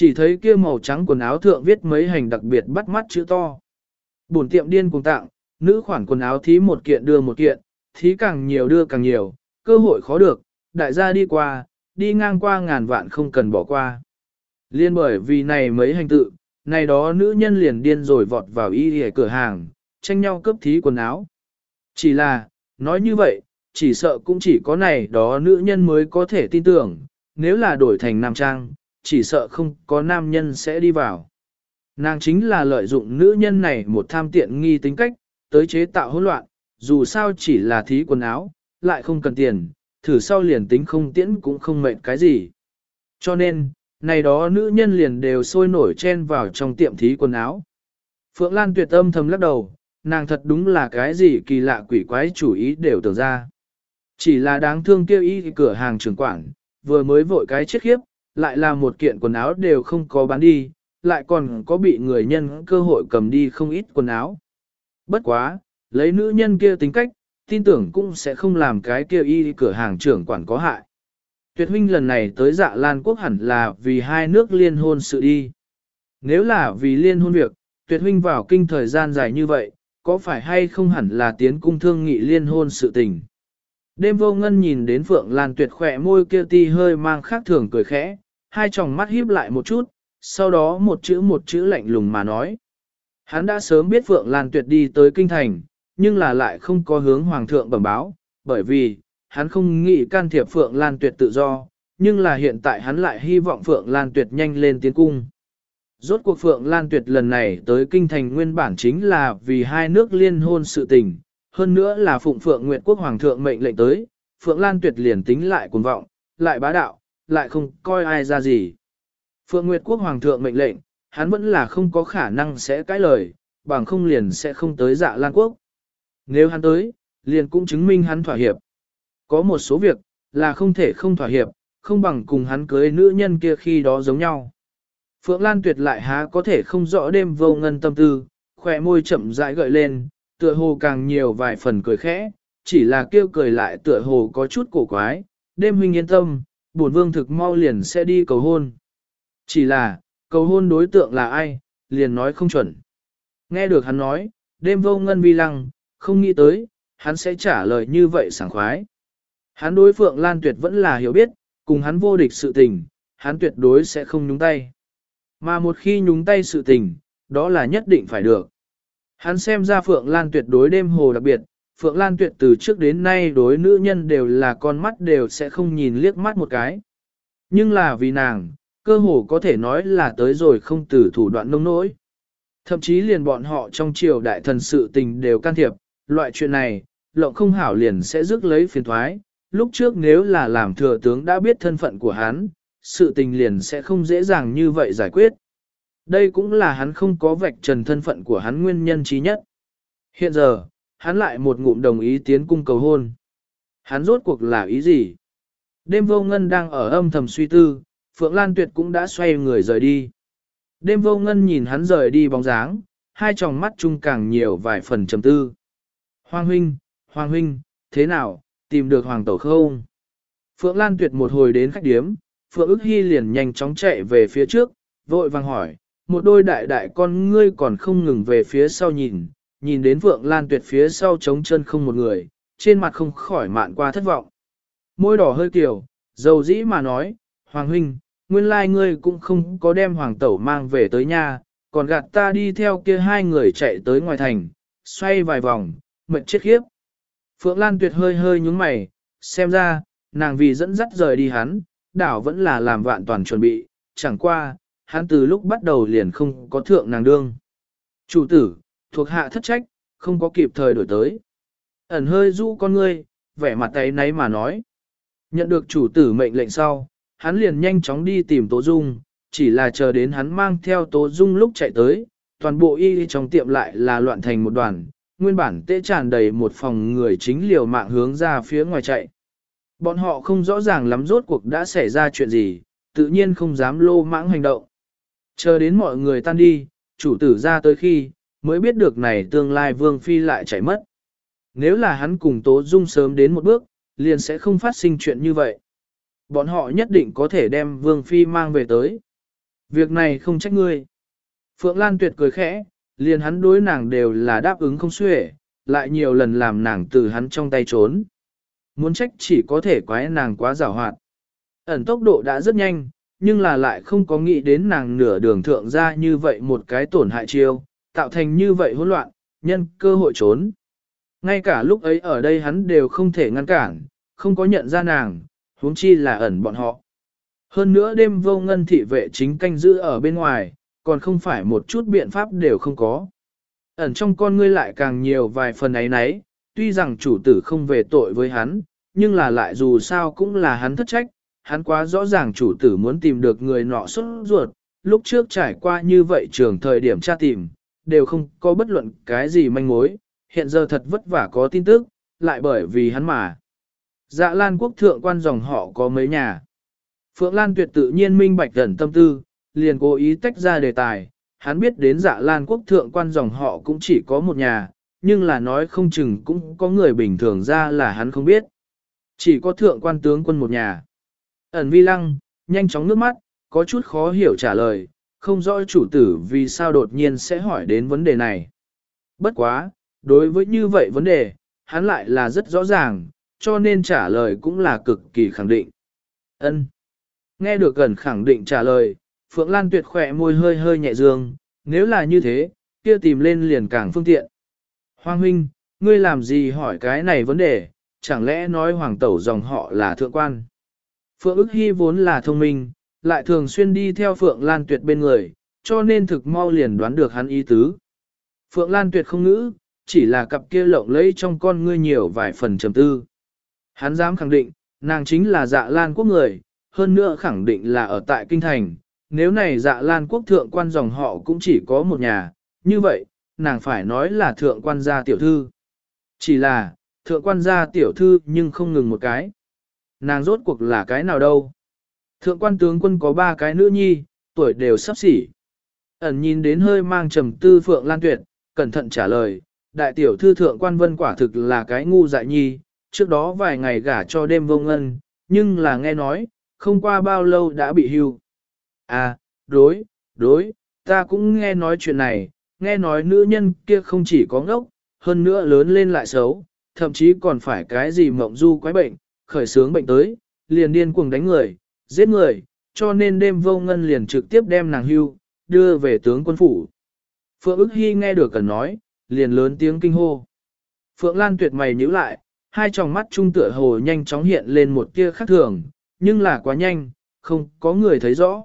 Chỉ thấy kia màu trắng quần áo thượng viết mấy hành đặc biệt bắt mắt chữ to. Bổn tiệm điên cùng tặng, nữ khoản quần áo thí một kiện đưa một kiện, thí càng nhiều đưa càng nhiều, cơ hội khó được, đại gia đi qua, đi ngang qua ngàn vạn không cần bỏ qua. Liên bởi vì này mấy hành tự, này đó nữ nhân liền điên rồi vọt vào y hề cửa hàng, tranh nhau cấp thí quần áo. Chỉ là, nói như vậy, chỉ sợ cũng chỉ có này đó nữ nhân mới có thể tin tưởng, nếu là đổi thành nam trang, chỉ sợ không có nam nhân sẽ đi vào. Nàng chính là lợi dụng nữ nhân này một tham tiện nghi tính cách, tới chế tạo hỗn loạn, dù sao chỉ là thí quần áo, lại không cần tiền, thử sau liền tính không tiễn cũng không mệt cái gì. Cho nên, này đó nữ nhân liền đều sôi nổi chen vào trong tiệm thí quần áo. Phượng Lan tuyệt âm thầm lắc đầu, nàng thật đúng là cái gì kỳ lạ quỷ quái chủ ý đều tưởng ra. Chỉ là đáng thương kêu y cửa hàng trưởng quản, vừa mới vội cái chết khiếp, lại là một kiện quần áo đều không có bán đi, lại còn có bị người nhân cơ hội cầm đi không ít quần áo. Bất quá, lấy nữ nhân kia tính cách, tin tưởng cũng sẽ không làm cái kia y cửa hàng trưởng quản có hại. Tuyệt huynh lần này tới dạ Lan Quốc hẳn là vì hai nước liên hôn sự đi. Nếu là vì liên hôn việc, tuyệt huynh vào kinh thời gian dài như vậy, có phải hay không hẳn là tiến cung thương nghị liên hôn sự tình. Đêm vô ngân nhìn đến Phượng Lan tuyệt khỏe môi kia ti hơi mang khác thường cười khẽ, hai tròng mắt híp lại một chút, sau đó một chữ một chữ lạnh lùng mà nói. Hắn đã sớm biết Phượng Lan tuyệt đi tới kinh thành, nhưng là lại không có hướng Hoàng thượng bẩm báo, bởi vì, hắn không nghĩ can thiệp Phượng Lan tuyệt tự do, nhưng là hiện tại hắn lại hy vọng Phượng Lan tuyệt nhanh lên tiến cung. Rốt cuộc Phượng Lan Tuyệt lần này tới kinh thành nguyên bản chính là vì hai nước liên hôn sự tình, hơn nữa là Phụng Phượng Nguyệt Quốc Hoàng thượng mệnh lệnh tới, Phượng Lan Tuyệt liền tính lại cuồng vọng, lại bá đạo, lại không coi ai ra gì. Phượng Nguyệt Quốc Hoàng thượng mệnh lệnh, hắn vẫn là không có khả năng sẽ cãi lời, bằng không liền sẽ không tới dạ Lan Quốc. Nếu hắn tới, liền cũng chứng minh hắn thỏa hiệp. Có một số việc, là không thể không thỏa hiệp, không bằng cùng hắn cưới nữ nhân kia khi đó giống nhau. Phượng Lan tuyệt lại há có thể không rõ đêm vô ngân tâm tư, khỏe môi chậm rãi gợi lên, tựa hồ càng nhiều vài phần cười khẽ, chỉ là kêu cười lại tựa hồ có chút cổ quái, đêm huynh yên tâm, bổn vương thực mau liền sẽ đi cầu hôn. Chỉ là, cầu hôn đối tượng là ai, liền nói không chuẩn. Nghe được hắn nói, đêm vô ngân vi lăng, không nghĩ tới, hắn sẽ trả lời như vậy sảng khoái. Hắn đối Phượng Lan Tuyệt vẫn là hiểu biết, cùng hắn vô địch sự tình, hắn tuyệt đối sẽ không nhúng tay. Mà một khi nhúng tay sự tình, đó là nhất định phải được. Hắn xem ra Phượng Lan tuyệt đối đêm hồ đặc biệt, Phượng Lan tuyệt từ trước đến nay đối nữ nhân đều là con mắt đều sẽ không nhìn liếc mắt một cái. Nhưng là vì nàng, cơ hồ có thể nói là tới rồi không từ thủ đoạn nông nỗi. Thậm chí liền bọn họ trong triều đại thần sự tình đều can thiệp, loại chuyện này, lộng không hảo liền sẽ rước lấy phiền thoái. Lúc trước nếu là làm thừa tướng đã biết thân phận của hắn, sự tình liền sẽ không dễ dàng như vậy giải quyết. Đây cũng là hắn không có vạch trần thân phận của hắn nguyên nhân trí nhất. Hiện giờ, hắn lại một ngụm đồng ý tiến cung cầu hôn. Hắn rốt cuộc là ý gì? Đêm vô ngân đang ở âm thầm suy tư, Phượng Lan Tuyệt cũng đã xoay người rời đi. Đêm vô ngân nhìn hắn rời đi bóng dáng, hai tròng mắt chung càng nhiều vài phần trầm tư. Hoàng huynh, Hoàng huynh, thế nào, tìm được Hoàng tẩu không? Phượng Lan Tuyệt một hồi đến khách điếm, Phượng ức hy liền nhanh chóng chạy về phía trước, vội vàng hỏi, một đôi đại đại con ngươi còn không ngừng về phía sau nhìn, nhìn đến vượng Lan tuyệt phía sau trống chân không một người, trên mặt không khỏi mạn qua thất vọng. Môi đỏ hơi kiểu, dầu dĩ mà nói, Hoàng huynh, nguyên lai ngươi cũng không có đem Hoàng tẩu mang về tới nhà, còn gạt ta đi theo kia hai người chạy tới ngoài thành, xoay vài vòng, mệt chết khiếp. Phượng Lan tuyệt hơi hơi nhúng mày, xem ra, nàng vì dẫn dắt rời đi hắn, đảo vẫn là làm vạn toàn chuẩn bị, chẳng qua, hắn từ lúc bắt đầu liền không có thượng nàng đương. Chủ tử, thuộc hạ thất trách, không có kịp thời đổi tới. Ẩn hơi du con ngươi, vẻ mặt tay nấy mà nói. Nhận được chủ tử mệnh lệnh sau, hắn liền nhanh chóng đi tìm Tố Dung, chỉ là chờ đến hắn mang theo Tố Dung lúc chạy tới, toàn bộ y trong tiệm lại là loạn thành một đoàn, nguyên bản tê tràn đầy một phòng người chính liều mạng hướng ra phía ngoài chạy. Bọn họ không rõ ràng lắm rốt cuộc đã xảy ra chuyện gì, tự nhiên không dám lô mãng hành động. Chờ đến mọi người tan đi, chủ tử ra tới khi, mới biết được này tương lai vương phi lại chạy mất. Nếu là hắn cùng Tố Dung sớm đến một bước, liền sẽ không phát sinh chuyện như vậy. Bọn họ nhất định có thể đem vương phi mang về tới. Việc này không trách ngươi. Phượng Lan tuyệt cười khẽ, liền hắn đối nàng đều là đáp ứng không xuể, lại nhiều lần làm nàng từ hắn trong tay trốn. Muốn trách chỉ có thể quái nàng quá giảo hoạt. Ẩn tốc độ đã rất nhanh, nhưng là lại không có nghĩ đến nàng nửa đường thượng ra như vậy một cái tổn hại chiêu, tạo thành như vậy hỗn loạn, nhân cơ hội trốn. Ngay cả lúc ấy ở đây hắn đều không thể ngăn cản, không có nhận ra nàng, huống chi là ẩn bọn họ. Hơn nữa đêm vô ngân thị vệ chính canh giữ ở bên ngoài, còn không phải một chút biện pháp đều không có. Ẩn trong con ngươi lại càng nhiều vài phần ấy nấy, tuy rằng chủ tử không về tội với hắn, nhưng là lại dù sao cũng là hắn thất trách, hắn quá rõ ràng chủ tử muốn tìm được người nọ xuất ruột, lúc trước trải qua như vậy trường thời điểm tra tìm, đều không có bất luận cái gì manh mối, hiện giờ thật vất vả có tin tức, lại bởi vì hắn mà. Dạ Lan quốc thượng quan dòng họ có mấy nhà. Phượng Lan tuyệt tự nhiên minh bạch gần tâm tư, liền cố ý tách ra đề tài, hắn biết đến dạ Lan quốc thượng quan dòng họ cũng chỉ có một nhà, nhưng là nói không chừng cũng có người bình thường ra là hắn không biết. Chỉ có thượng quan tướng quân một nhà. Ẩn vi lăng, nhanh chóng nước mắt, có chút khó hiểu trả lời, không rõ chủ tử vì sao đột nhiên sẽ hỏi đến vấn đề này. Bất quá, đối với như vậy vấn đề, hắn lại là rất rõ ràng, cho nên trả lời cũng là cực kỳ khẳng định. Ân. Nghe được gần khẳng định trả lời, Phượng Lan tuyệt khỏe môi hơi hơi nhẹ dương, nếu là như thế, kia tìm lên liền càng phương tiện. Hoàng huynh, ngươi làm gì hỏi cái này vấn đề, chẳng lẽ nói hoàng tẩu dòng họ là thượng quan? Phượng ức hy vốn là thông minh, lại thường xuyên đi theo Phượng Lan tuyệt bên người, cho nên thực mau liền đoán được hắn ý tứ. Phượng Lan tuyệt không ngữ, chỉ là cặp kia lộng lẫy trong con ngươi nhiều vài phần trầm tư. Hắn dám khẳng định, nàng chính là dạ lan quốc người, hơn nữa khẳng định là ở tại kinh thành, nếu này dạ lan quốc thượng quan dòng họ cũng chỉ có một nhà, như vậy, nàng phải nói là thượng quan gia tiểu thư. Chỉ là, thượng quan gia tiểu thư nhưng không ngừng một cái. Nàng rốt cuộc là cái nào đâu. Thượng quan tướng quân có ba cái nữ nhi, tuổi đều sắp xỉ. Ẩn nhìn đến hơi mang trầm tư Phượng Lan Tuyệt, cẩn thận trả lời, đại tiểu thư thượng quan vân quả thực là cái ngu dại nhi, trước đó vài ngày gả cho đêm vô ngân, nhưng là nghe nói, không qua bao lâu đã bị hưu. À, đối, đối, ta cũng nghe nói chuyện này, nghe nói nữ nhân kia không chỉ có ngốc, hơn nữa lớn lên lại xấu, thậm chí còn phải cái gì mộng du quái bệnh, khởi sướng bệnh tới, liền điên cuồng đánh người, giết người, cho nên đêm vô ngân liền trực tiếp đem nàng hưu, đưa về tướng quân phủ. Phượng ức hy nghe được cần nói, liền lớn tiếng kinh hô. Phượng Lan tuyệt mày nhíu lại, hai tròng mắt trung tựa hồ nhanh chóng hiện lên một tia khác thường, nhưng là quá nhanh, không có người thấy rõ.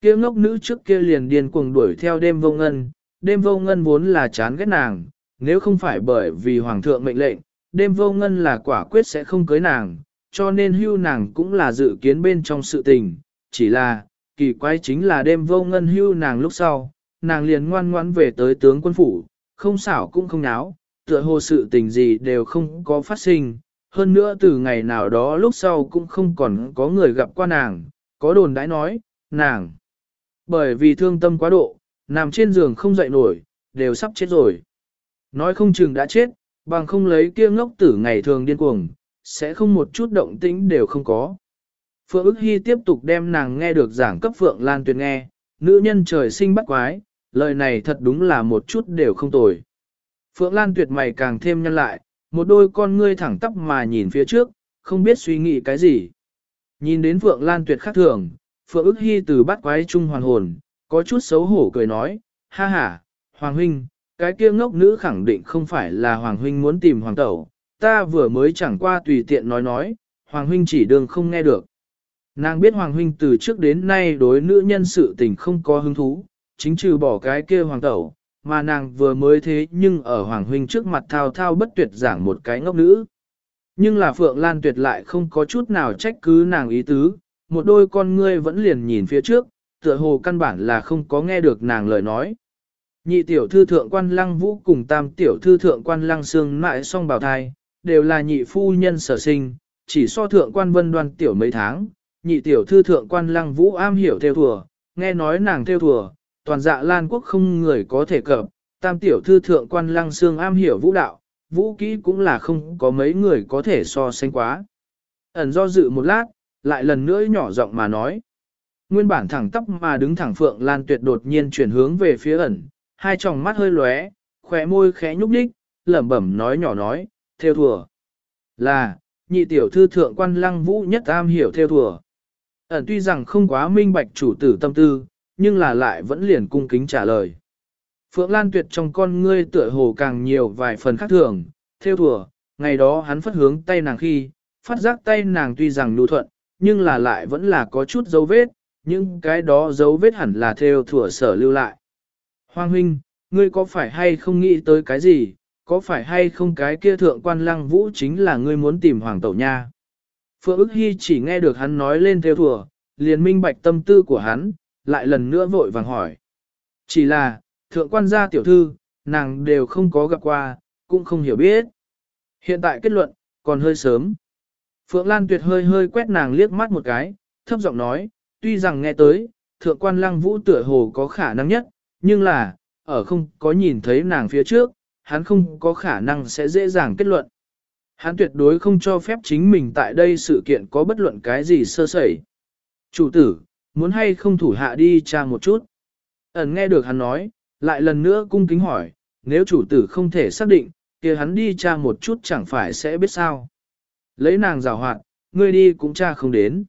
Kia ngốc nữ trước kia liền điên cuồng đuổi theo đêm vô ngân, đêm vô ngân vốn là chán ghét nàng, nếu không phải bởi vì hoàng thượng mệnh lệnh, đêm vô ngân là quả quyết sẽ không cưới nàng, cho nên hưu nàng cũng là dự kiến bên trong sự tình, chỉ là, kỳ quái chính là đêm vô ngân hưu nàng lúc sau, nàng liền ngoan ngoãn về tới tướng quân phủ, không xảo cũng không náo, tựa hồ sự tình gì đều không có phát sinh, hơn nữa từ ngày nào đó lúc sau cũng không còn có người gặp qua nàng, có đồn đãi nói, nàng, bởi vì thương tâm quá độ, nằm trên giường không dậy nổi, đều sắp chết rồi. Nói không chừng đã chết, bằng không lấy kia ngốc tử ngày thường điên cuồng, sẽ không một chút động tĩnh đều không có. Phượng ức hy tiếp tục đem nàng nghe được giảng cấp Phượng Lan Tuyền nghe, nữ nhân trời sinh bắt quái, lời này thật đúng là một chút đều không tồi. Phượng Lan Tuyệt mày càng thêm nhân lại, một đôi con ngươi thẳng tắp mà nhìn phía trước, không biết suy nghĩ cái gì. Nhìn đến Phượng Lan Tuyệt khác thường, Phượng ức hy từ bắt quái trung hoàn hồn, có chút xấu hổ cười nói, ha ha, Hoàng Huynh, cái kia ngốc nữ khẳng định không phải là Hoàng Huynh muốn tìm Hoàng Tẩu, ta vừa mới chẳng qua tùy tiện nói nói, Hoàng Huynh chỉ đường không nghe được. Nàng biết Hoàng Huynh từ trước đến nay đối nữ nhân sự tình không có hứng thú, chính trừ bỏ cái kia Hoàng Tẩu, mà nàng vừa mới thế nhưng ở Hoàng Huynh trước mặt thao thao bất tuyệt giảng một cái ngốc nữ. Nhưng là Phượng Lan Tuyệt lại không có chút nào trách cứ nàng ý tứ, một đôi con ngươi vẫn liền nhìn phía trước, tựa hồ căn bản là không có nghe được nàng lời nói. Nhị tiểu thư thượng quan lăng vũ cùng tam tiểu thư thượng quan lăng xương mãi song bào thai, đều là nhị phu nhân sở sinh, chỉ so thượng quan vân đoan tiểu mấy tháng, nhị tiểu thư thượng quan lăng vũ am hiểu theo thùa, nghe nói nàng theo thùa, toàn dạ lan quốc không người có thể cập, tam tiểu thư thượng quan lăng xương am hiểu vũ đạo, vũ kỹ cũng là không có mấy người có thể so sánh quá. Ẩn do dự một lát, lại lần nữa nhỏ giọng mà nói. Nguyên bản thẳng tắp mà đứng thẳng Phượng Lan Tuyệt đột nhiên chuyển hướng về phía ẩn, hai tròng mắt hơi lóe, khóe môi khẽ nhúc nhích, lẩm bẩm nói nhỏ nói, theo thùa. Là, nhị tiểu thư thượng quan lăng vũ nhất am hiểu theo thùa. Ẩn tuy rằng không quá minh bạch chủ tử tâm tư, nhưng là lại vẫn liền cung kính trả lời. Phượng Lan Tuyệt trong con ngươi tựa hồ càng nhiều vài phần khác thường, theo thùa, ngày đó hắn phất hướng tay nàng khi, phát giác tay nàng tuy rằng nụ thuận, nhưng là lại vẫn là có chút dấu vết, nhưng cái đó dấu vết hẳn là theo thủa sở lưu lại. Hoàng huynh, ngươi có phải hay không nghĩ tới cái gì, có phải hay không cái kia thượng quan lăng vũ chính là ngươi muốn tìm hoàng tẩu nha? Phượng ức hy chỉ nghe được hắn nói lên theo thùa, liền minh bạch tâm tư của hắn, lại lần nữa vội vàng hỏi. Chỉ là, thượng quan gia tiểu thư, nàng đều không có gặp qua, cũng không hiểu biết. Hiện tại kết luận, còn hơi sớm. Phượng Lan Tuyệt hơi hơi quét nàng liếc mắt một cái, thấp giọng nói, tuy rằng nghe tới, thượng quan lăng vũ tựa hồ có khả năng nhất, nhưng là, ở không có nhìn thấy nàng phía trước, hắn không có khả năng sẽ dễ dàng kết luận. Hắn tuyệt đối không cho phép chính mình tại đây sự kiện có bất luận cái gì sơ sẩy. Chủ tử, muốn hay không thủ hạ đi tra một chút. Ẩn nghe được hắn nói, lại lần nữa cung kính hỏi, nếu chủ tử không thể xác định, kia hắn đi tra một chút chẳng phải sẽ biết sao. Lấy nàng rào hoạt, ngươi đi cũng tra không đến.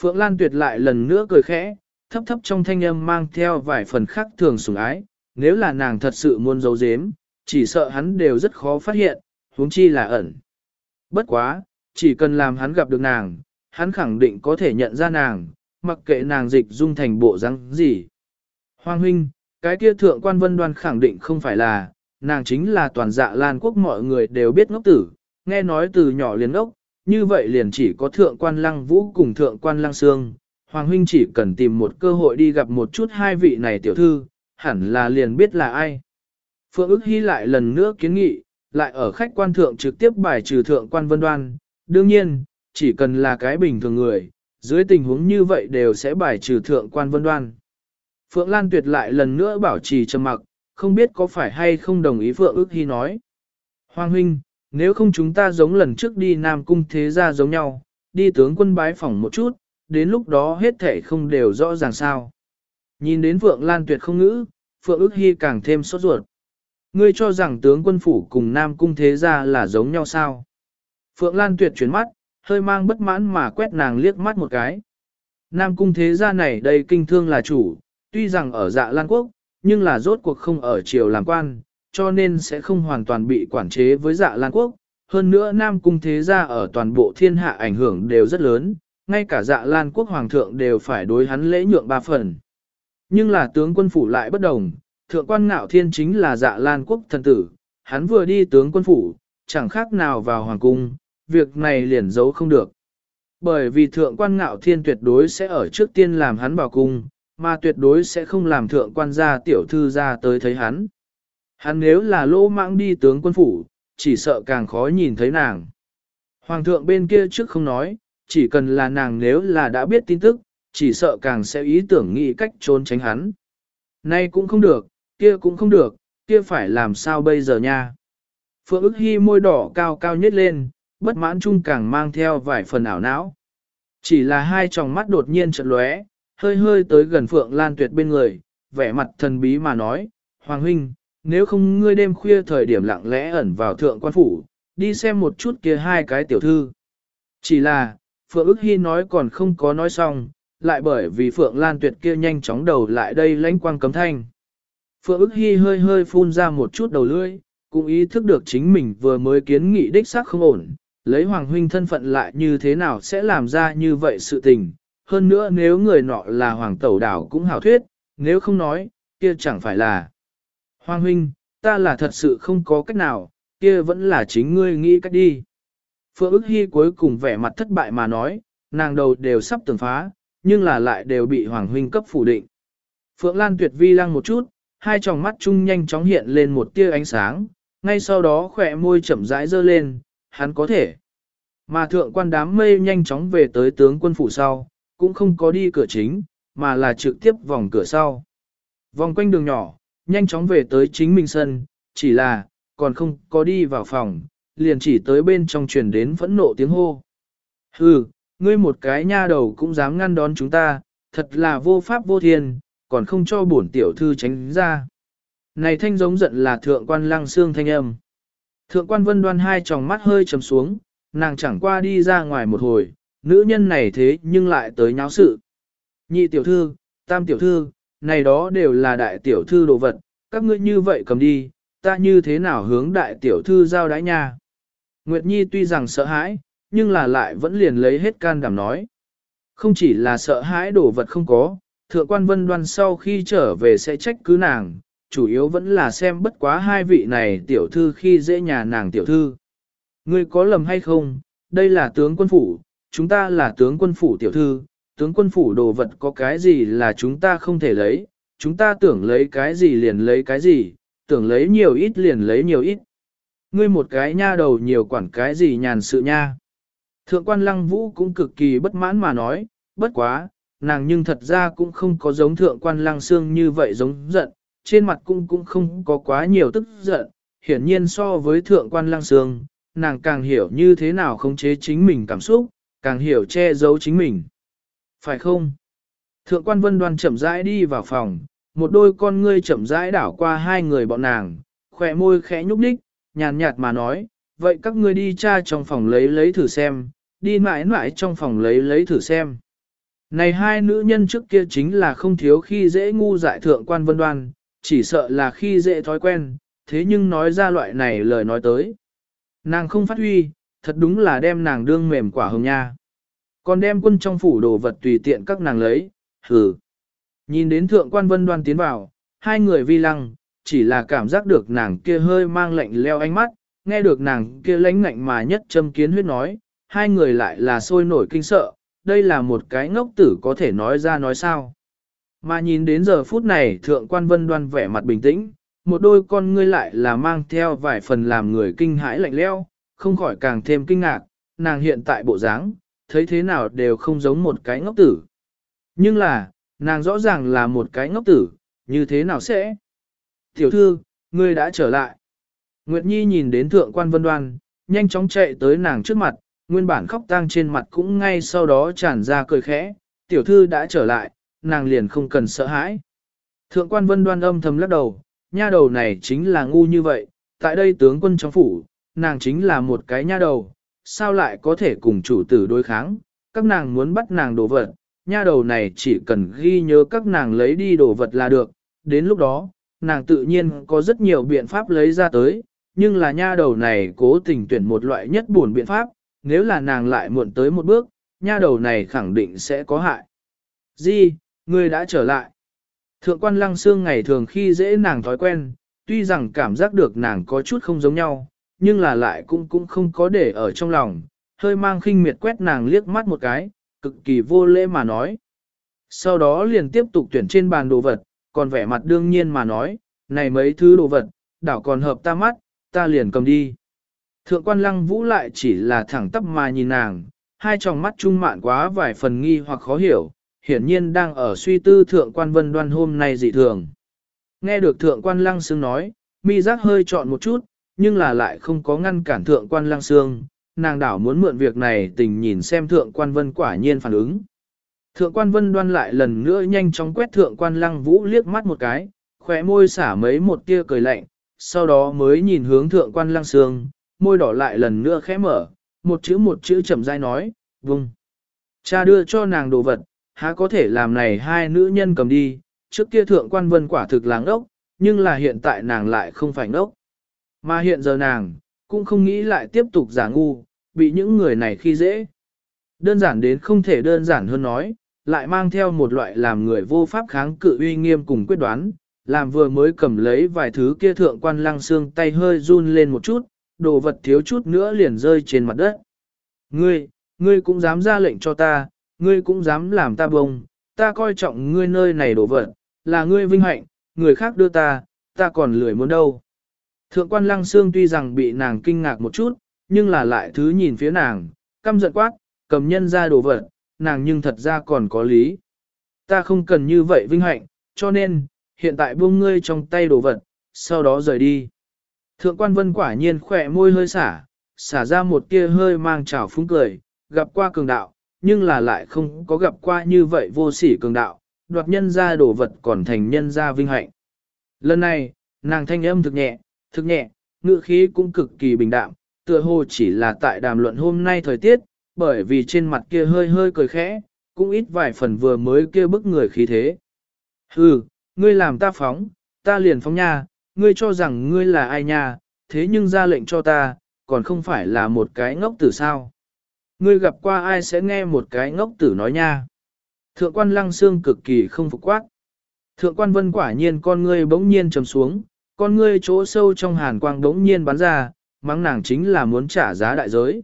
Phượng Lan tuyệt lại lần nữa cười khẽ, thấp thấp trong thanh âm mang theo vài phần khác thường sủng ái, nếu là nàng thật sự muốn giấu giếm, chỉ sợ hắn đều rất khó phát hiện, huống chi là ẩn. Bất quá, chỉ cần làm hắn gặp được nàng, hắn khẳng định có thể nhận ra nàng, mặc kệ nàng dịch dung thành bộ răng gì. Hoàng huynh, cái kia thượng quan vân đoan khẳng định không phải là, nàng chính là toàn dạ lan quốc mọi người đều biết ngốc tử, nghe nói từ nhỏ liền ngốc, như vậy liền chỉ có thượng quan lăng vũ cùng thượng quan lăng sương. Hoàng huynh chỉ cần tìm một cơ hội đi gặp một chút hai vị này tiểu thư, hẳn là liền biết là ai. Phượng ức hy lại lần nữa kiến nghị, lại ở khách quan thượng trực tiếp bài trừ thượng quan vân đoan. Đương nhiên, chỉ cần là cái bình thường người, dưới tình huống như vậy đều sẽ bài trừ thượng quan vân đoan. Phượng Lan Tuyệt lại lần nữa bảo trì trầm mặc, không biết có phải hay không đồng ý Phượng ức hy nói. Hoàng huynh, nếu không chúng ta giống lần trước đi Nam Cung thế gia giống nhau, đi tướng quân bái phỏng một chút, đến lúc đó hết thể không đều rõ ràng sao. Nhìn đến Phượng Lan Tuyệt không ngữ, Phượng ước hy càng thêm sốt ruột. Ngươi cho rằng tướng quân phủ cùng Nam Cung thế gia là giống nhau sao? Phượng Lan Tuyệt chuyển mắt, hơi mang bất mãn mà quét nàng liếc mắt một cái. Nam Cung thế gia này đây kinh thương là chủ, tuy rằng ở dạ Lan Quốc, nhưng là rốt cuộc không ở triều làm quan, cho nên sẽ không hoàn toàn bị quản chế với dạ Lan Quốc. Hơn nữa Nam Cung Thế Gia ở toàn bộ thiên hạ ảnh hưởng đều rất lớn, ngay cả dạ Lan Quốc Hoàng thượng đều phải đối hắn lễ nhượng ba phần. Nhưng là tướng quân phủ lại bất đồng, thượng quan ngạo thiên chính là dạ Lan Quốc thần tử, hắn vừa đi tướng quân phủ, chẳng khác nào vào Hoàng cung, việc này liền giấu không được. Bởi vì thượng quan ngạo thiên tuyệt đối sẽ ở trước tiên làm hắn vào cung, mà tuyệt đối sẽ không làm thượng quan gia tiểu thư ra tới thấy hắn. Hắn nếu là lỗ mãng đi tướng quân phủ, chỉ sợ càng khó nhìn thấy nàng. Hoàng thượng bên kia trước không nói, chỉ cần là nàng nếu là đã biết tin tức, chỉ sợ càng sẽ ý tưởng nghĩ cách trốn tránh hắn. Nay cũng không được, kia cũng không được, kia phải làm sao bây giờ nha. Phượng ức hy môi đỏ cao cao nhất lên, bất mãn chung càng mang theo vài phần ảo não. Chỉ là hai tròng mắt đột nhiên chợt lóe, hơi hơi tới gần Phượng Lan Tuyệt bên người, vẻ mặt thần bí mà nói, Hoàng huynh, nếu không ngươi đêm khuya thời điểm lặng lẽ ẩn vào thượng quan phủ, đi xem một chút kia hai cái tiểu thư. Chỉ là, Phượng ức hy nói còn không có nói xong, lại bởi vì Phượng Lan Tuyệt kia nhanh chóng đầu lại đây lãnh quang cấm thanh. Phượng ức hy hơi hơi phun ra một chút đầu lưỡi, cũng ý thức được chính mình vừa mới kiến nghị đích xác không ổn, lấy Hoàng huynh thân phận lại như thế nào sẽ làm ra như vậy sự tình, hơn nữa nếu người nọ là hoàng tẩu đảo cũng hảo thuyết, nếu không nói, kia chẳng phải là. Hoàng huynh, ta là thật sự không có cách nào, kia vẫn là chính ngươi nghĩ cách đi. Phượng ức hy cuối cùng vẻ mặt thất bại mà nói, nàng đầu đều sắp tường phá, nhưng là lại đều bị Hoàng huynh cấp phủ định. Phượng Lan tuyệt vi lăng một chút, hai tròng mắt chung nhanh chóng hiện lên một tia ánh sáng, ngay sau đó khỏe môi chậm rãi dơ lên, hắn có thể. Mà thượng quan đám mây nhanh chóng về tới tướng quân phủ sau, cũng không có đi cửa chính, mà là trực tiếp vòng cửa sau. Vòng quanh đường nhỏ, nhanh chóng về tới chính mình sân, chỉ là, còn không có đi vào phòng, liền chỉ tới bên trong truyền đến phẫn nộ tiếng hô. Hừ, ngươi một cái nha đầu cũng dám ngăn đón chúng ta, thật là vô pháp vô thiên, còn không cho bổn tiểu thư tránh ra. Này thanh giống giận là thượng quan lăng xương thanh âm. Thượng quan vân đoan hai tròng mắt hơi trầm xuống, nàng chẳng qua đi ra ngoài một hồi, nữ nhân này thế nhưng lại tới nháo sự. Nhị tiểu thư, tam tiểu thư, này đó đều là đại tiểu thư đồ vật, các ngươi như vậy cầm đi, ta như thế nào hướng đại tiểu thư giao đái nha. Nguyệt Nhi tuy rằng sợ hãi, nhưng là lại vẫn liền lấy hết can đảm nói. Không chỉ là sợ hãi đồ vật không có, thượng quan vân đoan sau khi trở về sẽ trách cứ nàng, chủ yếu vẫn là xem bất quá hai vị này tiểu thư khi dễ nhà nàng tiểu thư. Ngươi có lầm hay không, đây là tướng quân phủ, chúng ta là tướng quân phủ tiểu thư, tướng quân phủ đồ vật có cái gì là chúng ta không thể lấy, chúng ta tưởng lấy cái gì liền lấy cái gì, tưởng lấy nhiều ít liền lấy nhiều ít. Ngươi một cái nha đầu nhiều quản cái gì nhàn sự nha. Thượng quan lăng vũ cũng cực kỳ bất mãn mà nói, bất quá, nàng nhưng thật ra cũng không có giống thượng quan lăng xương như vậy giống giận, trên mặt cũng cũng không có quá nhiều tức giận, hiển nhiên so với thượng quan lăng xương, nàng càng hiểu như thế nào khống chế chính mình cảm xúc, càng hiểu che giấu chính mình. Phải không? Thượng quan vân đoan chậm rãi đi vào phòng, một đôi con ngươi chậm rãi đảo qua hai người bọn nàng, khỏe môi khẽ nhúc đích, nhàn nhạt mà nói, vậy các ngươi đi tra trong phòng lấy lấy thử xem, đi mãi mãi trong phòng lấy lấy thử xem. Này hai nữ nhân trước kia chính là không thiếu khi dễ ngu dại thượng quan vân đoan, chỉ sợ là khi dễ thói quen, thế nhưng nói ra loại này lời nói tới. Nàng không phát huy, thật đúng là đem nàng đương mềm quả hồng nha. Còn đem quân trong phủ đồ vật tùy tiện các nàng lấy, hừ. Nhìn đến thượng quan vân đoan tiến vào, hai người vi lăng, chỉ là cảm giác được nàng kia hơi mang lạnh leo ánh mắt, nghe được nàng kia lãnh ngạnh mà nhất châm kiến huyết nói, hai người lại là sôi nổi kinh sợ, đây là một cái ngốc tử có thể nói ra nói sao. Mà nhìn đến giờ phút này thượng quan vân đoan vẻ mặt bình tĩnh, một đôi con ngươi lại là mang theo vài phần làm người kinh hãi lạnh leo, không khỏi càng thêm kinh ngạc, nàng hiện tại bộ dáng, thấy thế nào đều không giống một cái ngốc tử. Nhưng là, nàng rõ ràng là một cái ngốc tử, như thế nào sẽ? Tiểu thư, ngươi đã trở lại. Nguyệt Nhi nhìn đến thượng quan vân đoan, nhanh chóng chạy tới nàng trước mặt, nguyên bản khóc tang trên mặt cũng ngay sau đó tràn ra cười khẽ, tiểu thư đã trở lại, nàng liền không cần sợ hãi. Thượng quan vân đoan âm thầm lắc đầu, nha đầu này chính là ngu như vậy, tại đây tướng quân trong phủ, nàng chính là một cái nha đầu, sao lại có thể cùng chủ tử đối kháng, các nàng muốn bắt nàng đồ vật, nha đầu này chỉ cần ghi nhớ các nàng lấy đi đồ vật là được, đến lúc đó, nàng tự nhiên có rất nhiều biện pháp lấy ra tới, nhưng là nha đầu này cố tình tuyển một loại nhất buồn biện pháp, nếu là nàng lại muộn tới một bước, nha đầu này khẳng định sẽ có hại. Di, ngươi đã trở lại. Thượng quan lăng xương ngày thường khi dễ nàng thói quen, tuy rằng cảm giác được nàng có chút không giống nhau, nhưng là lại cũng cũng không có để ở trong lòng, hơi mang khinh miệt quét nàng liếc mắt một cái, cực kỳ vô lễ mà nói. Sau đó liền tiếp tục tuyển trên bàn đồ vật, còn vẻ mặt đương nhiên mà nói, này mấy thứ đồ vật, đảo còn hợp ta mắt, ta liền cầm đi. Thượng quan lăng vũ lại chỉ là thẳng tắp mà nhìn nàng, hai tròng mắt trung mạn quá vài phần nghi hoặc khó hiểu, hiển nhiên đang ở suy tư thượng quan vân đoan hôm nay dị thường. Nghe được thượng quan lăng xương nói, mi giác hơi trọn một chút, nhưng là lại không có ngăn cản thượng quan lăng xương, nàng đảo muốn mượn việc này tình nhìn xem thượng quan vân quả nhiên phản ứng. Thượng quan vân đoan lại lần nữa nhanh chóng quét thượng quan lăng vũ liếc mắt một cái, khóe môi xả mấy một tia cười lạnh, sau đó mới nhìn hướng thượng quan lăng sương, môi đỏ lại lần nữa khẽ mở, một chữ một chữ chậm rãi nói, vung. Cha đưa cho nàng đồ vật, há có thể làm này hai nữ nhân cầm đi, trước kia thượng quan vân quả thực láng ốc, nhưng là hiện tại nàng lại không phải ngốc. Mà hiện giờ nàng, cũng không nghĩ lại tiếp tục giả ngu, bị những người này khi dễ. Đơn giản đến không thể đơn giản hơn nói, lại mang theo một loại làm người vô pháp kháng cự uy nghiêm cùng quyết đoán, làm vừa mới cầm lấy vài thứ kia thượng quan lăng xương tay hơi run lên một chút, đồ vật thiếu chút nữa liền rơi trên mặt đất. Ngươi, ngươi cũng dám ra lệnh cho ta, ngươi cũng dám làm ta bông, ta coi trọng ngươi nơi này đồ vật, là ngươi vinh hạnh, người khác đưa ta, ta còn lười muốn đâu. Thượng quan lăng xương tuy rằng bị nàng kinh ngạc một chút, nhưng là lại thứ nhìn phía nàng, căm giận quát, cầm nhân ra đồ vật, nàng nhưng thật ra còn có lý. Ta không cần như vậy vinh hạnh, cho nên, hiện tại buông ngươi trong tay đồ vật, sau đó rời đi. Thượng quan vân quả nhiên khỏe môi hơi xả, xả ra một tia hơi mang trào phúng cười, gặp qua cường đạo, nhưng là lại không có gặp qua như vậy vô sỉ cường đạo, đoạt nhân ra đồ vật còn thành nhân ra vinh hạnh. Lần này, nàng thanh âm thực nhẹ, thực nhẹ, ngữ khí cũng cực kỳ bình đạm, tựa hồ chỉ là tại đàm luận hôm nay thời tiết, bởi vì trên mặt kia hơi hơi cười khẽ, cũng ít vài phần vừa mới kia bức người khí thế. Hừ, ngươi làm ta phóng, ta liền phóng nha, ngươi cho rằng ngươi là ai nha, thế nhưng ra lệnh cho ta, còn không phải là một cái ngốc tử sao. Ngươi gặp qua ai sẽ nghe một cái ngốc tử nói nha. Thượng quan lăng xương cực kỳ không phục quát. Thượng quan vân quả nhiên con ngươi bỗng nhiên trầm xuống, con ngươi chỗ sâu trong hàn quang bỗng nhiên bắn ra, mắng nàng chính là muốn trả giá đại giới.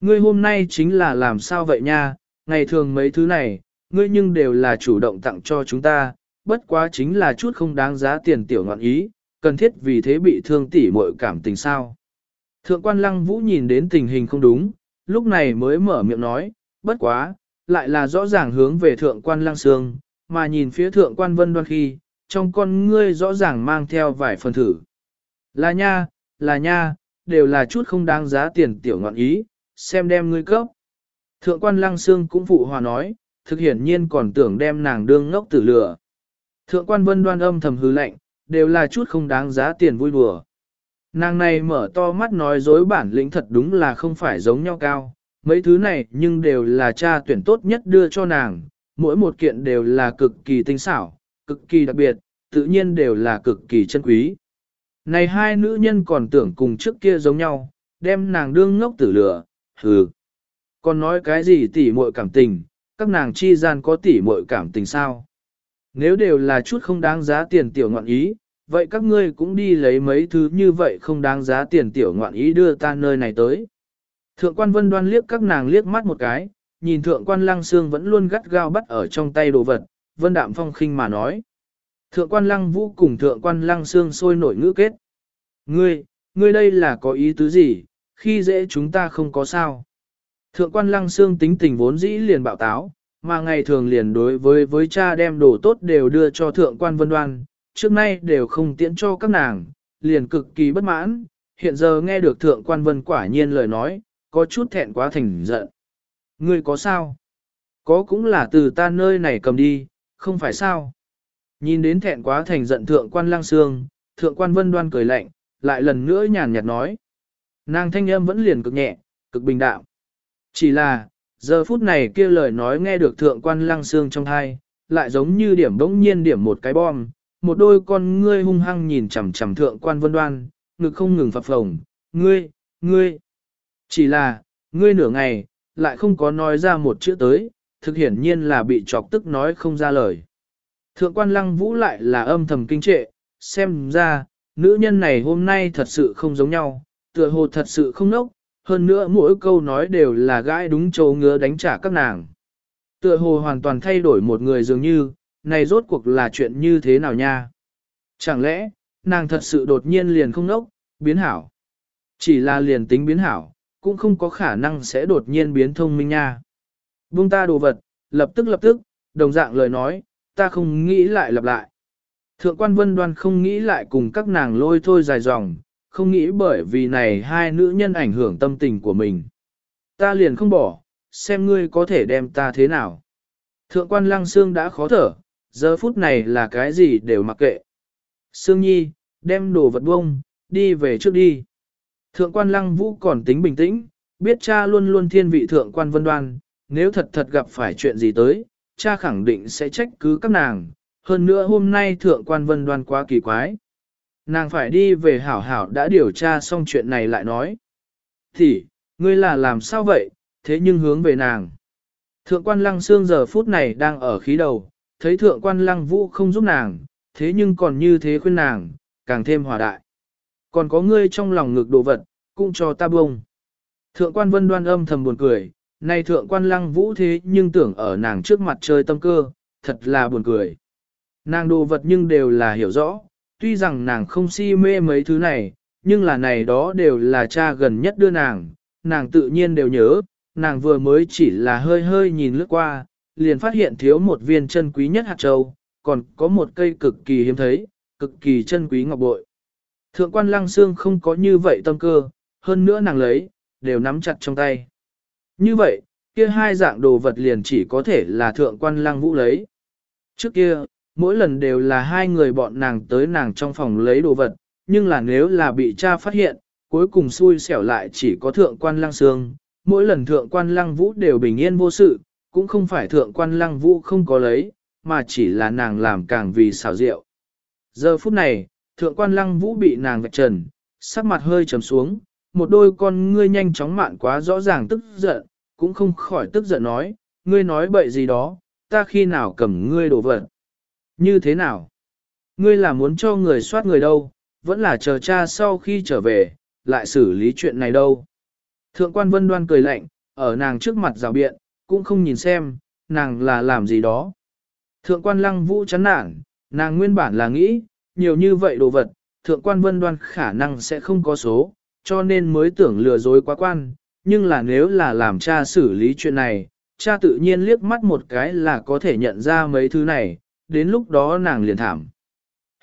Ngươi hôm nay chính là làm sao vậy nha, ngày thường mấy thứ này, ngươi nhưng đều là chủ động tặng cho chúng ta, bất quá chính là chút không đáng giá tiền tiểu ngọn ý, cần thiết vì thế bị thương tỉ muội cảm tình sao. Thượng quan lăng vũ nhìn đến tình hình không đúng, lúc này mới mở miệng nói, bất quá, lại là rõ ràng hướng về thượng quan lăng sương, mà nhìn phía thượng quan vân đoan khi, trong con ngươi rõ ràng mang theo vài phần thử. Là nha, là nha, đều là chút không đáng giá tiền tiểu ngọn ý, xem đem ngươi cấp. Thượng quan lăng xương cũng phụ hòa nói, thực hiển nhiên còn tưởng đem nàng đương ngốc tử lửa. Thượng quan vân đoan âm thầm hư lạnh, đều là chút không đáng giá tiền vui đùa. Nàng này mở to mắt nói dối bản lĩnh thật đúng là không phải giống nhau cao, mấy thứ này nhưng đều là cha tuyển tốt nhất đưa cho nàng, mỗi một kiện đều là cực kỳ tinh xảo, cực kỳ đặc biệt, tự nhiên đều là cực kỳ chân quý. Này hai nữ nhân còn tưởng cùng trước kia giống nhau, đem nàng đương ngốc tử lửa, hừ. Còn nói cái gì tỉ muội cảm tình, các nàng chi gian có tỉ muội cảm tình sao? Nếu đều là chút không đáng giá tiền tiểu ngoạn ý, vậy các ngươi cũng đi lấy mấy thứ như vậy không đáng giá tiền tiểu ngoạn ý đưa ta nơi này tới. Thượng quan vân đoan liếc các nàng liếc mắt một cái, nhìn thượng quan lăng xương vẫn luôn gắt gao bắt ở trong tay đồ vật, vân đạm phong khinh mà nói. Thượng quan lăng vũ cùng thượng quan lăng xương sôi nổi ngữ kết. Ngươi, ngươi đây là có ý tứ gì, khi dễ chúng ta không có sao. Thượng quan lăng xương tính tình vốn dĩ liền bạo táo, mà ngày thường liền đối với với cha đem đồ tốt đều đưa cho thượng quan vân đoan, trước nay đều không tiễn cho các nàng, liền cực kỳ bất mãn, hiện giờ nghe được thượng quan vân quả nhiên lời nói, có chút thẹn quá thành giận. Ngươi có sao? Có cũng là từ ta nơi này cầm đi, không phải sao? Nhìn đến thẹn quá thành giận thượng quan lang xương, thượng quan vân đoan cười lạnh, lại lần nữa nhàn nhạt nói. Nàng thanh âm vẫn liền cực nhẹ, cực bình đạo. Chỉ là, giờ phút này kia lời nói nghe được thượng quan lăng xương trong thai, lại giống như điểm bỗng nhiên điểm một cái bom, một đôi con ngươi hung hăng nhìn chằm chằm thượng quan vân đoan, ngực không ngừng phập phồng, ngươi, ngươi. Chỉ là, ngươi nửa ngày, lại không có nói ra một chữ tới, thực hiển nhiên là bị chọc tức nói không ra lời. Thượng quan lăng vũ lại là âm thầm kinh trệ, xem ra, nữ nhân này hôm nay thật sự không giống nhau, tựa hồ thật sự không nốc, hơn nữa mỗi câu nói đều là gãi đúng chỗ ngứa đánh trả các nàng. Tựa hồ hoàn toàn thay đổi một người dường như, này rốt cuộc là chuyện như thế nào nha? Chẳng lẽ, nàng thật sự đột nhiên liền không nốc, biến hảo? Chỉ là liền tính biến hảo, cũng không có khả năng sẽ đột nhiên biến thông minh nha. Buông ta đồ vật, lập tức lập tức, đồng dạng lời nói, ta không nghĩ lại lặp lại. Thượng quan vân đoan không nghĩ lại cùng các nàng lôi thôi dài dòng, không nghĩ bởi vì này hai nữ nhân ảnh hưởng tâm tình của mình. Ta liền không bỏ, xem ngươi có thể đem ta thế nào. Thượng quan lăng xương đã khó thở, giờ phút này là cái gì đều mặc kệ. Sương Nhi, đem đồ vật bông, đi về trước đi. Thượng quan lăng vũ còn tính bình tĩnh, biết cha luôn luôn thiên vị thượng quan vân đoan, nếu thật thật gặp phải chuyện gì tới, cha khẳng định sẽ trách cứ các nàng. Hơn nữa hôm nay thượng quan vân đoan quá kỳ quái. Nàng phải đi về hảo hảo đã điều tra xong chuyện này lại nói. Thì, ngươi là làm sao vậy, thế nhưng hướng về nàng. Thượng quan lăng xương giờ phút này đang ở khí đầu, thấy thượng quan lăng vũ không giúp nàng, thế nhưng còn như thế khuyên nàng, càng thêm hòa đại. Còn có ngươi trong lòng ngực đồ vật, cũng cho ta bông. Thượng quan vân đoan âm thầm buồn cười, này thượng quan lăng vũ thế nhưng tưởng ở nàng trước mặt chơi tâm cơ, thật là buồn cười. Nàng đồ vật nhưng đều là hiểu rõ, tuy rằng nàng không si mê mấy thứ này, nhưng là này đó đều là cha gần nhất đưa nàng, nàng tự nhiên đều nhớ, nàng vừa mới chỉ là hơi hơi nhìn lướt qua, liền phát hiện thiếu một viên chân quý nhất hạt châu, còn có một cây cực kỳ hiếm thấy, cực kỳ chân quý ngọc bội. Thượng quan lăng xương không có như vậy tâm cơ, hơn nữa nàng lấy, đều nắm chặt trong tay. Như vậy, kia hai dạng đồ vật liền chỉ có thể là thượng quan lăng vũ lấy. Trước kia, mỗi lần đều là hai người bọn nàng tới nàng trong phòng lấy đồ vật, nhưng là nếu là bị cha phát hiện, cuối cùng xui xẻo lại chỉ có thượng quan lăng sương, Mỗi lần thượng quan lăng vũ đều bình yên vô sự, cũng không phải thượng quan lăng vũ không có lấy, mà chỉ là nàng làm càng vì xảo diệu. Giờ phút này, thượng quan lăng vũ bị nàng vạch trần, sắc mặt hơi trầm xuống, một đôi con ngươi nhanh chóng mạn quá rõ ràng tức giận, cũng không khỏi tức giận nói, ngươi nói bậy gì đó, ta khi nào cầm ngươi đổ vật. Như thế nào? Ngươi là muốn cho người soát người đâu, vẫn là chờ cha sau khi trở về, lại xử lý chuyện này đâu. Thượng quan vân đoan cười lạnh, ở nàng trước mặt rào biện, cũng không nhìn xem, nàng là làm gì đó. Thượng quan lăng vũ chán nản, nàng nguyên bản là nghĩ, nhiều như vậy đồ vật, thượng quan vân đoan khả năng sẽ không có số, cho nên mới tưởng lừa dối quá quan, nhưng là nếu là làm cha xử lý chuyện này, cha tự nhiên liếc mắt một cái là có thể nhận ra mấy thứ này, đến lúc đó nàng liền thảm.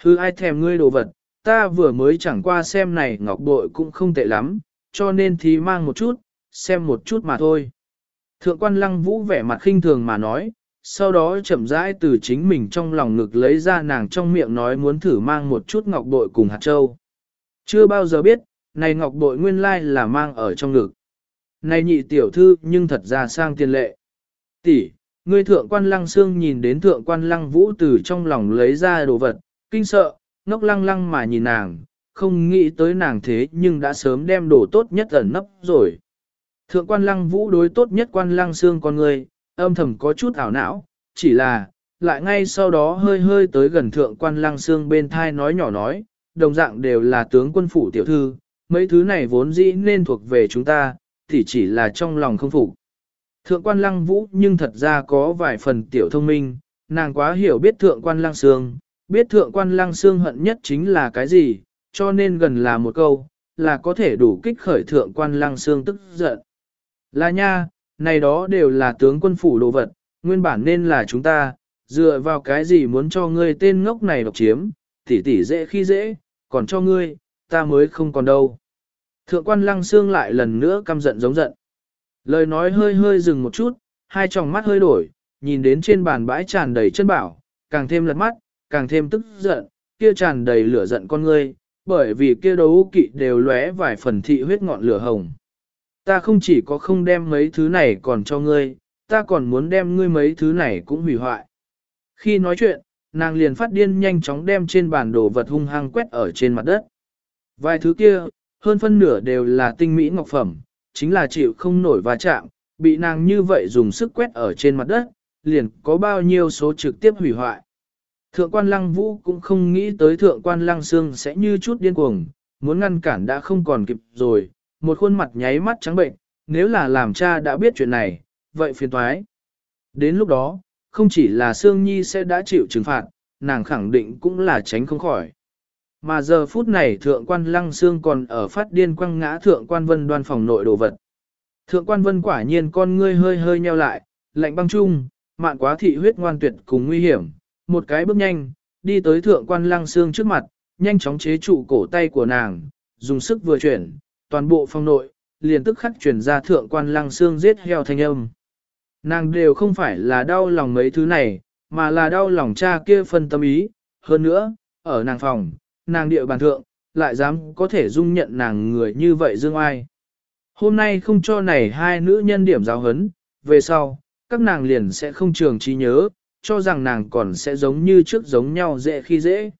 Hư ai thèm ngươi đồ vật, ta vừa mới chẳng qua xem này ngọc bội cũng không tệ lắm, cho nên thì mang một chút, xem một chút mà thôi. Thượng quan lăng vũ vẻ mặt khinh thường mà nói, sau đó chậm rãi từ chính mình trong lòng ngực lấy ra nàng trong miệng nói muốn thử mang một chút ngọc bội cùng hạt châu. Chưa bao giờ biết, này ngọc bội nguyên lai là mang ở trong ngực. Này nhị tiểu thư nhưng thật ra sang tiền lệ. Tỷ, ngươi thượng quan lăng xương nhìn đến thượng quan lăng vũ từ trong lòng lấy ra đồ vật, kinh sợ, ngốc lăng lăng mà nhìn nàng, không nghĩ tới nàng thế nhưng đã sớm đem đồ tốt nhất ẩn nấp rồi. Thượng quan lăng vũ đối tốt nhất quan lăng xương con người, âm thầm có chút ảo não, chỉ là, lại ngay sau đó hơi hơi tới gần thượng quan lăng xương bên thai nói nhỏ nói, đồng dạng đều là tướng quân phủ tiểu thư, mấy thứ này vốn dĩ nên thuộc về chúng ta, thì chỉ là trong lòng không phục. Thượng quan lăng vũ nhưng thật ra có vài phần tiểu thông minh, nàng quá hiểu biết thượng quan lăng xương, biết thượng quan lăng xương hận nhất chính là cái gì, cho nên gần là một câu, là có thể đủ kích khởi thượng quan lăng xương tức giận. Là nha, này đó đều là tướng quân phủ đồ vật, nguyên bản nên là chúng ta, dựa vào cái gì muốn cho ngươi tên ngốc này độc chiếm, tỉ tỉ dễ khi dễ, còn cho ngươi, ta mới không còn đâu. Thượng quan lăng xương lại lần nữa căm giận giống giận. Lời nói hơi hơi dừng một chút, hai tròng mắt hơi đổi, nhìn đến trên bàn bãi tràn đầy chân bảo, càng thêm lật mắt, càng thêm tức giận, kia tràn đầy lửa giận con ngươi, bởi vì kia đấu kỵ đều lóe vài phần thị huyết ngọn lửa hồng. Ta không chỉ có không đem mấy thứ này còn cho ngươi, ta còn muốn đem ngươi mấy thứ này cũng hủy hoại. Khi nói chuyện, nàng liền phát điên nhanh chóng đem trên bàn đồ vật hung hăng quét ở trên mặt đất. Vài thứ kia, hơn phân nửa đều là tinh mỹ ngọc phẩm, chính là chịu không nổi va chạm, bị nàng như vậy dùng sức quét ở trên mặt đất, liền có bao nhiêu số trực tiếp hủy hoại. Thượng quan lăng vũ cũng không nghĩ tới thượng quan lăng xương sẽ như chút điên cuồng, muốn ngăn cản đã không còn kịp rồi, một khuôn mặt nháy mắt trắng bệnh, nếu là làm cha đã biết chuyện này, vậy phiền toái. Đến lúc đó, không chỉ là Sương Nhi sẽ đã chịu trừng phạt, nàng khẳng định cũng là tránh không khỏi. Mà giờ phút này thượng quan lăng xương còn ở phát điên quăng ngã thượng quan vân đoan phòng nội đồ vật. Thượng quan vân quả nhiên con ngươi hơi hơi nheo lại, lạnh băng chung, mạn quá thị huyết ngoan tuyệt cùng nguy hiểm, một cái bước nhanh, đi tới thượng quan lăng xương trước mặt, nhanh chóng chế trụ cổ tay của nàng, dùng sức vừa chuyển, toàn bộ phòng nội, liền tức khắc chuyển ra thượng quan lăng xương giết heo thanh âm. Nàng đều không phải là đau lòng mấy thứ này, mà là đau lòng cha kia phân tâm ý, hơn nữa, ở nàng phòng, nàng địa bàn thượng, lại dám có thể dung nhận nàng người như vậy dương ai. Hôm nay không cho này hai nữ nhân điểm giáo hấn, về sau, các nàng liền sẽ không trường trí nhớ, cho rằng nàng còn sẽ giống như trước giống nhau dễ khi dễ.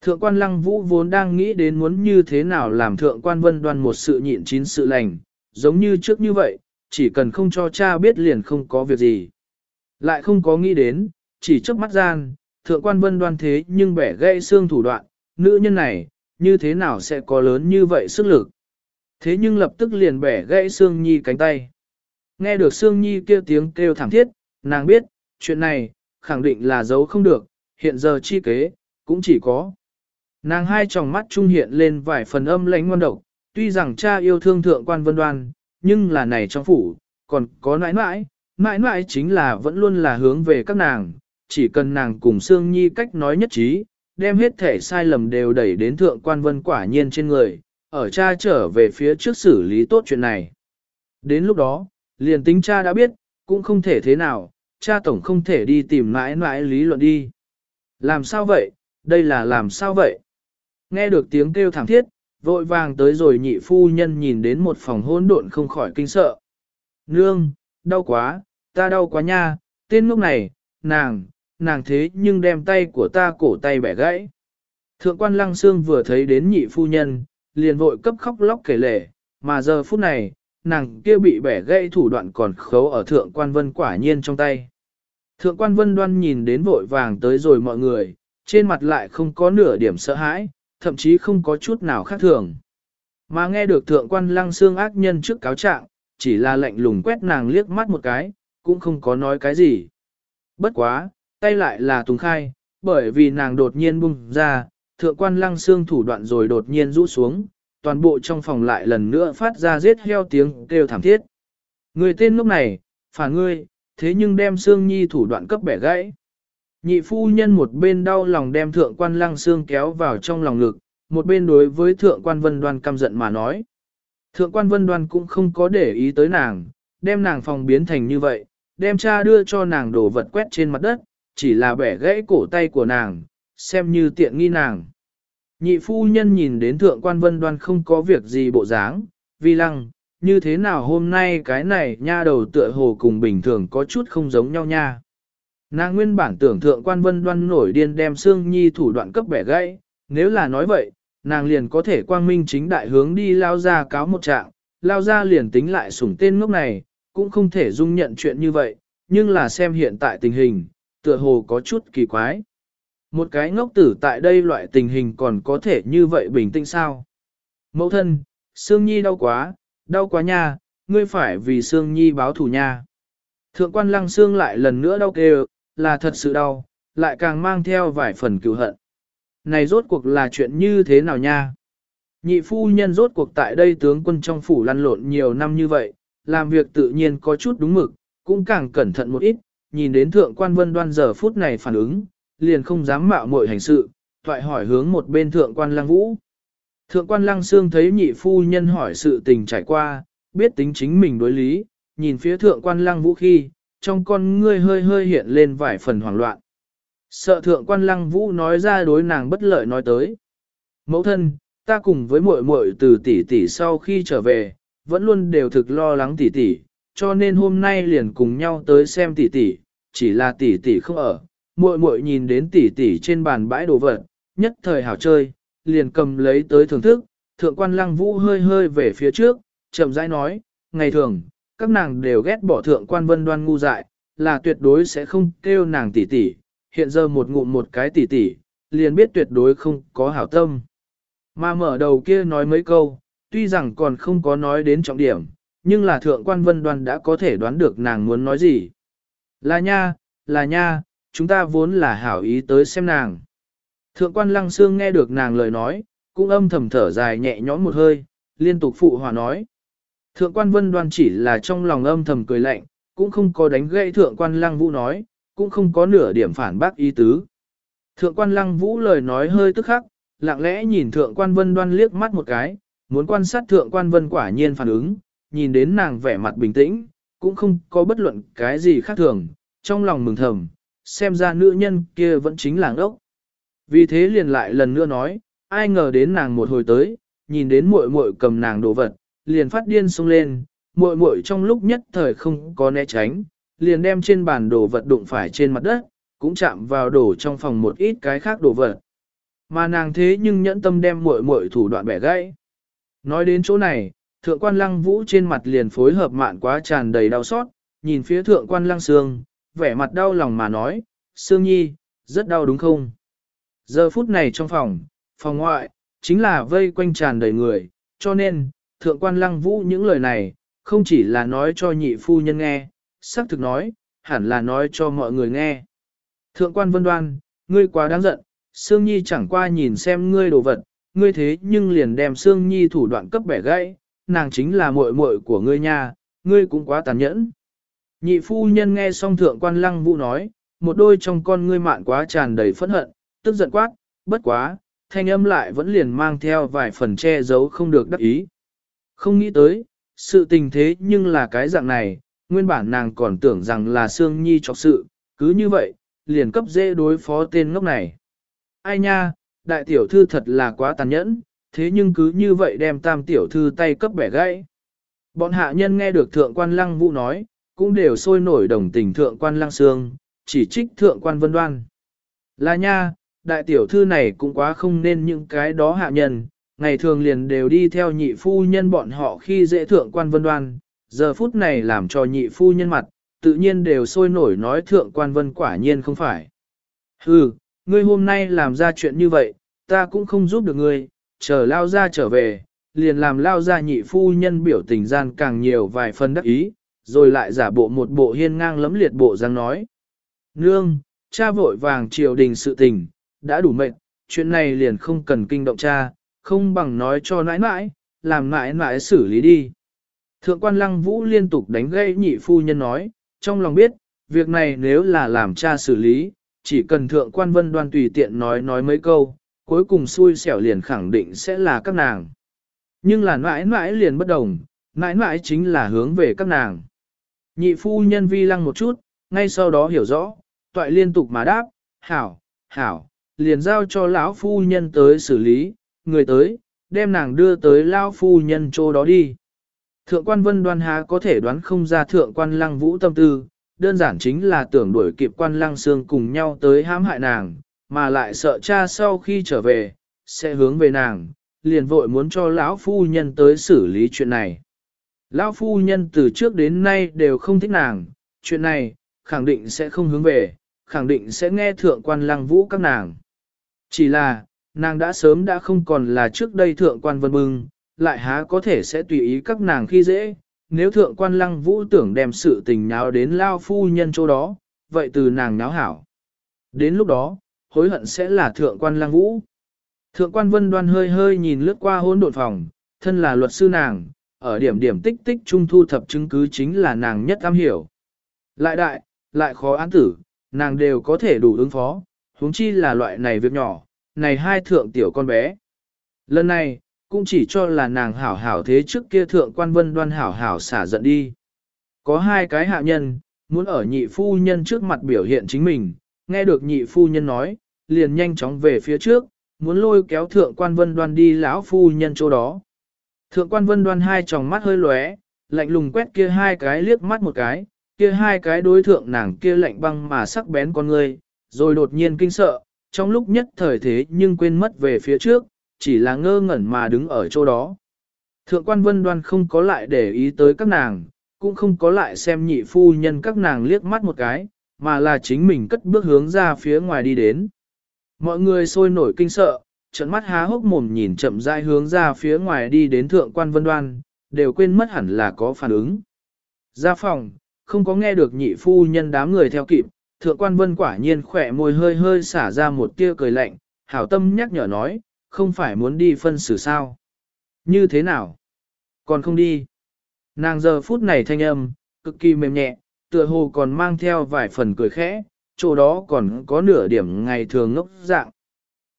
Thượng quan lăng vũ vốn đang nghĩ đến muốn như thế nào làm thượng quan vân đoan một sự nhịn chín sự lành, giống như trước như vậy, chỉ cần không cho cha biết liền không có việc gì. Lại không có nghĩ đến, chỉ trước mắt gian, thượng quan vân đoan thế nhưng bẻ gãy xương thủ đoạn, nữ nhân này, như thế nào sẽ có lớn như vậy sức lực. Thế nhưng lập tức liền bẻ gãy xương nhi cánh tay. Nghe được xương nhi kêu tiếng kêu thảm thiết, nàng biết, chuyện này, khẳng định là giấu không được, hiện giờ chi kế, cũng chỉ có. Nàng hai tròng mắt trung hiện lên vài phần âm lãnh ngoan độc, tuy rằng cha yêu thương thượng quan vân đoan, nhưng là này trong phủ, còn có nãi nãi, nãi nãi chính là vẫn luôn là hướng về các nàng, chỉ cần nàng cùng Sương Nhi cách nói nhất trí, đem hết thể sai lầm đều đẩy đến thượng quan vân quả nhiên trên người, ở cha trở về phía trước xử lý tốt chuyện này. Đến lúc đó, liền tính cha đã biết, cũng không thể thế nào, cha tổng không thể đi tìm mãi mãi lý luận đi. Làm sao vậy, đây là làm sao vậy? Nghe được tiếng kêu thảm thiết, vội vàng tới rồi nhị phu nhân nhìn đến một phòng hỗn độn không khỏi kinh sợ. Nương, đau quá, ta đau quá nha, tên lúc này, nàng, nàng thế nhưng đem tay của ta cổ tay bẻ gãy. Thượng quan lăng xương vừa thấy đến nhị phu nhân, liền vội cấp khóc lóc kể lể, mà giờ phút này, nàng kia bị bẻ gãy thủ đoạn còn khấu ở thượng quan vân quả nhiên trong tay. Thượng quan vân đoan nhìn đến vội vàng tới rồi mọi người, trên mặt lại không có nửa điểm sợ hãi, thậm chí không có chút nào khác thường. Mà nghe được thượng quan lăng xương ác nhân trước cáo trạng, chỉ là lạnh lùng quét nàng liếc mắt một cái, cũng không có nói cái gì. Bất quá, tay lại là tùng khai, bởi vì nàng đột nhiên bung ra, thượng quan lăng xương thủ đoạn rồi đột nhiên rũ xuống, toàn bộ trong phòng lại lần nữa phát ra giết heo tiếng kêu thảm thiết. Người tên lúc này, phản ngươi, thế nhưng đem xương nhi thủ đoạn cấp bẻ gãy. Nhị phu nhân một bên đau lòng đem thượng quan lăng xương kéo vào trong lòng ngực, một bên đối với thượng quan vân đoan căm giận mà nói. Thượng quan vân đoan cũng không có để ý tới nàng, đem nàng phòng biến thành như vậy, đem cha đưa cho nàng đổ vật quét trên mặt đất, chỉ là bẻ gãy cổ tay của nàng, xem như tiện nghi nàng. Nhị phu nhân nhìn đến thượng quan vân đoan không có việc gì bộ dáng, vi lăng, như thế nào hôm nay cái này nha đầu tựa hồ cùng bình thường có chút không giống nhau nha. Nàng nguyên bản tưởng thượng quan vân đoan nổi điên đem xương nhi thủ đoạn cấp bẻ gãy, nếu là nói vậy, nàng liền có thể quang minh chính đại hướng đi lao ra cáo một trạng, lao ra liền tính lại sủng tên ngốc này, cũng không thể dung nhận chuyện như vậy, nhưng là xem hiện tại tình hình, tựa hồ có chút kỳ quái. Một cái ngốc tử tại đây loại tình hình còn có thể như vậy bình tĩnh sao? Mẫu thân, Sương Nhi đau quá, đau quá nha, ngươi phải vì Sương Nhi báo thù nha. Thượng quan lăng Sương lại lần nữa đau kêu, là thật sự đau, lại càng mang theo vài phần cựu hận. Này rốt cuộc là chuyện như thế nào nha? Nhị phu nhân rốt cuộc tại đây tướng quân trong phủ lăn lộn nhiều năm như vậy, làm việc tự nhiên có chút đúng mực, cũng càng cẩn thận một ít, nhìn đến thượng quan vân đoan giờ phút này phản ứng, liền không dám mạo muội hành sự, thoại hỏi hướng một bên thượng quan lăng vũ. Thượng quan lăng xương thấy nhị phu nhân hỏi sự tình trải qua, biết tính chính mình đối lý, nhìn phía thượng quan lăng vũ khi, trong con ngươi hơi hơi hiện lên vài phần hoảng loạn. Sợ thượng quan lăng vũ nói ra đối nàng bất lợi nói tới. Mẫu thân, ta cùng với muội muội từ tỷ tỷ sau khi trở về, vẫn luôn đều thực lo lắng tỷ tỷ, cho nên hôm nay liền cùng nhau tới xem tỷ tỷ, chỉ là tỷ tỷ không ở. Muội muội nhìn đến tỷ tỷ trên bàn bãi đồ vật, nhất thời hảo chơi, liền cầm lấy tới thưởng thức, thượng quan lăng vũ hơi hơi về phía trước, chậm rãi nói, ngày thường, các nàng đều ghét bỏ thượng quan vân đoan ngu dại, là tuyệt đối sẽ không kêu nàng tỷ tỷ, hiện giờ một ngụm một cái tỷ tỷ, liền biết tuyệt đối không có hảo tâm. Mà mở đầu kia nói mấy câu, tuy rằng còn không có nói đến trọng điểm, nhưng là thượng quan vân đoan đã có thể đoán được nàng muốn nói gì. Là nha, là nha, chúng ta vốn là hảo ý tới xem nàng. Thượng quan lăng xương nghe được nàng lời nói, cũng âm thầm thở dài nhẹ nhõm một hơi, liên tục phụ hòa nói. Thượng quan vân đoan chỉ là trong lòng âm thầm cười lạnh, cũng không có đánh gãy thượng quan lăng vũ nói, cũng không có nửa điểm phản bác ý tứ. Thượng quan lăng vũ lời nói hơi tức khắc, lặng lẽ nhìn thượng quan vân đoan liếc mắt một cái, muốn quan sát thượng quan vân quả nhiên phản ứng, nhìn đến nàng vẻ mặt bình tĩnh, cũng không có bất luận cái gì khác thường, trong lòng mừng thầm, xem ra nữ nhân kia vẫn chính là ngốc. Vì thế liền lại lần nữa nói, ai ngờ đến nàng một hồi tới, nhìn đến muội muội cầm nàng đồ vật, liền phát điên xông lên, muội muội trong lúc nhất thời không có né tránh, liền đem trên bàn đồ vật đụng phải trên mặt đất, cũng chạm vào đổ trong phòng một ít cái khác đồ vật. Mà nàng thế nhưng nhẫn tâm đem muội muội thủ đoạn bẻ gãy. Nói đến chỗ này, thượng quan lăng vũ trên mặt liền phối hợp mạn quá tràn đầy đau xót, nhìn phía thượng quan lăng sương, vẻ mặt đau lòng mà nói, Sương Nhi, rất đau đúng không? Giờ phút này trong phòng, phòng ngoại, chính là vây quanh tràn đầy người, cho nên, thượng quan lăng vũ những lời này, không chỉ là nói cho nhị phu nhân nghe, xác thực nói, hẳn là nói cho mọi người nghe. Thượng quan vân đoan, ngươi quá đáng giận, Sương Nhi chẳng qua nhìn xem ngươi đồ vật, ngươi thế nhưng liền đem Sương Nhi thủ đoạn cấp bẻ gãy, nàng chính là muội muội của ngươi nha, ngươi cũng quá tàn nhẫn. Nhị phu nhân nghe xong thượng quan lăng vũ nói, một đôi trong con ngươi mạn quá tràn đầy phẫn hận, tức giận quát, bất quá, thanh âm lại vẫn liền mang theo vài phần che giấu không được đắc ý. Không nghĩ tới, sự tình thế nhưng là cái dạng này, nguyên bản nàng còn tưởng rằng là Sương Nhi chọc sự, cứ như vậy, liền cấp dễ đối phó tên ngốc này. Ai nha, đại tiểu thư thật là quá tàn nhẫn, thế nhưng cứ như vậy đem tam tiểu thư tay cấp bẻ gãy. Bọn hạ nhân nghe được thượng quan lăng vũ nói, cũng đều sôi nổi đồng tình thượng quan lăng xương, chỉ trích thượng quan vân đoan. Là nha, đại tiểu thư này cũng quá không nên những cái đó hạ nhân, ngày thường liền đều đi theo nhị phu nhân bọn họ khi dễ thượng quan vân đoan, giờ phút này làm cho nhị phu nhân mặt, tự nhiên đều sôi nổi nói thượng quan vân quả nhiên không phải. Hừ, ngươi hôm nay làm ra chuyện như vậy, ta cũng không giúp được ngươi, chờ lao ra trở về, liền làm lao ra nhị phu nhân biểu tình gian càng nhiều vài phần đắc ý, rồi lại giả bộ một bộ hiên ngang lấm liệt bộ răng nói. Nương, cha vội vàng triều đình sự tình, đã đủ mệnh, chuyện này liền không cần kinh động cha, không bằng nói cho nãi nãi, làm nãi nãi xử lý đi. Thượng quan lăng vũ liên tục đánh gây nhị phu nhân nói, trong lòng biết, việc này nếu là làm cha xử lý, chỉ cần thượng quan vân đoan tùy tiện nói nói mấy câu, cuối cùng xui xẻo liền khẳng định sẽ là các nàng. Nhưng là mãi mãi liền bất đồng, mãi mãi chính là hướng về các nàng. Nhị phu nhân vi lăng một chút, ngay sau đó hiểu rõ, toại liên tục mà đáp, hảo, hảo, liền giao cho lão phu nhân tới xử lý, người tới, đem nàng đưa tới lão phu nhân chỗ đó đi. Thượng quan vân đoan há có thể đoán không ra thượng quan lăng vũ tâm tư, đơn giản chính là tưởng đuổi kịp quan lăng xương cùng nhau tới hãm hại nàng, mà lại sợ cha sau khi trở về, sẽ hướng về nàng, liền vội muốn cho lão phu nhân tới xử lý chuyện này. Lão phu nhân từ trước đến nay đều không thích nàng, chuyện này, khẳng định sẽ không hướng về, khẳng định sẽ nghe thượng quan lăng vũ các nàng. Chỉ là, nàng đã sớm đã không còn là trước đây thượng quan vân bưng, lại há có thể sẽ tùy ý các nàng khi dễ, nếu thượng quan lăng vũ tưởng đem sự tình nháo đến lao phu nhân chỗ đó, vậy từ nàng nháo hảo. Đến lúc đó, hối hận sẽ là thượng quan lang vũ. Thượng quan vân đoan hơi hơi nhìn lướt qua hôn đột phòng, thân là luật sư nàng, ở điểm điểm tích tích trung thu thập chứng cứ chính là nàng nhất am hiểu. Lại đại, lại khó án tử, nàng đều có thể đủ ứng phó, huống chi là loại này việc nhỏ, này hai thượng tiểu con bé. Lần này, cũng chỉ cho là nàng hảo hảo thế trước kia thượng quan vân đoan hảo hảo xả giận đi. Có hai cái hạ nhân, muốn ở nhị phu nhân trước mặt biểu hiện chính mình, nghe được nhị phu nhân nói, liền nhanh chóng về phía trước, muốn lôi kéo thượng quan vân đoan đi lão phu nhân chỗ đó. Thượng quan vân đoan hai tròng mắt hơi lóe, lạnh lùng quét kia hai cái liếc mắt một cái, kia hai cái đối thượng nàng kia lạnh băng mà sắc bén con người, rồi đột nhiên kinh sợ, trong lúc nhất thời thế nhưng quên mất về phía trước, chỉ là ngơ ngẩn mà đứng ở chỗ đó. Thượng quan vân đoan không có lại để ý tới các nàng, cũng không có lại xem nhị phu nhân các nàng liếc mắt một cái, mà là chính mình cất bước hướng ra phía ngoài đi đến. Mọi người sôi nổi kinh sợ, trận mắt há hốc mồm nhìn chậm rãi hướng ra phía ngoài đi đến thượng quan vân đoan, đều quên mất hẳn là có phản ứng. Ra phòng, không có nghe được nhị phu nhân đám người theo kịp, thượng quan vân quả nhiên khỏe môi hơi hơi xả ra một tia cười lạnh, hảo tâm nhắc nhở nói, không phải muốn đi phân xử sao. Như thế nào? Còn không đi. Nàng giờ phút này thanh âm, cực kỳ mềm nhẹ, tựa hồ còn mang theo vài phần cười khẽ, chỗ đó còn có nửa điểm ngày thường ngốc dạng.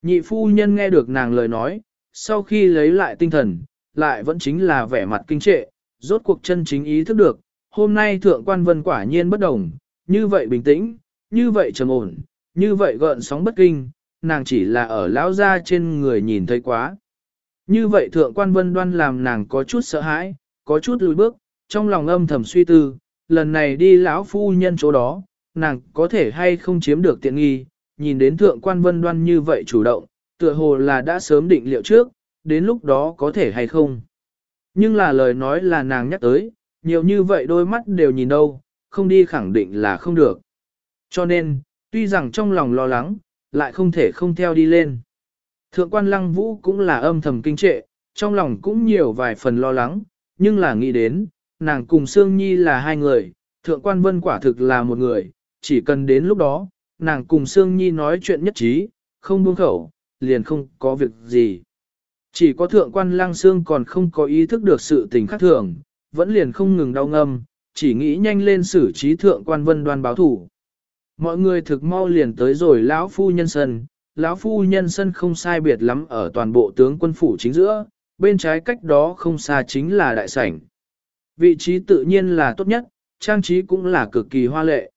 Nhị phu nhân nghe được nàng lời nói, sau khi lấy lại tinh thần, lại vẫn chính là vẻ mặt kinh trệ, rốt cuộc chân chính ý thức được, hôm nay thượng quan vân quả nhiên bất đồng, như vậy bình tĩnh, như vậy trầm ổn, như vậy gợn sóng bất kinh, nàng chỉ là ở lão gia trên người nhìn thấy quá. Như vậy thượng quan vân đoan làm nàng có chút sợ hãi, có chút lùi bước, trong lòng âm thầm suy tư, lần này đi lão phu nhân chỗ đó, nàng có thể hay không chiếm được tiện nghi, nhìn đến thượng quan vân đoan như vậy chủ động, tựa hồ là đã sớm định liệu trước, đến lúc đó có thể hay không. Nhưng là lời nói là nàng nhắc tới, nhiều như vậy đôi mắt đều nhìn đâu, không đi khẳng định là không được. Cho nên, tuy rằng trong lòng lo lắng, lại không thể không theo đi lên. Thượng quan lăng vũ cũng là âm thầm kinh trệ, trong lòng cũng nhiều vài phần lo lắng, nhưng là nghĩ đến, nàng cùng Sương Nhi là hai người, thượng quan vân quả thực là một người, chỉ cần đến lúc đó, nàng cùng Sương Nhi nói chuyện nhất trí, không buông khẩu, liền không có việc gì. Chỉ có thượng quan lăng Sương còn không có ý thức được sự tình khác thường, vẫn liền không ngừng đau ngâm, chỉ nghĩ nhanh lên xử trí thượng quan vân đoan báo thủ. Mọi người thực mau liền tới rồi lão phu nhân sân, lão phu nhân sân không sai biệt lắm ở toàn bộ tướng quân phủ chính giữa, bên trái cách đó không xa chính là đại sảnh. Vị trí tự nhiên là tốt nhất, trang trí cũng là cực kỳ hoa lệ.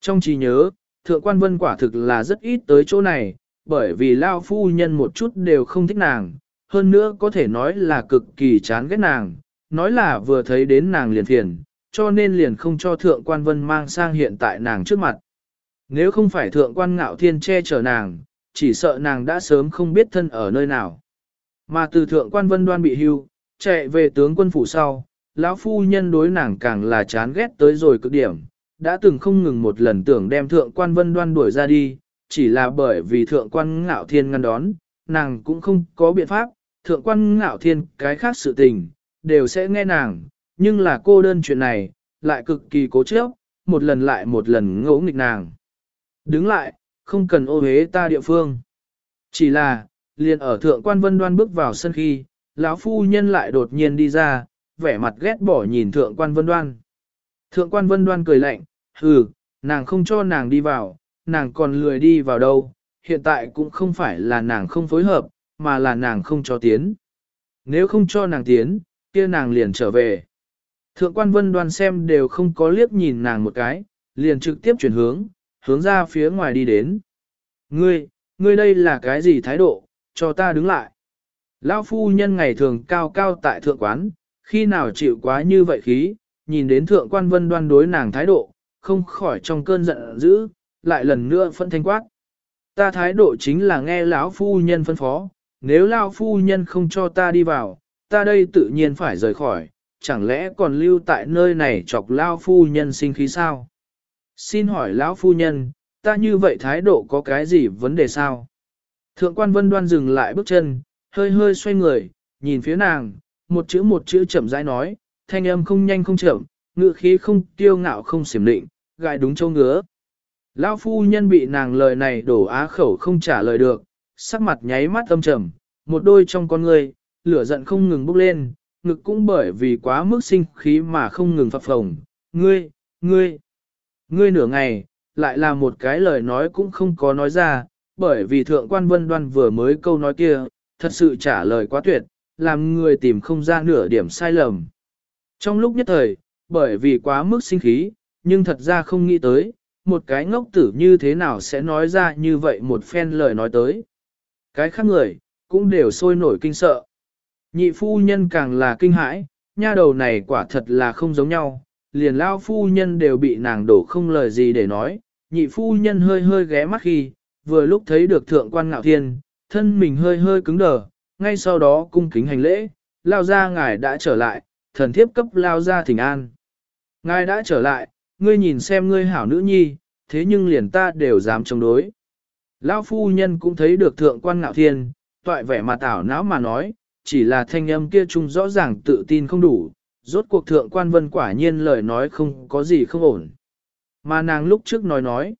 Trong trí nhớ, thượng quan vân quả thực là rất ít tới chỗ này, bởi vì lao phu nhân một chút đều không thích nàng, hơn nữa có thể nói là cực kỳ chán ghét nàng, nói là vừa thấy đến nàng liền phiền, cho nên liền không cho thượng quan vân mang sang hiện tại nàng trước mặt. Nếu không phải thượng quan ngạo thiên che chở nàng, chỉ sợ nàng đã sớm không biết thân ở nơi nào. Mà từ thượng quan vân đoan bị hưu, chạy về tướng quân phủ sau, lão phu nhân đối nàng càng là chán ghét tới rồi cực điểm, đã từng không ngừng một lần tưởng đem thượng quan vân đoan đuổi ra đi, chỉ là bởi vì thượng quan ngạo thiên ngăn đón, nàng cũng không có biện pháp, thượng quan ngạo thiên cái khác sự tình, đều sẽ nghe nàng, nhưng là cô đơn chuyện này, lại cực kỳ cố chấp, một lần lại một lần ngỗ nghịch nàng. Đứng lại, không cần ô hế ta địa phương. Chỉ là, liền ở thượng quan vân đoan bước vào sân khi, lão phu nhân lại đột nhiên đi ra, vẻ mặt ghét bỏ nhìn thượng quan vân đoan. Thượng quan vân đoan cười lạnh, hừ, nàng không cho nàng đi vào, nàng còn lười đi vào đâu, hiện tại cũng không phải là nàng không phối hợp, mà là nàng không cho tiến. Nếu không cho nàng tiến, kia nàng liền trở về. Thượng quan vân đoan xem đều không có liếc nhìn nàng một cái, liền trực tiếp chuyển hướng, hướng ra phía ngoài đi đến. Ngươi, ngươi đây là cái gì thái độ, cho ta đứng lại. Lão phu nhân ngày thường cao cao tại thượng quán, khi nào chịu quá như vậy khí, nhìn đến thượng quan vân đoan đối nàng thái độ, không khỏi trong cơn giận dữ, lại lần nữa phân thanh quát. Ta thái độ chính là nghe lão phu nhân phân phó, nếu lão phu nhân không cho ta đi vào, ta đây tự nhiên phải rời khỏi, chẳng lẽ còn lưu tại nơi này chọc lão phu nhân sinh khí sao? Xin hỏi lão phu nhân, ta như vậy thái độ có cái gì vấn đề sao? Thượng quan vân đoan dừng lại bước chân, hơi hơi xoay người, nhìn phía nàng, một chữ một chữ chậm rãi nói, thanh âm không nhanh không chậm, ngự khí không tiêu ngạo không xiểm định, gại đúng châu ngứa. Lão phu nhân bị nàng lời này đổ á khẩu không trả lời được, sắc mặt nháy mắt âm trầm, một đôi trong con người, lửa giận không ngừng bốc lên, ngực cũng bởi vì quá mức sinh khí mà không ngừng phập phồng. Ngươi, ngươi, ngươi nửa ngày, lại là một cái lời nói cũng không có nói ra, bởi vì thượng quan vân đoan vừa mới câu nói kia, thật sự trả lời quá tuyệt, làm người tìm không ra nửa điểm sai lầm. Trong lúc nhất thời, bởi vì quá mức sinh khí, nhưng thật ra không nghĩ tới, một cái ngốc tử như thế nào sẽ nói ra như vậy một phen lời nói tới. Cái khác người, cũng đều sôi nổi kinh sợ. Nhị phu nhân càng là kinh hãi, nha đầu này quả thật là không giống nhau, liền lao phu nhân đều bị nàng đổ không lời gì để nói, nhị phu nhân hơi hơi ghé mắt khi, vừa lúc thấy được thượng quan ngạo thiên, thân mình hơi hơi cứng đờ, ngay sau đó cung kính hành lễ, lao ra ngài đã trở lại, thần thiếp cấp lao ra thỉnh an. Ngài đã trở lại, ngươi nhìn xem ngươi hảo nữ nhi, thế nhưng liền ta đều dám chống đối. Lão phu nhân cũng thấy được thượng quan ngạo thiên, toại vẻ mặt ảo não mà nói, chỉ là thanh âm kia chung rõ ràng tự tin không đủ, rốt cuộc thượng quan vân quả nhiên lời nói không có gì không ổn. Mà nàng lúc trước nói nói,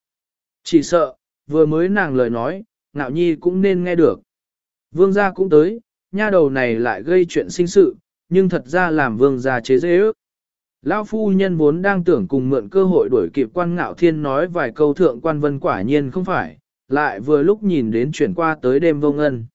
chỉ sợ, vừa mới nàng lời nói, ngạo nhi cũng nên nghe được. Vương gia cũng tới, nha đầu này lại gây chuyện sinh sự, nhưng thật ra làm vương gia chế dễ ước. Lão phu nhân vốn đang tưởng cùng mượn cơ hội đuổi kịp quan ngạo thiên nói vài câu thượng quan vân quả nhiên không phải, lại vừa lúc nhìn đến chuyển qua tới đêm vô ngân.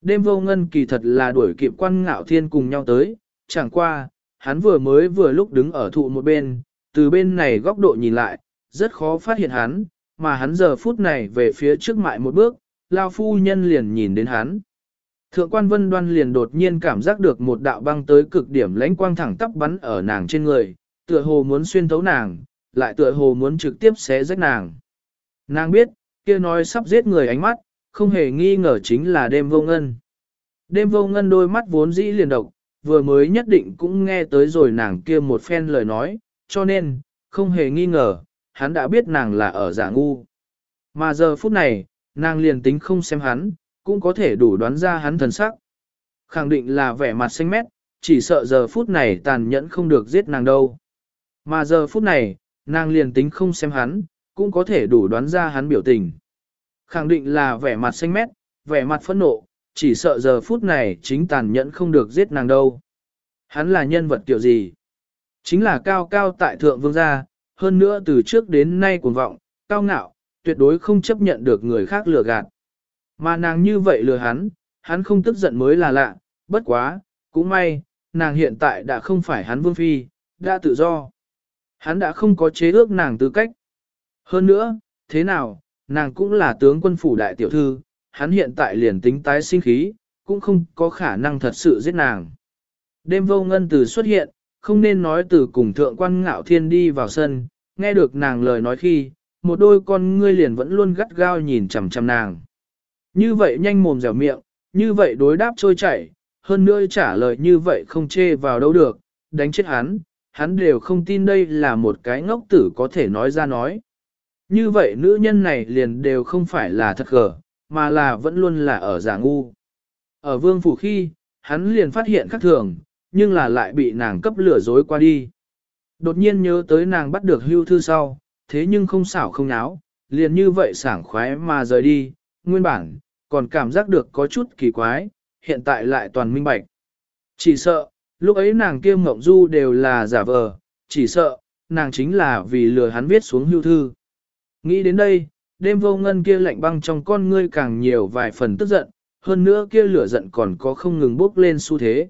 Đêm vô ngân kỳ thật là đuổi kịp quan ngạo thiên cùng nhau tới, chẳng qua, hắn vừa mới vừa lúc đứng ở thụ một bên, từ bên này góc độ nhìn lại, rất khó phát hiện hắn, mà hắn giờ phút này về phía trước mại một bước, lao phu nhân liền nhìn đến hắn. Thượng quan vân đoan liền đột nhiên cảm giác được một đạo băng tới cực điểm lãnh quang thẳng tắp bắn ở nàng trên người, tựa hồ muốn xuyên thấu nàng, lại tựa hồ muốn trực tiếp xé rách nàng. Nàng biết, kia nói sắp giết người ánh mắt, không hề nghi ngờ chính là đêm vô ngân. Đêm vô ngân đôi mắt vốn dĩ liền độc, vừa mới nhất định cũng nghe tới rồi nàng kia một phen lời nói, cho nên, không hề nghi ngờ, hắn đã biết nàng là ở giả ngu. Mà giờ phút này, nàng liền tính không xem hắn, cũng có thể đủ đoán ra hắn thần sắc. Khẳng định là vẻ mặt xanh mét, chỉ sợ giờ phút này tàn nhẫn không được giết nàng đâu. Mà giờ phút này, nàng liền tính không xem hắn, cũng có thể đủ đoán ra hắn biểu tình. Khẳng định là vẻ mặt xanh mét, vẻ mặt phẫn nộ, chỉ sợ giờ phút này chính tàn nhẫn không được giết nàng đâu. Hắn là nhân vật kiểu gì? Chính là cao cao tại thượng vương gia, hơn nữa từ trước đến nay cuồng vọng, cao ngạo, tuyệt đối không chấp nhận được người khác lừa gạt. Mà nàng như vậy lừa hắn, hắn không tức giận mới là lạ, bất quá, cũng may, nàng hiện tại đã không phải hắn vương phi, đã tự do. Hắn đã không có chế ước nàng tư cách. Hơn nữa, thế nào, nàng cũng là tướng quân phủ đại tiểu thư, hắn hiện tại liền tính tái sinh khí, cũng không có khả năng thật sự giết nàng. Đêm vô ngân từ xuất hiện, không nên nói từ cùng thượng quan ngạo thiên đi vào sân, nghe được nàng lời nói khi, một đôi con ngươi liền vẫn luôn gắt gao nhìn chằm chằm nàng. Như vậy nhanh mồm dẻo miệng, như vậy đối đáp trôi chảy, hơn nữa trả lời như vậy không chê vào đâu được, đánh chết hắn, hắn đều không tin đây là một cái ngốc tử có thể nói ra nói. Như vậy nữ nhân này liền đều không phải là thật gở, mà là vẫn luôn là ở giả ngu. Ở vương phủ khi, hắn liền phát hiện khắc thường, nhưng là lại bị nàng cấp lửa dối qua đi. Đột nhiên nhớ tới nàng bắt được hưu thư sau, thế nhưng không xảo không náo, liền như vậy sảng khoái mà rời đi, nguyên bản, còn cảm giác được có chút kỳ quái, hiện tại lại toàn minh bạch. Chỉ sợ, lúc ấy nàng kia mộng du đều là giả vờ, chỉ sợ, nàng chính là vì lừa hắn viết xuống hưu thư. Nghĩ đến đây, đêm vô ngân kia lạnh băng trong con ngươi càng nhiều vài phần tức giận, hơn nữa kia lửa giận còn có không ngừng bốc lên xu thế.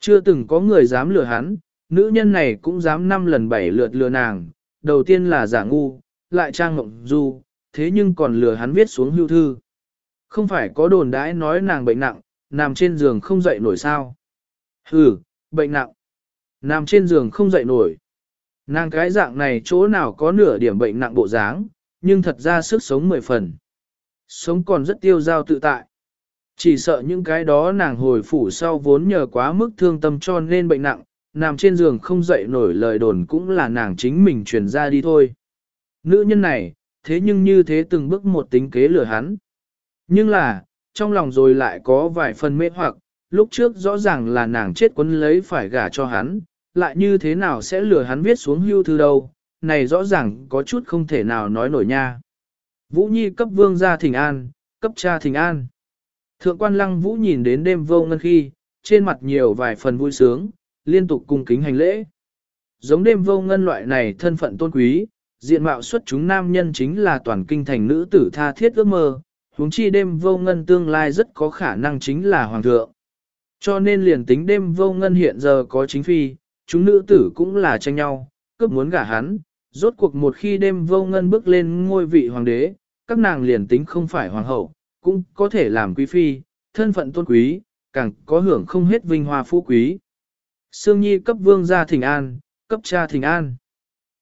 Chưa từng có người dám lừa hắn, nữ nhân này cũng dám năm lần bảy lượt lừa nàng, đầu tiên là giả ngu, lại trang ngộng du, thế nhưng còn lừa hắn viết xuống hưu thư. Không phải có đồn đãi nói nàng bệnh nặng, nằm trên giường không dậy nổi sao. Hừ, bệnh nặng. Nằm trên giường không dậy nổi. Nàng cái dạng này chỗ nào có nửa điểm bệnh nặng bộ dáng, nhưng thật ra sức sống mười phần. Sống còn rất tiêu dao tự tại. Chỉ sợ những cái đó nàng hồi phủ sau vốn nhờ quá mức thương tâm cho nên bệnh nặng, nằm trên giường không dậy nổi lời đồn cũng là nàng chính mình truyền ra đi thôi. Nữ nhân này, thế nhưng như thế từng bước một tính kế lừa hắn. Nhưng là, trong lòng rồi lại có vài phần mê hoặc, lúc trước rõ ràng là nàng chết quấn lấy phải gả cho hắn, lại như thế nào sẽ lừa hắn viết xuống hưu thư đâu, này rõ ràng có chút không thể nào nói nổi nha. Vũ Nhi cấp vương gia thỉnh an, cấp cha thỉnh an. Thượng quan lăng Vũ nhìn đến đêm vô ngân khi, trên mặt nhiều vài phần vui sướng, liên tục cung kính hành lễ. Giống đêm vô ngân loại này thân phận tôn quý, diện mạo xuất chúng nam nhân chính là toàn kinh thành nữ tử tha thiết ước mơ, huống chi đêm vô ngân tương lai rất có khả năng chính là hoàng thượng. Cho nên liền tính đêm vô ngân hiện giờ có chính phi, chúng nữ tử cũng là tranh nhau, cướp muốn gả hắn, rốt cuộc một khi đêm vô ngân bước lên ngôi vị hoàng đế, các nàng liền tính không phải hoàng hậu, cũng có thể làm quý phi, thân phận tôn quý, càng có hưởng không hết vinh hoa phú quý. Sương Nhi cấp vương gia thỉnh an, cấp cha thỉnh an.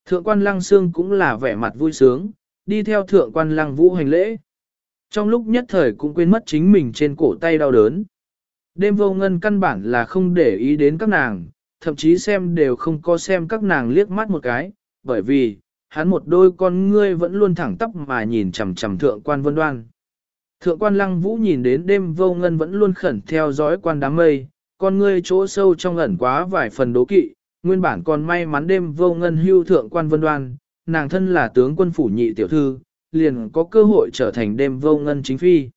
Thượng quan lăng Sương cũng là vẻ mặt vui sướng, đi theo thượng quan lăng vũ hành lễ. Trong lúc nhất thời cũng quên mất chính mình trên cổ tay đau đớn. Đêm vô ngân căn bản là không để ý đến các nàng, thậm chí xem đều không có xem các nàng liếc mắt một cái, bởi vì, hắn một đôi con ngươi vẫn luôn thẳng tắp mà nhìn chằm chằm thượng quan vân đoan. Thượng quan lăng vũ nhìn đến đêm vô ngân vẫn luôn khẩn theo dõi quan đám mây, con ngươi chỗ sâu trong ẩn quá vài phần đố kỵ, nguyên bản còn may mắn đêm vô ngân hưu thượng quan vân đoan, nàng thân là tướng quân phủ nhị tiểu thư, liền có cơ hội trở thành đêm vô ngân chính phi.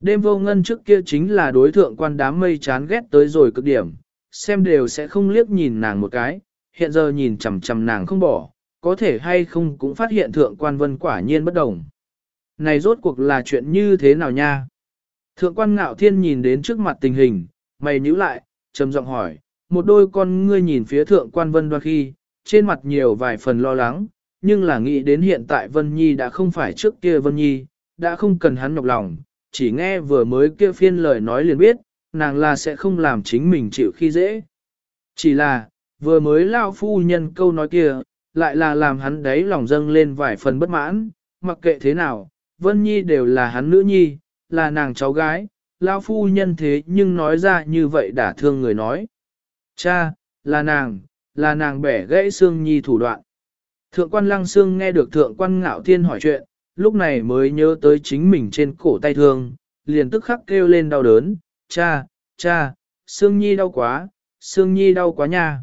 Đêm vô ngân trước kia chính là đối thượng quan đám mây chán ghét tới rồi cực điểm, xem đều sẽ không liếc nhìn nàng một cái, hiện giờ nhìn chằm chằm nàng không bỏ, có thể hay không cũng phát hiện thượng quan vân quả nhiên bất đồng. Này rốt cuộc là chuyện như thế nào nha? Thượng quan ngạo thiên nhìn đến trước mặt tình hình, mày nhíu lại, trầm giọng hỏi, một đôi con ngươi nhìn phía thượng quan vân đoan khi, trên mặt nhiều vài phần lo lắng, nhưng là nghĩ đến hiện tại Vân Nhi đã không phải trước kia Vân Nhi, đã không cần hắn nhọc lòng, chỉ nghe vừa mới kia phiên lời nói liền biết, nàng là sẽ không làm chính mình chịu khi dễ. Chỉ là, vừa mới lao phu nhân câu nói kia, lại là làm hắn đấy lòng dâng lên vài phần bất mãn, mặc kệ thế nào, Vân Nhi đều là hắn nữ nhi, là nàng cháu gái, lao phu nhân thế nhưng nói ra như vậy đã thương người nói. Cha, là nàng, là nàng bẻ gãy xương nhi thủ đoạn. Thượng quan lăng xương nghe được thượng quan ngạo thiên hỏi chuyện, lúc này mới nhớ tới chính mình trên cổ tay thương, liền tức khắc kêu lên đau đớn, cha, cha, xương nhi đau quá, xương nhi đau quá nha.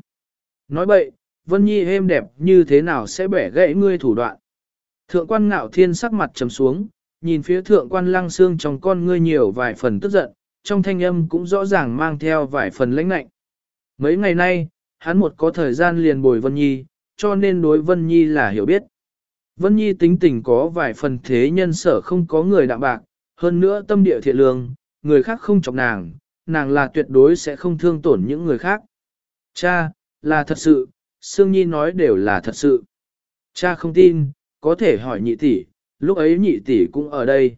Nói bậy, Vân Nhi êm đẹp như thế nào sẽ bẻ gãy ngươi thủ đoạn. Thượng quan ngạo thiên sắc mặt trầm xuống, nhìn phía thượng quan lăng xương trong con ngươi nhiều vài phần tức giận, trong thanh âm cũng rõ ràng mang theo vài phần lãnh lạnh. Mấy ngày nay, hắn một có thời gian liền bồi Vân Nhi, cho nên đối Vân Nhi là hiểu biết. Vân Nhi tính tình có vài phần thế nhân sở không có người đạm bạc, hơn nữa tâm địa thiện lương, người khác không chọc nàng, nàng là tuyệt đối sẽ không thương tổn những người khác. Cha, là thật sự, Sương Nhi nói đều là thật sự. Cha không tin, có thể hỏi nhị tỷ, lúc ấy nhị tỷ cũng ở đây.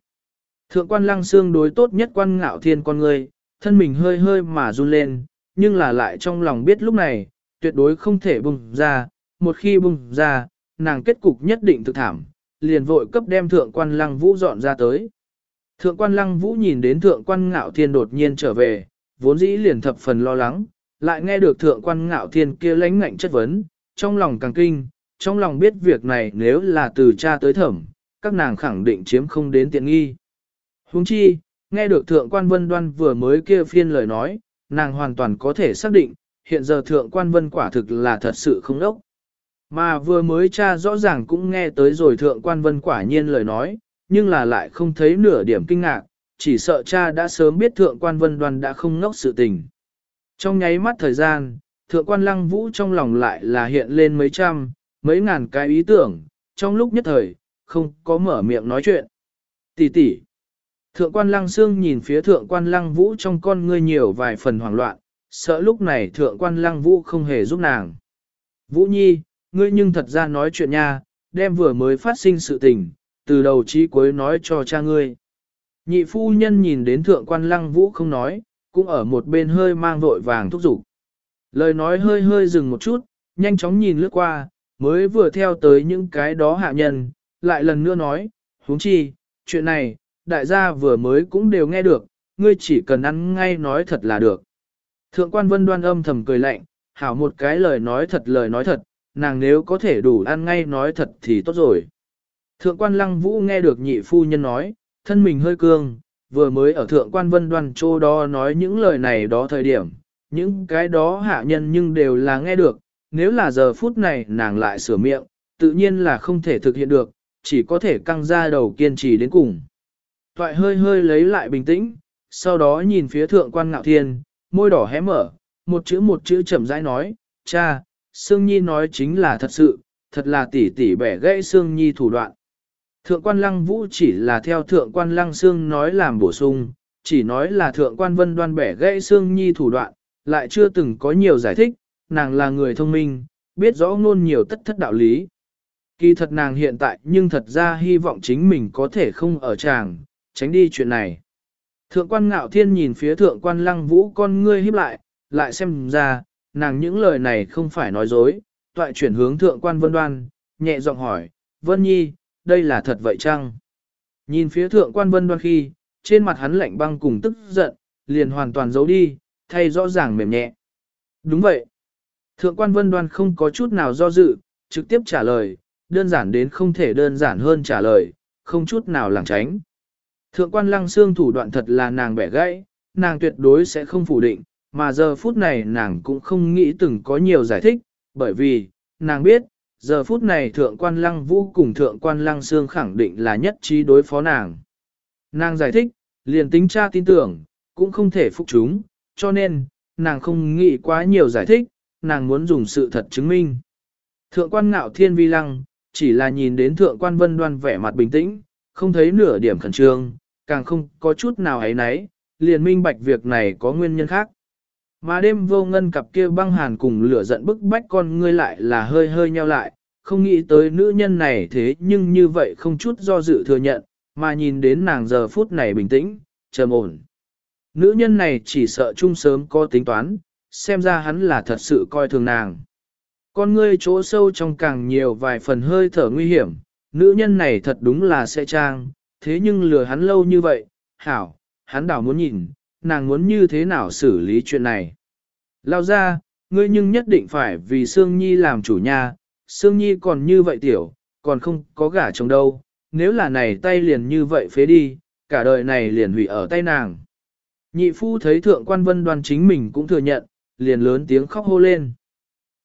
Thượng quan lăng xương đối tốt nhất quan ngạo thiên con người, thân mình hơi hơi mà run lên, nhưng là lại trong lòng biết lúc này, tuyệt đối không thể bùng ra, một khi bùng ra, nàng kết cục nhất định thực thảm, liền vội cấp đem thượng quan lăng vũ dọn ra tới. Thượng quan lăng vũ nhìn đến thượng quan ngạo thiên đột nhiên trở về, vốn dĩ liền thập phần lo lắng, lại nghe được thượng quan ngạo thiên kia lãnh ngạnh chất vấn, trong lòng càng kinh, trong lòng biết việc này nếu là từ cha tới thẩm, các nàng khẳng định chiếm không đến tiện nghi. Huống chi, nghe được thượng quan vân đoan vừa mới kia phiên lời nói, nàng hoàn toàn có thể xác định, hiện giờ thượng quan vân quả thực là thật sự không đốc. Mà vừa mới cha rõ ràng cũng nghe tới rồi thượng quan vân quả nhiên lời nói, nhưng là lại không thấy nửa điểm kinh ngạc, chỉ sợ cha đã sớm biết thượng quan vân đoan đã không ngốc sự tình. Trong nháy mắt thời gian, thượng quan lăng vũ trong lòng lại là hiện lên mấy trăm, mấy ngàn cái ý tưởng, trong lúc nhất thời, không có mở miệng nói chuyện. Tỷ tỷ. Thượng quan lăng xương nhìn phía thượng quan lăng vũ trong con ngươi nhiều vài phần hoảng loạn, sợ lúc này thượng quan lăng vũ không hề giúp nàng. Vũ nhi, ngươi nhưng thật ra nói chuyện nha, đem vừa mới phát sinh sự tình, từ đầu chí cuối nói cho cha ngươi. Nhị phu nhân nhìn đến thượng quan lăng vũ không nói, cũng ở một bên hơi mang vội vàng thúc giục. Lời nói hơi hơi dừng một chút, nhanh chóng nhìn lướt qua, mới vừa theo tới những cái đó hạ nhân, lại lần nữa nói, huống chi, chuyện này, đại gia vừa mới cũng đều nghe được, ngươi chỉ cần ăn ngay nói thật là được. Thượng quan vân đoan âm thầm cười lạnh, hảo một cái lời nói thật lời nói thật, nàng nếu có thể đủ ăn ngay nói thật thì tốt rồi. Thượng quan lăng vũ nghe được nhị phu nhân nói, thân mình hơi cương, vừa mới ở thượng quan vân đoan chô đó nói những lời này đó thời điểm, những cái đó hạ nhân nhưng đều là nghe được, nếu là giờ phút này nàng lại sửa miệng, tự nhiên là không thể thực hiện được, chỉ có thể căng ra đầu kiên trì đến cùng. Toại hơi hơi lấy lại bình tĩnh, sau đó nhìn phía thượng quan ngạo thiên, môi đỏ hé mở, một chữ một chữ chậm rãi nói, cha, Sương Nhi nói chính là thật sự, thật là tỉ tỉ bẻ gãy Sương Nhi thủ đoạn. Thượng quan lăng vũ chỉ là theo thượng quan lăng Sương nói làm bổ sung, chỉ nói là thượng quan vân đoan bẻ gãy Sương Nhi thủ đoạn, lại chưa từng có nhiều giải thích, nàng là người thông minh, biết rõ ngôn nhiều tất thất đạo lý. Kỳ thật nàng hiện tại nhưng thật ra hy vọng chính mình có thể không ở chàng, tránh đi chuyện này. Thượng quan ngạo thiên nhìn phía thượng quan lăng vũ con ngươi híp lại, lại xem ra, nàng những lời này không phải nói dối, toại chuyển hướng thượng quan vân đoan, nhẹ giọng hỏi, Vân Nhi, đây là thật vậy chăng? Nhìn phía thượng quan vân đoan khi, trên mặt hắn lạnh băng cùng tức giận, liền hoàn toàn giấu đi, thay rõ ràng mềm nhẹ. Đúng vậy. Thượng quan vân đoan không có chút nào do dự, trực tiếp trả lời, đơn giản đến không thể đơn giản hơn trả lời, không chút nào lảng tránh. Thượng quan lăng xương thủ đoạn thật là nàng bẻ gãy, nàng tuyệt đối sẽ không phủ định, mà giờ phút này nàng cũng không nghĩ từng có nhiều giải thích, bởi vì, nàng biết, giờ phút này thượng quan lăng vũ cùng thượng quan lăng xương khẳng định là nhất trí đối phó nàng. Nàng giải thích, liền tính tra tin tưởng, cũng không thể phục chúng, cho nên, nàng không nghĩ quá nhiều giải thích, nàng muốn dùng sự thật chứng minh. Thượng quan ngạo thiên vi lăng, chỉ là nhìn đến thượng quan vân đoan vẻ mặt bình tĩnh, không thấy nửa điểm khẩn trương, càng không có chút nào ấy nấy, liền minh bạch việc này có nguyên nhân khác. Mà đêm vô ngân cặp kia băng hàn cùng lửa giận bức bách con ngươi lại là hơi hơi nheo lại, không nghĩ tới nữ nhân này thế nhưng như vậy không chút do dự thừa nhận, mà nhìn đến nàng giờ phút này bình tĩnh, trầm ổn. Nữ nhân này chỉ sợ chung sớm có tính toán, xem ra hắn là thật sự coi thường nàng. Con ngươi chỗ sâu trong càng nhiều vài phần hơi thở nguy hiểm, nữ nhân này thật đúng là sẽ trang, thế nhưng lừa hắn lâu như vậy, hảo, hắn đảo muốn nhìn, nàng muốn như thế nào xử lý chuyện này. Lao ra, ngươi nhưng nhất định phải vì Sương Nhi làm chủ nhà, Sương Nhi còn như vậy tiểu, còn không có gả chồng đâu, nếu là này tay liền như vậy phế đi, cả đời này liền hủy ở tay nàng. Nhị phu thấy thượng quan vân đoan chính mình cũng thừa nhận, liền lớn tiếng khóc hô lên.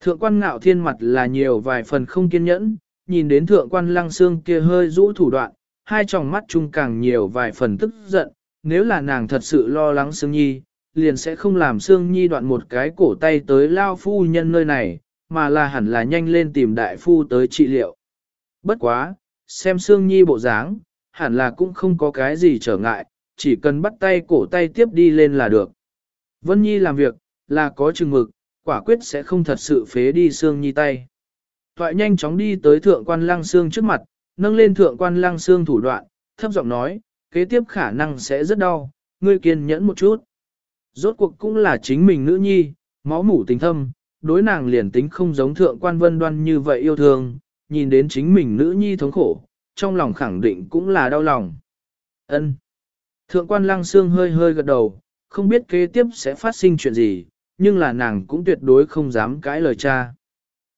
Thượng quan ngạo thiên mặt là nhiều vài phần không kiên nhẫn, nhìn đến thượng quan lăng xương kia hơi rũ thủ đoạn, hai tròng mắt chung càng nhiều vài phần tức giận, nếu là nàng thật sự lo lắng Sương Nhi, liền sẽ không làm Sương Nhi đoạn một cái cổ tay tới lao phu nhân nơi này, mà là hẳn là nhanh lên tìm đại phu tới trị liệu. Bất quá, xem Sương Nhi bộ dáng, hẳn là cũng không có cái gì trở ngại, chỉ cần bắt tay cổ tay tiếp đi lên là được. Vân Nhi làm việc, là có chừng mực, quả quyết sẽ không thật sự phế đi xương nhi tay. Thoại nhanh chóng đi tới thượng quan lăng xương trước mặt, nâng lên thượng quan lăng xương thủ đoạn, thấp giọng nói, kế tiếp khả năng sẽ rất đau, ngươi kiên nhẫn một chút. Rốt cuộc cũng là chính mình nữ nhi, máu mủ tình thâm, đối nàng liền tính không giống thượng quan vân đoan như vậy yêu thương, nhìn đến chính mình nữ nhi thống khổ, trong lòng khẳng định cũng là đau lòng. Ân. Thượng quan lăng xương hơi hơi gật đầu, không biết kế tiếp sẽ phát sinh chuyện gì, nhưng là nàng cũng tuyệt đối không dám cãi lời cha.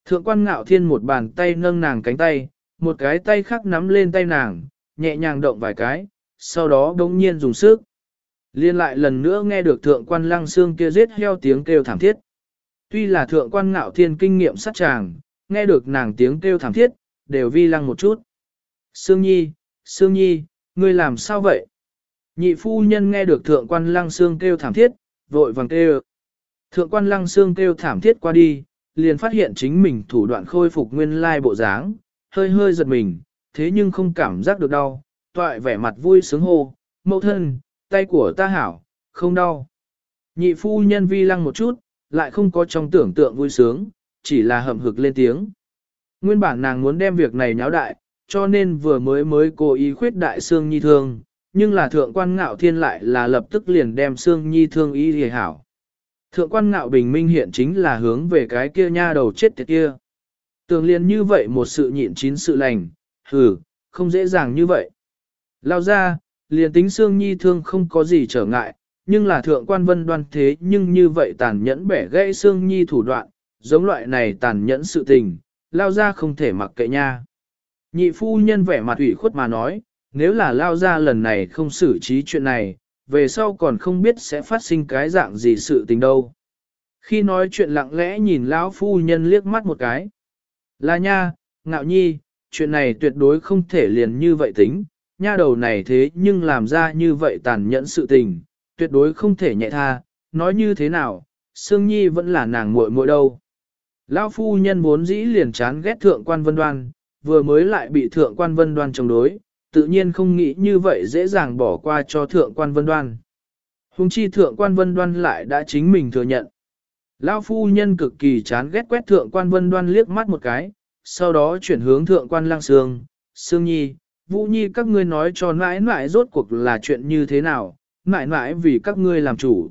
Thượng quan ngạo thiên một bàn tay nâng nàng cánh tay, một cái tay khác nắm lên tay nàng, nhẹ nhàng động vài cái, sau đó đống nhiên dùng sức. Liên lại lần nữa nghe được thượng quan lăng xương kia giết heo tiếng kêu thảm thiết. Tuy là thượng quan ngạo thiên kinh nghiệm sát tràng, nghe được nàng tiếng kêu thảm thiết, đều vi lăng một chút. Sương Nhi, Sương Nhi, ngươi làm sao vậy? Nhị phu nhân nghe được thượng quan lăng xương kêu thảm thiết, vội vàng kêu. Thượng quan lăng xương kêu thảm thiết qua đi, liền phát hiện chính mình thủ đoạn khôi phục nguyên lai bộ dáng, hơi hơi giật mình, thế nhưng không cảm giác được đau, toại vẻ mặt vui sướng hô, mẫu thân, tay của ta hảo, không đau. Nhị phu nhân vi lăng một chút, lại không có trong tưởng tượng vui sướng, chỉ là hậm hực lên tiếng. Nguyên bản nàng muốn đem việc này nháo đại, cho nên vừa mới mới cố ý khuyết đại xương nhi thương, nhưng là thượng quan ngạo thiên lại là lập tức liền đem xương nhi thương ý hề hảo. Thượng quan ngạo bình minh hiện chính là hướng về cái kia nha đầu chết tiệt kia. Tường liền như vậy một sự nhịn chín sự lành, hừ, không dễ dàng như vậy. Lao ra, liền tính xương nhi thương không có gì trở ngại, nhưng là thượng quan vân đoan thế nhưng như vậy tàn nhẫn bẻ gãy xương nhi thủ đoạn, giống loại này tàn nhẫn sự tình, lao ra không thể mặc kệ nha. Nhị phu nhân vẻ mặt ủy khuất mà nói, nếu là lao ra lần này không xử trí chuyện này, về sau còn không biết sẽ phát sinh cái dạng gì sự tình đâu. Khi nói chuyện lặng lẽ nhìn lão phu nhân liếc mắt một cái. Là nha, ngạo nhi, chuyện này tuyệt đối không thể liền như vậy tính, nha đầu này thế nhưng làm ra như vậy tàn nhẫn sự tình, tuyệt đối không thể nhẹ tha, nói như thế nào, Sương Nhi vẫn là nàng muội muội đâu. Lão phu nhân vốn dĩ liền chán ghét thượng quan vân đoan, vừa mới lại bị thượng quan vân đoan chống đối, tự nhiên không nghĩ như vậy dễ dàng bỏ qua cho thượng quan vân đoan. Hùng chi thượng quan vân đoan lại đã chính mình thừa nhận. Lão phu nhân cực kỳ chán ghét quét thượng quan vân đoan liếc mắt một cái, sau đó chuyển hướng thượng quan lang sương, sương nhi, vũ nhi các ngươi nói cho nãi nãi rốt cuộc là chuyện như thế nào, nãi nãi vì các ngươi làm chủ.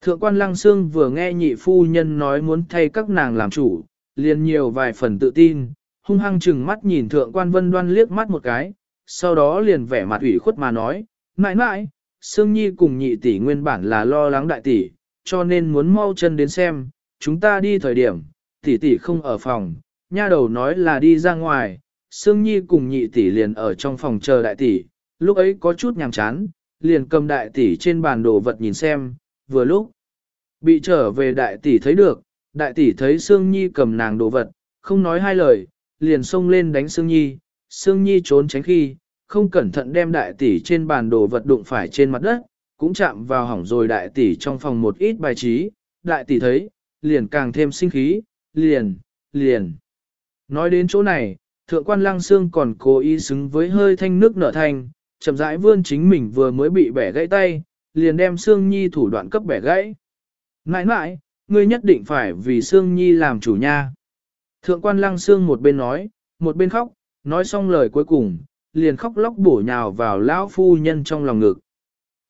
Thượng quan lăng Sương vừa nghe nhị phu nhân nói muốn thay các nàng làm chủ, liền nhiều vài phần tự tin, hung hăng chừng mắt nhìn thượng quan vân đoan liếc mắt một cái, sau đó liền vẻ mặt ủy khuất mà nói, nãi nãi, Sương Nhi cùng nhị tỷ nguyên bản là lo lắng đại tỷ, cho nên muốn mau chân đến xem, chúng ta đi thời điểm, tỷ tỷ không ở phòng, nha đầu nói là đi ra ngoài, Sương Nhi cùng nhị tỷ liền ở trong phòng chờ đại tỷ, lúc ấy có chút nhàm chán, liền cầm đại tỷ trên bàn đồ vật nhìn xem, vừa lúc bị trở về đại tỷ thấy được, đại tỷ thấy Sương Nhi cầm nàng đồ vật, không nói hai lời, liền xông lên đánh Sương Nhi, Sương Nhi trốn tránh khi, không cẩn thận đem đại tỷ trên bàn đồ vật đụng phải trên mặt đất, cũng chạm vào hỏng rồi đại tỷ trong phòng một ít bài trí, đại tỷ thấy, liền càng thêm sinh khí, liền, liền. Nói đến chỗ này, thượng quan lăng xương còn cố ý xứng với hơi thanh nước nở thành, chậm rãi vươn chính mình vừa mới bị bẻ gãy tay, liền đem Sương Nhi thủ đoạn cấp bẻ gãy. Nãi nãi, ngươi nhất định phải vì Sương Nhi làm chủ nha. Thượng quan lăng Sương một bên nói, một bên khóc, nói xong lời cuối cùng, liền khóc lóc bổ nhào vào lão phu nhân trong lòng ngực.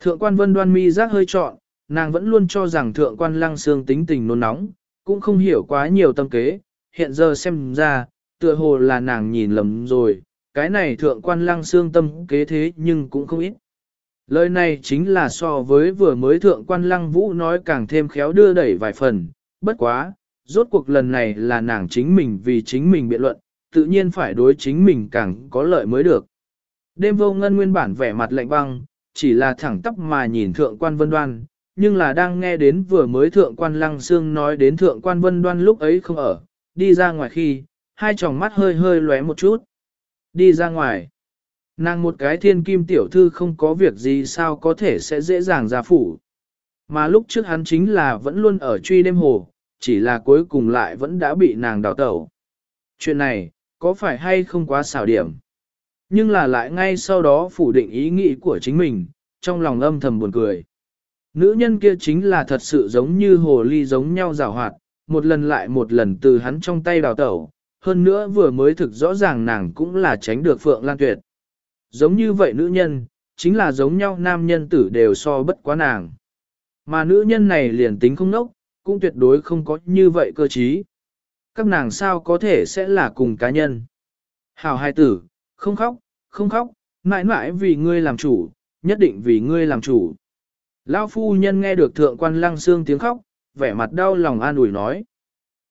Thượng quan vân đoan mi giác hơi trọn, nàng vẫn luôn cho rằng thượng quan lăng Sương tính tình nôn nóng, cũng không hiểu quá nhiều tâm kế, hiện giờ xem ra, tựa hồ là nàng nhìn lầm rồi, cái này thượng quan lăng xương tâm kế thế nhưng cũng không ít. Lời này chính là so với vừa mới thượng quan lăng vũ nói càng thêm khéo đưa đẩy vài phần, bất quá, rốt cuộc lần này là nàng chính mình vì chính mình biện luận, tự nhiên phải đối chính mình càng có lợi mới được. Đêm vô ngân nguyên bản vẻ mặt lạnh băng, chỉ là thẳng tắp mà nhìn thượng quan vân đoan, nhưng là đang nghe đến vừa mới thượng quan lăng xương nói đến thượng quan vân đoan lúc ấy không ở, đi ra ngoài khi, hai tròng mắt hơi hơi lóe một chút. Đi ra ngoài. Nàng một cái thiên kim tiểu thư không có việc gì sao có thể sẽ dễ dàng ra phủ. Mà lúc trước hắn chính là vẫn luôn ở truy đêm hồ, chỉ là cuối cùng lại vẫn đã bị nàng đào tẩu. Chuyện này, có phải hay không quá xảo điểm? Nhưng là lại ngay sau đó phủ định ý nghĩ của chính mình, trong lòng âm thầm buồn cười. Nữ nhân kia chính là thật sự giống như hồ ly giống nhau rào hoạt, một lần lại một lần từ hắn trong tay đào tẩu, hơn nữa vừa mới thực rõ ràng nàng cũng là tránh được Phượng Lan Tuyệt. Giống như vậy nữ nhân, chính là giống nhau nam nhân tử đều so bất quá nàng. Mà nữ nhân này liền tính không nốc, cũng tuyệt đối không có như vậy cơ trí. Các nàng sao có thể sẽ là cùng cá nhân. Hào hai tử, không khóc, không khóc, mãi mãi vì ngươi làm chủ, nhất định vì ngươi làm chủ. lao phu nhân nghe được thượng quan lăng xương tiếng khóc, vẻ mặt đau lòng an ủi nói.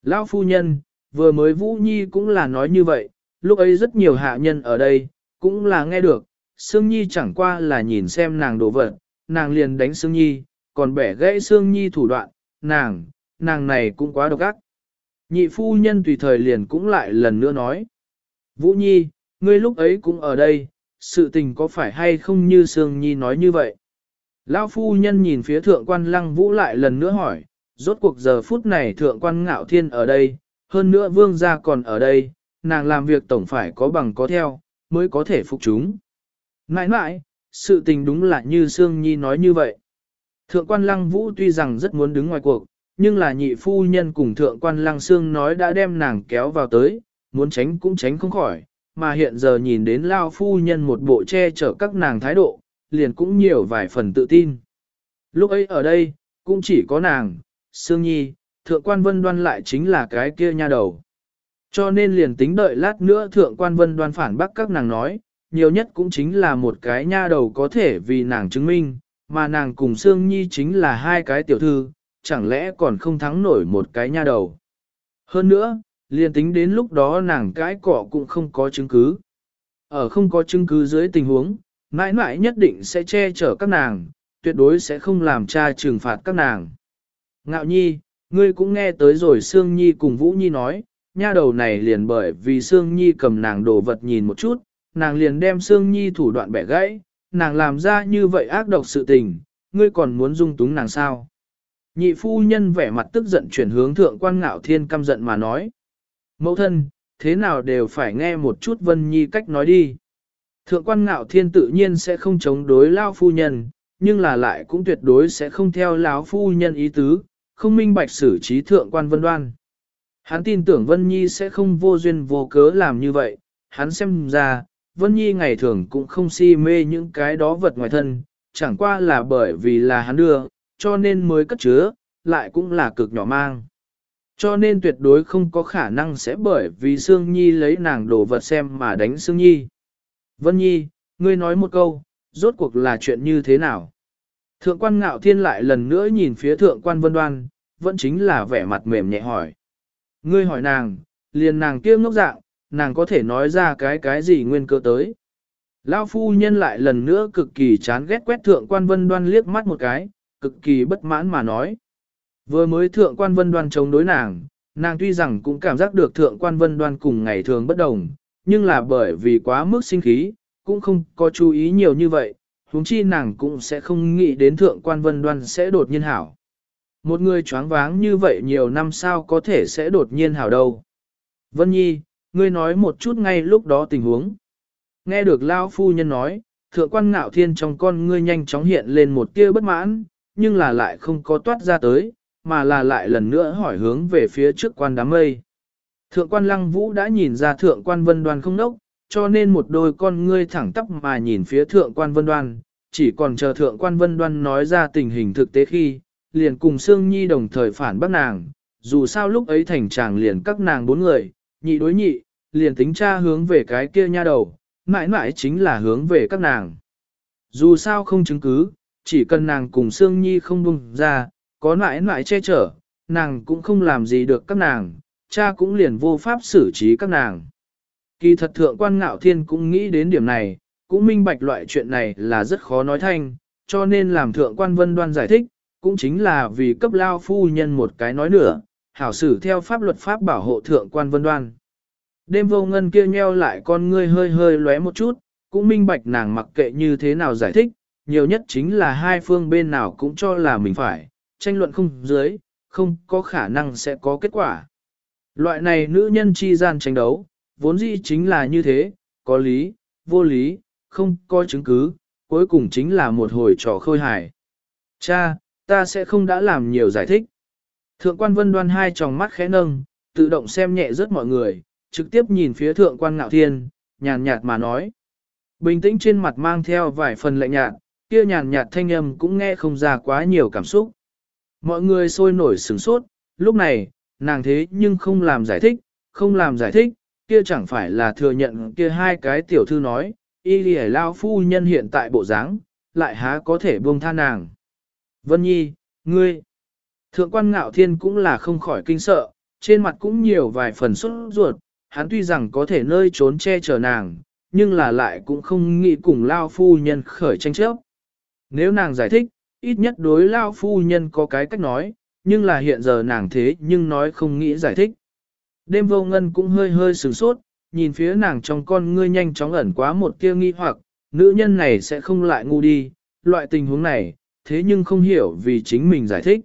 lao phu nhân, vừa mới Vũ Nhi cũng là nói như vậy, lúc ấy rất nhiều hạ nhân ở đây, cũng là nghe được, Sương Nhi chẳng qua là nhìn xem nàng đổ vật, nàng liền đánh Sương Nhi, còn bẻ gãy Sương Nhi thủ đoạn, nàng, nàng này cũng quá độc ác. Nhị phu nhân tùy thời liền cũng lại lần nữa nói. Vũ Nhi, ngươi lúc ấy cũng ở đây, sự tình có phải hay không như Sương Nhi nói như vậy? Lão phu nhân nhìn phía thượng quan lăng vũ lại lần nữa hỏi, rốt cuộc giờ phút này thượng quan ngạo thiên ở đây, hơn nữa vương gia còn ở đây, nàng làm việc tổng phải có bằng có theo, mới có thể phục chúng. Nãi nãi, sự tình đúng là như Sương Nhi nói như vậy. Thượng quan lăng vũ tuy rằng rất muốn đứng ngoài cuộc, nhưng là nhị phu nhân cùng thượng quan lăng Sương nói đã đem nàng kéo vào tới, muốn tránh cũng tránh không khỏi, mà hiện giờ nhìn đến lao phu nhân một bộ che chở các nàng thái độ, liền cũng nhiều vài phần tự tin. Lúc ấy ở đây, cũng chỉ có nàng, Sương Nhi, thượng quan vân đoan lại chính là cái kia nha đầu. Cho nên liền tính đợi lát nữa thượng quan vân đoan phản bác các nàng nói, nhiều nhất cũng chính là một cái nha đầu có thể vì nàng chứng minh, mà nàng cùng Sương Nhi chính là hai cái tiểu thư, chẳng lẽ còn không thắng nổi một cái nha đầu. Hơn nữa, liền tính đến lúc đó nàng cái cọ cũng không có chứng cứ. Ở không có chứng cứ dưới tình huống, mãi mãi nhất định sẽ che chở các nàng, tuyệt đối sẽ không làm cha trừng phạt các nàng. Ngạo nhi, ngươi cũng nghe tới rồi Sương Nhi cùng Vũ Nhi nói, nha đầu này liền bởi vì Sương Nhi cầm nàng đồ vật nhìn một chút, nàng liền đem Sương Nhi thủ đoạn bẻ gãy, nàng làm ra như vậy ác độc sự tình, ngươi còn muốn dung túng nàng sao? Nhị phu nhân vẻ mặt tức giận chuyển hướng thượng quan ngạo thiên căm giận mà nói. Mẫu thân, thế nào đều phải nghe một chút Vân Nhi cách nói đi. Thượng quan ngạo thiên tự nhiên sẽ không chống đối lao phu nhân, nhưng là lại cũng tuyệt đối sẽ không theo lão phu nhân ý tứ, không minh bạch xử trí thượng quan vân đoan. Hắn tin tưởng Vân Nhi sẽ không vô duyên vô cớ làm như vậy, hắn xem ra, Vân Nhi ngày thường cũng không si mê những cái đó vật ngoài thân, chẳng qua là bởi vì là hắn đưa, cho nên mới cất chứa, lại cũng là cực nhỏ mang. Cho nên tuyệt đối không có khả năng sẽ bởi vì Sương Nhi lấy nàng đồ vật xem mà đánh Sương Nhi. Vân Nhi, ngươi nói một câu, rốt cuộc là chuyện như thế nào? Thượng quan ngạo thiên lại lần nữa nhìn phía thượng quan vân đoan, vẫn chính là vẻ mặt mềm nhẹ hỏi. Ngươi hỏi nàng, liền nàng kia ngốc dạng, nàng có thể nói ra cái cái gì nguyên cơ tới. Lao phu nhân lại lần nữa cực kỳ chán ghét quét thượng quan vân đoan liếc mắt một cái, cực kỳ bất mãn mà nói. Vừa mới thượng quan vân đoan chống đối nàng, nàng tuy rằng cũng cảm giác được thượng quan vân đoan cùng ngày thường bất đồng, nhưng là bởi vì quá mức sinh khí, cũng không có chú ý nhiều như vậy, huống chi nàng cũng sẽ không nghĩ đến thượng quan vân đoan sẽ đột nhiên hảo. Một người choáng váng như vậy nhiều năm sao có thể sẽ đột nhiên hảo đâu. Vân Nhi, ngươi nói một chút ngay lúc đó tình huống. Nghe được Lao Phu Nhân nói, thượng quan ngạo thiên trong con ngươi nhanh chóng hiện lên một tia bất mãn, nhưng là lại không có toát ra tới, mà là lại lần nữa hỏi hướng về phía trước quan đám mây. Thượng quan lăng vũ đã nhìn ra thượng quan vân đoan không nốc, cho nên một đôi con ngươi thẳng tắp mà nhìn phía thượng quan vân đoan, chỉ còn chờ thượng quan vân đoan nói ra tình hình thực tế khi, liền cùng Sương Nhi đồng thời phản bác nàng, dù sao lúc ấy thành chàng liền các nàng bốn người, nhị đối nhị, liền tính cha hướng về cái kia nha đầu, mãi mãi chính là hướng về các nàng. Dù sao không chứng cứ, chỉ cần nàng cùng Sương Nhi không bùng ra, có mãi mãi che chở, nàng cũng không làm gì được các nàng, cha cũng liền vô pháp xử trí các nàng. Kỳ thật thượng quan ngạo thiên cũng nghĩ đến điểm này, cũng minh bạch loại chuyện này là rất khó nói thanh, cho nên làm thượng quan vân đoan giải thích, cũng chính là vì cấp lao phu nhân một cái nói nữa, hảo xử theo pháp luật pháp bảo hộ thượng quan vân đoan. Đêm vô ngân kia nheo lại con ngươi hơi hơi lóe một chút, cũng minh bạch nàng mặc kệ như thế nào giải thích, nhiều nhất chính là hai phương bên nào cũng cho là mình phải, tranh luận không dưới, không có khả năng sẽ có kết quả. Loại này nữ nhân chi gian tranh đấu, vốn dĩ chính là như thế, có lý, vô lý, không có chứng cứ, cuối cùng chính là một hồi trò khôi hài. Cha, ta sẽ không đã làm nhiều giải thích. Thượng quan vân đoan hai tròng mắt khẽ nâng, tự động xem nhẹ rất mọi người, trực tiếp nhìn phía thượng quan ngạo thiên, nhàn nhạt mà nói. Bình tĩnh trên mặt mang theo vài phần lạnh nhạt, kia nhàn nhạt thanh âm cũng nghe không ra quá nhiều cảm xúc. Mọi người sôi nổi sửng sốt, lúc này, nàng thế nhưng không làm giải thích, không làm giải thích, kia chẳng phải là thừa nhận kia hai cái tiểu thư nói, y lì lao phu nhân hiện tại bộ dáng, lại há có thể buông tha nàng. Vân Nhi, ngươi, thượng quan ngạo thiên cũng là không khỏi kinh sợ, trên mặt cũng nhiều vài phần xuất ruột, hắn tuy rằng có thể nơi trốn che chở nàng, nhưng là lại cũng không nghĩ cùng lao phu nhân khởi tranh chấp. Nếu nàng giải thích, ít nhất đối lao phu nhân có cái cách nói, nhưng là hiện giờ nàng thế nhưng nói không nghĩ giải thích. Đêm vô ngân cũng hơi hơi sửng sốt, nhìn phía nàng trong con ngươi nhanh chóng ẩn quá một tia nghi hoặc, nữ nhân này sẽ không lại ngu đi, loại tình huống này, thế nhưng không hiểu vì chính mình giải thích.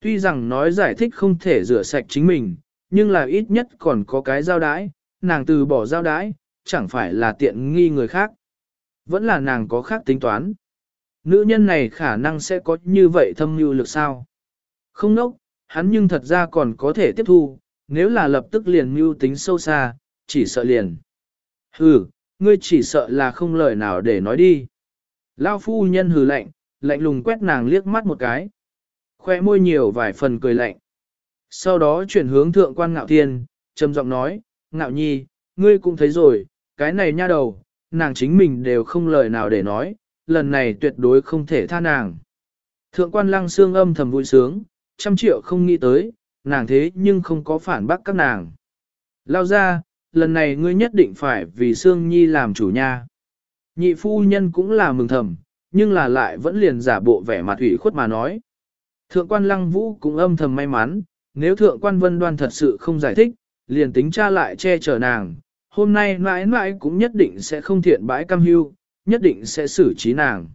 Tuy rằng nói giải thích không thể rửa sạch chính mình, nhưng là ít nhất còn có cái giao đái, nàng từ bỏ giao đái, chẳng phải là tiện nghi người khác. Vẫn là nàng có khác tính toán. Nữ nhân này khả năng sẽ có như vậy thâm mưu lực sao? Không nốc, hắn nhưng thật ra còn có thể tiếp thu, nếu là lập tức liền mưu tính sâu xa, chỉ sợ liền. Hừ, ngươi chỉ sợ là không lời nào để nói đi. Lao phu nhân hừ lạnh, lạnh lùng quét nàng liếc mắt một cái. Khoe môi nhiều vài phần cười lạnh. Sau đó chuyển hướng thượng quan ngạo thiên, trầm giọng nói, ngạo nhi, ngươi cũng thấy rồi, cái này nha đầu, nàng chính mình đều không lời nào để nói, lần này tuyệt đối không thể tha nàng. Thượng quan lăng xương âm thầm vui sướng, trăm triệu không nghĩ tới, nàng thế nhưng không có phản bác các nàng. Lao ra, lần này ngươi nhất định phải vì Sương Nhi làm chủ nha. Nhị phu nhân cũng là mừng thầm, nhưng là lại vẫn liền giả bộ vẻ mặt ủy khuất mà nói. Thượng quan lăng vũ cũng âm thầm may mắn, nếu thượng quan vân đoan thật sự không giải thích, liền tính cha lại che chở nàng, hôm nay mãi mãi cũng nhất định sẽ không thiện bãi cam hưu, nhất định sẽ xử trí nàng.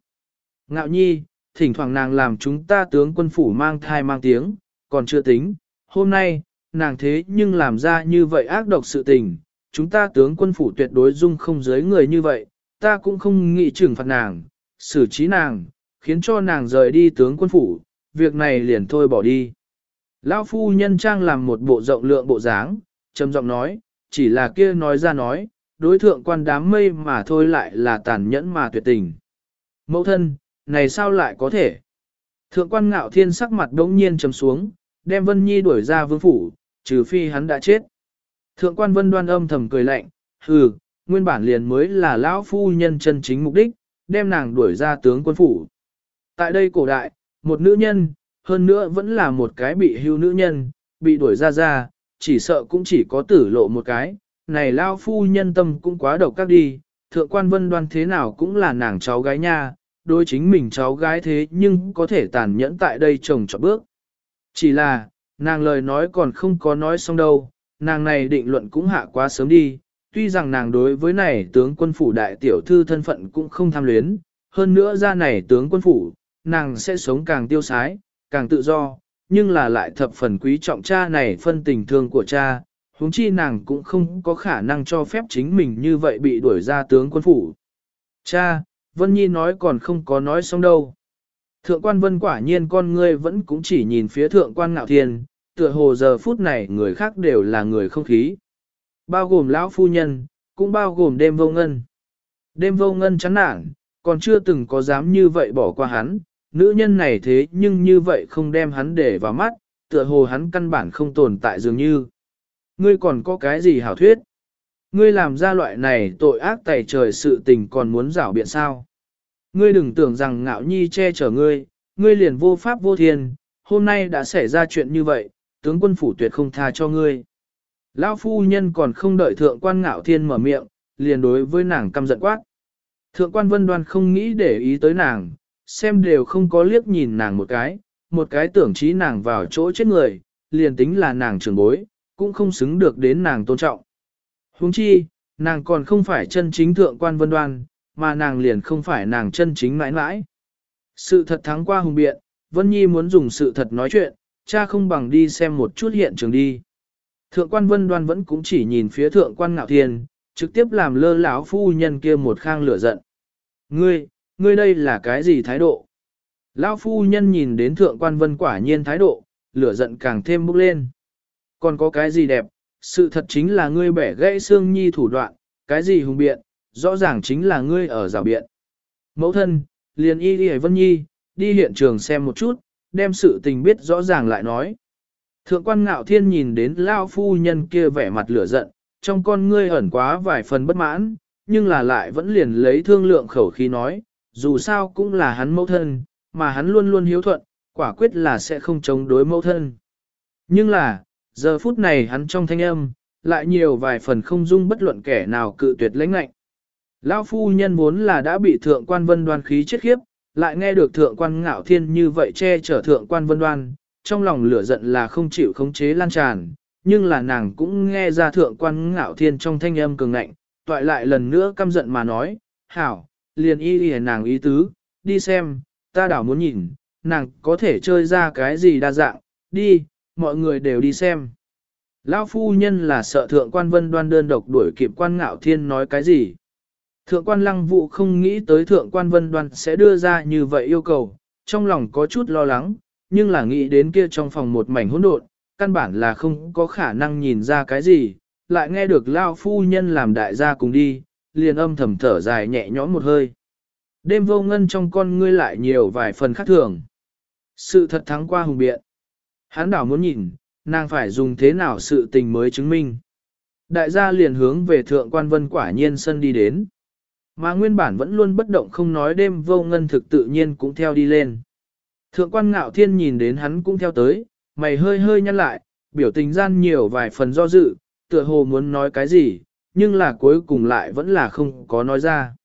Ngạo nhi, thỉnh thoảng nàng làm chúng ta tướng quân phủ mang thai mang tiếng, còn chưa tính, hôm nay, nàng thế nhưng làm ra như vậy ác độc sự tình, chúng ta tướng quân phủ tuyệt đối dung không giới người như vậy, ta cũng không nghĩ trừng phạt nàng, xử trí nàng, khiến cho nàng rời đi tướng quân phủ, việc này liền thôi bỏ đi. Lão phu nhân trang làm một bộ rộng lượng bộ dáng, trầm giọng nói, chỉ là kia nói ra nói, đối thượng quan đám mây mà thôi lại là tàn nhẫn mà tuyệt tình. Mẫu thân, này sao lại có thể? Thượng quan ngạo thiên sắc mặt đống nhiên trầm xuống, đem Vân Nhi đuổi ra vương phủ, trừ phi hắn đã chết. Thượng quan Vân đoan âm thầm cười lạnh, hừ, nguyên bản liền mới là lão phu nhân chân chính mục đích, đem nàng đuổi ra tướng quân phủ. Tại đây cổ đại, một nữ nhân, hơn nữa vẫn là một cái bị hưu nữ nhân, bị đuổi ra ra, chỉ sợ cũng chỉ có tử lộ một cái, này lao phu nhân tâm cũng quá độc các đi, thượng quan vân đoan thế nào cũng là nàng cháu gái nha, đối chính mình cháu gái thế nhưng có thể tàn nhẫn tại đây chồng cho bước. Chỉ là, nàng lời nói còn không có nói xong đâu, nàng này định luận cũng hạ quá sớm đi, tuy rằng nàng đối với này tướng quân phủ đại tiểu thư thân phận cũng không tham luyến, hơn nữa ra này tướng quân phủ, nàng sẽ sống càng tiêu sái, càng tự do, nhưng là lại thập phần quý trọng cha này phân tình thương của cha, huống chi nàng cũng không có khả năng cho phép chính mình như vậy bị đuổi ra tướng quân phủ. Cha, Vân Nhi nói còn không có nói xong đâu. Thượng quan Vân quả nhiên con ngươi vẫn cũng chỉ nhìn phía thượng quan ngạo thiên, tựa hồ giờ phút này người khác đều là người không khí. Bao gồm lão phu nhân, cũng bao gồm đêm vô ngân. Đêm vô ngân chán nản, còn chưa từng có dám như vậy bỏ qua hắn, nữ nhân này thế nhưng như vậy không đem hắn để vào mắt, tựa hồ hắn căn bản không tồn tại dường như. Ngươi còn có cái gì hảo thuyết? Ngươi làm ra loại này tội ác tẩy trời sự tình còn muốn rảo biện sao? Ngươi đừng tưởng rằng ngạo nhi che chở ngươi, ngươi liền vô pháp vô thiên, hôm nay đã xảy ra chuyện như vậy, tướng quân phủ tuyệt không tha cho ngươi. Lão phu nhân còn không đợi thượng quan ngạo thiên mở miệng, liền đối với nàng căm giận quát. Thượng quan vân đoan không nghĩ để ý tới nàng, xem đều không có liếc nhìn nàng một cái, một cái tưởng trí nàng vào chỗ chết người, liền tính là nàng trưởng bối, cũng không xứng được đến nàng tôn trọng. Huống chi, nàng còn không phải chân chính thượng quan vân đoan, mà nàng liền không phải nàng chân chính mãi mãi. Sự thật thắng qua hùng biện, Vân Nhi muốn dùng sự thật nói chuyện, cha không bằng đi xem một chút hiện trường đi. Thượng quan vân đoan vẫn cũng chỉ nhìn phía thượng quan ngạo thiên, trực tiếp làm lơ lão phu nhân kia một khang lửa giận. Ngươi, ngươi đây là cái gì thái độ? Lão phu nhân nhìn đến thượng quan vân quả nhiên thái độ, lửa giận càng thêm bốc lên. Còn có cái gì đẹp, sự thật chính là ngươi bẻ gãy xương nhi thủ đoạn, cái gì hùng biện, rõ ràng chính là ngươi ở rào biện. Mẫu thân, liền y đi vân nhi, đi hiện trường xem một chút, đem sự tình biết rõ ràng lại nói. Thượng quan ngạo thiên nhìn đến lao phu nhân kia vẻ mặt lửa giận, trong con ngươi ẩn quá vài phần bất mãn, nhưng là lại vẫn liền lấy thương lượng khẩu khí nói, dù sao cũng là hắn mẫu thân, mà hắn luôn luôn hiếu thuận, quả quyết là sẽ không chống đối mẫu thân. Nhưng là, giờ phút này hắn trong thanh âm, lại nhiều vài phần không dung bất luận kẻ nào cự tuyệt lãnh lạnh. Lão phu nhân vốn là đã bị thượng quan vân đoan khí chết khiếp, lại nghe được thượng quan ngạo thiên như vậy che chở thượng quan vân đoan, trong lòng lửa giận là không chịu khống chế lan tràn, nhưng là nàng cũng nghe ra thượng quan ngạo thiên trong thanh âm cường ngạnh, toại lại lần nữa căm giận mà nói, hảo, liền y y nàng ý tứ, đi xem, ta đảo muốn nhìn, nàng có thể chơi ra cái gì đa dạng, đi, mọi người đều đi xem. Lão phu nhân là sợ thượng quan vân đoan đơn độc đuổi kịp quan ngạo thiên nói cái gì. Thượng quan lăng vụ không nghĩ tới thượng quan vân đoan sẽ đưa ra như vậy yêu cầu, trong lòng có chút lo lắng, nhưng là nghĩ đến kia trong phòng một mảnh hỗn độn, căn bản là không có khả năng nhìn ra cái gì, lại nghe được Lao phu nhân làm đại gia cùng đi, liền âm thầm thở dài nhẹ nhõm một hơi. Đêm vô ngân trong con ngươi lại nhiều vài phần khác thường. Sự thật thắng qua hùng biện. Hán đảo muốn nhìn, nàng phải dùng thế nào sự tình mới chứng minh. Đại gia liền hướng về thượng quan vân quả nhiên sân đi đến. Mà nguyên bản vẫn luôn bất động không nói đêm vô ngân thực tự nhiên cũng theo đi lên. Thượng quan ngạo thiên nhìn đến hắn cũng theo tới, mày hơi hơi nhăn lại, biểu tình gian nhiều vài phần do dự, tựa hồ muốn nói cái gì, nhưng là cuối cùng lại vẫn là không có nói ra.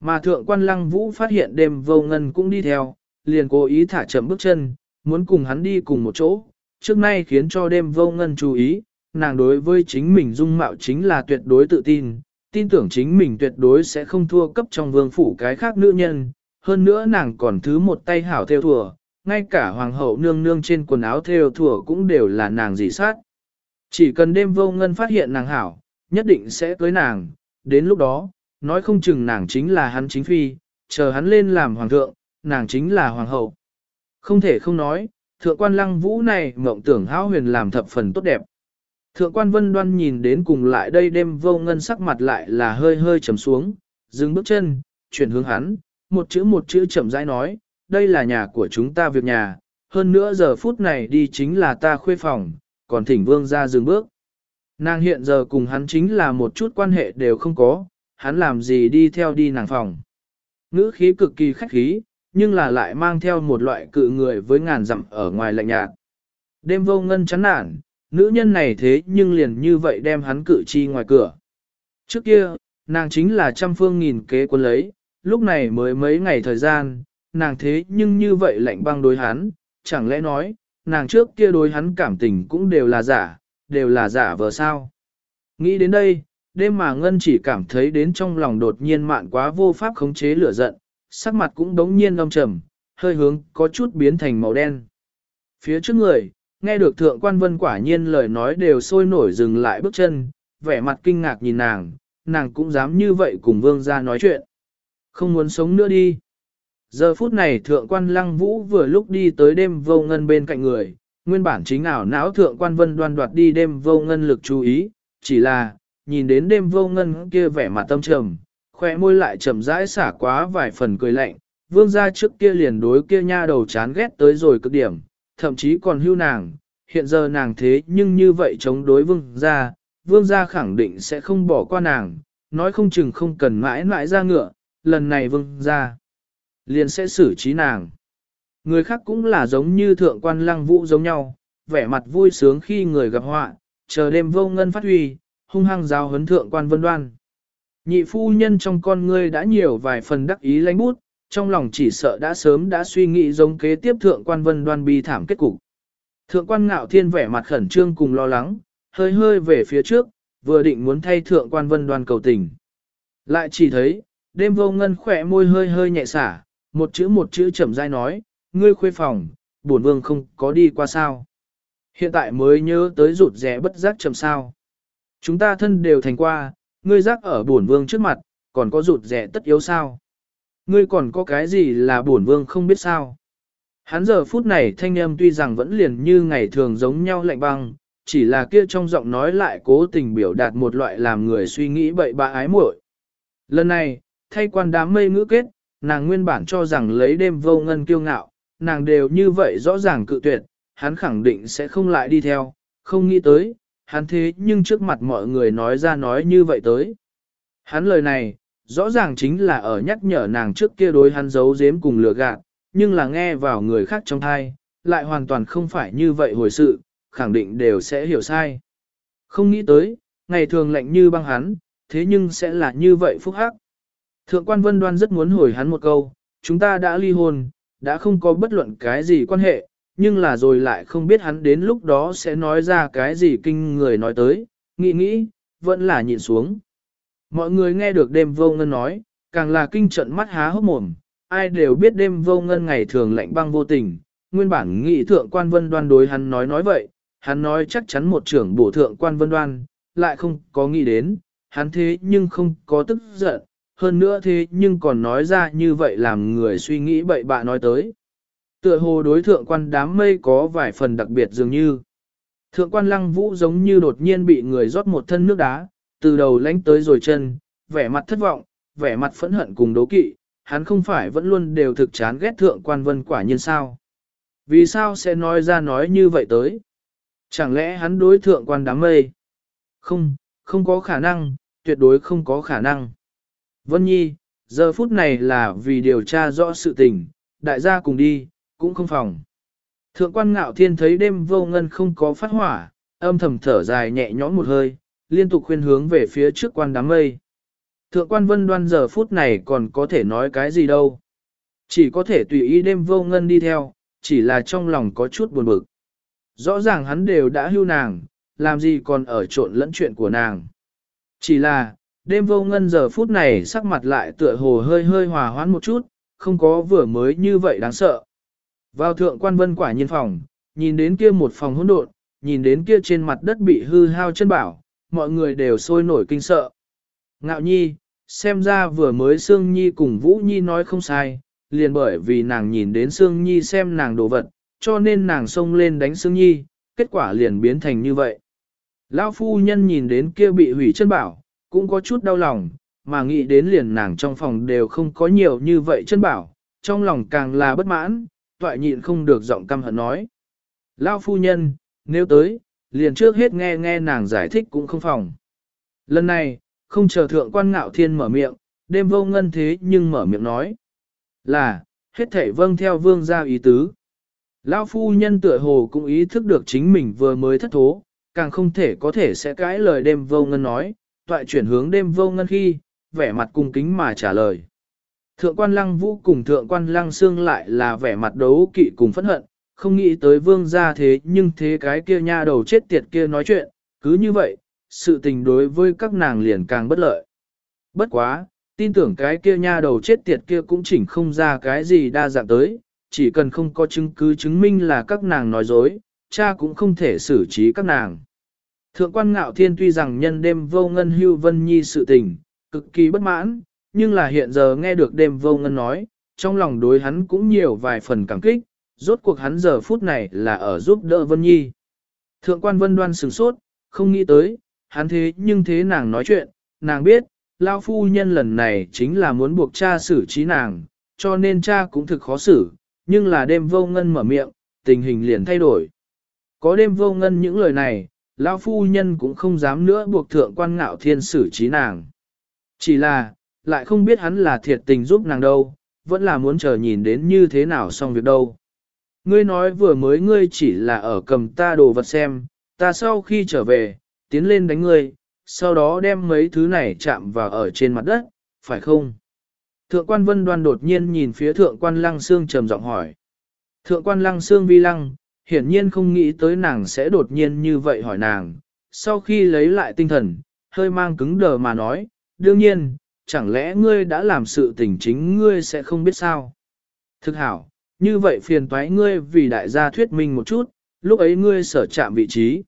Mà thượng quan lăng vũ phát hiện đêm vô ngân cũng đi theo, liền cố ý thả chậm bước chân, muốn cùng hắn đi cùng một chỗ, trước nay khiến cho đêm vô ngân chú ý, nàng đối với chính mình dung mạo chính là tuyệt đối tự tin, tin tưởng chính mình tuyệt đối sẽ không thua cấp trong vương phủ cái khác nữ nhân, hơn nữa nàng còn thứ một tay hảo theo thùa, ngay cả hoàng hậu nương nương trên quần áo theo thùa cũng đều là nàng dị sát. Chỉ cần đêm vô ngân phát hiện nàng hảo, nhất định sẽ cưới nàng, đến lúc đó, nói không chừng nàng chính là hắn chính phi, chờ hắn lên làm hoàng thượng, nàng chính là hoàng hậu. Không thể không nói, thượng quan lăng vũ này mộng tưởng hão huyền làm thập phần tốt đẹp. Thượng quan vân đoan nhìn đến cùng lại đây đêm vô ngân sắc mặt lại là hơi hơi trầm xuống, dừng bước chân, chuyển hướng hắn, một chữ một chữ chậm rãi nói, đây là nhà của chúng ta việc nhà, hơn nữa giờ phút này đi chính là ta khuê phòng, còn thỉnh vương ra dừng bước. Nàng hiện giờ cùng hắn chính là một chút quan hệ đều không có, hắn làm gì đi theo đi nàng phòng. Ngữ khí cực kỳ khách khí, nhưng là lại mang theo một loại cự người với ngàn dặm ở ngoài lạnh nhạt. Đêm vô ngân chán nản, nữ nhân này thế nhưng liền như vậy đem hắn cự chi ngoài cửa. Trước kia, nàng chính là trăm phương nghìn kế quân lấy, lúc này mới mấy ngày thời gian, nàng thế nhưng như vậy lạnh băng đối hắn, chẳng lẽ nói, nàng trước kia đối hắn cảm tình cũng đều là giả, đều là giả vờ sao. Nghĩ đến đây, đêm mà Ngân chỉ cảm thấy đến trong lòng đột nhiên mạn quá vô pháp khống chế lửa giận, sắc mặt cũng đống nhiên âm trầm, hơi hướng có chút biến thành màu đen. Phía trước người, nghe được thượng quan vân quả nhiên lời nói đều sôi nổi dừng lại bước chân, vẻ mặt kinh ngạc nhìn nàng, nàng cũng dám như vậy cùng vương ra nói chuyện. Không muốn sống nữa đi. Giờ phút này thượng quan lăng vũ vừa lúc đi tới đêm vô ngân bên cạnh người, nguyên bản chính ảo não thượng quan vân đoan đoạt đi đêm vô ngân lực chú ý, chỉ là, nhìn đến đêm vô ngân kia vẻ mặt tâm trầm, khoe môi lại chậm rãi xả quá vài phần cười lạnh, vương gia trước kia liền đối kia nha đầu chán ghét tới rồi cực điểm, thậm chí còn hưu nàng, hiện giờ nàng thế nhưng như vậy chống đối vương gia, vương gia khẳng định sẽ không bỏ qua nàng, nói không chừng không cần mãi mãi ra ngựa, lần này vương gia liền sẽ xử trí nàng. Người khác cũng là giống như thượng quan lăng vũ giống nhau, vẻ mặt vui sướng khi người gặp họa, chờ đêm vô ngân phát huy, hung hăng giao huấn thượng quan vân đoan. Nhị phu nhân trong con ngươi đã nhiều vài phần đắc ý lánh bút, trong lòng chỉ sợ đã sớm đã suy nghĩ giống kế tiếp thượng quan vân đoan bi thảm kết cục. Thượng quan ngạo thiên vẻ mặt khẩn trương cùng lo lắng, hơi hơi về phía trước, vừa định muốn thay thượng quan vân đoan cầu tình. Lại chỉ thấy, đêm vô ngân khỏe môi hơi hơi nhẹ xả, một chữ một chữ chậm rãi nói, ngươi khuê phòng, bổn vương không có đi qua sao. Hiện tại mới nhớ tới rụt rẻ bất giác chậm sao. Chúng ta thân đều thành qua, ngươi giác ở bổn vương trước mặt, còn có rụt rẻ tất yếu sao. Ngươi còn có cái gì là bổn vương không biết sao. Hắn giờ phút này thanh âm tuy rằng vẫn liền như ngày thường giống nhau lạnh băng, chỉ là kia trong giọng nói lại cố tình biểu đạt một loại làm người suy nghĩ bậy bạ ái muội. Lần này, thay quan đám mây ngữ kết, nàng nguyên bản cho rằng lấy đêm vô ngân kiêu ngạo, nàng đều như vậy rõ ràng cự tuyệt, hắn khẳng định sẽ không lại đi theo, không nghĩ tới, hắn thế nhưng trước mặt mọi người nói ra nói như vậy tới. Hắn lời này, rõ ràng chính là ở nhắc nhở nàng trước kia đối hắn giấu giếm cùng lừa gạt, nhưng là nghe vào người khác trong thai, lại hoàn toàn không phải như vậy hồi sự, khẳng định đều sẽ hiểu sai. Không nghĩ tới, ngày thường lạnh như băng hắn, thế nhưng sẽ là như vậy phúc hắc. Thượng quan vân đoan rất muốn hồi hắn một câu, chúng ta đã ly hôn, đã không có bất luận cái gì quan hệ, nhưng là rồi lại không biết hắn đến lúc đó sẽ nói ra cái gì kinh người nói tới, nghĩ nghĩ, vẫn là nhìn xuống. Mọi người nghe được đêm vô ngân nói, càng là kinh trận mắt há hốc mồm, ai đều biết đêm vô ngân ngày thường lạnh băng vô tình, nguyên bản nghị thượng quan vân đoan đối hắn nói nói vậy, hắn nói chắc chắn một trưởng bổ thượng quan vân đoan, lại không có nghĩ đến, hắn thế nhưng không có tức giận, hơn nữa thế nhưng còn nói ra như vậy làm người suy nghĩ bậy bạ nói tới. Tựa hồ đối thượng quan đám mây có vài phần đặc biệt dường như. Thượng quan lăng vũ giống như đột nhiên bị người rót một thân nước đá, từ đầu lánh tới rồi chân, vẻ mặt thất vọng, vẻ mặt phẫn hận cùng đố kỵ, hắn không phải vẫn luôn đều thực chán ghét thượng quan vân quả nhiên sao. Vì sao sẽ nói ra nói như vậy tới? Chẳng lẽ hắn đối thượng quan đám mây? Không, không có khả năng, tuyệt đối không có khả năng. Vân Nhi, giờ phút này là vì điều tra rõ sự tình, đại gia cùng đi, cũng không phòng. Thượng quan ngạo thiên thấy đêm vô ngân không có phát hỏa, âm thầm thở dài nhẹ nhõm một hơi, liên tục khuyên hướng về phía trước quan đám mây. Thượng quan vân đoan giờ phút này còn có thể nói cái gì đâu. Chỉ có thể tùy ý đêm vô ngân đi theo, chỉ là trong lòng có chút buồn bực. Rõ ràng hắn đều đã hưu nàng, làm gì còn ở trộn lẫn chuyện của nàng. Chỉ là, đêm vô ngân giờ phút này sắc mặt lại tựa hồ hơi hơi hòa hoãn một chút, không có vừa mới như vậy đáng sợ. Vào thượng quan vân quả nhiên phòng, nhìn đến kia một phòng hỗn độn, nhìn đến kia trên mặt đất bị hư hao chân bảo, mọi người đều sôi nổi kinh sợ. Ngạo nhi, xem ra vừa mới Sương Nhi cùng Vũ Nhi nói không sai, liền bởi vì nàng nhìn đến Sương Nhi xem nàng đồ vật, cho nên nàng xông lên đánh Sương Nhi, kết quả liền biến thành như vậy. Lão phu nhân nhìn đến kia bị hủy chân bảo, cũng có chút đau lòng, mà nghĩ đến liền nàng trong phòng đều không có nhiều như vậy chân bảo, trong lòng càng là bất mãn, toại nhịn không được giọng căm hận nói. Lão phu nhân, nếu tới, liền trước hết nghe nghe nàng giải thích cũng không phòng. Lần này, không chờ thượng quan ngạo thiên mở miệng, đêm vô ngân thế nhưng mở miệng nói. Là, hết thảy vâng theo vương gia ý tứ. Lão phu nhân tựa hồ cũng ý thức được chính mình vừa mới thất thố, càng không thể có thể sẽ cãi lời đêm vô ngân nói, toại chuyển hướng đêm vô ngân khi, vẻ mặt cung kính mà trả lời. Thượng quan lăng vũ cùng thượng quan lăng xương lại là vẻ mặt đấu kỵ cùng phẫn hận, không nghĩ tới vương gia thế nhưng thế cái kia nha đầu chết tiệt kia nói chuyện, cứ như vậy, sự tình đối với các nàng liền càng bất lợi. Bất quá, tin tưởng cái kia nha đầu chết tiệt kia cũng chỉnh không ra cái gì đa dạng tới, chỉ cần không có chứng cứ chứng minh là các nàng nói dối, cha cũng không thể xử trí các nàng. Thượng quan ngạo thiên tuy rằng nhân đêm vô ngân hưu vân nhi sự tình, cực kỳ bất mãn, nhưng là hiện giờ nghe được đêm vô ngân nói, trong lòng đối hắn cũng nhiều vài phần cảm kích, rốt cuộc hắn giờ phút này là ở giúp đỡ vân nhi. Thượng quan vân đoan sửng sốt, không nghĩ tới, hắn thế nhưng thế nàng nói chuyện, nàng biết, lao phu nhân lần này chính là muốn buộc cha xử trí nàng, cho nên cha cũng thực khó xử, nhưng là đêm vô ngân mở miệng, tình hình liền thay đổi. Có đêm vô ngân những lời này, lao phu nhân cũng không dám nữa buộc thượng quan ngạo thiên xử trí nàng. Chỉ là, lại không biết hắn là thiệt tình giúp nàng đâu, vẫn là muốn chờ nhìn đến như thế nào xong việc đâu. Ngươi nói vừa mới ngươi chỉ là ở cầm ta đồ vật xem, ta sau khi trở về, tiến lên đánh ngươi, sau đó đem mấy thứ này chạm vào ở trên mặt đất, phải không? Thượng quan vân đoan đột nhiên nhìn phía thượng quan lăng xương trầm giọng hỏi. Thượng quan lăng xương vi lăng, hiển nhiên không nghĩ tới nàng sẽ đột nhiên như vậy hỏi nàng. Sau khi lấy lại tinh thần, hơi mang cứng đờ mà nói, đương nhiên, chẳng lẽ ngươi đã làm sự tình chính ngươi sẽ không biết sao? Thực hảo, như vậy phiền toái ngươi vì đại gia thuyết minh một chút, lúc ấy ngươi sở chạm vị trí.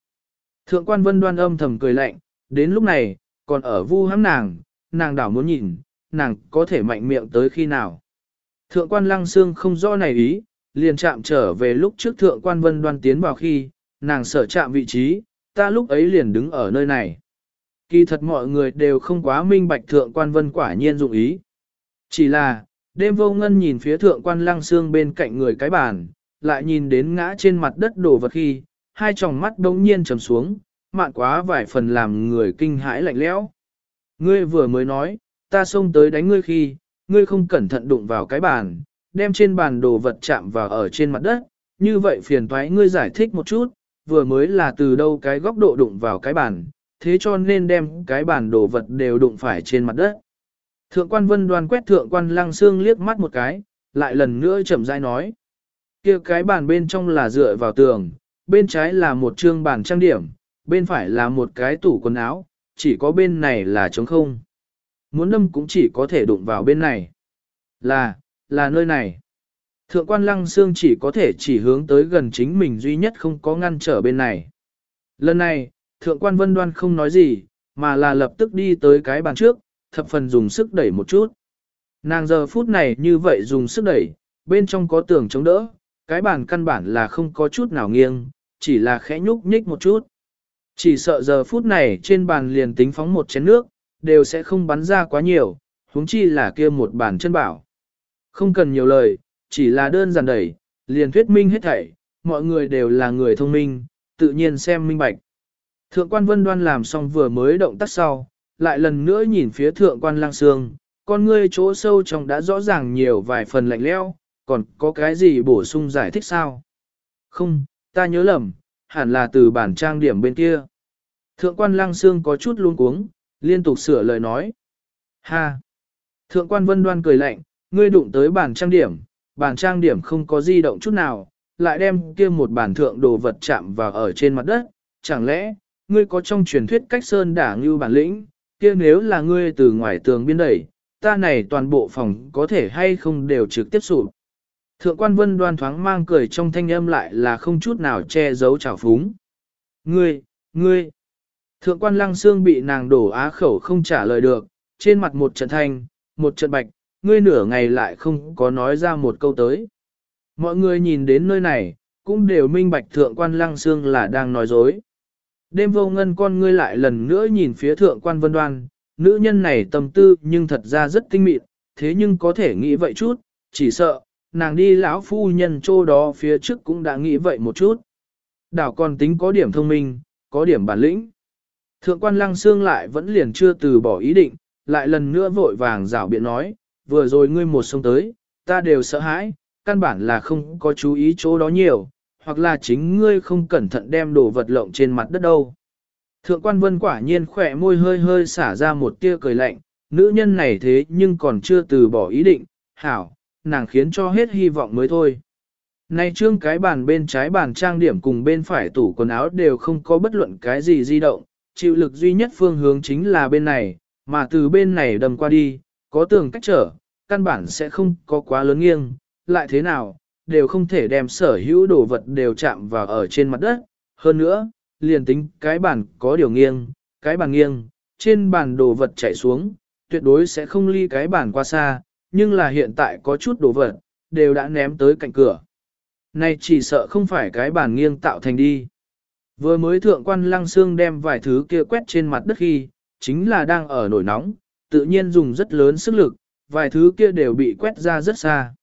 Thượng quan vân đoan âm thầm cười lạnh, đến lúc này, còn ở vu hãm nàng, nàng đảo muốn nhìn, nàng có thể mạnh miệng tới khi nào. Thượng quan lăng xương không rõ này ý, liền chạm trở về lúc trước thượng quan vân đoan tiến vào khi, nàng sở chạm vị trí, ta lúc ấy liền đứng ở nơi này. Kỳ thật mọi người đều không quá minh bạch thượng quan vân quả nhiên dụng ý. Chỉ là, đêm vô ngân nhìn phía thượng quan lăng xương bên cạnh người cái bàn, lại nhìn đến ngã trên mặt đất đổ vật khi, hai tròng mắt đống nhiên trầm xuống, mạn quá vài phần làm người kinh hãi lạnh lẽo. Ngươi vừa mới nói, ta xông tới đánh ngươi khi, ngươi không cẩn thận đụng vào cái bàn, đem trên bàn đồ vật chạm vào ở trên mặt đất, như vậy phiền thoái ngươi giải thích một chút, vừa mới là từ đâu cái góc độ đụng vào cái bàn, thế cho nên đem cái bàn đồ vật đều đụng phải trên mặt đất. Thượng quan vân đoan quét thượng quan lăng xương liếc mắt một cái, lại lần nữa chậm rãi nói. kia cái bàn bên trong là dựa vào tường, bên trái là một trương bàn trang điểm, bên phải là một cái tủ quần áo, chỉ có bên này là trống không. Muốn đâm cũng chỉ có thể đụng vào bên này. Là, là nơi này. Thượng quan lăng xương chỉ có thể chỉ hướng tới gần chính mình duy nhất không có ngăn trở bên này. Lần này, thượng quan vân đoan không nói gì, mà là lập tức đi tới cái bàn trước, thập phần dùng sức đẩy một chút. Nàng giờ phút này như vậy dùng sức đẩy, bên trong có tường chống đỡ, cái bàn căn bản là không có chút nào nghiêng, chỉ là khẽ nhúc nhích một chút. Chỉ sợ giờ phút này trên bàn liền tính phóng một chén nước, đều sẽ không bắn ra quá nhiều, huống chi là kia một bàn chân bảo. Không cần nhiều lời, chỉ là đơn giản đẩy, liền thuyết minh hết thảy, mọi người đều là người thông minh, tự nhiên xem minh bạch. Thượng quan vân đoan làm xong vừa mới động tác sau, lại lần nữa nhìn phía thượng quan lang sương, con ngươi chỗ sâu trong đã rõ ràng nhiều vài phần lạnh leo, còn có cái gì bổ sung giải thích sao? Không, ta nhớ lầm, hẳn là từ bản trang điểm bên kia. Thượng quan lang xương có chút luống cuống, liên tục sửa lời nói. Ha! Thượng quan vân đoan cười lạnh, ngươi đụng tới bản trang điểm, bản trang điểm không có di động chút nào, lại đem kia một bản thượng đồ vật chạm vào ở trên mặt đất, chẳng lẽ, ngươi có trong truyền thuyết cách sơn đả ngưu bản lĩnh, kia nếu là ngươi từ ngoài tường biên đẩy, ta này toàn bộ phòng có thể hay không đều trực tiếp sụp. Thượng quan vân đoan thoáng mang cười trong thanh âm lại là không chút nào che giấu trào phúng. Ngươi, ngươi, thượng quan lăng xương bị nàng đổ á khẩu không trả lời được, trên mặt một trận thanh, một trận bạch, ngươi nửa ngày lại không có nói ra một câu tới. Mọi người nhìn đến nơi này, cũng đều minh bạch thượng quan lăng xương là đang nói dối. Đêm vô ngân con ngươi lại lần nữa nhìn phía thượng quan vân đoan, nữ nhân này tâm tư nhưng thật ra rất tinh mịn, thế nhưng có thể nghĩ vậy chút, chỉ sợ, nàng đi lão phu nhân chỗ đó phía trước cũng đã nghĩ vậy một chút. Đảo còn tính có điểm thông minh, có điểm bản lĩnh. Thượng quan lăng xương lại vẫn liền chưa từ bỏ ý định, lại lần nữa vội vàng rảo biện nói, vừa rồi ngươi một sông tới, ta đều sợ hãi, căn bản là không có chú ý chỗ đó nhiều, hoặc là chính ngươi không cẩn thận đem đồ vật lộng trên mặt đất đâu. Thượng quan vân quả nhiên khỏe môi hơi hơi xả ra một tia cười lạnh, nữ nhân này thế nhưng còn chưa từ bỏ ý định, hảo, nàng khiến cho hết hy vọng mới thôi. Nay trương cái bàn bên trái bàn trang điểm cùng bên phải tủ quần áo đều không có bất luận cái gì di động, chịu lực duy nhất phương hướng chính là bên này, mà từ bên này đầm qua đi, có tường cách trở, căn bản sẽ không có quá lớn nghiêng, lại thế nào, đều không thể đem sở hữu đồ vật đều chạm vào ở trên mặt đất. Hơn nữa, liền tính cái bàn có điều nghiêng, cái bàn nghiêng, trên bàn đồ vật chảy xuống, tuyệt đối sẽ không ly cái bàn qua xa, nhưng là hiện tại có chút đồ vật, đều đã ném tới cạnh cửa. Này chỉ sợ không phải cái bàn nghiêng tạo thành đi. Vừa mới thượng quan lăng xương đem vài thứ kia quét trên mặt đất khi, chính là đang ở nổi nóng, tự nhiên dùng rất lớn sức lực, vài thứ kia đều bị quét ra rất xa.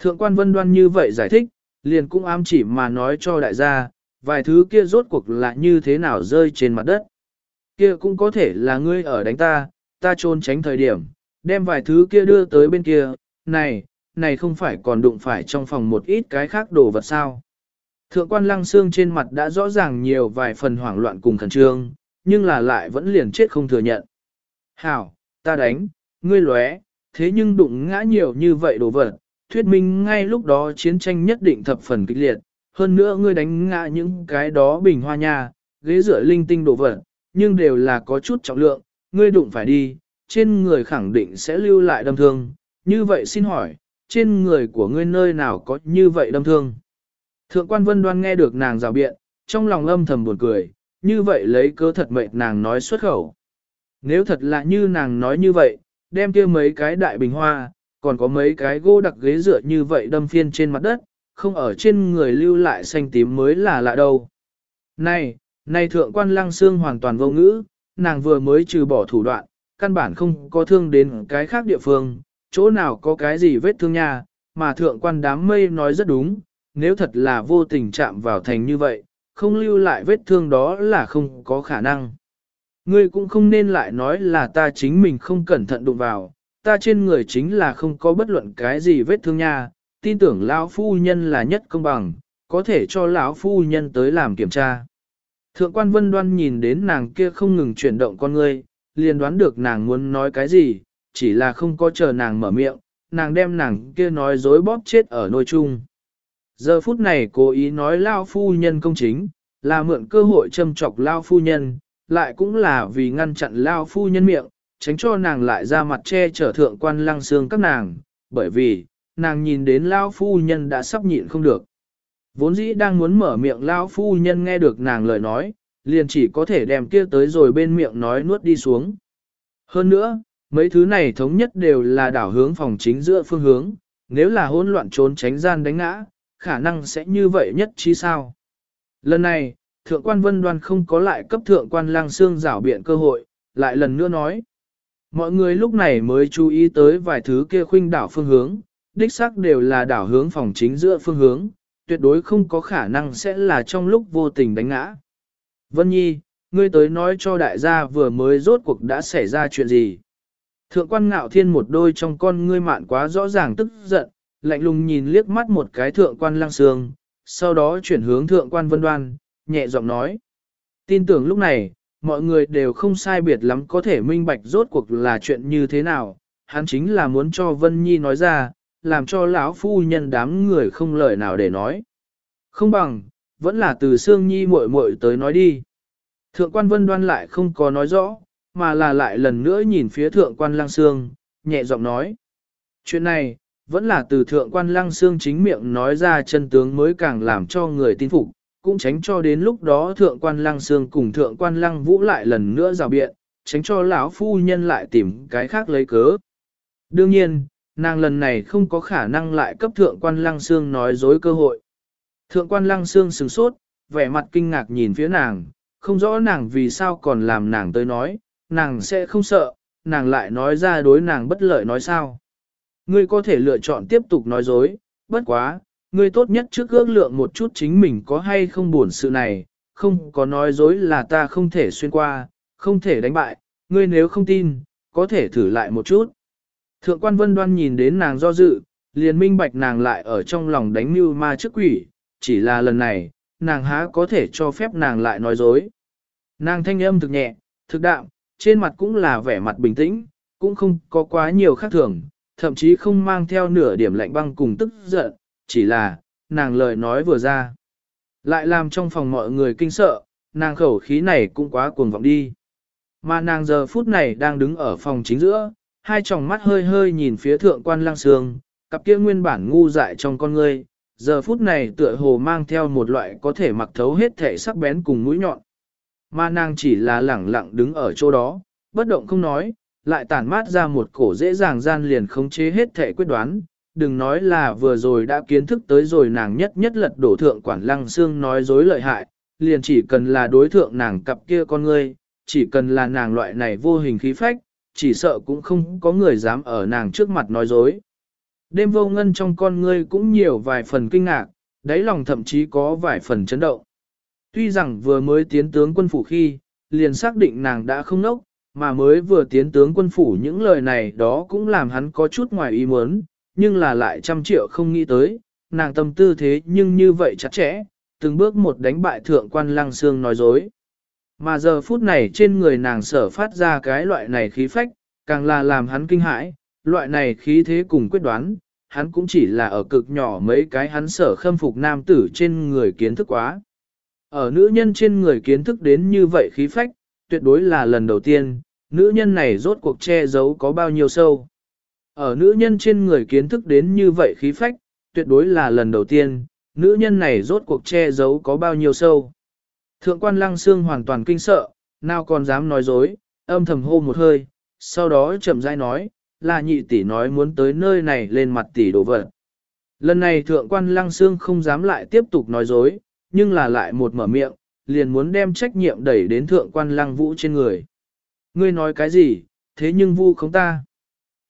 Thượng quan vân đoan như vậy giải thích, liền cũng ám chỉ mà nói cho đại gia, vài thứ kia rốt cuộc là như thế nào rơi trên mặt đất. Kia cũng có thể là ngươi ở đánh ta, ta trốn tránh thời điểm, đem vài thứ kia đưa tới bên kia, này, này không phải còn đụng phải trong phòng một ít cái khác đồ vật sao. Thượng quan lăng xương trên mặt đã rõ ràng nhiều vài phần hoảng loạn cùng khẩn trương, nhưng là lại vẫn liền chết không thừa nhận. Hảo, ta đánh, ngươi lóe, thế nhưng đụng ngã nhiều như vậy đồ vật, thuyết minh ngay lúc đó chiến tranh nhất định thập phần kịch liệt, hơn nữa ngươi đánh ngã những cái đó bình hoa nha, ghế rửa linh tinh đồ vật, nhưng đều là có chút trọng lượng, ngươi đụng phải đi, trên người khẳng định sẽ lưu lại đâm thương, như vậy xin hỏi, trên người của ngươi nơi nào có như vậy đâm thương? Thượng quan vân đoan nghe được nàng rào biện, trong lòng âm thầm buồn cười, như vậy lấy cớ thật mệnh nàng nói xuất khẩu. Nếu thật là như nàng nói như vậy, đem kia mấy cái đại bình hoa, còn có mấy cái gỗ đặc ghế dựa như vậy đâm phiên trên mặt đất, không ở trên người lưu lại xanh tím mới là lạ đâu. Này, này thượng quan lăng xương hoàn toàn vô ngữ, nàng vừa mới trừ bỏ thủ đoạn, căn bản không có thương đến cái khác địa phương, chỗ nào có cái gì vết thương nha, mà thượng quan đám mây nói rất đúng, nếu thật là vô tình chạm vào thành như vậy, không lưu lại vết thương đó là không có khả năng. Ngươi cũng không nên lại nói là ta chính mình không cẩn thận đụng vào, ta trên người chính là không có bất luận cái gì vết thương nha, tin tưởng lão phu nhân là nhất công bằng, có thể cho lão phu nhân tới làm kiểm tra. Thượng quan vân đoan nhìn đến nàng kia không ngừng chuyển động con ngươi, liền đoán được nàng muốn nói cái gì, chỉ là không có chờ nàng mở miệng, nàng đem nàng kia nói dối bóp chết ở nôi chung. Giờ phút này cố ý nói lao phu nhân công chính, là mượn cơ hội châm chọc lao phu nhân, lại cũng là vì ngăn chặn lao phu nhân miệng, tránh cho nàng lại ra mặt che chở thượng quan lăng xương các nàng, bởi vì, nàng nhìn đến lao phu nhân đã sắp nhịn không được. Vốn dĩ đang muốn mở miệng lao phu nhân nghe được nàng lời nói, liền chỉ có thể đem kia tới rồi bên miệng nói nuốt đi xuống. Hơn nữa, mấy thứ này thống nhất đều là đảo hướng phòng chính giữa phương hướng, nếu là hỗn loạn trốn tránh gian đánh ngã, khả năng sẽ như vậy nhất trí sao. Lần này, thượng quan vân đoan không có lại cấp thượng quan lang xương rảo biện cơ hội, lại lần nữa nói. Mọi người lúc này mới chú ý tới vài thứ kia khuynh đảo phương hướng, đích xác đều là đảo hướng phòng chính giữa phương hướng, tuyệt đối không có khả năng sẽ là trong lúc vô tình đánh ngã. Vân Nhi, ngươi tới nói cho đại gia vừa mới rốt cuộc đã xảy ra chuyện gì. Thượng quan ngạo thiên một đôi trong con ngươi mạn quá rõ ràng tức giận, lạnh lùng nhìn liếc mắt một cái thượng quan lăng sương, sau đó chuyển hướng thượng quan vân đoan, nhẹ giọng nói. Tin tưởng lúc này, mọi người đều không sai biệt lắm có thể minh bạch rốt cuộc là chuyện như thế nào, hắn chính là muốn cho Vân Nhi nói ra, làm cho lão phu nhân đám người không lời nào để nói. Không bằng, vẫn là từ Sương Nhi muội muội tới nói đi. Thượng quan Vân Đoan lại không có nói rõ, mà là lại lần nữa nhìn phía thượng quan Lăng Sương, nhẹ giọng nói. Chuyện này, vẫn là từ thượng quan Lăng Sương chính miệng nói ra chân tướng mới càng làm cho người tin phục, cũng tránh cho đến lúc đó thượng quan lăng xương cùng thượng quan lăng vũ lại lần nữa rào biện, tránh cho lão phu nhân lại tìm cái khác lấy cớ. Đương nhiên, nàng lần này không có khả năng lại cấp thượng quan lăng xương nói dối cơ hội. Thượng quan lăng xương sừng sốt, vẻ mặt kinh ngạc nhìn phía nàng, không rõ nàng vì sao còn làm nàng tới nói, nàng sẽ không sợ, nàng lại nói ra đối nàng bất lợi nói sao. Ngươi có thể lựa chọn tiếp tục nói dối, bất quá, ngươi tốt nhất trước ước lượng một chút chính mình có hay không buồn sự này, không có nói dối là ta không thể xuyên qua, không thể đánh bại, ngươi nếu không tin, có thể thử lại một chút. Thượng quan vân đoan nhìn đến nàng do dự, liền minh bạch nàng lại ở trong lòng đánh mưu ma trước quỷ, chỉ là lần này, nàng há có thể cho phép nàng lại nói dối. Nàng thanh âm thực nhẹ, thực đạm, trên mặt cũng là vẻ mặt bình tĩnh, cũng không có quá nhiều khác thường, thậm chí không mang theo nửa điểm lạnh băng cùng tức giận, chỉ là, nàng lời nói vừa ra. Lại làm trong phòng mọi người kinh sợ, nàng khẩu khí này cũng quá cuồng vọng đi. Mà nàng giờ phút này đang đứng ở phòng chính giữa, hai tròng mắt hơi hơi nhìn phía thượng quan lăng sương, cặp kia nguyên bản ngu dại trong con ngươi, giờ phút này tựa hồ mang theo một loại có thể mặc thấu hết thể sắc bén cùng mũi nhọn. Mà nàng chỉ là lẳng lặng đứng ở chỗ đó, bất động không nói, lại tản mát ra một cổ dễ dàng gian liền khống chế hết thể quyết đoán, đừng nói là vừa rồi đã kiến thức tới rồi nàng nhất nhất lật đổ thượng quản lăng xương nói dối lợi hại, liền chỉ cần là đối thượng nàng cặp kia con ngươi, chỉ cần là nàng loại này vô hình khí phách, chỉ sợ cũng không có người dám ở nàng trước mặt nói dối. Đêm vô ngân trong con ngươi cũng nhiều vài phần kinh ngạc, đáy lòng thậm chí có vài phần chấn động. Tuy rằng vừa mới tiến tướng quân phủ khi, liền xác định nàng đã không nốc, mà mới vừa tiến tướng quân phủ những lời này đó cũng làm hắn có chút ngoài ý muốn, nhưng là lại trăm triệu không nghĩ tới, nàng tâm tư thế nhưng như vậy chặt chẽ, từng bước một đánh bại thượng quan lăng xương nói dối. Mà giờ phút này trên người nàng sở phát ra cái loại này khí phách, càng là làm hắn kinh hãi, loại này khí thế cùng quyết đoán, hắn cũng chỉ là ở cực nhỏ mấy cái hắn sở khâm phục nam tử trên người kiến thức quá. Ở nữ nhân trên người kiến thức đến như vậy khí phách, tuyệt đối là lần đầu tiên, nữ nhân này rốt cuộc che giấu có bao nhiêu sâu. Ở nữ nhân trên người kiến thức đến như vậy khí phách, tuyệt đối là lần đầu tiên, nữ nhân này rốt cuộc che giấu có bao nhiêu sâu. Thượng quan lăng xương hoàn toàn kinh sợ, nào còn dám nói dối, âm thầm hô một hơi, sau đó chậm rãi nói, là nhị tỷ nói muốn tới nơi này lên mặt tỷ đồ vật. Lần này thượng quan lăng xương không dám lại tiếp tục nói dối, nhưng là lại một mở miệng, liền muốn đem trách nhiệm đẩy đến thượng quan lăng vũ trên người. Ngươi nói cái gì, thế nhưng vu không ta.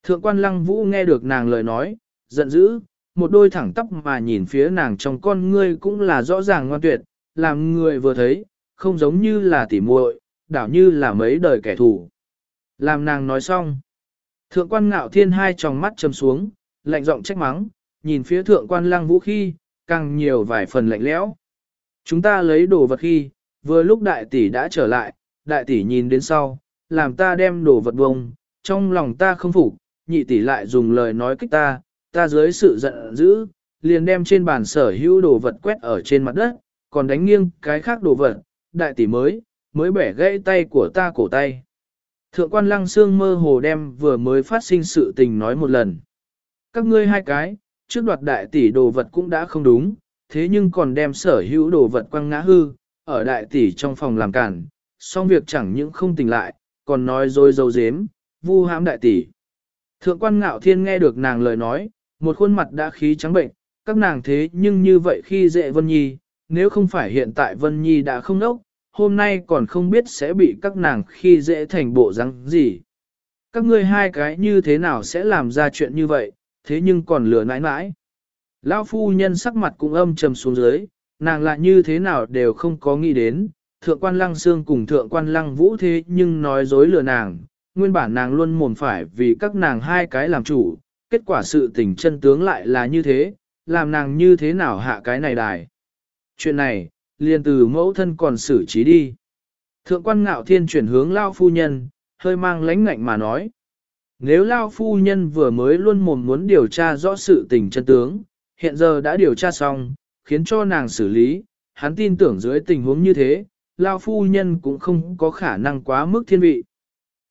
Thượng quan lăng vũ nghe được nàng lời nói, giận dữ, một đôi thẳng tóc mà nhìn phía nàng trong con ngươi cũng là rõ ràng ngoan tuyệt, làm người vừa thấy, không giống như là tỉ muội, đảo như là mấy đời kẻ thù. Làm nàng nói xong. Thượng quan ngạo thiên hai tròng mắt chầm xuống, lạnh giọng trách mắng, nhìn phía thượng quan lăng vũ khi, càng nhiều vài phần lạnh lẽo. Chúng ta lấy đồ vật khi, vừa lúc đại tỷ đã trở lại, đại tỷ nhìn đến sau, làm ta đem đồ vật bông, trong lòng ta không phục, nhị tỷ lại dùng lời nói kích ta, ta dưới sự giận dữ, liền đem trên bàn sở hữu đồ vật quét ở trên mặt đất, còn đánh nghiêng cái khác đồ vật, đại tỷ mới, mới bẻ gãy tay của ta cổ tay. Thượng quan lăng xương mơ hồ đem vừa mới phát sinh sự tình nói một lần. Các ngươi hai cái, trước đoạt đại tỷ đồ vật cũng đã không đúng, thế nhưng còn đem sở hữu đồ vật quăng ngã hư, ở đại tỷ trong phòng làm cản, xong việc chẳng những không tỉnh lại, còn nói dối dâu dếm, vu hãm đại tỷ. Thượng quan ngạo thiên nghe được nàng lời nói, một khuôn mặt đã khí trắng bệnh, các nàng thế nhưng như vậy khi dễ Vân Nhi, nếu không phải hiện tại Vân Nhi đã không nốc, hôm nay còn không biết sẽ bị các nàng khi dễ thành bộ răng gì. Các ngươi hai cái như thế nào sẽ làm ra chuyện như vậy, thế nhưng còn lừa nãi nãi. Lão phu nhân sắc mặt cũng âm trầm xuống dưới, nàng lại như thế nào đều không có nghĩ đến, thượng quan lăng xương cùng thượng quan lăng vũ thế nhưng nói dối lừa nàng, nguyên bản nàng luôn mồm phải vì các nàng hai cái làm chủ, kết quả sự tình chân tướng lại là như thế, làm nàng như thế nào hạ cái này đài. Chuyện này, liền từ mẫu thân còn xử trí đi. Thượng quan ngạo thiên chuyển hướng lao phu nhân, hơi mang lãnh ngạnh mà nói. Nếu lao phu nhân vừa mới luôn mồm muốn điều tra rõ sự tình chân tướng, hiện giờ đã điều tra xong, khiến cho nàng xử lý, hắn tin tưởng dưới tình huống như thế, lao phu nhân cũng không có khả năng quá mức thiên vị.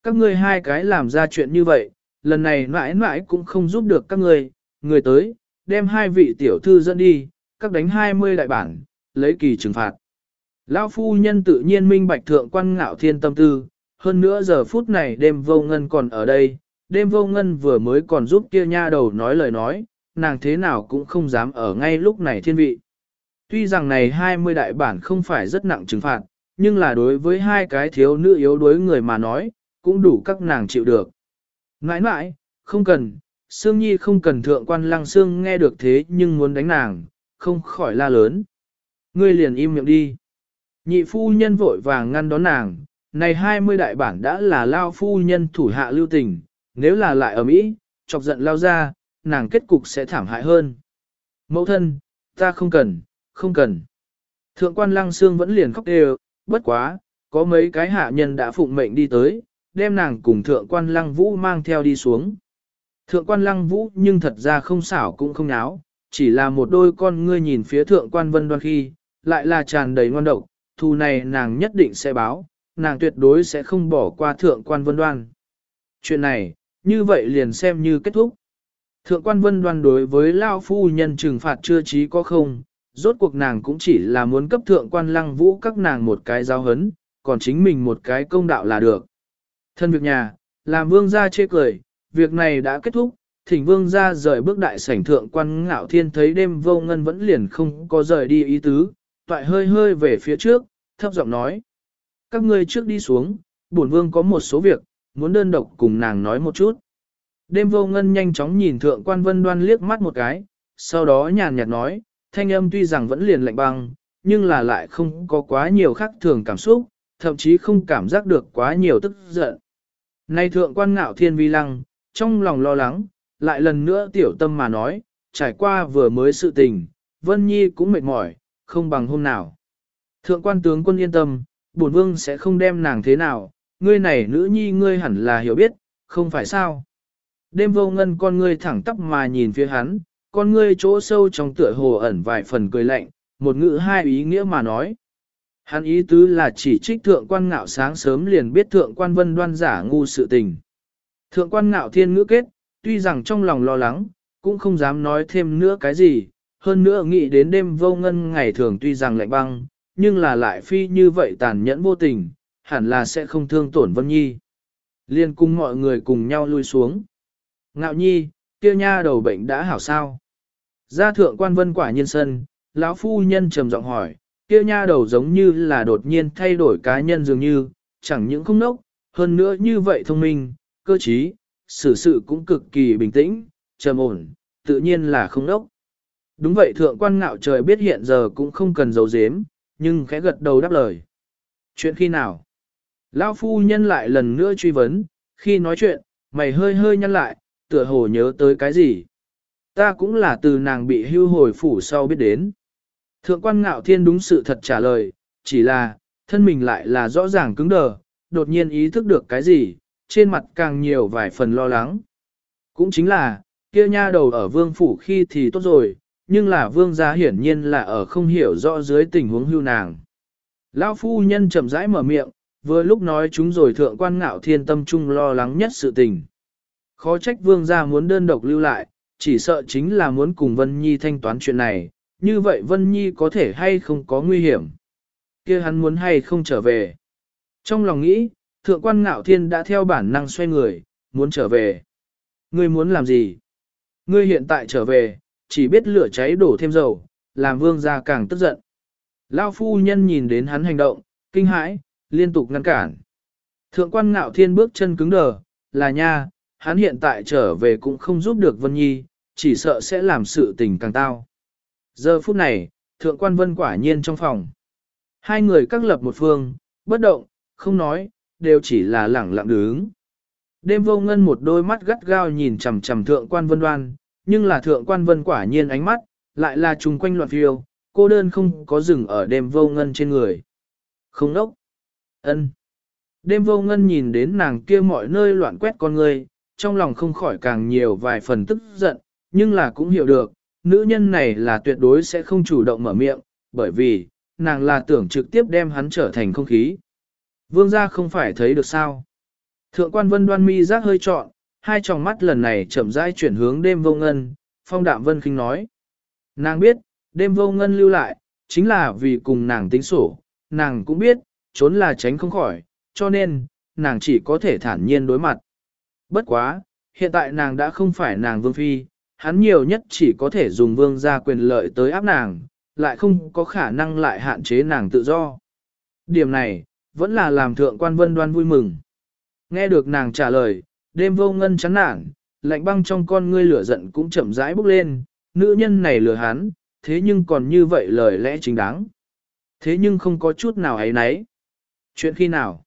Các ngươi hai cái làm ra chuyện như vậy, lần này mãi mãi cũng không giúp được các ngươi, người tới, đem hai vị tiểu thư dẫn đi, các đánh hai mươi đại bản, lấy kỳ trừng phạt. Lão phu nhân tự nhiên minh bạch thượng quan ngạo thiên tâm tư, hơn nữa giờ phút này đêm vô ngân còn ở đây, đêm vô ngân vừa mới còn giúp kia nha đầu nói lời nói, nàng thế nào cũng không dám ở ngay lúc này thiên vị. Tuy rằng này 20 đại bản không phải rất nặng trừng phạt, nhưng là đối với hai cái thiếu nữ yếu đuối người mà nói, cũng đủ các nàng chịu được. Nãi nãi, không cần, Sương Nhi không cần thượng quan lăng Sương nghe được thế nhưng muốn đánh nàng, không khỏi la lớn. Ngươi liền im miệng đi. Nhị phu nhân vội vàng ngăn đón nàng, này 20 đại bản đã là lao phu nhân thủ hạ lưu tình, nếu là lại ở Mỹ, chọc giận lao ra, nàng kết cục sẽ thảm hại hơn. Mẫu thân, ta không cần, không cần. Thượng quan lăng xương vẫn liền khóc đều, bất quá, có mấy cái hạ nhân đã phụng mệnh đi tới, đem nàng cùng thượng quan lăng vũ mang theo đi xuống. Thượng quan lăng vũ nhưng thật ra không xảo cũng không náo, chỉ là một đôi con ngươi nhìn phía thượng quan vân đoan khi, lại là tràn đầy ngon độc, thù này nàng nhất định sẽ báo, nàng tuyệt đối sẽ không bỏ qua thượng quan vân đoan. Chuyện này, như vậy liền xem như kết thúc. Thượng quan vân đoan đối với Lao Phu Nhân trừng phạt chưa trí có không, rốt cuộc nàng cũng chỉ là muốn cấp thượng quan lăng vũ các nàng một cái giao hấn, còn chính mình một cái công đạo là được. Thân việc nhà, làm vương gia chê cười, việc này đã kết thúc, thỉnh vương gia rời bước đại sảnh thượng quan ngạo thiên thấy đêm vô ngân vẫn liền không có rời đi ý tứ, toại hơi hơi về phía trước, thấp giọng nói. Các ngươi trước đi xuống, bổn vương có một số việc, muốn đơn độc cùng nàng nói một chút. Đêm vô ngân nhanh chóng nhìn thượng quan vân đoan liếc mắt một cái, sau đó nhàn nhạt nói, thanh âm tuy rằng vẫn liền lạnh băng, nhưng là lại không có quá nhiều khác thường cảm xúc, thậm chí không cảm giác được quá nhiều tức giận. Nay thượng quan ngạo thiên vi lăng, trong lòng lo lắng, lại lần nữa tiểu tâm mà nói, trải qua vừa mới sự tình, Vân Nhi cũng mệt mỏi, không bằng hôm nào. Thượng quan tướng quân yên tâm, bổn vương sẽ không đem nàng thế nào, ngươi này nữ nhi ngươi hẳn là hiểu biết, không phải sao. Đêm vô ngân con ngươi thẳng tắp mà nhìn phía hắn, con ngươi chỗ sâu trong tựa hồ ẩn vài phần cười lạnh, một ngữ hai ý nghĩa mà nói. Hắn ý tứ là chỉ trích thượng quan ngạo sáng sớm liền biết thượng quan vân đoan giả ngu sự tình. Thượng quan ngạo thiên ngữ kết, tuy rằng trong lòng lo lắng, cũng không dám nói thêm nữa cái gì, hơn nữa nghĩ đến đêm vô ngân ngày thường tuy rằng lạnh băng, nhưng là lại phi như vậy tàn nhẫn vô tình, hẳn là sẽ không thương tổn Vân Nhi. Liên cùng mọi người cùng nhau lui xuống. Ngạo Nhi, kia nha đầu bệnh đã hảo sao. Gia thượng quan vân quả nhân sân, lão phu nhân trầm giọng hỏi, kia nha đầu giống như là đột nhiên thay đổi cá nhân dường như, chẳng những không nốc, hơn nữa như vậy thông minh, cơ trí, xử sự cũng cực kỳ bình tĩnh, trầm ổn, tự nhiên là không nốc. Đúng vậy thượng quan ngạo trời biết hiện giờ cũng không cần giấu giếm, nhưng khẽ gật đầu đáp lời. Chuyện khi nào? Lão phu nhân lại lần nữa truy vấn, khi nói chuyện, mày hơi hơi nhăn lại, tựa hồ nhớ tới cái gì? Ta cũng là từ nàng bị hưu hồi phủ sau biết đến. Thượng quan ngạo thiên đúng sự thật trả lời, chỉ là, thân mình lại là rõ ràng cứng đờ, đột nhiên ý thức được cái gì, trên mặt càng nhiều vài phần lo lắng. Cũng chính là, kia nha đầu ở vương phủ khi thì tốt rồi, nhưng là vương gia hiển nhiên là ở không hiểu rõ dưới tình huống hưu nàng. Lão phu nhân chậm rãi mở miệng, vừa lúc nói chúng rồi thượng quan ngạo thiên tâm trung lo lắng nhất sự tình. Khó trách vương gia muốn đơn độc lưu lại, chỉ sợ chính là muốn cùng Vân Nhi thanh toán chuyện này, như vậy Vân Nhi có thể hay không có nguy hiểm. kia hắn muốn hay không trở về. Trong lòng nghĩ, thượng quan ngạo thiên đã theo bản năng xoay người, muốn trở về. Ngươi muốn làm gì? Ngươi hiện tại trở về, chỉ biết lửa cháy đổ thêm dầu, làm vương gia càng tức giận. Lao phu nhân nhìn đến hắn hành động, kinh hãi, liên tục ngăn cản. Thượng quan ngạo thiên bước chân cứng đờ, là nha, hắn hiện tại trở về cũng không giúp được Vân Nhi, chỉ sợ sẽ làm sự tình càng tao. Giờ phút này, thượng quan vân quả nhiên trong phòng. Hai người các lập một phương, bất động, không nói, đều chỉ là lẳng lặng đứng. Đêm vô ngân một đôi mắt gắt gao nhìn chằm chằm thượng quan vân đoan, nhưng là thượng quan vân quả nhiên ánh mắt, lại là trùng quanh loạn phiêu, cô đơn không có rừng ở đêm vô ngân trên người. Không đốc. ân. Đêm vô ngân nhìn đến nàng kia mọi nơi loạn quét con người, trong lòng không khỏi càng nhiều vài phần tức giận, nhưng là cũng hiểu được, nữ nhân này là tuyệt đối sẽ không chủ động mở miệng, bởi vì, nàng là tưởng trực tiếp đem hắn trở thành không khí. Vương gia không phải thấy được sao. Thượng quan vân đoan mi giác hơi trọn, hai tròng mắt lần này chậm rãi chuyển hướng đêm vô ngân, phong đạm vân khinh nói. Nàng biết, đêm vô ngân lưu lại, chính là vì cùng nàng tính sổ, nàng cũng biết, trốn là tránh không khỏi, cho nên, nàng chỉ có thể thản nhiên đối mặt. Bất quá, hiện tại nàng đã không phải nàng vương phi, hắn nhiều nhất chỉ có thể dùng vương gia quyền lợi tới áp nàng, lại không có khả năng lại hạn chế nàng tự do. Điểm này, vẫn là làm thượng quan vân đoan vui mừng. Nghe được nàng trả lời, đêm vô ngân chán nản, lạnh băng trong con ngươi lửa giận cũng chậm rãi bốc lên, nữ nhân này lừa hắn, thế nhưng còn như vậy lời lẽ chính đáng. Thế nhưng không có chút nào ấy nấy. Chuyện khi nào?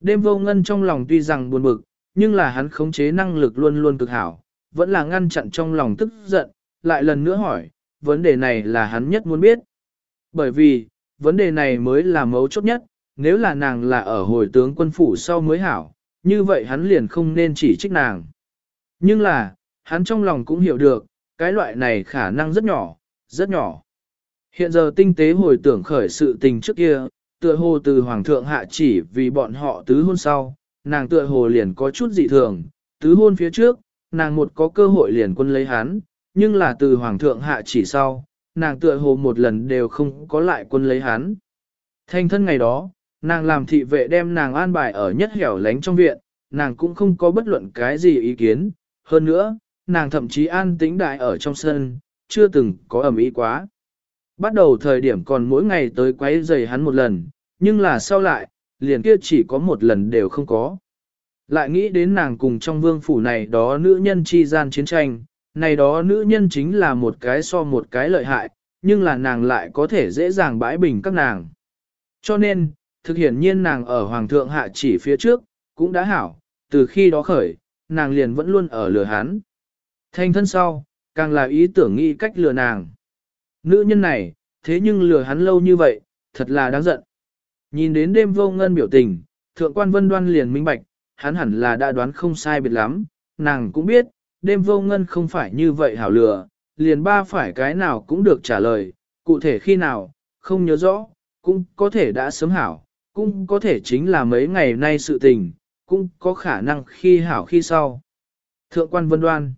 Đêm vô ngân trong lòng tuy rằng buồn bực, nhưng là hắn khống chế năng lực luôn luôn cực hảo, vẫn là ngăn chặn trong lòng tức giận, lại lần nữa hỏi, vấn đề này là hắn nhất muốn biết. Bởi vì, vấn đề này mới là mấu chốt nhất, nếu là nàng là ở hồi tướng quân phủ sau mới hảo, như vậy hắn liền không nên chỉ trích nàng. Nhưng là, hắn trong lòng cũng hiểu được, cái loại này khả năng rất nhỏ, rất nhỏ. Hiện giờ tinh tế hồi tưởng khởi sự tình trước kia, tựa hồ từ hoàng thượng hạ chỉ vì bọn họ tứ hôn sau, nàng tựa hồ liền có chút dị thường, tứ hôn phía trước, nàng một có cơ hội liền quân lấy hắn, nhưng là từ hoàng thượng hạ chỉ sau, nàng tựa hồ một lần đều không có lại quân lấy hắn. Thanh thân ngày đó, nàng làm thị vệ đem nàng an bài ở nhất hẻo lánh trong viện, nàng cũng không có bất luận cái gì ý kiến, hơn nữa, nàng thậm chí an tĩnh đại ở trong sân, chưa từng có ẩm ý quá. Bắt đầu thời điểm còn mỗi ngày tới quấy giày hắn một lần, nhưng là sau lại, liền kia chỉ có một lần đều không có. Lại nghĩ đến nàng cùng trong vương phủ này đó nữ nhân chi gian chiến tranh, này đó nữ nhân chính là một cái so một cái lợi hại, nhưng là nàng lại có thể dễ dàng bãi bình các nàng. Cho nên, thực hiện nhiên nàng ở Hoàng thượng hạ chỉ phía trước, cũng đã hảo, từ khi đó khởi, nàng liền vẫn luôn ở lừa hắn. Thanh thân sau, càng là ý tưởng nghĩ cách lừa nàng. Nữ nhân này, thế nhưng lừa hắn lâu như vậy, thật là đáng giận. Nhìn đến đêm vô ngân biểu tình, thượng quan vân đoan liền minh bạch, hắn hẳn là đã đoán không sai biệt lắm, nàng cũng biết, đêm vô ngân không phải như vậy hảo lừa, liền ba phải cái nào cũng được trả lời, cụ thể khi nào, không nhớ rõ, cũng có thể đã sớm hảo, cũng có thể chính là mấy ngày nay sự tình, cũng có khả năng khi hảo khi sau. Thượng quan vân đoan,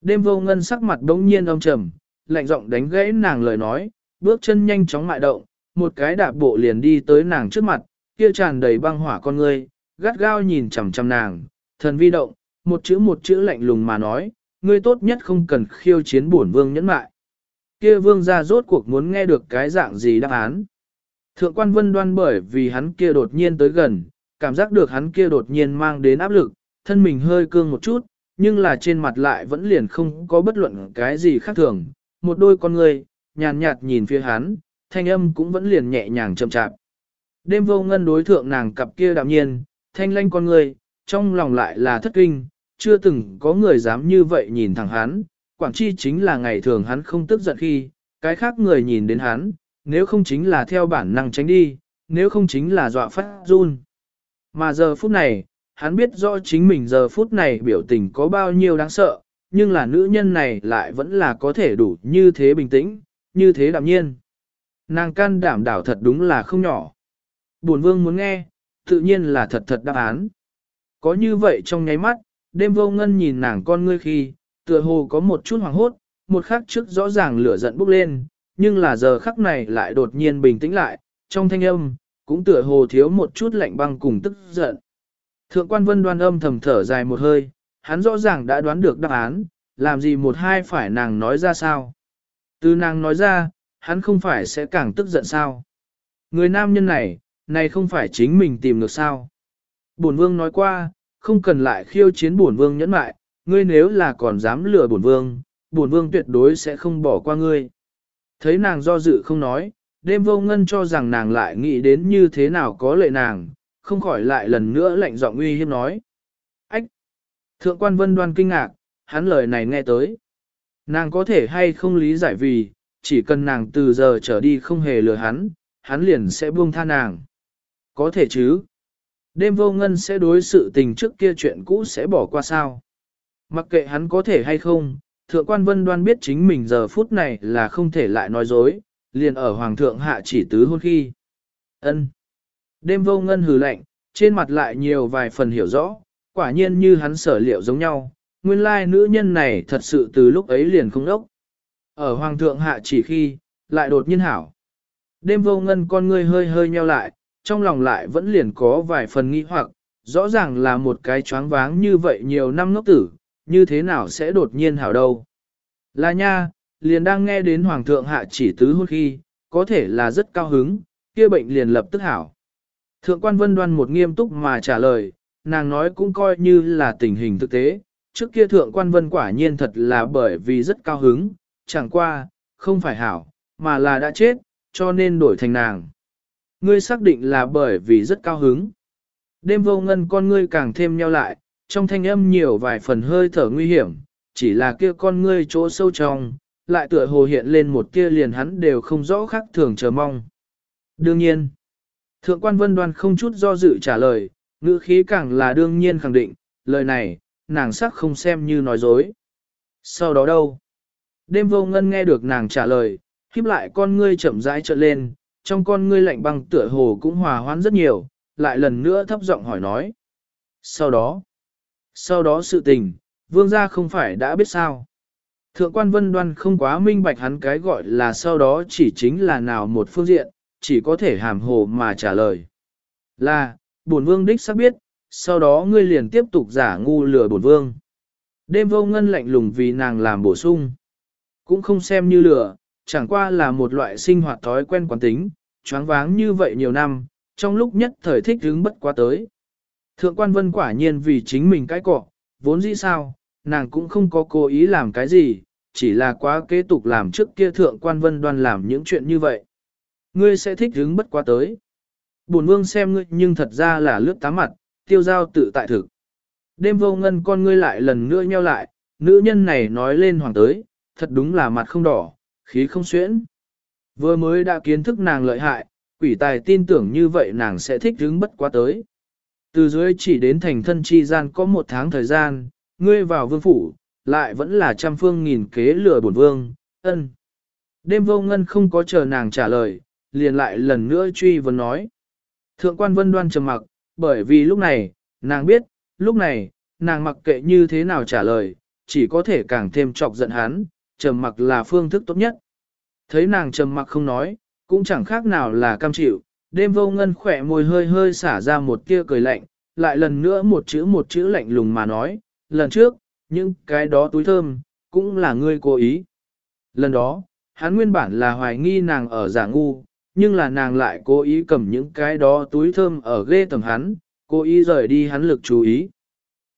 đêm vô ngân sắc mặt đống nhiên âm trầm, lạnh giọng đánh gãy nàng lời nói, bước chân nhanh chóng mại động, một cái đạp bộ liền đi tới nàng trước mặt, kia tràn đầy băng hỏa con ngươi, gắt gao nhìn chằm chằm nàng, thần vi động, một chữ một chữ lạnh lùng mà nói, ngươi tốt nhất không cần khiêu chiến bổn vương nhẫn mại. kia vương gia rốt cuộc muốn nghe được cái dạng gì đáp án. Thượng quan vân đoan bởi vì hắn kia đột nhiên tới gần, cảm giác được hắn kia đột nhiên mang đến áp lực, thân mình hơi cương một chút, nhưng là trên mặt lại vẫn liền không có bất luận cái gì khác thường. Một đôi con người, nhàn nhạt nhìn phía hắn, thanh âm cũng vẫn liền nhẹ nhàng chậm chạp. Đêm vô ngân đối thượng nàng cặp kia đạm nhiên, thanh lanh con người, trong lòng lại là thất kinh, chưa từng có người dám như vậy nhìn thẳng hắn, quảng chi chính là ngày thường hắn không tức giận khi, cái khác người nhìn đến hắn, nếu không chính là theo bản năng tránh đi, nếu không chính là dọa phát run. Mà giờ phút này, hắn biết rõ chính mình giờ phút này biểu tình có bao nhiêu đáng sợ, nhưng là nữ nhân này lại vẫn là có thể đủ như thế bình tĩnh, như thế đạm nhiên. Nàng can đảm đảo thật đúng là không nhỏ. Bổn vương muốn nghe, tự nhiên là thật thật đáp án. Có như vậy trong nháy mắt, đêm vô ngân nhìn nàng con ngươi khi, tựa hồ có một chút hoàng hốt, một khắc trước rõ ràng lửa giận bốc lên, nhưng là giờ khắc này lại đột nhiên bình tĩnh lại, trong thanh âm, cũng tựa hồ thiếu một chút lạnh băng cùng tức giận. Thượng quan vân đoan âm thầm thở dài một hơi, hắn rõ ràng đã đoán được đáp án, làm gì một hai phải nàng nói ra sao. Từ nàng nói ra, hắn không phải sẽ càng tức giận sao. Người nam nhân này, này không phải chính mình tìm được sao. Bổn vương nói qua, không cần lại khiêu chiến bổn vương nhẫn mại, ngươi nếu là còn dám lừa bổn vương, bổn vương tuyệt đối sẽ không bỏ qua ngươi. Thấy nàng do dự không nói, đêm vô ngân cho rằng nàng lại nghĩ đến như thế nào có lệ nàng, không khỏi lại lần nữa lạnh giọng uy hiếp nói. Ách! Thượng quan vân đoan kinh ngạc, hắn lời này nghe tới. Nàng có thể hay không lý giải vì, chỉ cần nàng từ giờ trở đi không hề lừa hắn, hắn liền sẽ buông tha nàng. Có thể chứ. Đêm vô ngân sẽ đối sự tình trước kia chuyện cũ sẽ bỏ qua sao. Mặc kệ hắn có thể hay không, thượng quan vân đoan biết chính mình giờ phút này là không thể lại nói dối, liền ở hoàng thượng hạ chỉ tứ hôn khi. ân Đêm vô ngân hừ lạnh, trên mặt lại nhiều vài phần hiểu rõ, quả nhiên như hắn sở liệu giống nhau, nguyên lai nữ nhân này thật sự từ lúc ấy liền không đốc. Ở hoàng thượng hạ chỉ khi, lại đột nhiên hảo. Đêm vô ngân con ngươi hơi hơi nheo lại, trong lòng lại vẫn liền có vài phần nghi hoặc, rõ ràng là một cái choáng váng như vậy nhiều năm ngốc tử, như thế nào sẽ đột nhiên hảo đâu. Là nha, liền đang nghe đến Hoàng thượng hạ chỉ tứ hôn khi, có thể là rất cao hứng, kia bệnh liền lập tức hảo. Thượng quan vân đoan một nghiêm túc mà trả lời, nàng nói cũng coi như là tình hình thực tế, trước kia thượng quan vân quả nhiên thật là bởi vì rất cao hứng, chẳng qua, không phải hảo, mà là đã chết, cho nên đổi thành nàng. Ngươi xác định là bởi vì rất cao hứng. Đêm vô ngân con ngươi càng thêm nhau lại, trong thanh âm nhiều vài phần hơi thở nguy hiểm, chỉ là kia con ngươi chỗ sâu trong, lại tựa hồ hiện lên một kia liền hắn đều không rõ khác thường chờ mong. Đương nhiên, thượng quan vân đoan không chút do dự trả lời, ngữ khí càng là đương nhiên khẳng định, lời này, nàng sắc không xem như nói dối. Sau đó đâu? Đêm vô ngân nghe được nàng trả lời, khiếp lại con ngươi chậm rãi trợn lên, trong con ngươi lạnh băng tựa hồ cũng hòa hoãn rất nhiều, lại lần nữa thấp giọng hỏi nói. Sau đó, sau đó sự tình, vương gia không phải đã biết sao. Thượng quan vân đoan không quá minh bạch hắn cái gọi là sau đó chỉ chính là nào một phương diện, chỉ có thể hàm hồ mà trả lời. Là, bổn vương đích xác biết, sau đó ngươi liền tiếp tục giả ngu lừa bổn vương. Đêm vô ngân lạnh lùng vì nàng làm bổ sung. Cũng không xem như lừa, chẳng qua là một loại sinh hoạt thói quen quán tính, choáng váng như vậy nhiều năm, trong lúc nhất thời thích hứng bất quá tới. Thượng quan vân quả nhiên vì chính mình cái cọ, vốn dĩ sao, nàng cũng không có cố ý làm cái gì, chỉ là quá kế tục làm trước kia thượng quan vân đoan làm những chuyện như vậy. Ngươi sẽ thích hứng bất quá tới. Bổn vương xem ngươi nhưng thật ra là lướt tá mặt, tiêu giao tự tại thực. Đêm vô ngân con ngươi lại lần nữa nheo lại, nữ nhân này nói lên hoàng tới, thật đúng là mặt không đỏ, khí không xuyễn. Vừa mới đã kiến thức nàng lợi hại, quỷ tài tin tưởng như vậy nàng sẽ thích hứng bất quá tới. Từ dưới chỉ đến thành thân chi gian có một tháng thời gian, ngươi vào vương phủ, lại vẫn là trăm phương nghìn kế lừa bổn vương, ân. Đêm vô ngân không có chờ nàng trả lời, liền lại lần nữa truy vấn nói. Thượng quan vân đoan trầm mặc, bởi vì lúc này, nàng biết, lúc này, nàng mặc kệ như thế nào trả lời, chỉ có thể càng thêm chọc giận hắn, trầm mặc là phương thức tốt nhất. Thấy nàng trầm mặc không nói, cũng chẳng khác nào là cam chịu, đêm vô ngân khỏe môi hơi hơi xả ra một tia cười lạnh, lại lần nữa một chữ một chữ lạnh lùng mà nói, lần trước, những cái đó túi thơm, cũng là ngươi cố ý. Lần đó, hắn nguyên bản là hoài nghi nàng ở giả ngu, nhưng là nàng lại cố ý cầm những cái đó túi thơm ở ghê tầm hắn, cố ý rời đi hắn lực chú ý.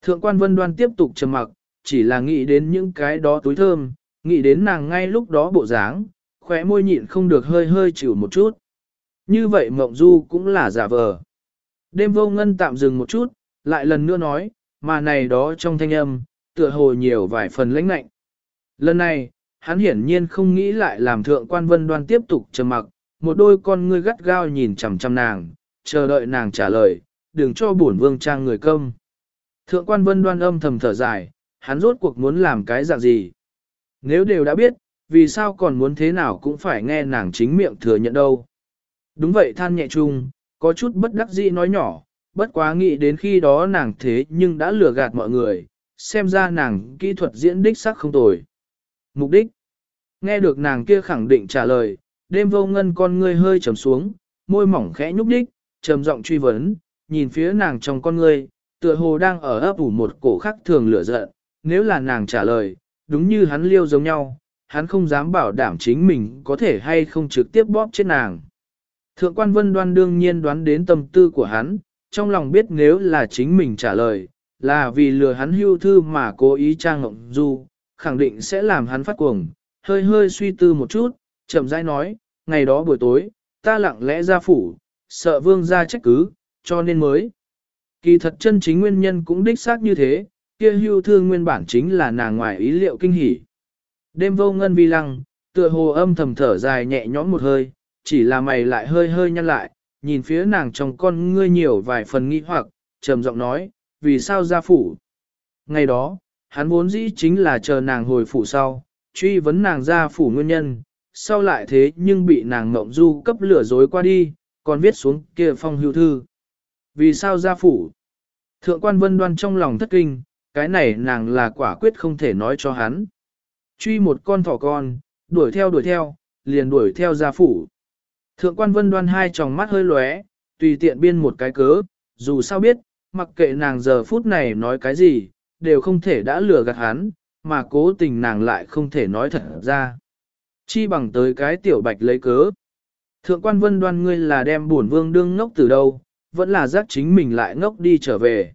Thượng quan vân đoan tiếp tục trầm mặc, chỉ là nghĩ đến những cái đó túi thơm, nghĩ đến nàng ngay lúc đó bộ dáng, khóe môi nhịn không được hơi hơi chịu một chút. Như vậy mộng du cũng là giả vờ. Đêm vô ngân tạm dừng một chút, lại lần nữa nói, mà này đó trong thanh âm, tựa hồ nhiều vài phần lãnh lạnh. Lần này, hắn hiển nhiên không nghĩ lại làm thượng quan vân đoan tiếp tục trầm mặc, một đôi con ngươi gắt gao nhìn chằm chằm nàng, chờ đợi nàng trả lời, đừng cho bổn vương trang người công. Thượng quan vân đoan âm thầm thở dài, hắn rốt cuộc muốn làm cái dạng gì. Nếu đều đã biết, vì sao còn muốn thế nào cũng phải nghe nàng chính miệng thừa nhận đâu. Đúng vậy than nhẹ chung, có chút bất đắc dĩ nói nhỏ, bất quá nghĩ đến khi đó nàng thế nhưng đã lừa gạt mọi người, xem ra nàng kỹ thuật diễn đích sắc không tồi. Mục đích Nghe được nàng kia khẳng định trả lời, đêm vô ngân con ngươi hơi trầm xuống, môi mỏng khẽ nhúc đích, trầm giọng truy vấn, nhìn phía nàng trong con ngươi, tựa hồ đang ở ấp ủ một cổ khắc thường lửa giận, nếu là nàng trả lời, đúng như hắn liêu giống nhau, hắn không dám bảo đảm chính mình có thể hay không trực tiếp bóp chết nàng. Thượng quan vân đoan đương nhiên đoán đến tâm tư của hắn, trong lòng biết nếu là chính mình trả lời, là vì lừa hắn hưu thư mà cố ý trang ngộng du, khẳng định sẽ làm hắn phát cuồng, hơi hơi suy tư một chút, chậm rãi nói, ngày đó buổi tối, ta lặng lẽ ra phủ, sợ vương ra trách cứ, cho nên mới. Kỳ thật chân chính nguyên nhân cũng đích xác như thế, kia hưu thương nguyên bản chính là nàng ngoài ý liệu kinh hỉ. Đêm vô ngân vi lăng, tựa hồ âm thầm thở dài nhẹ nhõm một hơi, chỉ là mày lại hơi hơi nhăn lại, nhìn phía nàng trong con ngươi nhiều vài phần nghi hoặc, trầm giọng nói, vì sao ra phủ. Ngày đó, hắn vốn dĩ chính là chờ nàng hồi phủ sau, truy vấn nàng ra phủ nguyên nhân, sau lại thế nhưng bị nàng ngộng du cấp lửa dối qua đi, còn viết xuống kia phong hưu thư. Vì sao ra phủ? Thượng quan vân đoan trong lòng thất kinh, cái này nàng là quả quyết không thể nói cho hắn. Truy một con thỏ con, đuổi theo đuổi theo, liền đuổi theo gia phủ. Thượng quan vân đoan hai tròng mắt hơi lóe, tùy tiện biên một cái cớ, dù sao biết, mặc kệ nàng giờ phút này nói cái gì, đều không thể đã lừa gạt hắn, mà cố tình nàng lại không thể nói thật ra. Chi bằng tới cái tiểu bạch lấy cớ. Thượng quan vân đoan ngươi là đem buồn vương đương ngốc từ đâu, vẫn là giác chính mình lại ngốc đi trở về.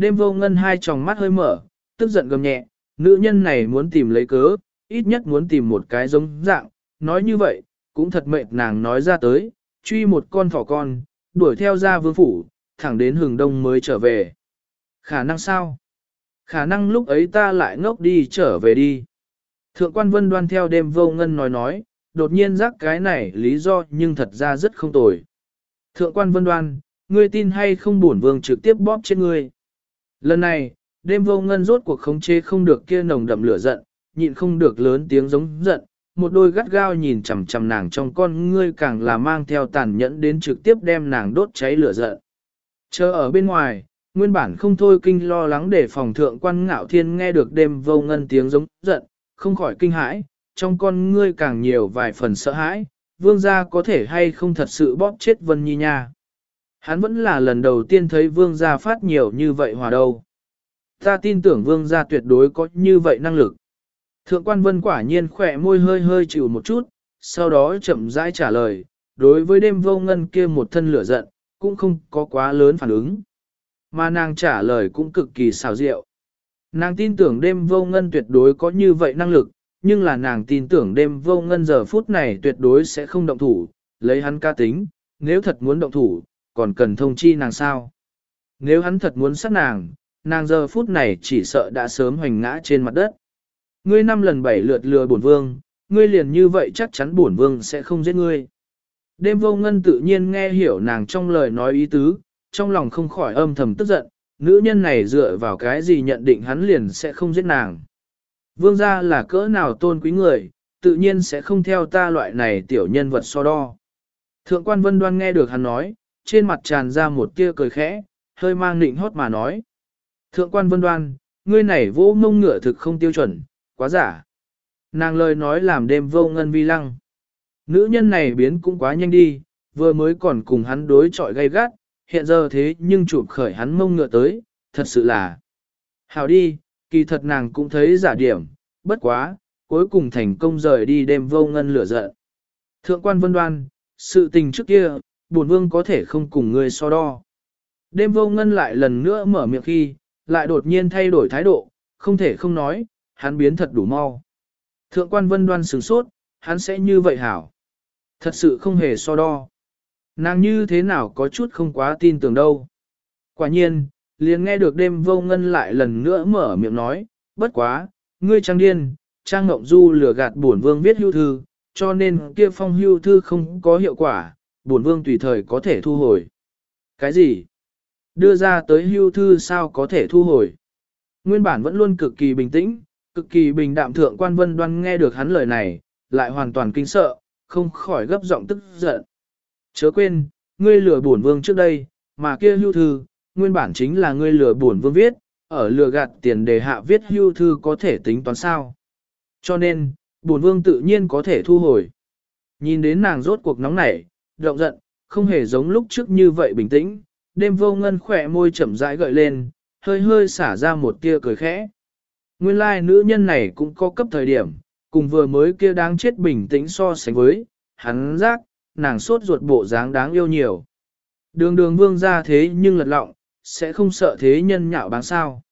Đêm vô ngân hai tròng mắt hơi mở, tức giận gầm nhẹ, nữ nhân này muốn tìm lấy cớ, ít nhất muốn tìm một cái giống dạng, nói như vậy, cũng thật mệt nàng nói ra tới, truy một con thỏ con, đuổi theo ra vương phủ, thẳng đến hừng đông mới trở về. Khả năng sao? Khả năng lúc ấy ta lại ngốc đi trở về đi. Thượng quan vân đoan theo đêm vô ngân nói nói, đột nhiên giác cái này lý do nhưng thật ra rất không tồi. Thượng quan vân đoan, ngươi tin hay không bổn vương trực tiếp bóp chết ngươi. Lần này, đêm vô ngân rốt cuộc khống chế không được kia nồng đậm lửa giận, nhịn không được lớn tiếng giống giận, một đôi gắt gao nhìn chằm chằm nàng trong con ngươi càng là mang theo tàn nhẫn đến trực tiếp đem nàng đốt cháy lửa giận. Chờ ở bên ngoài, nguyên bản không thôi kinh lo lắng để phòng thượng quan ngạo thiên nghe được đêm vô ngân tiếng giống giận, không khỏi kinh hãi, trong con ngươi càng nhiều vài phần sợ hãi, vương gia có thể hay không thật sự bóp chết Vân Nhi nha. Hắn vẫn là lần đầu tiên thấy vương gia phát nhiều như vậy hòa đâu. Ta tin tưởng vương gia tuyệt đối có như vậy năng lực. Thượng quan vân quả nhiên khỏe môi hơi hơi chịu một chút, sau đó chậm rãi trả lời, đối với đêm vô ngân kia một thân lửa giận, cũng không có quá lớn phản ứng. Mà nàng trả lời cũng cực kỳ xào rượu. Nàng tin tưởng đêm vô ngân tuyệt đối có như vậy năng lực, nhưng là nàng tin tưởng đêm vô ngân giờ phút này tuyệt đối sẽ không động thủ, lấy hắn ca tính, nếu thật muốn động thủ, còn cần thông chi nàng sao. Nếu hắn thật muốn sát nàng, nàng giờ phút này chỉ sợ đã sớm hoành ngã trên mặt đất. Ngươi năm lần bảy lượt lừa bổn vương, ngươi liền như vậy chắc chắn bổn vương sẽ không giết ngươi. Đêm vô ngân tự nhiên nghe hiểu nàng trong lời nói ý tứ, trong lòng không khỏi âm thầm tức giận, nữ nhân này dựa vào cái gì nhận định hắn liền sẽ không giết nàng. Vương gia là cỡ nào tôn quý người, tự nhiên sẽ không theo ta loại này tiểu nhân vật so đo. Thượng quan vân đoan nghe được hắn nói, trên mặt tràn ra một tia cười khẽ, hơi mang nịnh hót mà nói. Thượng quan vân đoan, ngươi này vô mông ngựa thực không tiêu chuẩn, quá giả. Nàng lời nói làm đêm vô ngân vi lăng. Nữ nhân này biến cũng quá nhanh đi, vừa mới còn cùng hắn đối chọi gay gắt, hiện giờ thế nhưng chụp khởi hắn mông ngựa tới, thật sự là. Hào đi, kỳ thật nàng cũng thấy giả điểm, bất quá, cuối cùng thành công rời đi đêm vô ngân lửa giận. Thượng quan vân đoan, sự tình trước kia, bổn vương có thể không cùng ngươi so đo. Đêm vô ngân lại lần nữa mở miệng khi, lại đột nhiên thay đổi thái độ, không thể không nói, hắn biến thật đủ mau. Thượng quan vân đoan sửng sốt, hắn sẽ như vậy hảo. Thật sự không hề so đo. Nàng như thế nào có chút không quá tin tưởng đâu. Quả nhiên, liền nghe được đêm vô ngân lại lần nữa mở miệng nói, bất quá, ngươi trang điên, trang ngộng du lừa gạt bổn vương viết hưu thư, cho nên kia phong hưu thư không có hiệu quả, bổn vương tùy thời có thể thu hồi. Cái gì? Đưa ra tới hưu thư sao có thể thu hồi? Nguyên bản vẫn luôn cực kỳ bình tĩnh, cực kỳ bình đạm thượng quan vân đoan nghe được hắn lời này, lại hoàn toàn kinh sợ, không khỏi gấp giọng tức giận. Chớ quên, ngươi lừa bổn vương trước đây, mà kia hưu thư, nguyên bản chính là ngươi lừa bổn vương viết, ở lừa gạt tiền đề hạ viết hưu thư có thể tính toán sao. Cho nên, bổn vương tự nhiên có thể thu hồi. Nhìn đến nàng rốt cuộc nóng nảy, động giận, không hề giống lúc trước như vậy bình tĩnh, đêm vô ngân khỏe môi chậm rãi gợi lên, hơi hơi xả ra một tia cười khẽ. Nguyên lai like, nữ nhân này cũng có cấp thời điểm, cùng vừa mới kia đáng chết bình tĩnh so sánh với, hắn giác, nàng sốt ruột bộ dáng đáng yêu nhiều. Đường đường vương ra thế nhưng lật lọng, sẽ không sợ thế nhân nhạo báng sao.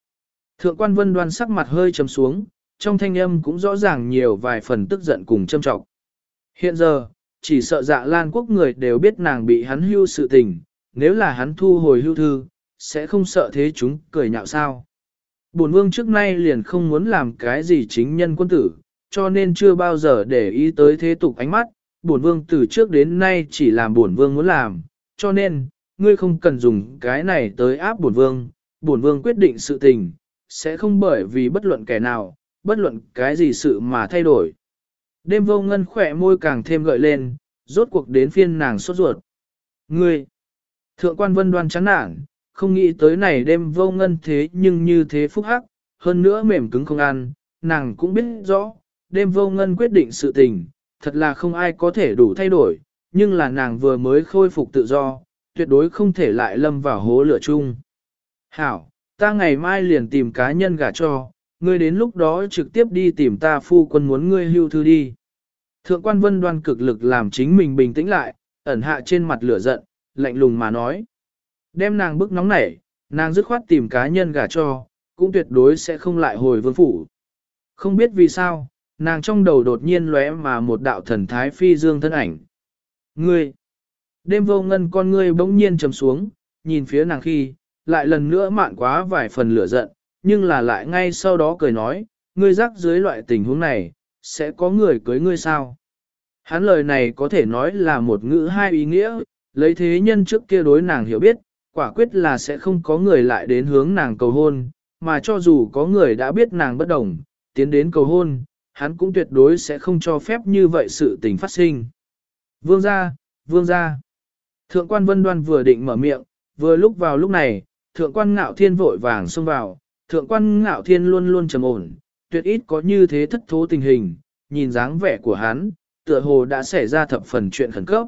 Thượng quan vân đoan sắc mặt hơi trầm xuống, trong thanh âm cũng rõ ràng nhiều vài phần tức giận cùng châm trọng. Hiện giờ, chỉ sợ dạ lan quốc người đều biết nàng bị hắn hưu sự tình, nếu là hắn thu hồi hưu thư, sẽ không sợ thế chúng cười nhạo sao. Bổn vương trước nay liền không muốn làm cái gì chính nhân quân tử, cho nên chưa bao giờ để ý tới thế tục ánh mắt, bổn vương từ trước đến nay chỉ làm bổn vương muốn làm, cho nên, ngươi không cần dùng cái này tới áp bổn vương, bổn vương quyết định sự tình, sẽ không bởi vì bất luận kẻ nào, bất luận cái gì sự mà thay đổi. Đêm vô ngân khỏe môi càng thêm gợi lên, rốt cuộc đến phiên nàng sốt ruột. Ngươi, thượng quan vân đoan chán nản, không nghĩ tới này đêm vô ngân thế nhưng như thế phúc hắc, hơn nữa mềm cứng không ăn, nàng cũng biết rõ, đêm vô ngân quyết định sự tình, thật là không ai có thể đủ thay đổi, nhưng là nàng vừa mới khôi phục tự do, tuyệt đối không thể lại lâm vào hố lửa chung. Hảo, ta ngày mai liền tìm cá nhân gả cho, ngươi đến lúc đó trực tiếp đi tìm ta phu quân muốn ngươi hưu thư đi. Thượng quan vân đoan cực lực làm chính mình bình tĩnh lại, ẩn hạ trên mặt lửa giận, lạnh lùng mà nói. Đem nàng bức nóng nảy, nàng dứt khoát tìm cá nhân gả cho, cũng tuyệt đối sẽ không lại hồi vương phủ. Không biết vì sao, nàng trong đầu đột nhiên lóe mà một đạo thần thái phi dương thân ảnh. Ngươi! Đêm vô ngân con ngươi bỗng nhiên trầm xuống, nhìn phía nàng khi, lại lần nữa mạn quá vài phần lửa giận, nhưng là lại ngay sau đó cười nói, ngươi rắc dưới loại tình huống này, sẽ có người cưới ngươi sao? Hắn lời này có thể nói là một ngữ hai ý nghĩa, lấy thế nhân trước kia đối nàng hiểu biết, quả quyết là sẽ không có người lại đến hướng nàng cầu hôn, mà cho dù có người đã biết nàng bất đồng, tiến đến cầu hôn, hắn cũng tuyệt đối sẽ không cho phép như vậy sự tình phát sinh. Vương gia, vương gia. Thượng quan vân đoan vừa định mở miệng, vừa lúc vào lúc này, thượng quan ngạo thiên vội vàng xông vào, thượng quan ngạo thiên luôn luôn trầm ổn, tuyệt ít có như thế thất thố tình hình, nhìn dáng vẻ của hắn, tựa hồ đã xảy ra thập phần chuyện khẩn cấp.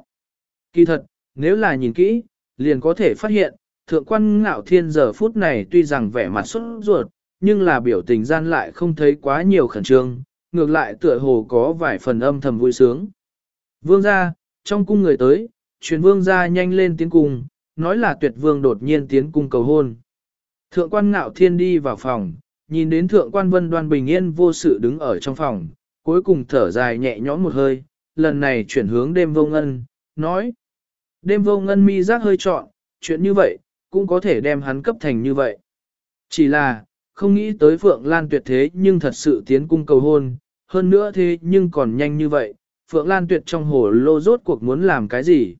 Kỳ thật, nếu là nhìn kỹ, liền có thể phát hiện, thượng quan ngạo thiên giờ phút này tuy rằng vẻ mặt xuất ruột, nhưng là biểu tình gian lại không thấy quá nhiều khẩn trương, ngược lại tựa hồ có vài phần âm thầm vui sướng. Vương gia, trong cung người tới, truyền vương gia nhanh lên tiến cung, nói là tuyệt vương đột nhiên tiến cung cầu hôn. Thượng quan ngạo thiên đi vào phòng, nhìn đến thượng quan vân đoan bình yên vô sự đứng ở trong phòng, cuối cùng thở dài nhẹ nhõm một hơi, lần này chuyển hướng đêm vô ngân, nói. Đêm vô ngân mi giác hơi trọn, chuyện như vậy, cũng có thể đem hắn cấp thành như vậy. Chỉ là, không nghĩ tới Phượng Lan tuyệt thế nhưng thật sự tiến cung cầu hôn, hơn nữa thế nhưng còn nhanh như vậy, Phượng Lan tuyệt trong hồ lô rốt cuộc muốn làm cái gì.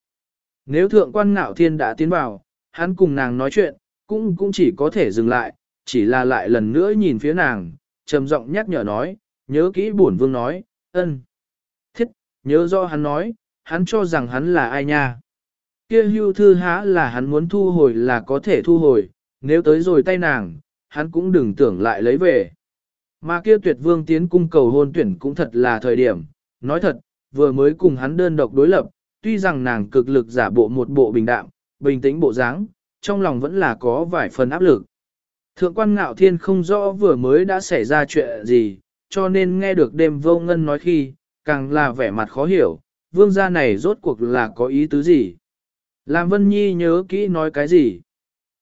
Nếu thượng quan ngạo thiên đã tiến vào, hắn cùng nàng nói chuyện, cũng cũng chỉ có thể dừng lại, chỉ là lại lần nữa nhìn phía nàng, trầm giọng nhắc nhở nói, nhớ kỹ bổn vương nói, ân. Thiết, nhớ do hắn nói, hắn cho rằng hắn là ai nha. Kia hưu thư há là hắn muốn thu hồi là có thể thu hồi, nếu tới rồi tay nàng, hắn cũng đừng tưởng lại lấy về. Mà kia tuyệt vương tiến cung cầu hôn tuyển cũng thật là thời điểm, nói thật, vừa mới cùng hắn đơn độc đối lập, tuy rằng nàng cực lực giả bộ một bộ bình đạm, bình tĩnh bộ dáng, trong lòng vẫn là có vài phần áp lực. Thượng quan ngạo thiên không rõ vừa mới đã xảy ra chuyện gì, cho nên nghe được đêm vô ngân nói khi, càng là vẻ mặt khó hiểu, vương gia này rốt cuộc là có ý tứ gì. Làm Vân Nhi nhớ kỹ nói cái gì.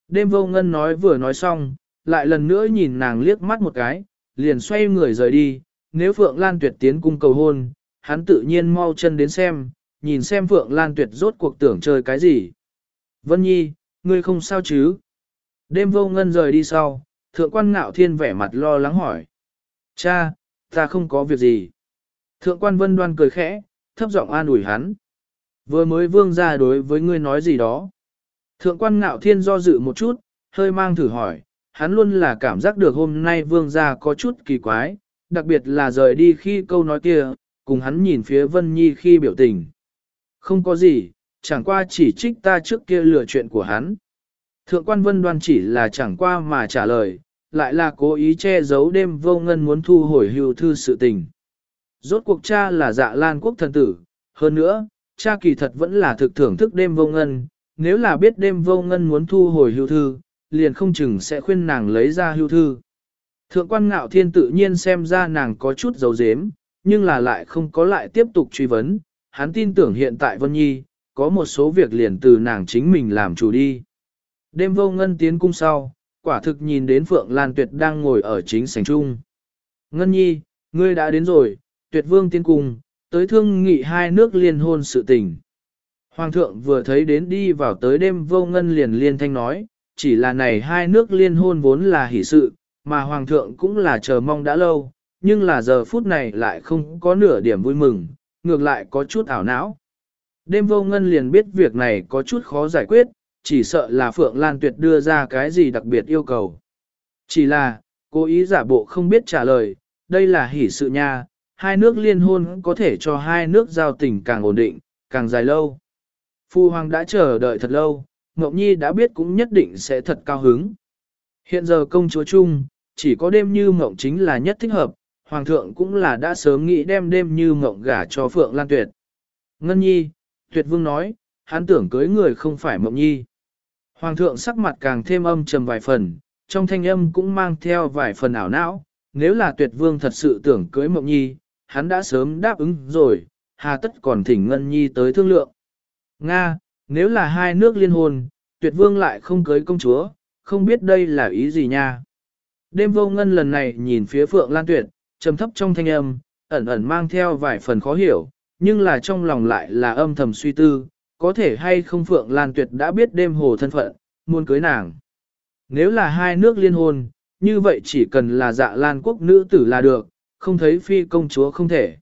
Đêm vô ngân nói vừa nói xong, lại lần nữa nhìn nàng liếc mắt một cái, liền xoay người rời đi, nếu Phượng Lan Tuyệt tiến cung cầu hôn, hắn tự nhiên mau chân đến xem, nhìn xem Phượng Lan Tuyệt rốt cuộc tưởng chơi cái gì. Vân Nhi, ngươi không sao chứ? Đêm vô ngân rời đi sau, thượng quan ngạo thiên vẻ mặt lo lắng hỏi. Cha, ta không có việc gì. Thượng quan vân đoan cười khẽ, thấp giọng an ủi hắn. Vừa mới vương ra đối với ngươi nói gì đó. Thượng quan ngạo thiên do dự một chút, hơi mang thử hỏi, hắn luôn là cảm giác được hôm nay vương ra có chút kỳ quái, đặc biệt là rời đi khi câu nói kia, cùng hắn nhìn phía Vân Nhi khi biểu tình. Không có gì, chẳng qua chỉ trích ta trước kia lừa chuyện của hắn. Thượng quan Vân đoan chỉ là chẳng qua mà trả lời, lại là cố ý che giấu đêm vô ngân muốn thu hồi hưu thư sự tình. Rốt cuộc cha là dạ lan quốc thần tử, hơn nữa, cha kỳ thật vẫn là thực thưởng thức đêm vô ngân, nếu là biết đêm vô ngân muốn thu hồi hưu thư, liền không chừng sẽ khuyên nàng lấy ra hưu thư. Thượng quan ngạo thiên tự nhiên xem ra nàng có chút dấu dếm, nhưng là lại không có lại tiếp tục truy vấn, hắn tin tưởng hiện tại Vân Nhi, có một số việc liền từ nàng chính mình làm chủ đi. Đêm vô ngân tiến cung sau, quả thực nhìn đến Phượng Lan Tuyệt đang ngồi ở chính sảnh trung. Ngân Nhi, ngươi đã đến rồi, Tuyệt Vương tiến cung, tới thương nghị hai nước liên hôn sự tình. Hoàng thượng vừa thấy đến đi vào tới đêm vô ngân liền liên thanh nói, chỉ là này hai nước liên hôn vốn là hỷ sự, mà Hoàng thượng cũng là chờ mong đã lâu, nhưng là giờ phút này lại không có nửa điểm vui mừng, ngược lại có chút ảo não. Đêm vô ngân liền biết việc này có chút khó giải quyết, chỉ sợ là Phượng Lan Tuyệt đưa ra cái gì đặc biệt yêu cầu. Chỉ là, cố ý giả bộ không biết trả lời, đây là hỷ sự nha, hai nước liên hôn có thể cho hai nước giao tình càng ổn định, càng dài lâu. Phu Hoàng đã chờ đợi thật lâu, Ngọc Nhi đã biết cũng nhất định sẽ thật cao hứng. Hiện giờ công chúa chung, chỉ có đêm như mộng chính là nhất thích hợp, Hoàng thượng cũng là đã sớm nghĩ đem đêm như mộng gả cho Phượng Lan Tuyệt. Ngân Nhi, Tuyệt Vương nói, hắn tưởng cưới người không phải Mộng Nhi. Hoàng thượng sắc mặt càng thêm âm trầm vài phần, trong thanh âm cũng mang theo vài phần ảo não, nếu là Tuyệt Vương thật sự tưởng cưới Mộng Nhi, hắn đã sớm đáp ứng rồi, hà tất còn thỉnh Ngân Nhi tới thương lượng. Nga, nếu là hai nước liên hôn, Tuyệt Vương lại không cưới công chúa, không biết đây là ý gì nha. Đêm vô ngân lần này nhìn phía Phượng Lan Tuyệt, trầm thấp trong thanh âm, ẩn ẩn mang theo vài phần khó hiểu, nhưng là trong lòng lại là âm thầm suy tư, có thể hay không Phượng Lan Tuyệt đã biết đêm hồ thân phận, muốn cưới nàng. Nếu là hai nước liên hôn, như vậy chỉ cần là dạ Lan quốc nữ tử là được, không thấy phi công chúa không thể.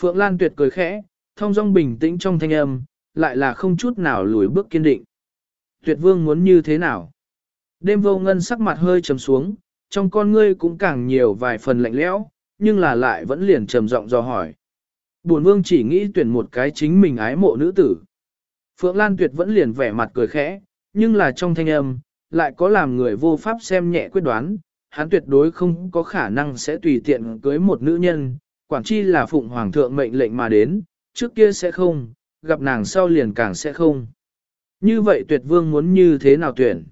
Phượng Lan Tuyệt cười khẽ, thông dong bình tĩnh trong thanh âm, lại là không chút nào lùi bước kiên định. Tuyệt vương muốn như thế nào? Đêm vô ngân sắc mặt hơi trầm xuống, trong con ngươi cũng càng nhiều vài phần lạnh lẽo, nhưng là lại vẫn liền trầm giọng do hỏi. Bổn vương chỉ nghĩ tuyển một cái chính mình ái mộ nữ tử. Phượng Lan Tuyệt vẫn liền vẻ mặt cười khẽ, nhưng là trong thanh âm, lại có làm người vô pháp xem nhẹ quyết đoán, hắn tuyệt đối không có khả năng sẽ tùy tiện cưới một nữ nhân, quản chi là phụng hoàng thượng mệnh lệnh mà đến, trước kia sẽ không, gặp nàng sau liền càng sẽ không. Như vậy tuyệt vương muốn như thế nào tuyển?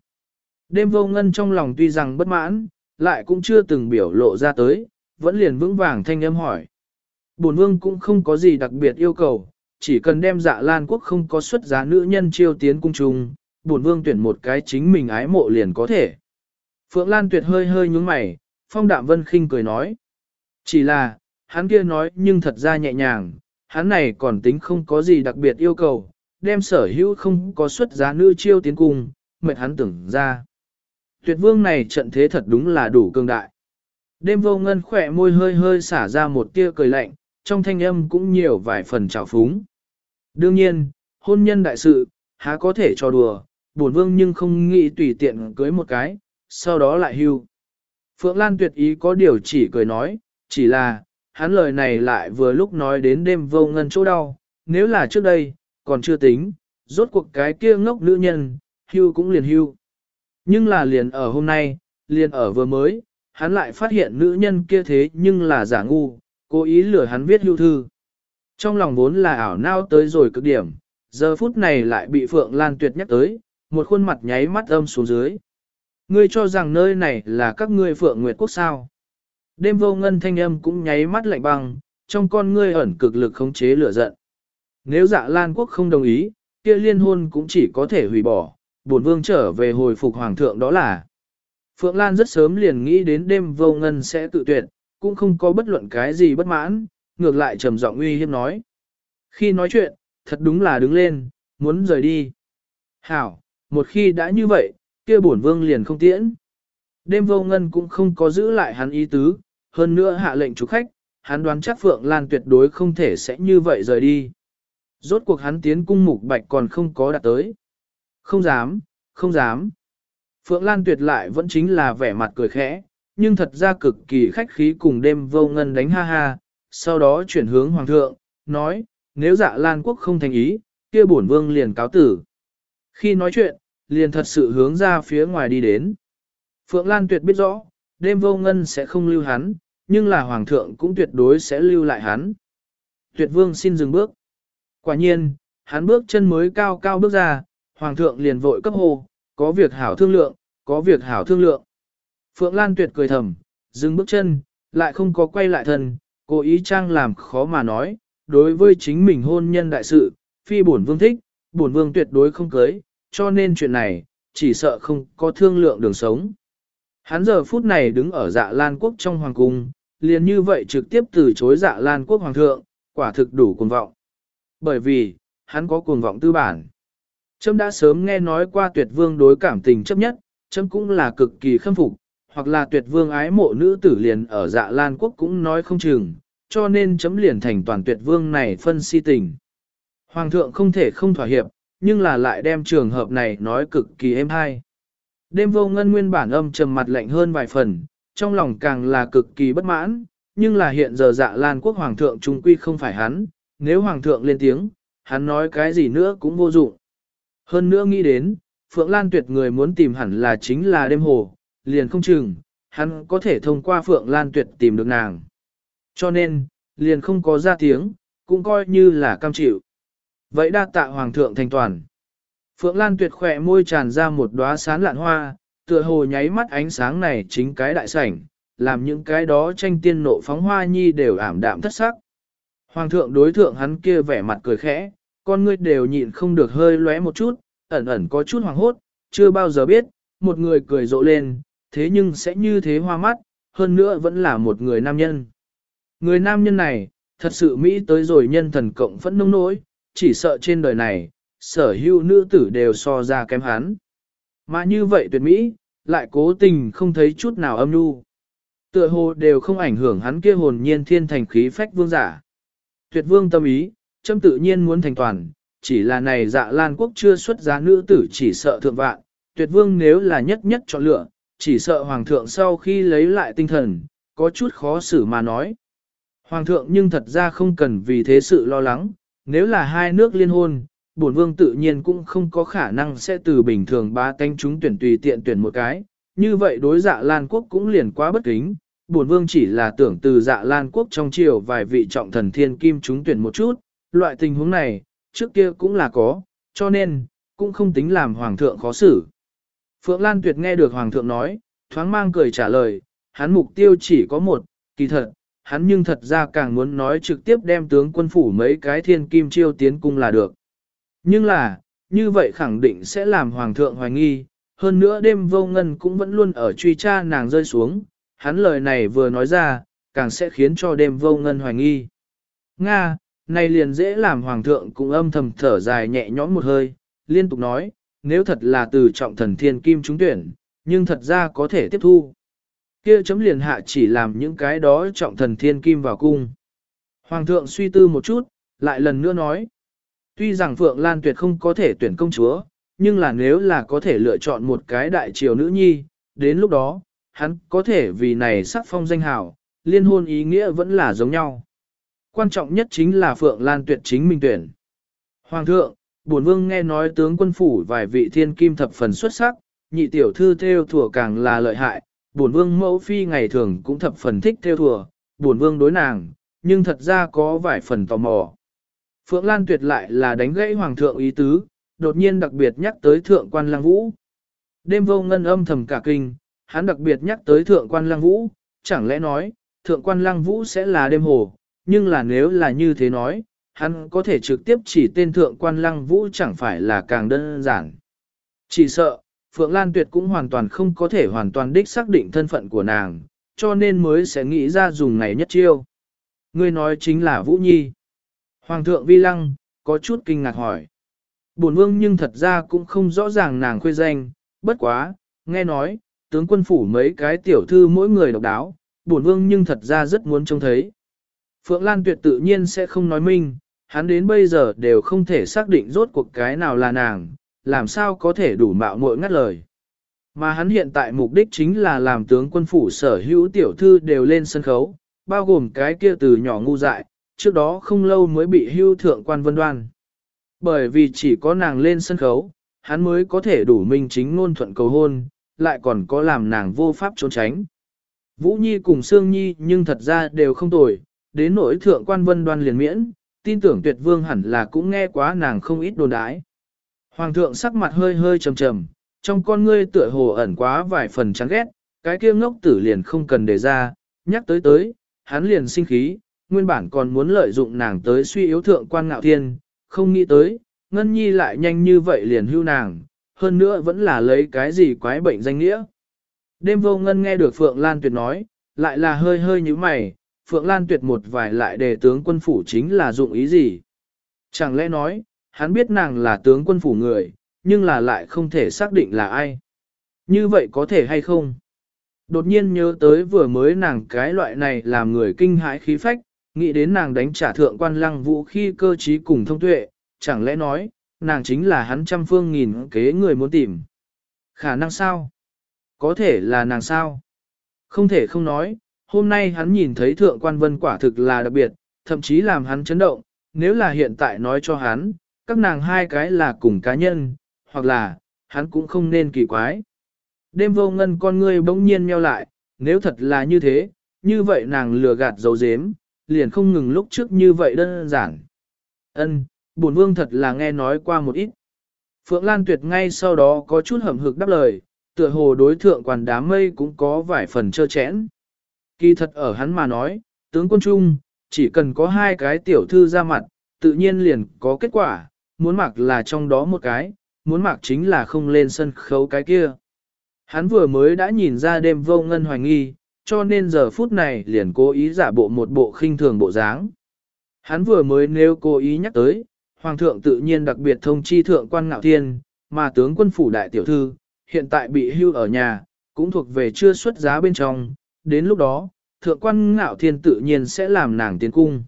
Đêm vô ngân trong lòng tuy rằng bất mãn, lại cũng chưa từng biểu lộ ra tới, vẫn liền vững vàng thanh âm hỏi. Bổn vương cũng không có gì đặc biệt yêu cầu, chỉ cần đem dạ lan quốc không có xuất giá nữ nhân chiêu tiến cung trùng, bổn vương tuyển một cái chính mình ái mộ liền có thể. Phượng Lan tuyệt hơi hơi nhúng mày, phong đạm vân khinh cười nói. Chỉ là, hắn kia nói nhưng thật ra nhẹ nhàng, hắn này còn tính không có gì đặc biệt yêu cầu, đem sở hữu không có xuất giá nữ chiêu tiến cung, mệt hắn tưởng ra. Tuyệt vương này trận thế thật đúng là đủ cường đại. Đêm vô ngân khỏe môi hơi hơi xả ra một tia cười lạnh, trong thanh âm cũng nhiều vài phần trào phúng. Đương nhiên, hôn nhân đại sự, há có thể cho đùa, buồn vương nhưng không nghĩ tùy tiện cưới một cái, sau đó lại hưu. Phượng Lan tuyệt ý có điều chỉ cười nói, chỉ là, hắn lời này lại vừa lúc nói đến đêm vô ngân chỗ đau, nếu là trước đây, còn chưa tính, rốt cuộc cái kia ngốc nữ nhân, hưu cũng liền hưu. Nhưng là liền ở hôm nay, liền ở vừa mới, hắn lại phát hiện nữ nhân kia thế nhưng là giả ngu, cố ý lừa hắn viết hưu thư. Trong lòng vốn là ảo nao tới rồi cực điểm, giờ phút này lại bị Phượng Lan Tuyệt nhắc tới, một khuôn mặt nháy mắt âm xuống dưới. Ngươi cho rằng nơi này là các ngươi Phượng Nguyệt Quốc sao? Đêm vô ngân thanh âm cũng nháy mắt lạnh băng, trong con ngươi ẩn cực lực khống chế lửa giận. Nếu dạ Lan quốc không đồng ý, kia liên hôn cũng chỉ có thể hủy bỏ, bổn vương trở về hồi phục hoàng thượng đó là. Phượng Lan rất sớm liền nghĩ đến đêm vô ngân sẽ tự tuyệt, cũng không có bất luận cái gì bất mãn, ngược lại trầm giọng uy hiếp nói. Khi nói chuyện, thật đúng là đứng lên, muốn rời đi. Hảo, một khi đã như vậy, kia bổn vương liền không tiễn. Đêm vô ngân cũng không có giữ lại hắn ý tứ, hơn nữa hạ lệnh chủ khách, hắn đoán chắc Phượng Lan tuyệt đối không thể sẽ như vậy rời đi. Rốt cuộc hắn tiến cung mục bạch còn không có đạt tới. Không dám, không dám. Phượng Lan tuyệt lại vẫn chính là vẻ mặt cười khẽ, nhưng thật ra cực kỳ khách khí cùng đêm vô ngân đánh ha ha, sau đó chuyển hướng hoàng thượng, nói, nếu dạ Lan quốc không thành ý, kia bổn vương liền cáo tử. Khi nói chuyện, liền thật sự hướng ra phía ngoài đi đến. Phượng Lan tuyệt biết rõ, đêm vô ngân sẽ không lưu hắn, nhưng là hoàng thượng cũng tuyệt đối sẽ lưu lại hắn. Tuyệt vương xin dừng bước. Quả nhiên, hắn bước chân mới cao cao bước ra, hoàng thượng liền vội cấp hồ, có việc hảo thương lượng, có việc hảo thương lượng. Phượng Lan tuyệt cười thầm, dừng bước chân, lại không có quay lại thân, cố ý trang làm khó mà nói, đối với chính mình hôn nhân đại sự, phi bổn vương thích, bổn vương tuyệt đối không cưới, cho nên chuyện này, chỉ sợ không có thương lượng đường sống. Hắn giờ phút này đứng ở dạ Lan quốc trong hoàng cung, liền như vậy trực tiếp từ chối dạ Lan quốc hoàng thượng, quả thực đủ cuồng vọng. Bởi vì, hắn có cuồng vọng tư bản. Trâm đã sớm nghe nói qua tuyệt vương đối cảm tình chấp nhất, Trâm cũng là cực kỳ khâm phục, hoặc là tuyệt vương ái mộ nữ tử liền ở dạ Lan quốc cũng nói không chừng, cho nên chấm liền thành toàn tuyệt vương này phân si tình. Hoàng thượng không thể không thỏa hiệp, nhưng là lại đem trường hợp này nói cực kỳ êm hay. Đêm vô ngân nguyên bản âm trầm mặt lạnh hơn vài phần, trong lòng càng là cực kỳ bất mãn, nhưng là hiện giờ dạ lan quốc hoàng thượng trung quy không phải hắn, nếu hoàng thượng lên tiếng, hắn nói cái gì nữa cũng vô dụng. Hơn nữa nghĩ đến, Phượng Lan tuyệt người muốn tìm hẳn là chính là đêm hồ, liền không chừng, hắn có thể thông qua Phượng Lan tuyệt tìm được nàng. Cho nên, liền không có ra tiếng, cũng coi như là cam chịu. Vậy đa tạ hoàng thượng thành toàn. Phượng Lan tuyệt khỏe môi tràn ra một đóa sán lạn hoa, tựa hồ nháy mắt ánh sáng này chính cái đại sảnh, làm những cái đó tranh tiên nộ phóng hoa nhi đều ảm đạm thất sắc. Hoàng thượng đối thượng hắn kia vẻ mặt cười khẽ, con ngươi đều nhịn không được hơi lóe một chút, ẩn ẩn có chút hoàng hốt, chưa bao giờ biết, một người cười rộ lên, thế nhưng sẽ như thế hoa mắt, hơn nữa vẫn là một người nam nhân. Người nam nhân này, thật sự Mỹ tới rồi nhân thần cộng phẫn nông nỗi, chỉ sợ trên đời này, sở hữu nữ tử đều so ra kém hắn. Mà như vậy tuyệt Mỹ, lại cố tình không thấy chút nào âm nhu. Tựa hồ đều không ảnh hưởng hắn kia hồn nhiên thiên thành khí phách vương giả. Tuyệt vương tâm ý, châm tự nhiên muốn thành toàn, chỉ là này dạ lan quốc chưa xuất giá nữ tử chỉ sợ thượng vạn, tuyệt vương nếu là nhất nhất chọn lựa, chỉ sợ hoàng thượng sau khi lấy lại tinh thần, có chút khó xử mà nói. Hoàng thượng nhưng thật ra không cần vì thế sự lo lắng, nếu là hai nước liên hôn, bổn vương tự nhiên cũng không có khả năng sẽ từ bình thường ba canh chúng tuyển tùy tiện tuyển một cái, như vậy đối dạ Lan quốc cũng liền quá bất kính, bổn vương chỉ là tưởng từ dạ Lan quốc trong triều vài vị trọng thần thiên kim chúng tuyển một chút, loại tình huống này, trước kia cũng là có, cho nên, cũng không tính làm hoàng thượng khó xử. Phượng Lan Tuyệt nghe được hoàng thượng nói, thoáng mang cười trả lời, hắn mục tiêu chỉ có một, kỳ thật, hắn nhưng thật ra càng muốn nói trực tiếp đem tướng quân phủ mấy cái thiên kim chiêu tiến cung là được. Nhưng là, như vậy khẳng định sẽ làm hoàng thượng hoài nghi, hơn nữa đêm vô ngân cũng vẫn luôn ở truy tra nàng rơi xuống, hắn lời này vừa nói ra, càng sẽ khiến cho đêm vô ngân hoài nghi. Nga, này liền dễ làm hoàng thượng cũng âm thầm thở dài nhẹ nhõm một hơi, liên tục nói, nếu thật là từ trọng thần thiên kim trúng tuyển, nhưng thật ra có thể tiếp thu. Kia chấm liền hạ chỉ làm những cái đó trọng thần thiên kim vào cung. Hoàng thượng suy tư một chút, lại lần nữa nói. Tuy rằng Phượng Lan Tuyệt không có thể tuyển công chúa, nhưng là nếu là có thể lựa chọn một cái đại triều nữ nhi, đến lúc đó, hắn có thể vì này sắc phong danh hào, liên hôn ý nghĩa vẫn là giống nhau. Quan trọng nhất chính là Phượng Lan Tuyệt chính mình tuyển. Hoàng thượng, bổn vương nghe nói tướng quân phủ vài vị thiên kim thập phần xuất sắc, nhị tiểu thư theo thủa càng là lợi hại, bổn vương mẫu phi ngày thường cũng thập phần thích theo thùa, bổn vương đối nàng, nhưng thật ra có vài phần tò mò. Phượng Lan tuyệt lại là đánh gãy hoàng thượng ý tứ, đột nhiên đặc biệt nhắc tới thượng quan lang vũ. Đêm vô ngân âm thầm cả kinh, hắn đặc biệt nhắc tới thượng quan lang vũ, chẳng lẽ nói, thượng quan Lang vũ sẽ là đêm hồ, nhưng là nếu là như thế nói, hắn có thể trực tiếp chỉ tên thượng quan lăng vũ chẳng phải là càng đơn giản. Chỉ sợ, Phượng Lan Tuyệt cũng hoàn toàn không có thể hoàn toàn đích xác định thân phận của nàng, cho nên mới sẽ nghĩ ra dùng này nhất chiêu. Ngươi nói chính là Vũ Nhi. Hoàng thượng Vi Lăng, có chút kinh ngạc hỏi. Bổn vương nhưng thật ra cũng không rõ ràng nàng khuê danh, bất quá, nghe nói, tướng quân phủ mấy cái tiểu thư mỗi người độc đáo, bổn vương nhưng thật ra rất muốn trông thấy. Phượng Lan Tuyệt tự nhiên sẽ không nói minh, hắn đến bây giờ đều không thể xác định rốt cuộc cái nào là nàng, làm sao có thể đủ mạo muội ngắt lời. Mà hắn hiện tại mục đích chính là làm tướng quân phủ sở hữu tiểu thư đều lên sân khấu, bao gồm cái kia từ nhỏ ngu dại, trước đó không lâu mới bị hưu thượng quan vân đoan. Bởi vì chỉ có nàng lên sân khấu, hắn mới có thể đủ minh chính ngôn thuận cầu hôn, lại còn có làm nàng vô pháp trốn tránh. Vũ Nhi cùng Sương Nhi nhưng thật ra đều không tồi, đến nỗi thượng quan vân đoan liền miễn, tin tưởng tuyệt vương hẳn là cũng nghe quá nàng không ít đồn đái. Hoàng thượng sắc mặt hơi hơi trầm trầm, trong con ngươi tựa hồ ẩn quá vài phần chán ghét, cái kia ngốc tử liền không cần để ra, nhắc tới tới, hắn liền sinh khí, nguyên bản còn muốn lợi dụng nàng tới suy yếu thượng quan ngạo thiên, không nghĩ tới, ngân nhi lại nhanh như vậy liền hưu nàng, hơn nữa vẫn là lấy cái gì quái bệnh danh nghĩa. Đêm vô ngân nghe được Phượng Lan Tuyệt nói, lại là hơi hơi như mày, Phượng Lan Tuyệt một vài lại đề tướng quân phủ chính là dụng ý gì? Chẳng lẽ nói, hắn biết nàng là tướng quân phủ người, nhưng là lại không thể xác định là ai. Như vậy có thể hay không? Đột nhiên nhớ tới vừa mới nàng cái loại này làm người kinh hãi khí phách, nghĩ đến nàng đánh trả thượng quan lăng vũ khi cơ trí cùng thông tuệ, chẳng lẽ nói, nàng chính là hắn trăm phương nghìn kế người muốn tìm. Khả năng sao? Có thể là nàng sao? Không thể không nói, hôm nay hắn nhìn thấy thượng quan vân quả thực là đặc biệt, thậm chí làm hắn chấn động, nếu là hiện tại nói cho hắn, các nàng hai cái là cùng cá nhân, hoặc là, hắn cũng không nên kỳ quái. Đêm vô ngân con ngươi bỗng nhiên nheo lại, nếu thật là như thế, như vậy nàng lừa gạt dấu dếm, liền không ngừng lúc trước như vậy đơn giản. Ân, bổn vương thật là nghe nói qua một ít. Phượng Lan Tuyệt ngay sau đó có chút hậm hực đáp lời, tựa hồ đối thượng quản đám mây cũng có vài phần trơ chẽn. Kỳ thật ở hắn mà nói, tướng quân trung, chỉ cần có hai cái tiểu thư ra mặt, tự nhiên liền có kết quả, muốn mặc là trong đó một cái, muốn mặc chính là không lên sân khấu cái kia. Hắn vừa mới đã nhìn ra đêm vô ngân hoài nghi, cho nên giờ phút này liền cố ý giả bộ một bộ khinh thường bộ dáng. Hắn vừa mới nêu cố ý nhắc tới, Hoàng thượng tự nhiên đặc biệt thông chi thượng quan ngạo thiên, mà tướng quân phủ đại tiểu thư, hiện tại bị hưu ở nhà, cũng thuộc về chưa xuất giá bên trong, đến lúc đó, thượng quan ngạo thiên tự nhiên sẽ làm nàng tiến cung.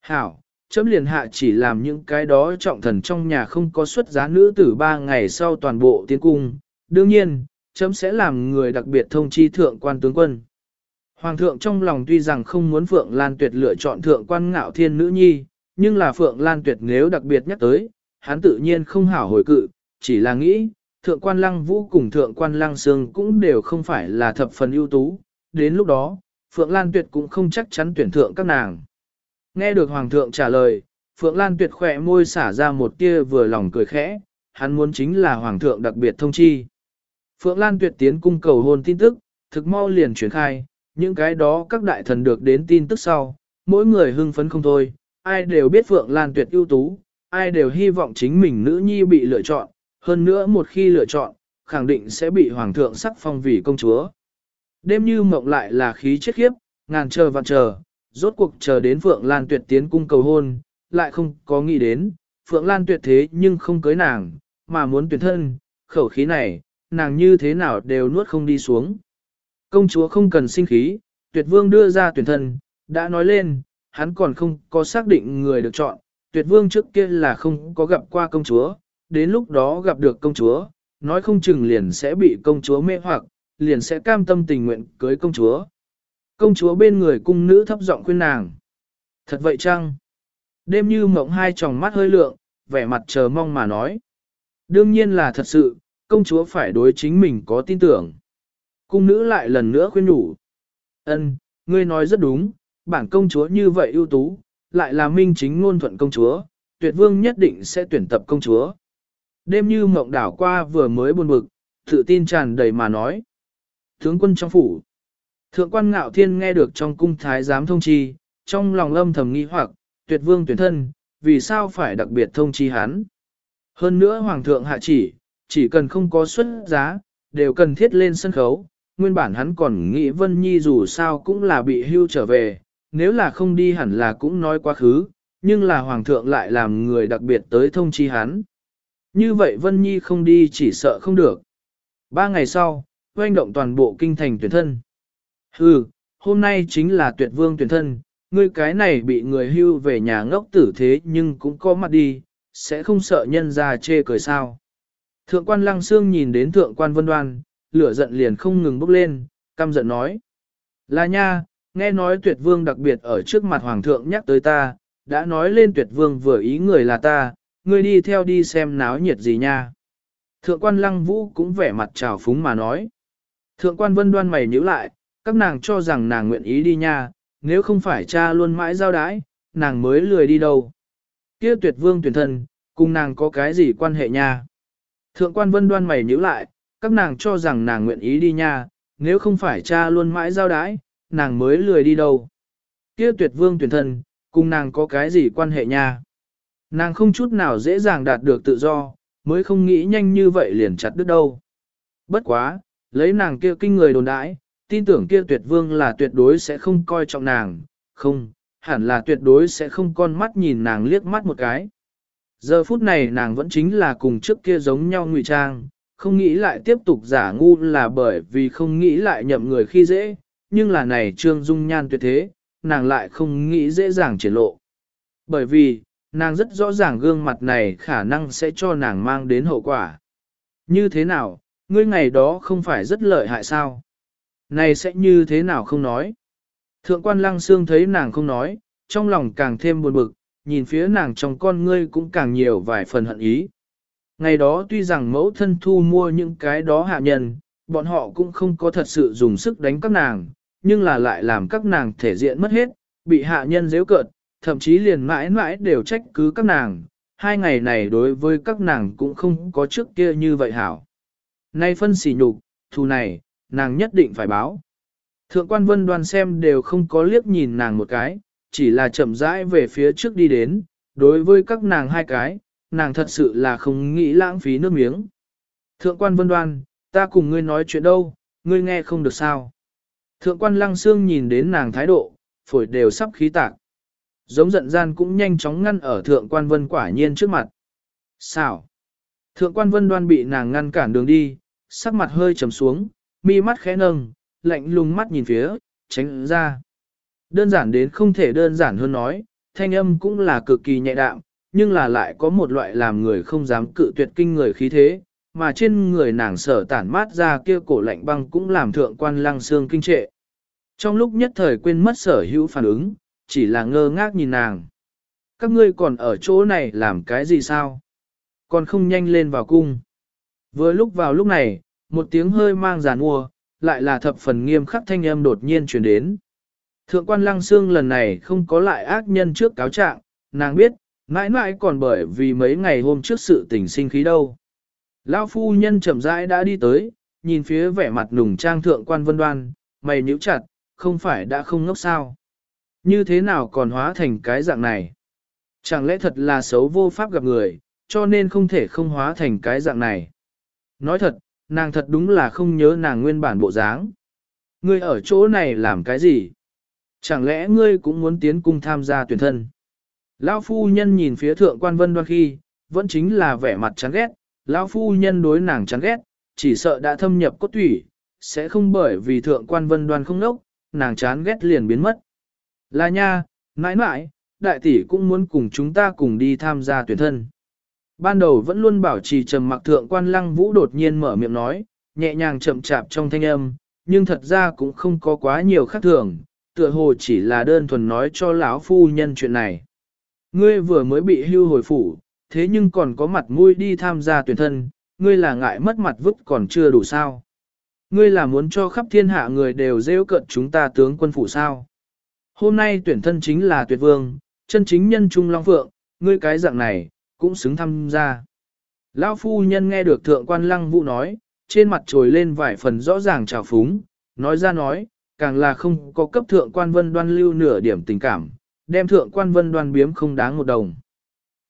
Hảo, chấm liền hạ chỉ làm những cái đó trọng thần trong nhà không có xuất giá nữ tử ba ngày sau toàn bộ tiến cung, đương nhiên, chấm sẽ làm người đặc biệt thông chi thượng quan tướng quân. Hoàng thượng trong lòng tuy rằng không muốn Phượng Lan Tuyệt lựa chọn thượng quan ngạo thiên nữ nhi, nhưng là Phượng Lan Tuyệt nếu đặc biệt nhắc tới, hắn tự nhiên không hảo hồi cự, chỉ là nghĩ, thượng quan lăng vũ cùng thượng quan lăng sương cũng đều không phải là thập phần ưu tú, đến lúc đó, Phượng Lan Tuyệt cũng không chắc chắn tuyển thượng các nàng. Nghe được Hoàng thượng trả lời, Phượng Lan Tuyệt khỏe môi xả ra một tia vừa lòng cười khẽ, hắn muốn chính là Hoàng thượng đặc biệt thông chi. Phượng Lan Tuyệt tiến cung cầu hôn tin tức, thực mau liền truyền khai, những cái đó các đại thần được đến tin tức sau, mỗi người hưng phấn không thôi, ai đều biết Phượng Lan Tuyệt ưu tú, ai đều hy vọng chính mình nữ nhi bị lựa chọn, hơn nữa một khi lựa chọn, khẳng định sẽ bị Hoàng thượng sắc phong vì công chúa. Đêm như mộng lại là khí chết khiếp, ngàn chờ vạn chờ, rốt cuộc chờ đến Phượng Lan Tuyệt tiến cung cầu hôn, lại không có nghĩ đến, Phượng Lan Tuyệt thế nhưng không cưới nàng, mà muốn tuyển thân, khẩu khí này, nàng như thế nào đều nuốt không đi xuống. Công chúa không cần sinh khí, tuyệt vương đưa ra tuyển thân, đã nói lên, hắn còn không có xác định người được chọn, tuyệt vương trước kia là không có gặp qua công chúa, đến lúc đó gặp được công chúa, nói không chừng liền sẽ bị công chúa mê hoặc, liền sẽ cam tâm tình nguyện cưới công chúa. Công chúa bên người cung nữ thấp giọng khuyên nàng. Thật vậy chăng? Đêm như mộng hai tròng mắt hơi lượng, vẻ mặt chờ mong mà nói. Đương nhiên là thật sự, công chúa phải đối chính mình có tin tưởng. Cung nữ lại lần nữa khuyên nhủ. Ân, ngươi nói rất đúng, bản công chúa như vậy ưu tú, lại là minh chính ngôn thuận công chúa, tuyệt vương nhất định sẽ tuyển tập công chúa. Đêm như mộng đảo qua vừa mới buồn bực, tự tin tràn đầy mà nói. Tướng quân trong phủ. Thượng quan ngạo thiên nghe được trong cung thái giám thông chi, trong lòng âm thầm nghi hoặc, tuyệt vương tuyển thân, vì sao phải đặc biệt thông chi hắn. Hơn nữa hoàng thượng hạ chỉ, chỉ cần không có xuất giá, đều cần thiết lên sân khấu. Nguyên bản hắn còn nghĩ Vân Nhi dù sao cũng là bị hưu trở về, nếu là không đi hẳn là cũng nói quá khứ, nhưng là hoàng thượng lại làm người đặc biệt tới thông chi hắn. Như vậy Vân Nhi không đi chỉ sợ không được. Ba ngày sau, oanh động toàn bộ kinh thành tuyển thân. Hừ, hôm nay chính là tuyệt vương tuyển thân, ngươi cái này bị người hưu về nhà ngốc tử thế nhưng cũng có mặt đi, sẽ không sợ nhân ra chê cười sao. Thượng quan lăng xương nhìn đến thượng quan vân đoan, lửa giận liền không ngừng bốc lên, căm giận nói. Là nha, nghe nói tuyệt vương đặc biệt ở trước mặt hoàng thượng nhắc tới ta, đã nói lên tuyệt vương vừa ý người là ta, ngươi đi theo đi xem náo nhiệt gì nha. Thượng quan lăng vũ cũng vẻ mặt trào phúng mà nói. Thượng quan vân đoan mày nhíu lại, các nàng cho rằng nàng nguyện ý đi nha, nếu không phải cha luôn mãi giao đái, nàng mới lười đi đâu. Kia tuyệt vương tuyển thân, cùng nàng có cái gì quan hệ nha. Thượng quan vân đoan mày nhíu lại, các nàng cho rằng nàng nguyện ý đi nha, nếu không phải cha luôn mãi giao đái, nàng mới lười đi đâu. Kia tuyệt vương tuyển thân, cùng nàng có cái gì quan hệ nha. Nàng không chút nào dễ dàng đạt được tự do, mới không nghĩ nhanh như vậy liền chặt đứt đâu. Bất quá, lấy nàng kia kinh người đồn đãi, tin tưởng kia tuyệt vương là tuyệt đối sẽ không coi trọng nàng, không, hẳn là tuyệt đối sẽ không con mắt nhìn nàng liếc mắt một cái. Giờ phút này nàng vẫn chính là cùng trước kia giống nhau ngụy trang, không nghĩ lại tiếp tục giả ngu là bởi vì không nghĩ lại nhậm người khi dễ, nhưng là này trương dung nhan tuyệt thế, nàng lại không nghĩ dễ dàng triển lộ. Bởi vì, nàng rất rõ ràng gương mặt này khả năng sẽ cho nàng mang đến hậu quả. Như thế nào, ngươi ngày đó không phải rất lợi hại sao? Này sẽ như thế nào không nói? Thượng quan lăng xương thấy nàng không nói, trong lòng càng thêm buồn bực, nhìn phía nàng trong con ngươi cũng càng nhiều vài phần hận ý. Ngày đó tuy rằng mẫu thân thu mua những cái đó hạ nhân, bọn họ cũng không có thật sự dùng sức đánh các nàng, nhưng là lại làm các nàng thể diện mất hết, bị hạ nhân dễ cợt, thậm chí liền mãi mãi đều trách cứ các nàng. Hai ngày này đối với các nàng cũng không có trước kia như vậy hảo. Nay phân xỉ nhục, thù này, nàng nhất định phải báo. Thượng quan vân đoan xem đều không có liếc nhìn nàng một cái, chỉ là chậm rãi về phía trước đi đến, đối với các nàng hai cái, nàng thật sự là không nghĩ lãng phí nước miếng. Thượng quan vân đoan, ta cùng ngươi nói chuyện đâu, ngươi nghe không được sao. Thượng quan lăng xương nhìn đến nàng thái độ, phổi đều sắp khí tạc. Giống giận gian cũng nhanh chóng ngăn ở thượng quan vân quả nhiên trước mặt. Sao? Thượng quan vân đoan bị nàng ngăn cản đường đi, sắc mặt hơi trầm xuống, mi mắt khẽ nâng, lạnh lùng mắt nhìn phía, tránh ra. Đơn giản đến không thể đơn giản hơn nói, thanh âm cũng là cực kỳ nhẹ đạm, nhưng là lại có một loại làm người không dám cự tuyệt kinh người khí thế, mà trên người nàng sở tản mát ra kia cổ lạnh băng cũng làm thượng quan lăng xương kinh trệ. Trong lúc nhất thời quên mất sở hữu phản ứng, chỉ là ngơ ngác nhìn nàng. Các ngươi còn ở chỗ này làm cái gì sao? Còn không nhanh lên vào cung. Vừa lúc vào lúc này, một tiếng hơi mang giàn mua, lại là thập phần nghiêm khắc thanh âm đột nhiên truyền đến. Thượng quan lăng xương lần này không có lại ác nhân trước cáo trạng, nàng biết, mãi mãi còn bởi vì mấy ngày hôm trước sự tình sinh khí đâu. Lão phu nhân chậm rãi đã đi tới, nhìn phía vẻ mặt nùng trang thượng quan vân đoan, mày nhíu chặt, không phải đã không ngốc sao. Như thế nào còn hóa thành cái dạng này? Chẳng lẽ thật là xấu vô pháp gặp người, cho nên không thể không hóa thành cái dạng này. Nói thật, nàng thật đúng là không nhớ nàng nguyên bản bộ dáng. Ngươi ở chỗ này làm cái gì? Chẳng lẽ ngươi cũng muốn tiến cung tham gia tuyển thân? Lão phu nhân nhìn phía thượng quan vân đoan khi, vẫn chính là vẻ mặt chán ghét, lão phu nhân đối nàng chán ghét, chỉ sợ đã thâm nhập cốt thủy, sẽ không bởi vì thượng quan vân đoan không nốc, nàng chán ghét liền biến mất. Là nha, mãi mãi, đại tỷ cũng muốn cùng chúng ta cùng đi tham gia tuyển thân. Ban đầu vẫn luôn bảo trì trầm mặc thượng quan lăng vũ đột nhiên mở miệng nói, nhẹ nhàng chậm chạp trong thanh âm, nhưng thật ra cũng không có quá nhiều khác thường, tựa hồ chỉ là đơn thuần nói cho lão phu nhân chuyện này. Ngươi vừa mới bị hưu hồi phủ, thế nhưng còn có mặt mũi đi tham gia tuyển thân, ngươi là ngại mất mặt vứt còn chưa đủ sao. Ngươi là muốn cho khắp thiên hạ người đều rêu cận chúng ta tướng quân phủ sao. Hôm nay tuyển thân chính là tuyệt vương, chân chính nhân trung long phượng, ngươi cái dạng này, cũng xứng tham gia. Lão phu nhân nghe được thượng quan lăng vũ nói, trên mặt trồi lên vài phần rõ ràng trào phúng, nói ra nói, càng là không có cấp thượng quan vân đoan lưu nửa điểm tình cảm, đem thượng quan vân đoan biếm không đáng một đồng.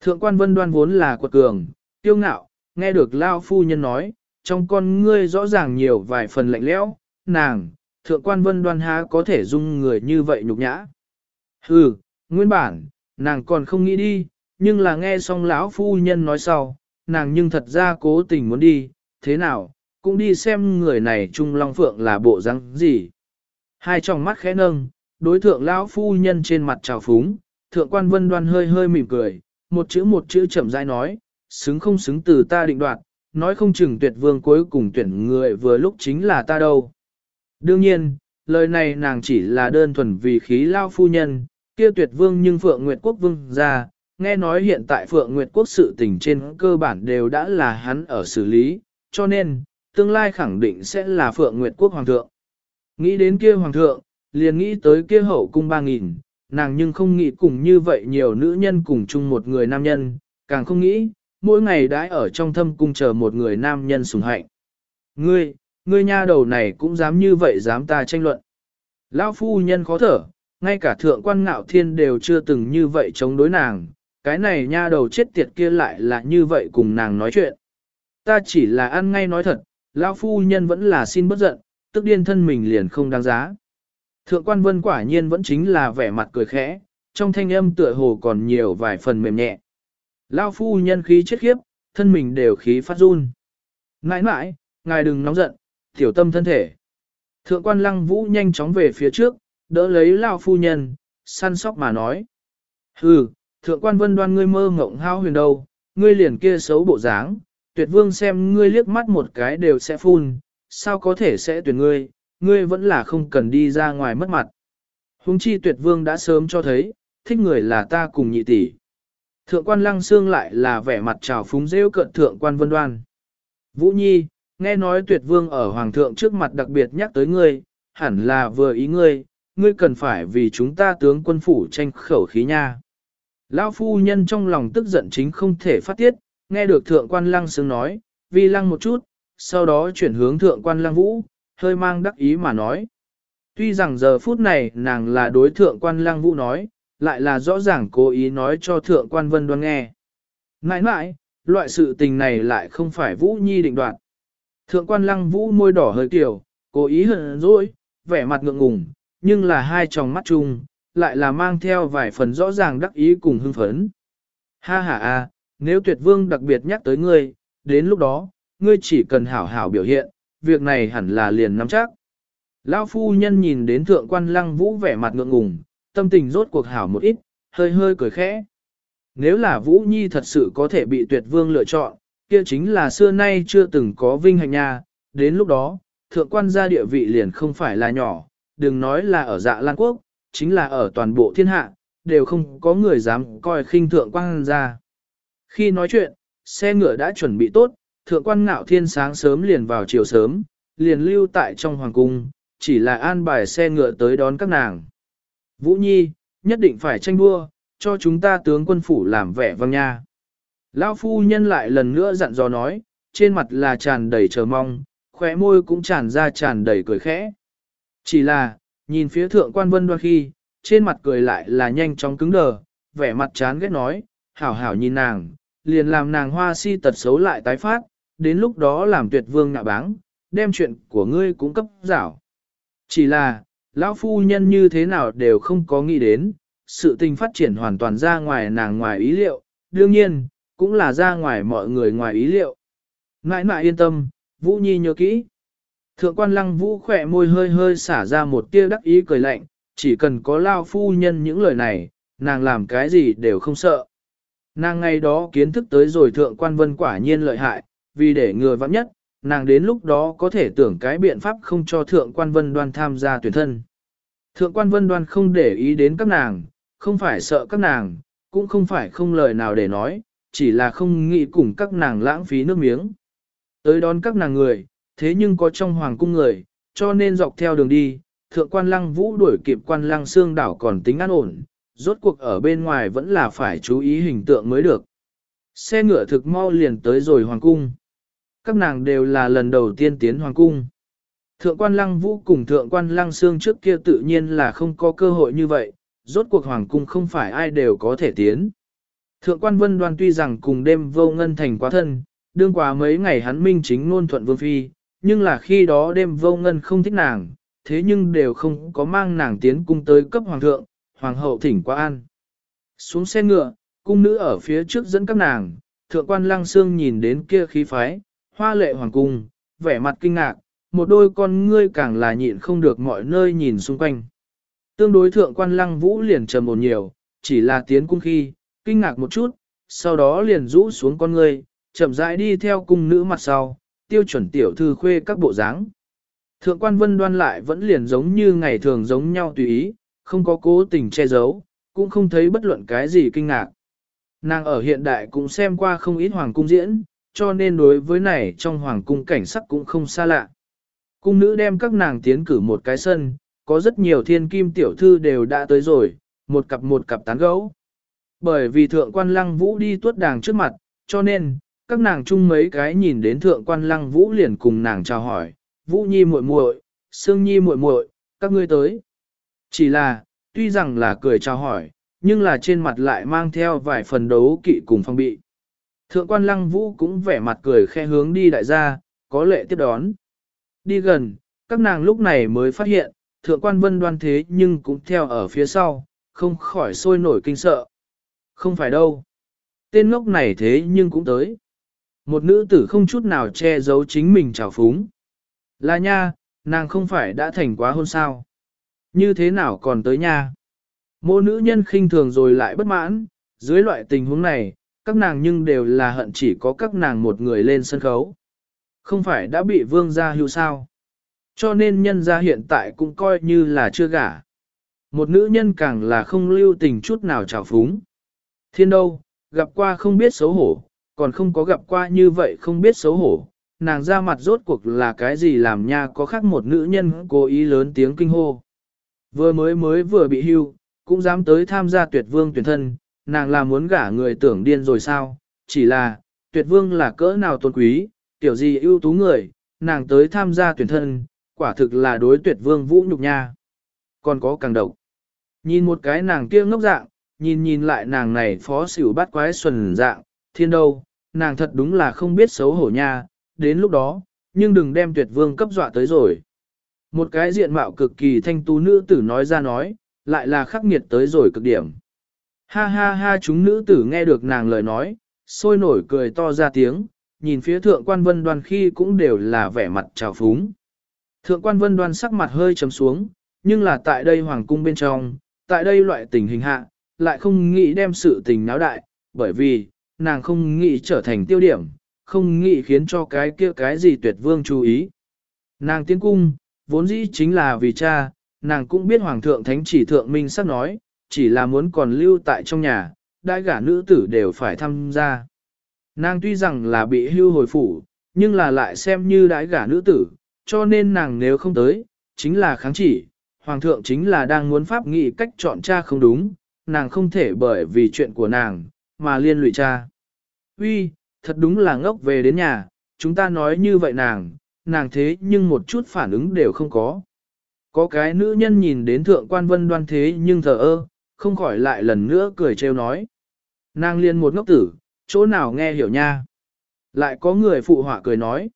Thượng quan vân đoan vốn là quật cường, tiêu ngạo, nghe được lao phu nhân nói, trong con ngươi rõ ràng nhiều vài phần lạnh lẽo, nàng, thượng quan vân đoan há có thể dung người như vậy nhục nhã. Hừ, nguyên bản, nàng còn không nghĩ đi, nhưng là nghe xong lão phu nhân nói sau, nàng nhưng thật ra cố tình muốn đi, thế nào, cũng đi xem người này Trung Long Phượng là bộ răng gì. Hai tròng mắt khẽ nâng, đối thượng lão phu nhân trên mặt trào phúng, thượng quan vân đoan hơi hơi mỉm cười, một chữ một chữ chậm rãi nói, xứng không xứng từ ta định đoạt, nói không chừng tuyệt vương cuối cùng tuyển người vừa lúc chính là ta đâu. Đương nhiên, lời này nàng chỉ là đơn thuần vì khí lao phu nhân, kia tuyệt vương nhưng Phượng Nguyệt Quốc vương ra, nghe nói hiện tại Phượng Nguyệt Quốc sự tình trên cơ bản đều đã là hắn ở xử lý, cho nên, tương lai khẳng định sẽ là Phượng Nguyệt Quốc Hoàng thượng. Nghĩ đến kia Hoàng thượng, liền nghĩ tới kia hậu cung ba nghìn, nàng nhưng không nghĩ cùng như vậy nhiều nữ nhân cùng chung một người nam nhân, càng không nghĩ, mỗi ngày đãi ở trong thâm cung chờ một người nam nhân sủng hạnh. Ngươi, ngươi nha đầu này cũng dám như vậy dám ta tranh luận. Lão phu nhân khó thở, ngay cả thượng quan ngạo thiên đều chưa từng như vậy chống đối nàng, cái này nha đầu chết tiệt kia lại là như vậy cùng nàng nói chuyện. Ta chỉ là ăn ngay nói thật, lão phu nhân vẫn là xin bất giận, tức điên thân mình liền không đáng giá. Thượng quan vân quả nhiên vẫn chính là vẻ mặt cười khẽ, trong thanh âm tựa hồ còn nhiều vài phần mềm nhẹ. Lao phu nhân khí chết khiếp, thân mình đều khí phát run. Nãi nãi, ngài đừng nóng giận, tiểu tâm thân thể. Thượng quan lăng vũ nhanh chóng về phía trước, đỡ lấy Lao phu nhân, săn sóc mà nói. Hừ, thượng quan vân đoan ngươi mơ ngộng hao huyền đâu, ngươi liền kia xấu bộ dáng, tuyệt vương xem ngươi liếc mắt một cái đều sẽ phun, sao có thể sẽ tuyển ngươi, ngươi vẫn là không cần đi ra ngoài mất mặt. Hùng chi tuyệt vương đã sớm cho thấy, thích người là ta cùng nhị tỷ. Thượng quan lăng xương lại là vẻ mặt trào phúng rêu cận thượng quan vân đoan. Vũ Nhi, nghe nói tuyệt vương ở hoàng thượng trước mặt đặc biệt nhắc tới ngươi, hẳn là vừa ý ngươi, ngươi cần phải vì chúng ta tướng quân phủ tranh khẩu khí nha. Lão phu nhân trong lòng tức giận chính không thể phát tiết, nghe được thượng quan lăng sướng nói, vi lăng một chút, sau đó chuyển hướng thượng quan lăng vũ, hơi mang đắc ý mà nói. Tuy rằng giờ phút này nàng là đối thượng quan lăng vũ nói, lại là rõ ràng cố ý nói cho thượng quan vân đoan nghe. Ngãi ngãi, loại sự tình này lại không phải Vũ Nhi định đoạt. Thượng quan lăng Vũ môi đỏ hơi kiểu, cố ý hận dỗi, vẻ mặt ngượng ngùng, nhưng là hai tròng mắt chung, lại là mang theo vài phần rõ ràng đắc ý cùng hưng phấn. Ha ha a, nếu tuyệt vương đặc biệt nhắc tới ngươi, đến lúc đó, ngươi chỉ cần hảo hảo biểu hiện, việc này hẳn là liền nắm chắc. Lão phu nhân nhìn đến thượng quan lăng vũ vẻ mặt ngượng ngùng, tâm tình rốt cuộc hảo một ít, hơi hơi cười khẽ. Nếu là Vũ Nhi thật sự có thể bị tuyệt vương lựa chọn, kia chính là xưa nay chưa từng có vinh hạnh nha, đến lúc đó, thượng quan gia địa vị liền không phải là nhỏ, đừng nói là ở dạ Lan Quốc, chính là ở toàn bộ thiên hạ, đều không có người dám coi khinh thượng quan gia. Khi nói chuyện, xe ngựa đã chuẩn bị tốt, thượng quan ngạo thiên sáng sớm liền vào chiều sớm, liền lưu tại trong hoàng cung, chỉ là an bài xe ngựa tới đón các nàng. Vũ Nhi, nhất định phải tranh đua, cho chúng ta tướng quân phủ làm vẻ vang nha. Lão phu nhân lại lần nữa dặn dò nói, trên mặt là tràn đầy chờ mong, khóe môi cũng tràn ra tràn đầy cười khẽ. Chỉ là, nhìn phía thượng quan vân đoan khi, trên mặt cười lại là nhanh chóng cứng đờ, vẻ mặt chán ghét nói, hảo hảo nhìn nàng, liền làm nàng hoa si tật xấu lại tái phát, đến lúc đó làm tuyệt vương nạ báng, đem chuyện của ngươi cũng cấp giảo. Chỉ là, lão phu nhân như thế nào đều không có nghĩ đến, sự tình phát triển hoàn toàn ra ngoài nàng ngoài ý liệu, đương nhiên, cũng là ra ngoài mọi người ngoài ý liệu. nãi nãi yên tâm, Vũ Nhi nhớ kỹ. Thượng quan lăng Vũ khỏe môi hơi hơi xả ra một tia đắc ý cười lạnh, chỉ cần có lao phu nhân những lời này, nàng làm cái gì đều không sợ. Nàng ngày đó kiến thức tới rồi thượng quan vân quả nhiên lợi hại, vì để ngừa vắng nhất, nàng đến lúc đó có thể tưởng cái biện pháp không cho thượng quan vân đoan tham gia tuyển thân. Thượng quan vân đoan không để ý đến các nàng, không phải sợ các nàng, cũng không phải không lời nào để nói, chỉ là không nghĩ cùng các nàng lãng phí nước miếng. Tới đón các nàng người, thế nhưng có trong hoàng cung người, cho nên dọc theo đường đi, thượng quan lăng vũ đuổi kịp quan lăng xương đảo còn tính an ổn, rốt cuộc ở bên ngoài vẫn là phải chú ý hình tượng mới được. Xe ngựa thực mau liền tới rồi hoàng cung các nàng đều là lần đầu tiên tiến hoàng cung. Thượng quan lăng vũ cùng thượng quan lăng xương trước kia tự nhiên là không có cơ hội như vậy, rốt cuộc hoàng cung không phải ai đều có thể tiến. Thượng quan vân đoan tuy rằng cùng đêm vô ngân thành quá thân, đương quá mấy ngày hắn minh chính nôn thuận vương phi, nhưng là khi đó đêm vô ngân không thích nàng, thế nhưng đều không có mang nàng tiến cung tới cấp hoàng thượng, hoàng hậu thỉnh qua an. Xuống xe ngựa, cung nữ ở phía trước dẫn các nàng, thượng quan lăng xương nhìn đến kia khí phái, hoa lệ hoàng cung, vẻ mặt kinh ngạc, một đôi con ngươi càng là nhịn không được mọi nơi nhìn xung quanh. Tương đối thượng quan lăng vũ liền trầm một nhiều, chỉ là tiến cung khi, kinh ngạc một chút, sau đó liền rũ xuống con ngươi, chậm rãi đi theo cung nữ mặt sau, tiêu chuẩn tiểu thư khuê các bộ dáng. Thượng quan vân đoan lại vẫn liền giống như ngày thường giống nhau tùy ý, không có cố tình che giấu, cũng không thấy bất luận cái gì kinh ngạc. Nàng ở hiện đại cũng xem qua không ít hoàng cung diễn, cho nên đối với này trong hoàng cung cảnh sắc cũng không xa lạ. Cung nữ đem các nàng tiến cử một cái sân, có rất nhiều thiên kim tiểu thư đều đã tới rồi, một cặp một cặp tán gấu. Bởi vì thượng quan lăng vũ đi tuốt đàng trước mặt, cho nên, các nàng chung mấy cái nhìn đến thượng quan lăng vũ liền cùng nàng chào hỏi, vũ nhi muội muội, sương nhi muội muội, các ngươi tới. Chỉ là, tuy rằng là cười chào hỏi, nhưng là trên mặt lại mang theo vài phần đấu kỵ cùng phong bị. Thượng quan lăng vũ cũng vẻ mặt cười khe hướng đi đại gia, có lệ tiếp đón. Đi gần, các nàng lúc này mới phát hiện, thượng quan vân đoan thế nhưng cũng theo ở phía sau, không khỏi sôi nổi kinh sợ. Không phải đâu. Tên ngốc này thế nhưng cũng tới. Một nữ tử không chút nào che giấu chính mình trào phúng. Là nha, nàng không phải đã thành quá hôn sao. Như thế nào còn tới nha. Mô nữ nhân khinh thường rồi lại bất mãn, dưới loại tình huống này, các nàng nhưng đều là hận chỉ có các nàng một người lên sân khấu. Không phải đã bị vương gia hưu sao. Cho nên nhân gia hiện tại cũng coi như là chưa gả. Một nữ nhân càng là không lưu tình chút nào trào phúng. Thiên đâu, gặp qua không biết xấu hổ, còn không có gặp qua như vậy không biết xấu hổ. Nàng ra mặt rốt cuộc là cái gì làm nha có khác một nữ nhân cố ý lớn tiếng kinh hô. Vừa mới mới vừa bị hưu, cũng dám tới tham gia tuyệt vương tuyển thân, nàng là muốn gả người tưởng điên rồi sao, chỉ là, tuyệt vương là cỡ nào tôn quý, tiểu gì ưu tú người, nàng tới tham gia tuyển thân, quả thực là đối tuyệt vương vũ nhục nha. Còn có càng độc. Nhìn một cái nàng kia ngốc dạng, nhìn nhìn lại nàng này phó xỉu bắt quái xuân dạng, thiên đâu, nàng thật đúng là không biết xấu hổ nha, đến lúc đó, nhưng đừng đem tuyệt vương cấp dọa tới rồi. Một cái diện mạo cực kỳ thanh tú nữ tử nói ra nói, lại là khắc nghiệt tới rồi cực điểm. Ha ha ha chúng nữ tử nghe được nàng lời nói, sôi nổi cười to ra tiếng, nhìn phía thượng quan vân đoan khi cũng đều là vẻ mặt trào phúng. Thượng quan vân đoan sắc mặt hơi trầm xuống, nhưng là tại đây hoàng cung bên trong, tại đây loại tình hình hạ, lại không nghĩ đem sự tình náo đại, bởi vì, nàng không nghĩ trở thành tiêu điểm, không nghĩ khiến cho cái kia cái gì tuyệt vương chú ý. Nàng tiến cung, vốn dĩ chính là vì cha, nàng cũng biết hoàng thượng thánh chỉ thượng minh sắc nói, chỉ là muốn còn lưu tại trong nhà, đại gả nữ tử đều phải tham gia. Nàng tuy rằng là bị hưu hồi phủ, nhưng là lại xem như đại gả nữ tử, cho nên nàng nếu không tới, chính là kháng chỉ, hoàng thượng chính là đang muốn pháp nghị cách chọn cha không đúng, nàng không thể bởi vì chuyện của nàng, mà liên lụy cha. Uy, thật đúng là ngốc về đến nhà, chúng ta nói như vậy nàng, nàng thế nhưng một chút phản ứng đều không có. Có cái nữ nhân nhìn đến thượng quan vân đoan thế nhưng thờ ơ, không khỏi lại lần nữa cười trêu nói. Nàng liên một ngốc tử, chỗ nào nghe hiểu nha. Lại có người phụ họa cười nói.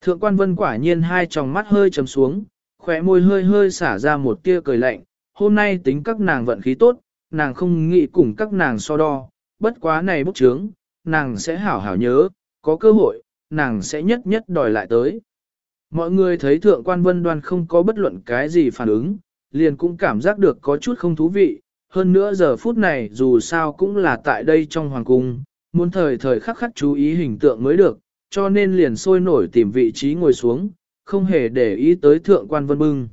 Thượng quan vân quả nhiên hai tròng mắt hơi trầm xuống, khỏe môi hơi hơi xả ra một tia cười lạnh. Hôm nay tính các nàng vận khí tốt, nàng không nghĩ cùng các nàng so đo, bất quá này bốc trướng, nàng sẽ hảo hảo nhớ, có cơ hội, nàng sẽ nhất nhất đòi lại tới. Mọi người thấy thượng quan vân đoan không có bất luận cái gì phản ứng, liền cũng cảm giác được có chút không thú vị, hơn nữa giờ phút này dù sao cũng là tại đây trong hoàng cung, muốn thời thời khắc khắc chú ý hình tượng mới được, cho nên liền sôi nổi tìm vị trí ngồi xuống, không hề để ý tới thượng quan vân bưng.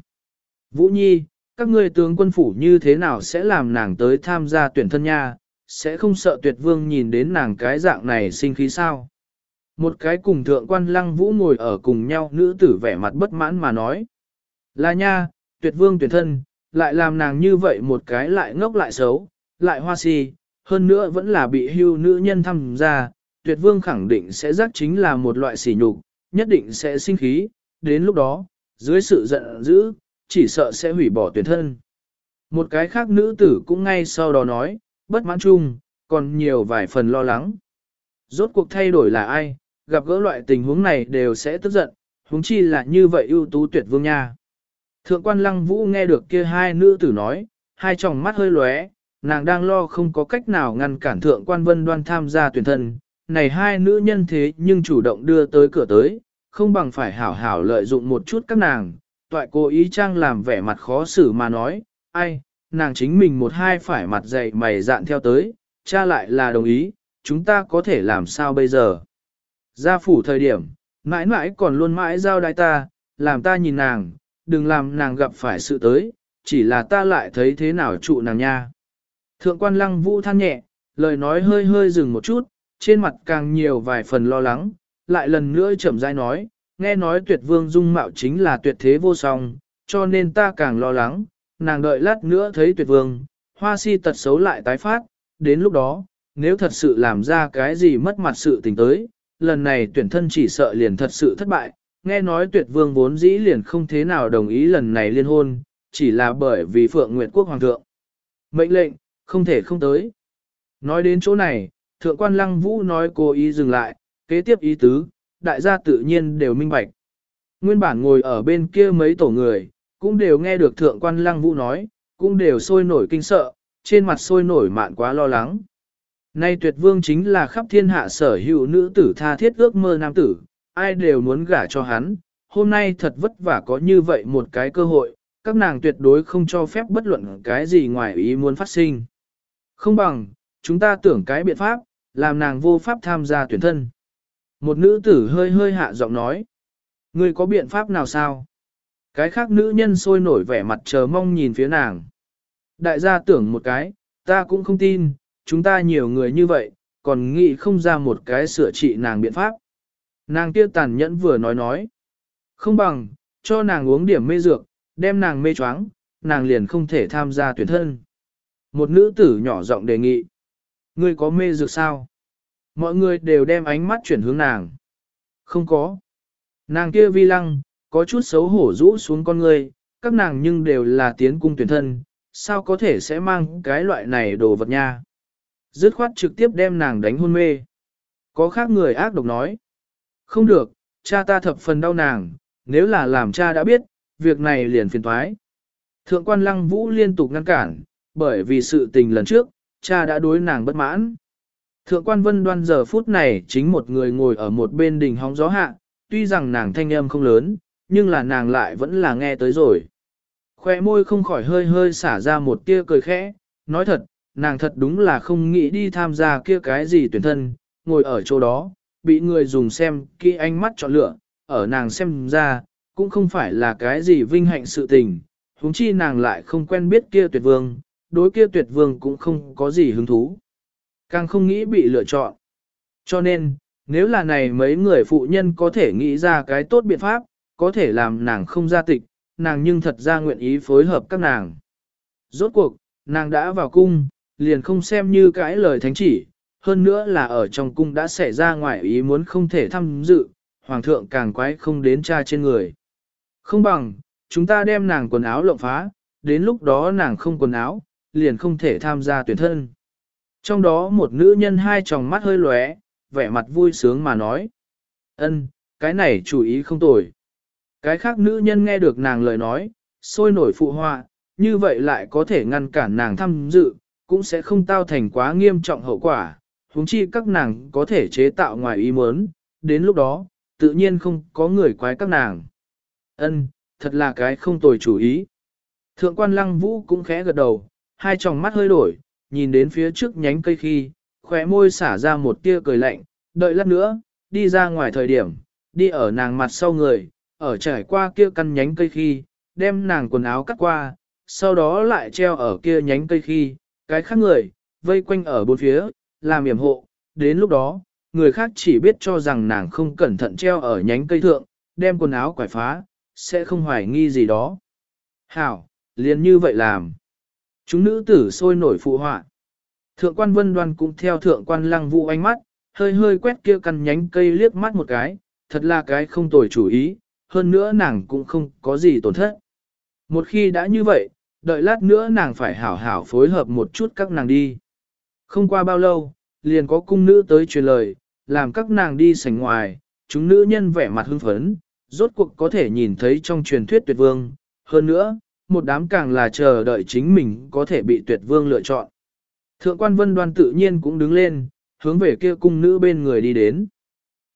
Vũ Nhi, các ngươi tướng quân phủ như thế nào sẽ làm nàng tới tham gia tuyển thân nha, sẽ không sợ tuyệt vương nhìn đến nàng cái dạng này sinh khí sao? Một cái cùng thượng quan lăng vũ ngồi ở cùng nhau nữ tử vẻ mặt bất mãn mà nói. Là nha, tuyệt vương tuyệt thân, lại làm nàng như vậy một cái lại ngốc lại xấu, lại hoa si, hơn nữa vẫn là bị hưu nữ nhân tham gia, tuyệt vương khẳng định sẽ giác chính là một loại sỉ nhục, nhất định sẽ sinh khí, đến lúc đó, dưới sự giận dữ, chỉ sợ sẽ hủy bỏ tuyệt thân. Một cái khác nữ tử cũng ngay sau đó nói, bất mãn chung, còn nhiều vài phần lo lắng. Rốt cuộc thay đổi là ai, gặp gỡ loại tình huống này đều sẽ tức giận, huống chi là như vậy ưu tú tuyệt vương nha. Thượng quan lăng vũ nghe được kia hai nữ tử nói, hai tròng mắt hơi lóe, nàng đang lo không có cách nào ngăn cản thượng quan vân đoan tham gia tuyển thân. Này hai nữ nhân thế nhưng chủ động đưa tới cửa tới, không bằng phải hảo hảo lợi dụng một chút các nàng. Toại cố ý trang làm vẻ mặt khó xử mà nói, ai, nàng chính mình một hai phải mặt dày mày dạn theo tới, cha lại là đồng ý, chúng ta có thể làm sao bây giờ. Gia phủ thời điểm, mãi mãi còn luôn mãi giao đai ta, làm ta nhìn nàng, đừng làm nàng gặp phải sự tới, chỉ là ta lại thấy thế nào trụ nàng nha. Thượng quan lăng vũ than nhẹ, lời nói hơi hơi dừng một chút, trên mặt càng nhiều vài phần lo lắng, lại lần nữa chậm rãi nói, nghe nói tuyệt vương dung mạo chính là tuyệt thế vô song, cho nên ta càng lo lắng, nàng đợi lát nữa thấy tuyệt vương, hoa si tật xấu lại tái phát, đến lúc đó, nếu thật sự làm ra cái gì mất mặt sự tình tới, lần này tuyển thân chỉ sợ liền thật sự thất bại, nghe nói tuyệt vương vốn dĩ liền không thế nào đồng ý lần này liên hôn, chỉ là bởi vì Phượng Nguyệt Quốc Hoàng thượng. Mệnh lệnh, không thể không tới. Nói đến chỗ này, Thượng quan Lăng Vũ nói cố ý dừng lại, kế tiếp ý tứ, đại gia tự nhiên đều minh bạch. Nguyên bản ngồi ở bên kia mấy tổ người, cũng đều nghe được Thượng quan Lăng Vũ nói, cũng đều sôi nổi kinh sợ, trên mặt sôi nổi mạn quá lo lắng. Nay tuyệt vương chính là khắp thiên hạ sở hữu nữ tử tha thiết ước mơ nam tử, ai đều muốn gả cho hắn, hôm nay thật vất vả có như vậy một cái cơ hội, các nàng tuyệt đối không cho phép bất luận cái gì ngoài ý muốn phát sinh. Không bằng, chúng ta tưởng cái biện pháp, làm nàng vô pháp tham gia tuyển thân. Một nữ tử hơi hơi hạ giọng nói. Ngươi có biện pháp nào sao? Cái khác nữ nhân sôi nổi vẻ mặt chờ mong nhìn phía nàng. Đại gia tưởng một cái, ta cũng không tin, chúng ta nhiều người như vậy, còn nghĩ không ra một cái sửa trị nàng biện pháp. Nàng kia tàn nhẫn vừa nói nói. Không bằng, cho nàng uống điểm mê dược, đem nàng mê choáng, nàng liền không thể tham gia tuyển thân. Một nữ tử nhỏ giọng đề nghị. Ngươi có mê dược sao? Mọi người đều đem ánh mắt chuyển hướng nàng. Không có. Nàng kia vi lăng, có chút xấu hổ rũ xuống con ngươi, các nàng nhưng đều là tiến cung tuyển thân, sao có thể sẽ mang cái loại này đồ vật nha. Dứt khoát trực tiếp đem nàng đánh hôn mê. Có khác người ác độc nói. Không được, cha ta thập phần đau nàng, nếu là làm cha đã biết, việc này liền phiền thoái. Thượng quan lăng vũ liên tục ngăn cản, bởi vì sự tình lần trước, cha đã đối nàng bất mãn. Thượng quan vân đoan giờ phút này chính một người ngồi ở một bên đỉnh hóng gió hạ, tuy rằng nàng thanh âm không lớn, nhưng là nàng lại vẫn là nghe tới rồi. Khoe môi không khỏi hơi hơi xả ra một tia cười khẽ, nói thật, nàng thật đúng là không nghĩ đi tham gia kia cái gì tuyển thân, ngồi ở chỗ đó, bị người dùng xem kỹ ánh mắt chọn lựa, ở nàng xem ra, cũng không phải là cái gì vinh hạnh sự tình, huống chi nàng lại không quen biết kia tuyệt vương, đối kia tuyệt vương cũng không có gì hứng thú. Càng không nghĩ bị lựa chọn. Cho nên, nếu là này mấy người phụ nhân có thể nghĩ ra cái tốt biện pháp, có thể làm nàng không ra tịch, nàng nhưng thật ra nguyện ý phối hợp các nàng. Rốt cuộc, nàng đã vào cung, liền không xem như cái lời thánh chỉ, hơn nữa là ở trong cung đã xảy ra ngoài ý muốn không thể tham dự, hoàng thượng càng quái không đến cha trên người. Không bằng, chúng ta đem nàng quần áo lộng phá, đến lúc đó nàng không quần áo, liền không thể tham gia tuyển thân. Trong đó một nữ nhân hai tròng mắt hơi lóe, vẻ mặt vui sướng mà nói. ân, cái này chủ ý không tồi. Cái khác nữ nhân nghe được nàng lời nói, sôi nổi phụ họa, như vậy lại có thể ngăn cản nàng tham dự, cũng sẽ không tao thành quá nghiêm trọng hậu quả, huống chi các nàng có thể chế tạo ngoài ý muốn, đến lúc đó, tự nhiên không có người quái các nàng. Ân, thật là cái không tồi chủ ý. Thượng quan lăng vũ cũng khẽ gật đầu, hai tròng mắt hơi đổi, nhìn đến phía trước nhánh cây khi, khóe môi xả ra một tia cười lạnh, đợi lát nữa, đi ra ngoài thời điểm, đi ở nàng mặt sau người, ở trải qua kia căn nhánh cây khi, đem nàng quần áo cắt qua, sau đó lại treo ở kia nhánh cây khi, cái khác người, vây quanh ở bốn phía, làm yểm hộ, đến lúc đó, người khác chỉ biết cho rằng nàng không cẩn thận treo ở nhánh cây thượng, đem quần áo quải phá, sẽ không hoài nghi gì đó. Hảo, liền như vậy làm. Chúng nữ tử sôi nổi phụ họa. Thượng quan vân đoan cũng theo thượng quan lăng vũ ánh mắt, hơi hơi quét kia căn nhánh cây liếc mắt một cái, thật là cái không tồi chủ ý, hơn nữa nàng cũng không có gì tổn thất. Một khi đã như vậy, đợi lát nữa nàng phải hảo hảo phối hợp một chút các nàng đi. Không qua bao lâu, liền có cung nữ tới truyền lời, làm các nàng đi sảnh ngoài, chúng nữ nhân vẻ mặt hưng phấn, rốt cuộc có thể nhìn thấy trong truyền thuyết tuyệt vương. Hơn nữa, một đám càng là chờ đợi chính mình có thể bị tuyệt vương lựa chọn. Thượng quan vân đoan tự nhiên cũng đứng lên, hướng về kia cung nữ bên người đi đến.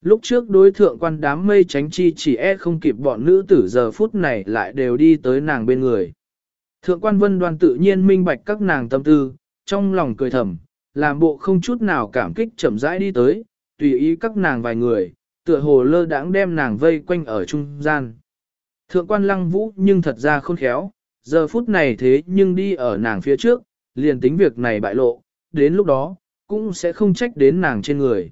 Lúc trước đối thượng quan đám mây tránh chi chỉ e không kịp bọn nữ tử giờ phút này lại đều đi tới nàng bên người. Thượng quan vân đoan tự nhiên minh bạch các nàng tâm tư, trong lòng cười thầm, làm bộ không chút nào cảm kích chậm rãi đi tới, tùy ý các nàng vài người, tựa hồ lơ đãng đem nàng vây quanh ở trung gian. Thượng quan lăng vũ nhưng thật ra khôn khéo, giờ phút này thế nhưng đi ở nàng phía trước, liền tính việc này bại lộ, đến lúc đó, cũng sẽ không trách đến nàng trên người.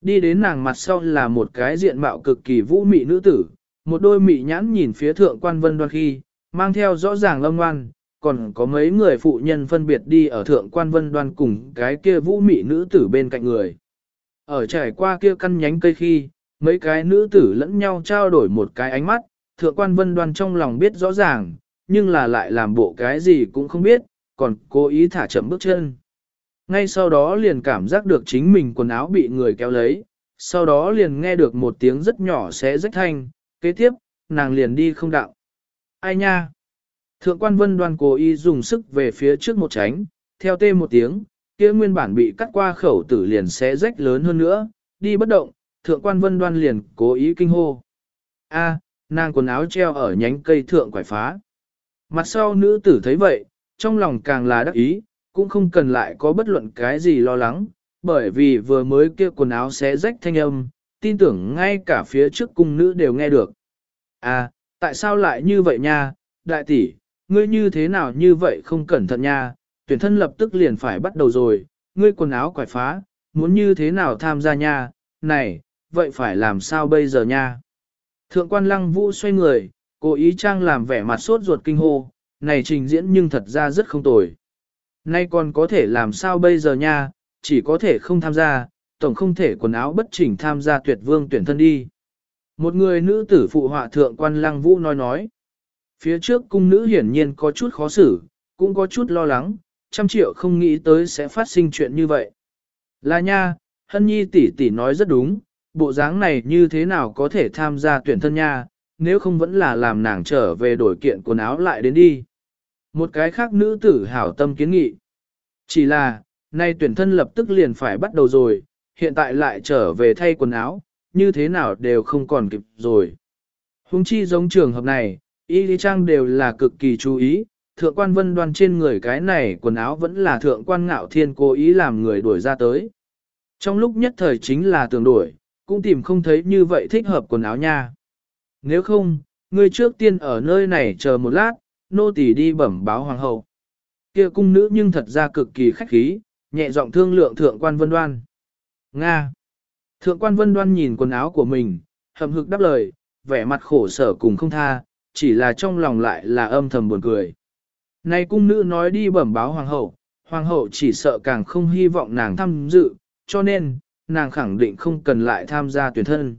Đi đến nàng mặt sau là một cái diện mạo cực kỳ vũ mị nữ tử, một đôi mị nhãn nhìn phía thượng quan vân đoan khi, mang theo rõ ràng lâm ngoan, còn có mấy người phụ nhân phân biệt đi ở thượng quan vân đoan cùng cái kia vũ mị nữ tử bên cạnh người. Ở trải qua kia căn nhánh cây khi, mấy cái nữ tử lẫn nhau trao đổi một cái ánh mắt, thượng quan vân đoan trong lòng biết rõ ràng, nhưng là lại làm bộ cái gì cũng không biết, còn cố ý thả chậm bước chân. Ngay sau đó liền cảm giác được chính mình quần áo bị người kéo lấy, sau đó liền nghe được một tiếng rất nhỏ xé rách thanh, kế tiếp, nàng liền đi không đạo. Ai nha? Thượng quan vân đoan cố ý dùng sức về phía trước một tránh, theo tê một tiếng, kia nguyên bản bị cắt qua khẩu tử liền xé rách lớn hơn nữa, đi bất động, thượng quan vân đoan liền cố ý kinh hô. A, nàng quần áo treo ở nhánh cây thượng quải phá. Mặt sau nữ tử thấy vậy, trong lòng càng là đắc ý, cũng không cần lại có bất luận cái gì lo lắng, bởi vì vừa mới kia quần áo xé rách thanh âm, tin tưởng ngay cả phía trước cung nữ đều nghe được. À, tại sao lại như vậy nha, đại tỷ, ngươi như thế nào như vậy không cẩn thận nha, tuyển thân lập tức liền phải bắt đầu rồi, ngươi quần áo quải phá, muốn như thế nào tham gia nha, này, vậy phải làm sao bây giờ nha. Thượng quan lăng vũ xoay người, cố ý trang làm vẻ mặt sốt ruột kinh hô, này trình diễn nhưng thật ra rất không tồi. Nay còn có thể làm sao bây giờ nha, chỉ có thể không tham gia, tổng không thể quần áo bất chỉnh tham gia tuyệt vương tuyển thân đi. Một người nữ tử phụ họa thượng quan lăng vũ nói nói. Phía trước cung nữ hiển nhiên có chút khó xử, cũng có chút lo lắng, trăm triệu không nghĩ tới sẽ phát sinh chuyện như vậy. Là nha, hân nhi tỷ tỷ nói rất đúng, bộ dáng này như thế nào có thể tham gia tuyển thân nha, nếu không vẫn là làm nàng trở về đổi kiện quần áo lại đến đi. Một cái khác nữ tử hảo tâm kiến nghị. Chỉ là, nay tuyển thân lập tức liền phải bắt đầu rồi, hiện tại lại trở về thay quần áo, như thế nào đều không còn kịp rồi. Hùng chi giống trường hợp này, y lý trang đều là cực kỳ chú ý, thượng quan vân đoan trên người cái này quần áo vẫn là thượng quan ngạo thiên cố ý làm người đuổi ra tới. Trong lúc nhất thời chính là tưởng đuổi, cũng tìm không thấy như vậy thích hợp quần áo nha. Nếu không, ngươi trước tiên ở nơi này chờ một lát, nô tỳ đi bẩm báo hoàng hậu. Kia cung nữ nhưng thật ra cực kỳ khách khí, nhẹ giọng thương lượng thượng quan vân đoan. Nga. Thượng quan vân đoan nhìn quần áo của mình, hầm hực đáp lời, vẻ mặt khổ sở cùng không tha, chỉ là trong lòng lại là âm thầm buồn cười. Này cung nữ nói đi bẩm báo hoàng hậu, hoàng hậu chỉ sợ càng không hy vọng nàng tham dự, cho nên, nàng khẳng định không cần lại tham gia tuyển thân.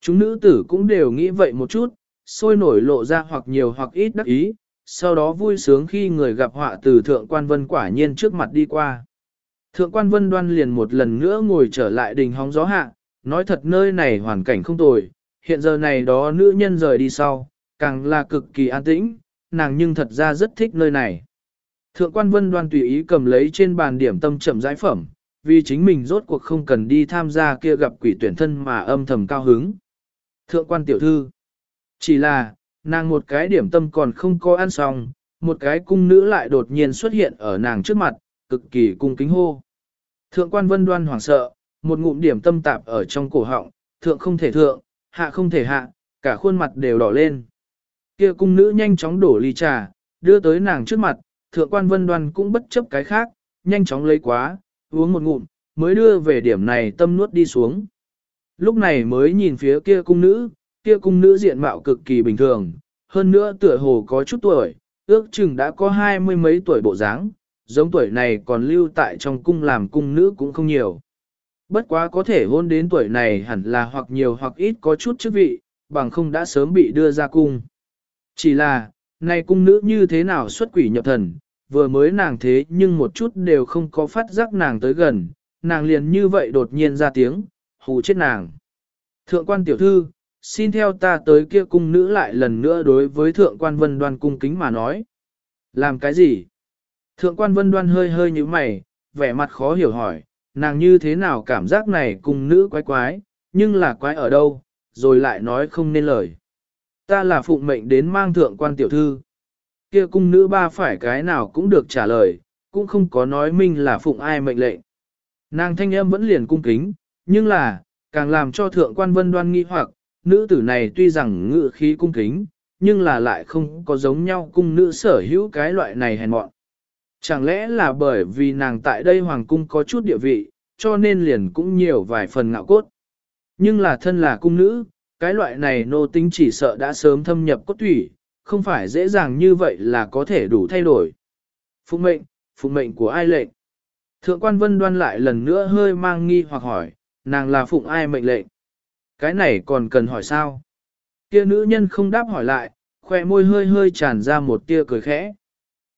Chúng nữ tử cũng đều nghĩ vậy một chút, sôi nổi lộ ra hoặc nhiều hoặc ít đắc ý, sau đó vui sướng khi người gặp họa từ thượng quan vân quả nhiên trước mặt đi qua. Thượng quan vân đoan liền một lần nữa ngồi trở lại đình hóng gió hạ, nói thật nơi này hoàn cảnh không tồi, hiện giờ này đó nữ nhân rời đi sau, càng là cực kỳ an tĩnh, nàng nhưng thật ra rất thích nơi này. Thượng quan vân đoan tùy ý cầm lấy trên bàn điểm tâm chậm giải phẩm, vì chính mình rốt cuộc không cần đi tham gia kia gặp quỷ tuyển thân mà âm thầm cao hứng. Thượng quan tiểu thư, chỉ là, nàng một cái điểm tâm còn không có ăn xong, một cái cung nữ lại đột nhiên xuất hiện ở nàng trước mặt, cực kỳ cung kính hô. Thượng quan vân đoan hoảng sợ, một ngụm điểm tâm tạp ở trong cổ họng, thượng không thể thượng, hạ không thể hạ, cả khuôn mặt đều đỏ lên. Kia cung nữ nhanh chóng đổ ly trà, đưa tới nàng trước mặt, thượng quan vân đoan cũng bất chấp cái khác, nhanh chóng lấy quá, uống một ngụm, mới đưa về điểm này tâm nuốt đi xuống. Lúc này mới nhìn phía kia cung nữ, kia cung nữ diện mạo cực kỳ bình thường, hơn nữa tựa hồ có chút tuổi, ước chừng đã có hai mươi mấy tuổi bộ dáng, giống tuổi này còn lưu tại trong cung làm cung nữ cũng không nhiều. Bất quá có thể hôn đến tuổi này hẳn là hoặc nhiều hoặc ít có chút chức vị, bằng không đã sớm bị đưa ra cung. Chỉ là, này cung nữ như thế nào xuất quỷ nhập thần, vừa mới nàng thế nhưng một chút đều không có phát giác nàng tới gần, nàng liền như vậy đột nhiên ra tiếng, hù chết nàng. Thượng quan tiểu thư, xin theo ta tới kia cung nữ lại lần nữa đối với thượng quan vân đoan cung kính mà nói. Làm cái gì? Thượng quan vân đoan hơi hơi như mày, vẻ mặt khó hiểu hỏi, nàng như thế nào cảm giác này cung nữ quái quái, nhưng là quái ở đâu, rồi lại nói không nên lời. Ta là phụng mệnh đến mang thượng quan tiểu thư. Kia cung nữ ba phải cái nào cũng được trả lời, cũng không có nói mình là phụng ai mệnh lệnh. Nàng thanh âm vẫn liền cung kính, nhưng là, càng làm cho thượng quan vân đoan nghi hoặc, nữ tử này tuy rằng ngự khí cung kính, nhưng là lại không có giống nhau cung nữ sở hữu cái loại này hèn mọn. Chẳng lẽ là bởi vì nàng tại đây hoàng cung có chút địa vị, cho nên liền cũng nhiều vài phần ngạo cốt. Nhưng là thân là cung nữ, cái loại này nô tính chỉ sợ đã sớm thâm nhập cốt thủy, không phải dễ dàng như vậy là có thể đủ thay đổi. Phụ mệnh, phụ mệnh của ai lệnh? Thượng quan vân đoan lại lần nữa hơi mang nghi hoặc hỏi, nàng là phụng ai mệnh lệnh? Cái này còn cần hỏi sao? Kia nữ nhân không đáp hỏi lại, khoe môi hơi hơi tràn ra một tia cười khẽ.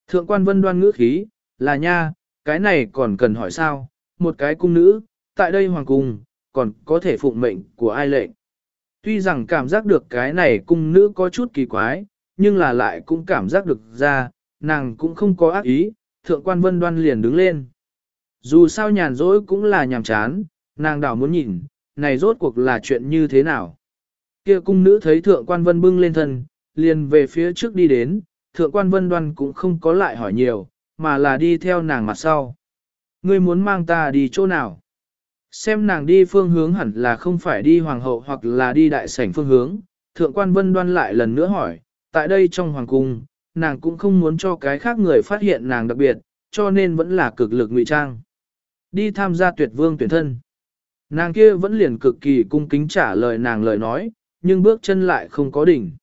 Thượng quan vân đoan ngữ khí, là nha, cái này còn cần hỏi sao? Một cái cung nữ, tại đây hoàng cung, còn có thể phụng mệnh của ai lệnh? Tuy rằng cảm giác được cái này cung nữ có chút kỳ quái, nhưng là lại cũng cảm giác được ra, nàng cũng không có ác ý, thượng quan vân đoan liền đứng lên. Dù sao nhàn rỗi cũng là nhàm chán, nàng đảo muốn nhìn, này rốt cuộc là chuyện như thế nào. Kia cung nữ thấy thượng quan vân bưng lên thân, liền về phía trước đi đến, thượng quan vân đoan cũng không có lại hỏi nhiều, mà là đi theo nàng mặt sau. Ngươi muốn mang ta đi chỗ nào? Xem nàng đi phương hướng hẳn là không phải đi hoàng hậu hoặc là đi đại sảnh phương hướng. Thượng quan vân đoan lại lần nữa hỏi, tại đây trong hoàng cung, nàng cũng không muốn cho cái khác người phát hiện nàng đặc biệt, cho nên vẫn là cực lực ngụy trang. Đi tham gia tuyệt vương tuyển thân. Nàng kia vẫn liền cực kỳ cung kính trả lời nàng lời nói, nhưng bước chân lại không có đỉnh.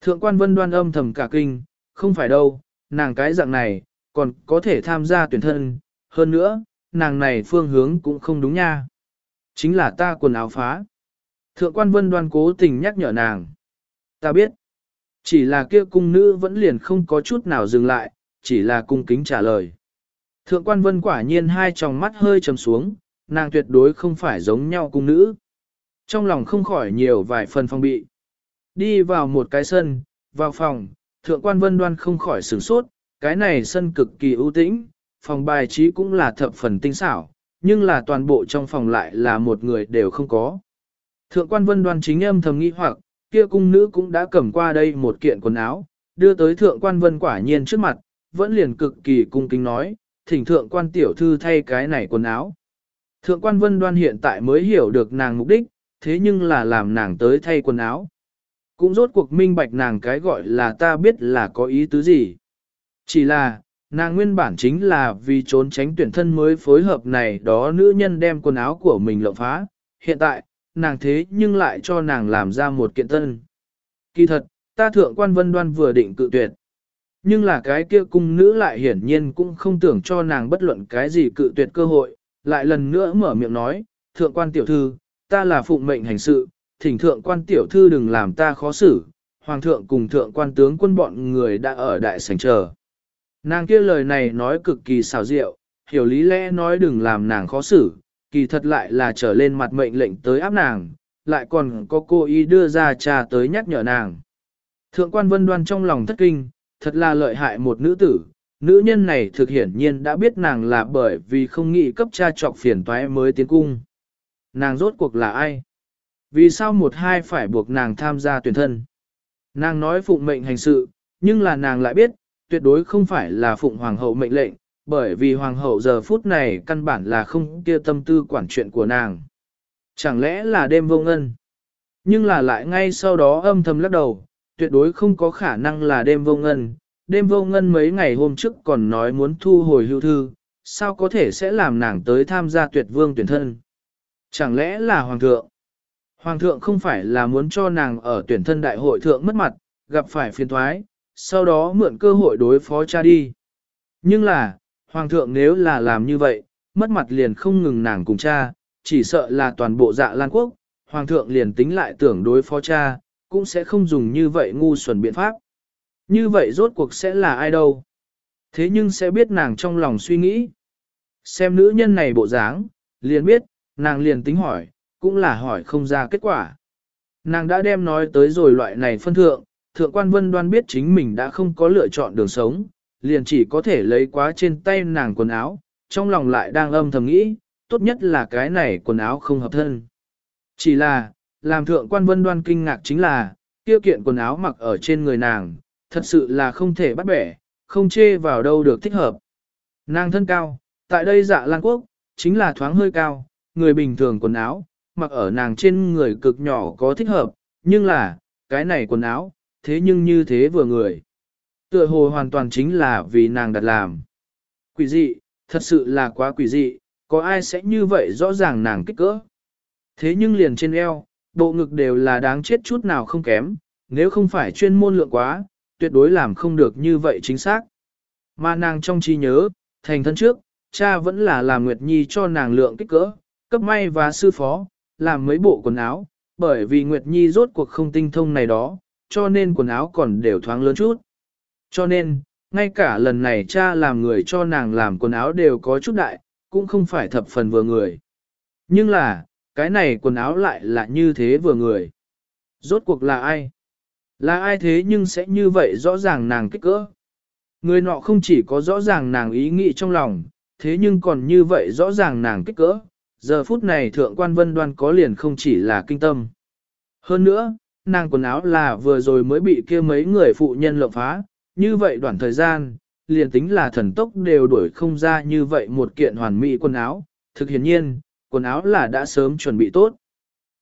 Thượng quan vân đoan âm thầm cả kinh, không phải đâu, nàng cái dạng này, còn có thể tham gia tuyển thân, hơn nữa, nàng này phương hướng cũng không đúng nha. Chính là ta quần áo phá. Thượng quan vân đoan cố tình nhắc nhở nàng. Ta biết, chỉ là kia cung nữ vẫn liền không có chút nào dừng lại, chỉ là cung kính trả lời. Thượng quan vân quả nhiên hai tròng mắt hơi trầm xuống, nàng tuyệt đối không phải giống nhau cung nữ. Trong lòng không khỏi nhiều vài phần phong bị. Đi vào một cái sân, vào phòng, thượng quan vân đoan không khỏi sửng sốt, cái này sân cực kỳ ưu tĩnh, phòng bài trí cũng là thập phần tinh xảo, nhưng là toàn bộ trong phòng lại là một người đều không có. Thượng quan vân đoan chính âm thầm nghĩ hoặc, kia cung nữ cũng đã cầm qua đây một kiện quần áo, đưa tới thượng quan vân quả nhiên trước mặt, vẫn liền cực kỳ cung kính nói, thỉnh thượng quan tiểu thư thay cái này quần áo. Thượng quan vân đoan hiện tại mới hiểu được nàng mục đích, thế nhưng là làm nàng tới thay quần áo. Cũng rốt cuộc minh bạch nàng cái gọi là ta biết là có ý tứ gì. Chỉ là, nàng nguyên bản chính là vì trốn tránh tuyển thân mới phối hợp này đó nữ nhân đem quần áo của mình lộng phá. Hiện tại, nàng thế nhưng lại cho nàng làm ra một kiện tân. Kỳ thật, ta thượng quan vân đoan vừa định cự tuyệt. Nhưng là cái kia cung nữ lại hiển nhiên cũng không tưởng cho nàng bất luận cái gì cự tuyệt cơ hội, lại lần nữa mở miệng nói, thượng quan tiểu thư, ta là phụng mệnh hành sự, thỉnh thượng quan tiểu thư đừng làm ta khó xử, hoàng thượng cùng thượng quan tướng quân bọn người đã ở đại sảnh chờ. Nàng kia lời này nói cực kỳ xảo diệu, hiểu lý lẽ nói đừng làm nàng khó xử, kỳ thật lại là trở lên mặt mệnh lệnh tới áp nàng, lại còn có cô ý đưa ra trà tới nhắc nhở nàng. Thượng quan vân đoan trong lòng thất kinh, thật là lợi hại một nữ tử, nữ nhân này thực hiển nhiên đã biết nàng là bởi vì không nghĩ cấp cha trọc phiền toái mới tiến cung. Nàng rốt cuộc là ai? Vì sao một hai phải buộc nàng tham gia tuyển thân? Nàng nói phụng mệnh hành sự, nhưng là nàng lại biết, tuyệt đối không phải là phụng hoàng hậu mệnh lệnh, bởi vì hoàng hậu giờ phút này căn bản là không kia tâm tư quản chuyện của nàng. Chẳng lẽ là đêm vô ngân? Nhưng là lại ngay sau đó âm thầm lắc đầu, tuyệt đối không có khả năng là đêm vô ngân. Đêm vô ngân mấy ngày hôm trước còn nói muốn thu hồi hưu thư, sao có thể sẽ làm nàng tới tham gia tuyệt vương tuyển thân? Chẳng lẽ là hoàng thượng? Hoàng thượng không phải là muốn cho nàng ở tuyển thân đại hội thượng mất mặt, gặp phải phiền thoái, sau đó mượn cơ hội đối phó cha đi. Nhưng là, hoàng thượng nếu là làm như vậy, mất mặt liền không ngừng nàng cùng cha, chỉ sợ là toàn bộ dạ lan quốc, hoàng thượng liền tính lại tưởng đối phó cha, cũng sẽ không dùng như vậy ngu xuẩn biện pháp. Như vậy rốt cuộc sẽ là ai đâu? Thế nhưng sẽ biết nàng trong lòng suy nghĩ. Xem nữ nhân này bộ dáng, liền biết, nàng liền tính hỏi, cũng là hỏi không ra kết quả. Nàng đã đem nói tới rồi loại này phân thượng, thượng quan vân đoan biết chính mình đã không có lựa chọn đường sống, liền chỉ có thể lấy quá trên tay nàng quần áo, trong lòng lại đang âm thầm nghĩ, tốt nhất là cái này quần áo không hợp thân. Chỉ là, làm thượng quan vân đoan kinh ngạc chính là, kia kiện quần áo mặc ở trên người nàng, thật sự là không thể bắt bẻ, không chê vào đâu được thích hợp. Nàng thân cao, tại đây dạ lang quốc, chính là thoáng hơi cao, người bình thường quần áo, mặc ở nàng trên người cực nhỏ có thích hợp, nhưng là, cái này quần áo, thế nhưng như thế vừa người. Tựa hồ hoàn toàn chính là vì nàng đặt làm. Quỷ dị, thật sự là quá quỷ dị, có ai sẽ như vậy rõ ràng nàng kích cỡ. Thế nhưng liền trên eo, bộ ngực đều là đáng chết chút nào không kém, nếu không phải chuyên môn lượng quá, tuyệt đối làm không được như vậy chính xác. Mà nàng trong trí nhớ, thành thân trước, cha vẫn là làm Nguyệt Nhi cho nàng lượng kích cỡ, cấp may và sư phó, làm mấy bộ quần áo, bởi vì Nguyệt Nhi rốt cuộc không tinh thông này đó, cho nên quần áo còn đều thoáng lớn chút. Cho nên, ngay cả lần này cha làm người cho nàng làm quần áo đều có chút đại, cũng không phải thập phần vừa người. Nhưng là, cái này quần áo lại là như thế vừa người. Rốt cuộc là ai? Là ai thế nhưng sẽ như vậy rõ ràng nàng kích cỡ? Người nọ không chỉ có rõ ràng nàng ý nghĩ trong lòng, thế nhưng còn như vậy rõ ràng nàng kích cỡ. Giờ phút này thượng quan vân đoan có liền không chỉ là kinh tâm. Hơn nữa, nàng quần áo là vừa rồi mới bị kia mấy người phụ nhân lộng phá, như vậy đoạn thời gian, liền tính là thần tốc đều đuổi không ra như vậy một kiện hoàn mỹ quần áo, thực hiển nhiên, quần áo là đã sớm chuẩn bị tốt.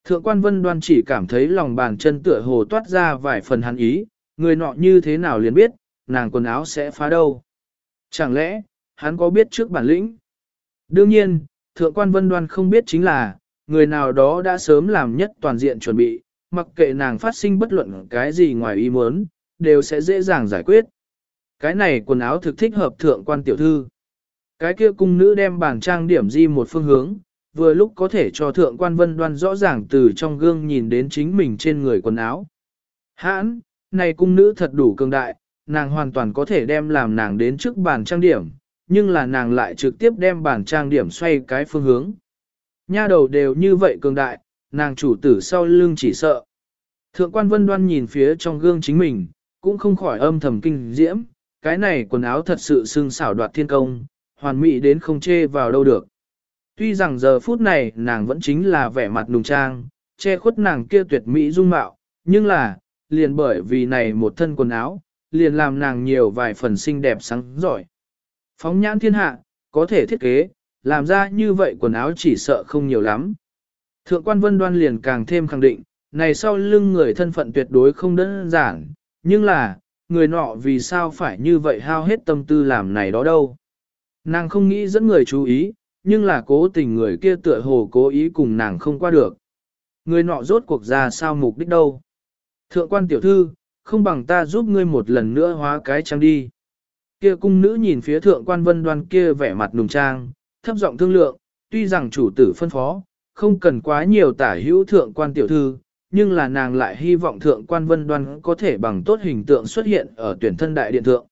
Thượng quan vân đoan chỉ cảm thấy lòng bàn chân tựa hồ toát ra vài phần hắn ý, người nọ như thế nào liền biết, nàng quần áo sẽ phá đâu. Chẳng lẽ, hắn có biết trước bản lĩnh? Đương nhiên, thượng quan vân đoan không biết chính là, người nào đó đã sớm làm nhất toàn diện chuẩn bị, mặc kệ nàng phát sinh bất luận cái gì ngoài ý muốn, đều sẽ dễ dàng giải quyết. Cái này quần áo thực thích hợp thượng quan tiểu thư. Cái kia cung nữ đem bàn trang điểm di một phương hướng, vừa lúc có thể cho thượng quan vân đoan rõ ràng từ trong gương nhìn đến chính mình trên người quần áo. Hãn, này cung nữ thật đủ cường đại, nàng hoàn toàn có thể đem làm nàng đến trước bàn trang điểm, nhưng là nàng lại trực tiếp đem bàn trang điểm xoay cái phương hướng. Nha đầu đều như vậy cường đại, nàng chủ tử sau lưng chỉ sợ. Thượng quan vân đoan nhìn phía trong gương chính mình, cũng không khỏi âm thầm kinh diễm, cái này quần áo thật sự xương xảo đoạt thiên công, hoàn mỹ đến không chê vào đâu được. Tuy rằng giờ phút này nàng vẫn chính là vẻ mặt nùng trang, che khuất nàng kia tuyệt mỹ dung mạo, nhưng là, liền bởi vì này một thân quần áo, liền làm nàng nhiều vài phần xinh đẹp sáng giỏi. Phóng nhãn thiên hạ, có thể thiết kế, làm ra như vậy quần áo chỉ sợ không nhiều lắm. Thượng quan vân đoan liền càng thêm khẳng định, này sau lưng người thân phận tuyệt đối không đơn giản, nhưng là, người nọ vì sao phải như vậy hao hết tâm tư làm này đó đâu. Nàng không nghĩ dẫn người chú ý, nhưng là cố tình người kia tựa hồ cố ý cùng nàng không qua được. Người nọ rốt cuộc ra sao mục đích đâu. Thượng quan tiểu thư, không bằng ta giúp ngươi một lần nữa hóa cái trang đi. Kia cung nữ nhìn phía thượng quan vân đoan kia vẻ mặt nùng trang, thấp giọng thương lượng, tuy rằng chủ tử phân phó, không cần quá nhiều tả hữu thượng quan tiểu thư, nhưng là nàng lại hy vọng thượng quan vân đoan có thể bằng tốt hình tượng xuất hiện ở tuyển thân đại điện thượng.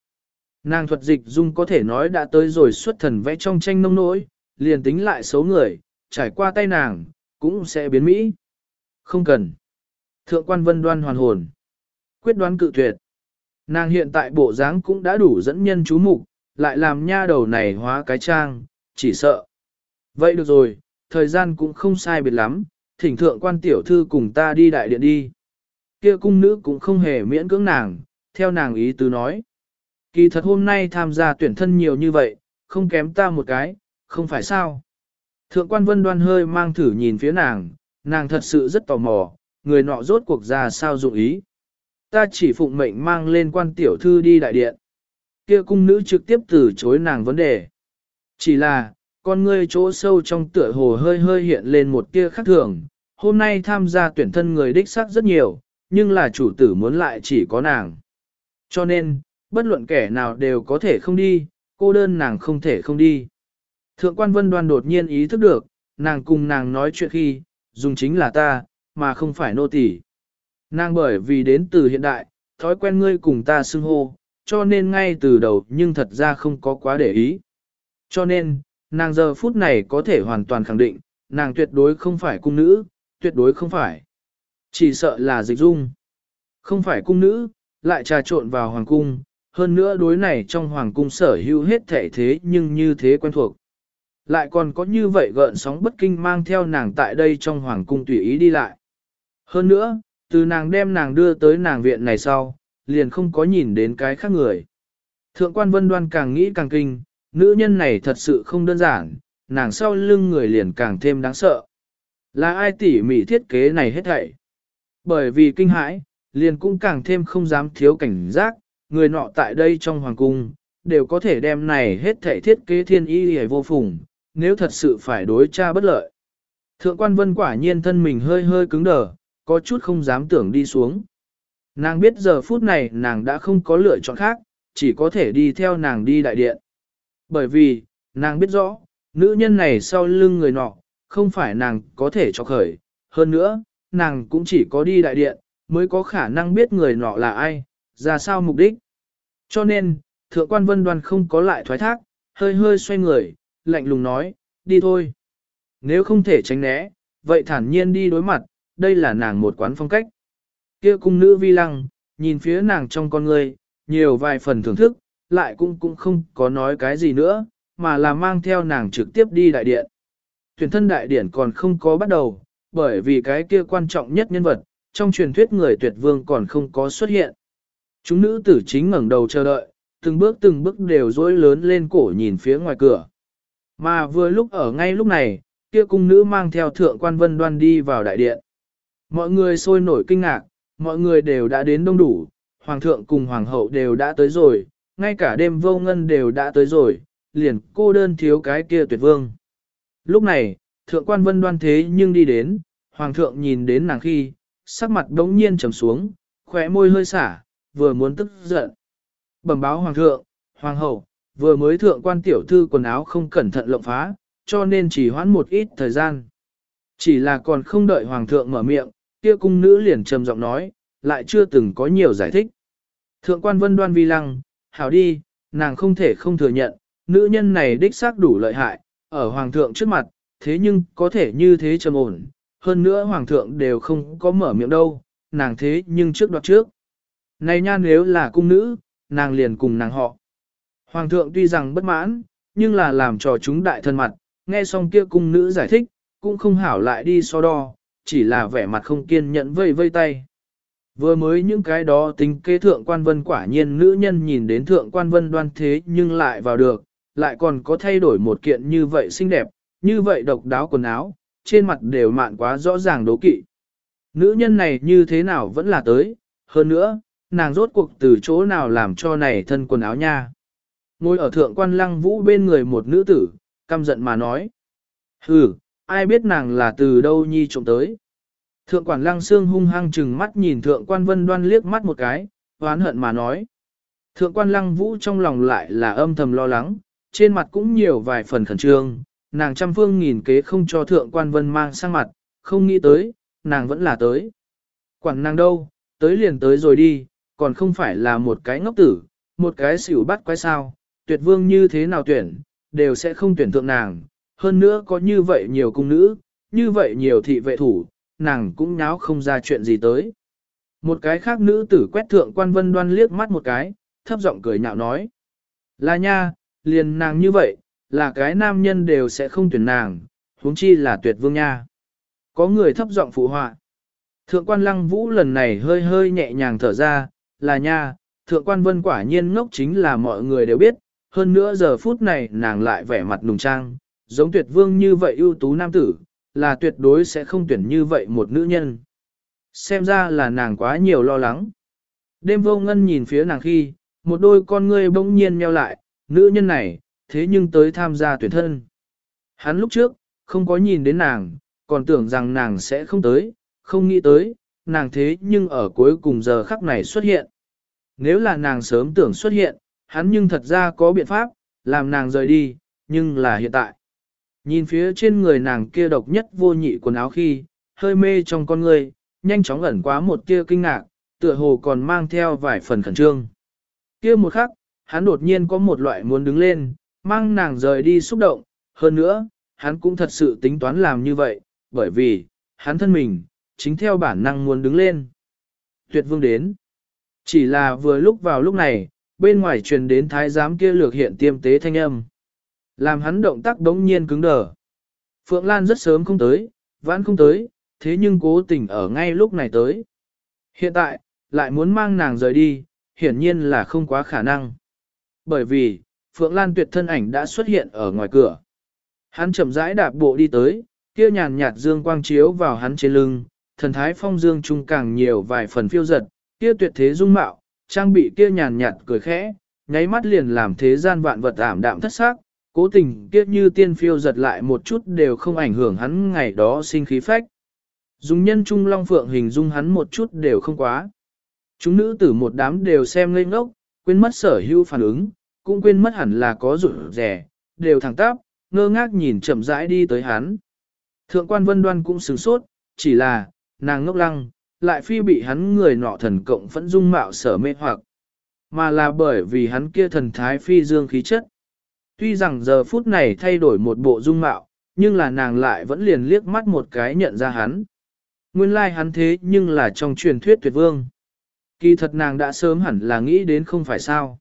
Nàng thuật dịch dung có thể nói đã tới rồi xuất thần vẽ trong tranh nông nỗi, liền tính lại số người, trải qua tay nàng, cũng sẽ biến mỹ. Không cần. Thượng quan vân đoan hoàn hồn. Quyết đoán cự tuyệt. Nàng hiện tại bộ dáng cũng đã đủ dẫn nhân chú mục, lại làm nha đầu này hóa cái trang, chỉ sợ. Vậy được rồi, thời gian cũng không sai biệt lắm, thỉnh thượng quan tiểu thư cùng ta đi đại điện đi. Kia cung nữ cũng không hề miễn cưỡng nàng, theo nàng ý tứ nói. Kỳ thật hôm nay tham gia tuyển thân nhiều như vậy, không kém ta một cái, không phải sao. Thượng quan vân đoan hơi mang thử nhìn phía nàng, nàng thật sự rất tò mò, người nọ rốt cuộc ra sao dụng ý. Ta chỉ phụng mệnh mang lên quan tiểu thư đi đại điện. Kia cung nữ trực tiếp từ chối nàng vấn đề. Chỉ là, con ngươi chỗ sâu trong tựa hồ hơi hơi hiện lên một tia khác thường. Hôm nay tham gia tuyển thân người đích xác rất nhiều, nhưng là chủ tử muốn lại chỉ có nàng. Cho nên, bất luận kẻ nào đều có thể không đi, cô đơn nàng không thể không đi. Thượng quan vân đoan đột nhiên ý thức được, nàng cùng nàng nói chuyện khi, dùng chính là ta, mà không phải nô tỳ. Nàng bởi vì đến từ hiện đại, thói quen ngươi cùng ta xưng hô, cho nên ngay từ đầu nhưng thật ra không có quá để ý. Cho nên, nàng giờ phút này có thể hoàn toàn khẳng định, nàng tuyệt đối không phải cung nữ, tuyệt đối không phải. Chỉ sợ là dịch dung. Không phải cung nữ, lại trà trộn vào hoàng cung, hơn nữa đối này trong hoàng cung sở hữu hết thể thế nhưng như thế quen thuộc. Lại còn có như vậy gợn sóng bất kinh mang theo nàng tại đây trong hoàng cung tùy ý đi lại. Hơn nữa, từ nàng đem nàng đưa tới nàng viện này sau, liền không có nhìn đến cái khác người. Thượng quan vân đoan càng nghĩ càng kinh, nữ nhân này thật sự không đơn giản, nàng sau lưng người liền càng thêm đáng sợ. Là ai tỉ mỉ thiết kế này hết thảy? Bởi vì kinh hãi, liền cũng càng thêm không dám thiếu cảnh giác, người nọ tại đây trong hoàng cung, đều có thể đem này hết thảy thiết kế thiên y hề vô phùng, nếu thật sự phải đối tra bất lợi. Thượng quan vân quả nhiên thân mình hơi hơi cứng đờ, có chút không dám tưởng đi xuống. Nàng biết giờ phút này nàng đã không có lựa chọn khác, chỉ có thể đi theo nàng đi đại điện. Bởi vì, nàng biết rõ, nữ nhân này sau lưng người nọ, không phải nàng có thể cho khởi. Hơn nữa, nàng cũng chỉ có đi đại điện, mới có khả năng biết người nọ là ai, ra sao mục đích. Cho nên, thượng quan vân đoan không có lại thoái thác, hơi hơi xoay người, lạnh lùng nói, đi thôi. Nếu không thể tránh né, vậy thản nhiên đi đối mặt, đây là nàng một quán phong cách. Kia cung nữ vi lăng, nhìn phía nàng trong con người, nhiều vài phần thưởng thức, lại cũng cũng không có nói cái gì nữa, mà là mang theo nàng trực tiếp đi đại điện. Tuyển thân đại điển còn không có bắt đầu, bởi vì cái kia quan trọng nhất nhân vật, trong truyền thuyết người tuyệt vương còn không có xuất hiện. Chúng nữ tử chính ngẩng đầu chờ đợi, từng bước từng bước đều dối lớn lên cổ nhìn phía ngoài cửa. Mà vừa lúc ở ngay lúc này, kia cung nữ mang theo thượng quan vân đoan đi vào đại điện. Mọi người sôi nổi kinh ngạc, mọi người đều đã đến đông đủ, hoàng thượng cùng hoàng hậu đều đã tới rồi, ngay cả đêm vô ngân đều đã tới rồi, liền cô đơn thiếu cái kia tuyệt vương. Lúc này, thượng quan vân đoan thế nhưng đi đến, hoàng thượng nhìn đến nàng khi, sắc mặt đống nhiên trầm xuống, khóe môi hơi xả, vừa muốn tức giận. Bẩm báo hoàng thượng, hoàng hậu, vừa mới thượng quan tiểu thư quần áo không cẩn thận lộng phá, cho nên chỉ hoãn một ít thời gian. Chỉ là còn không đợi hoàng thượng mở miệng, kia cung nữ liền trầm giọng nói, lại chưa từng có nhiều giải thích. Thượng quan vân đoan vi lăng, hảo đi, nàng không thể không thừa nhận, nữ nhân này đích xác đủ lợi hại, ở hoàng thượng trước mặt, thế nhưng có thể như thế trầm ổn, hơn nữa hoàng thượng đều không có mở miệng đâu, nàng thế nhưng trước đoạt trước. Này nha nếu là cung nữ, nàng liền cùng nàng họ. Hoàng thượng tuy rằng bất mãn, nhưng là làm cho chúng đại thân mặt, nghe xong kia cung nữ giải thích, cũng không hảo lại đi so đo, chỉ là vẻ mặt không kiên nhẫn vây vây tay. Vừa mới những cái đó tính kế thượng quan vân quả nhiên nữ nhân nhìn đến thượng quan vân đoan thế nhưng lại vào được, lại còn có thay đổi một kiện như vậy xinh đẹp, như vậy độc đáo quần áo, trên mặt đều mạn quá rõ ràng đố kỵ. Nữ nhân này như thế nào vẫn là tới, hơn nữa, nàng rốt cuộc từ chỗ nào làm cho này thân quần áo nha. Ngồi ở thượng quan lăng vũ bên người một nữ tử, căm giận mà nói. Hừ, ai biết nàng là từ đâu nhi trộm tới. Thượng quan lăng xương hung hăng chừng mắt nhìn thượng quan vân đoan liếc mắt một cái, oán hận mà nói. Thượng quan lăng vũ trong lòng lại là âm thầm lo lắng, trên mặt cũng nhiều vài phần khẩn trương, nàng trăm phương nghìn kế không cho thượng quan vân mang sang mặt, không nghĩ tới, nàng vẫn là tới. Quản nàng đâu, tới liền tới rồi đi, còn không phải là một cái ngốc tử, một cái xỉu bắt quái sao, tuyệt vương như thế nào tuyển, đều sẽ không tuyển thượng nàng, hơn nữa có như vậy nhiều cung nữ, như vậy nhiều thị vệ thủ, nàng cũng nháo không ra chuyện gì tới. Một cái khác nữ tử quét thượng quan vân đoan liếc mắt một cái, thấp giọng cười nhạo nói. Là nha, liền nàng như vậy, là cái nam nhân đều sẽ không tuyển nàng, huống chi là tuyệt vương nha. Có người thấp giọng phụ họa. Thượng quan lăng vũ lần này hơi hơi nhẹ nhàng thở ra, là nha, thượng quan vân quả nhiên ngốc chính là mọi người đều biết, hơn nữa giờ phút này nàng lại vẻ mặt nùng trang, giống tuyệt vương như vậy ưu tú nam tử, là tuyệt đối sẽ không tuyển như vậy một nữ nhân. Xem ra là nàng quá nhiều lo lắng. Đêm vô ngân nhìn phía nàng khi, một đôi con ngươi bỗng nhiên nheo lại, nữ nhân này, thế nhưng tới tham gia tuyển thân. Hắn lúc trước, không có nhìn đến nàng, còn tưởng rằng nàng sẽ không tới, không nghĩ tới, nàng thế nhưng ở cuối cùng giờ khắc này xuất hiện. Nếu là nàng sớm tưởng xuất hiện, hắn nhưng thật ra có biện pháp, làm nàng rời đi, nhưng là hiện tại. Nhìn phía trên người nàng kia độc nhất vô nhị quần áo khi, hơi mê trong con người, nhanh chóng ẩn quá một tia kinh ngạc, tựa hồ còn mang theo vài phần khẩn trương. Kia một khắc, hắn đột nhiên có một loại muốn đứng lên, mang nàng rời đi xúc động, hơn nữa, hắn cũng thật sự tính toán làm như vậy, bởi vì, hắn thân mình, chính theo bản năng muốn đứng lên. Tuyệt vương đến. Chỉ là vừa lúc vào lúc này, bên ngoài truyền đến thái giám kia lược hiện tiêm tế thanh âm. Làm hắn động tác đống nhiên cứng đờ. Phượng Lan rất sớm không tới, vãn không tới, thế nhưng cố tình ở ngay lúc này tới. Hiện tại, lại muốn mang nàng rời đi, hiển nhiên là không quá khả năng. Bởi vì, Phượng Lan tuyệt thân ảnh đã xuất hiện ở ngoài cửa. Hắn chậm rãi đạp bộ đi tới, kia nhàn nhạt dương quang chiếu vào hắn trên lưng, thần thái phong dương trung càng nhiều vài phần phiêu giật, kia tuyệt thế dung mạo, trang bị kia nhàn nhạt cười khẽ, nháy mắt liền làm thế gian vạn vật ảm đạm thất xác, cố tình kia như tiên phiêu giật lại một chút đều không ảnh hưởng hắn ngày đó sinh khí phách. Dùng nhân trung long phượng hình dung hắn một chút đều không quá. Chúng nữ tử một đám đều xem ngây ngốc, quên mất sở hữu phản ứng, cũng quên mất hẳn là có rủi rẻ, đều thẳng tắp, ngơ ngác nhìn chậm rãi đi tới hắn. Thượng quan vân đoan cũng sửng sốt, chỉ là, nàng ngốc lăng, lại phi bị hắn người nọ thần cộng phẫn dung mạo sở mê hoặc, mà là bởi vì hắn kia thần thái phi dương khí chất. Tuy rằng giờ phút này thay đổi một bộ dung mạo, nhưng là nàng lại vẫn liền liếc mắt một cái nhận ra hắn. Nguyên lai like hắn thế nhưng là trong truyền thuyết tuyệt vương. Kỳ thật nàng đã sớm hẳn là nghĩ đến không phải sao.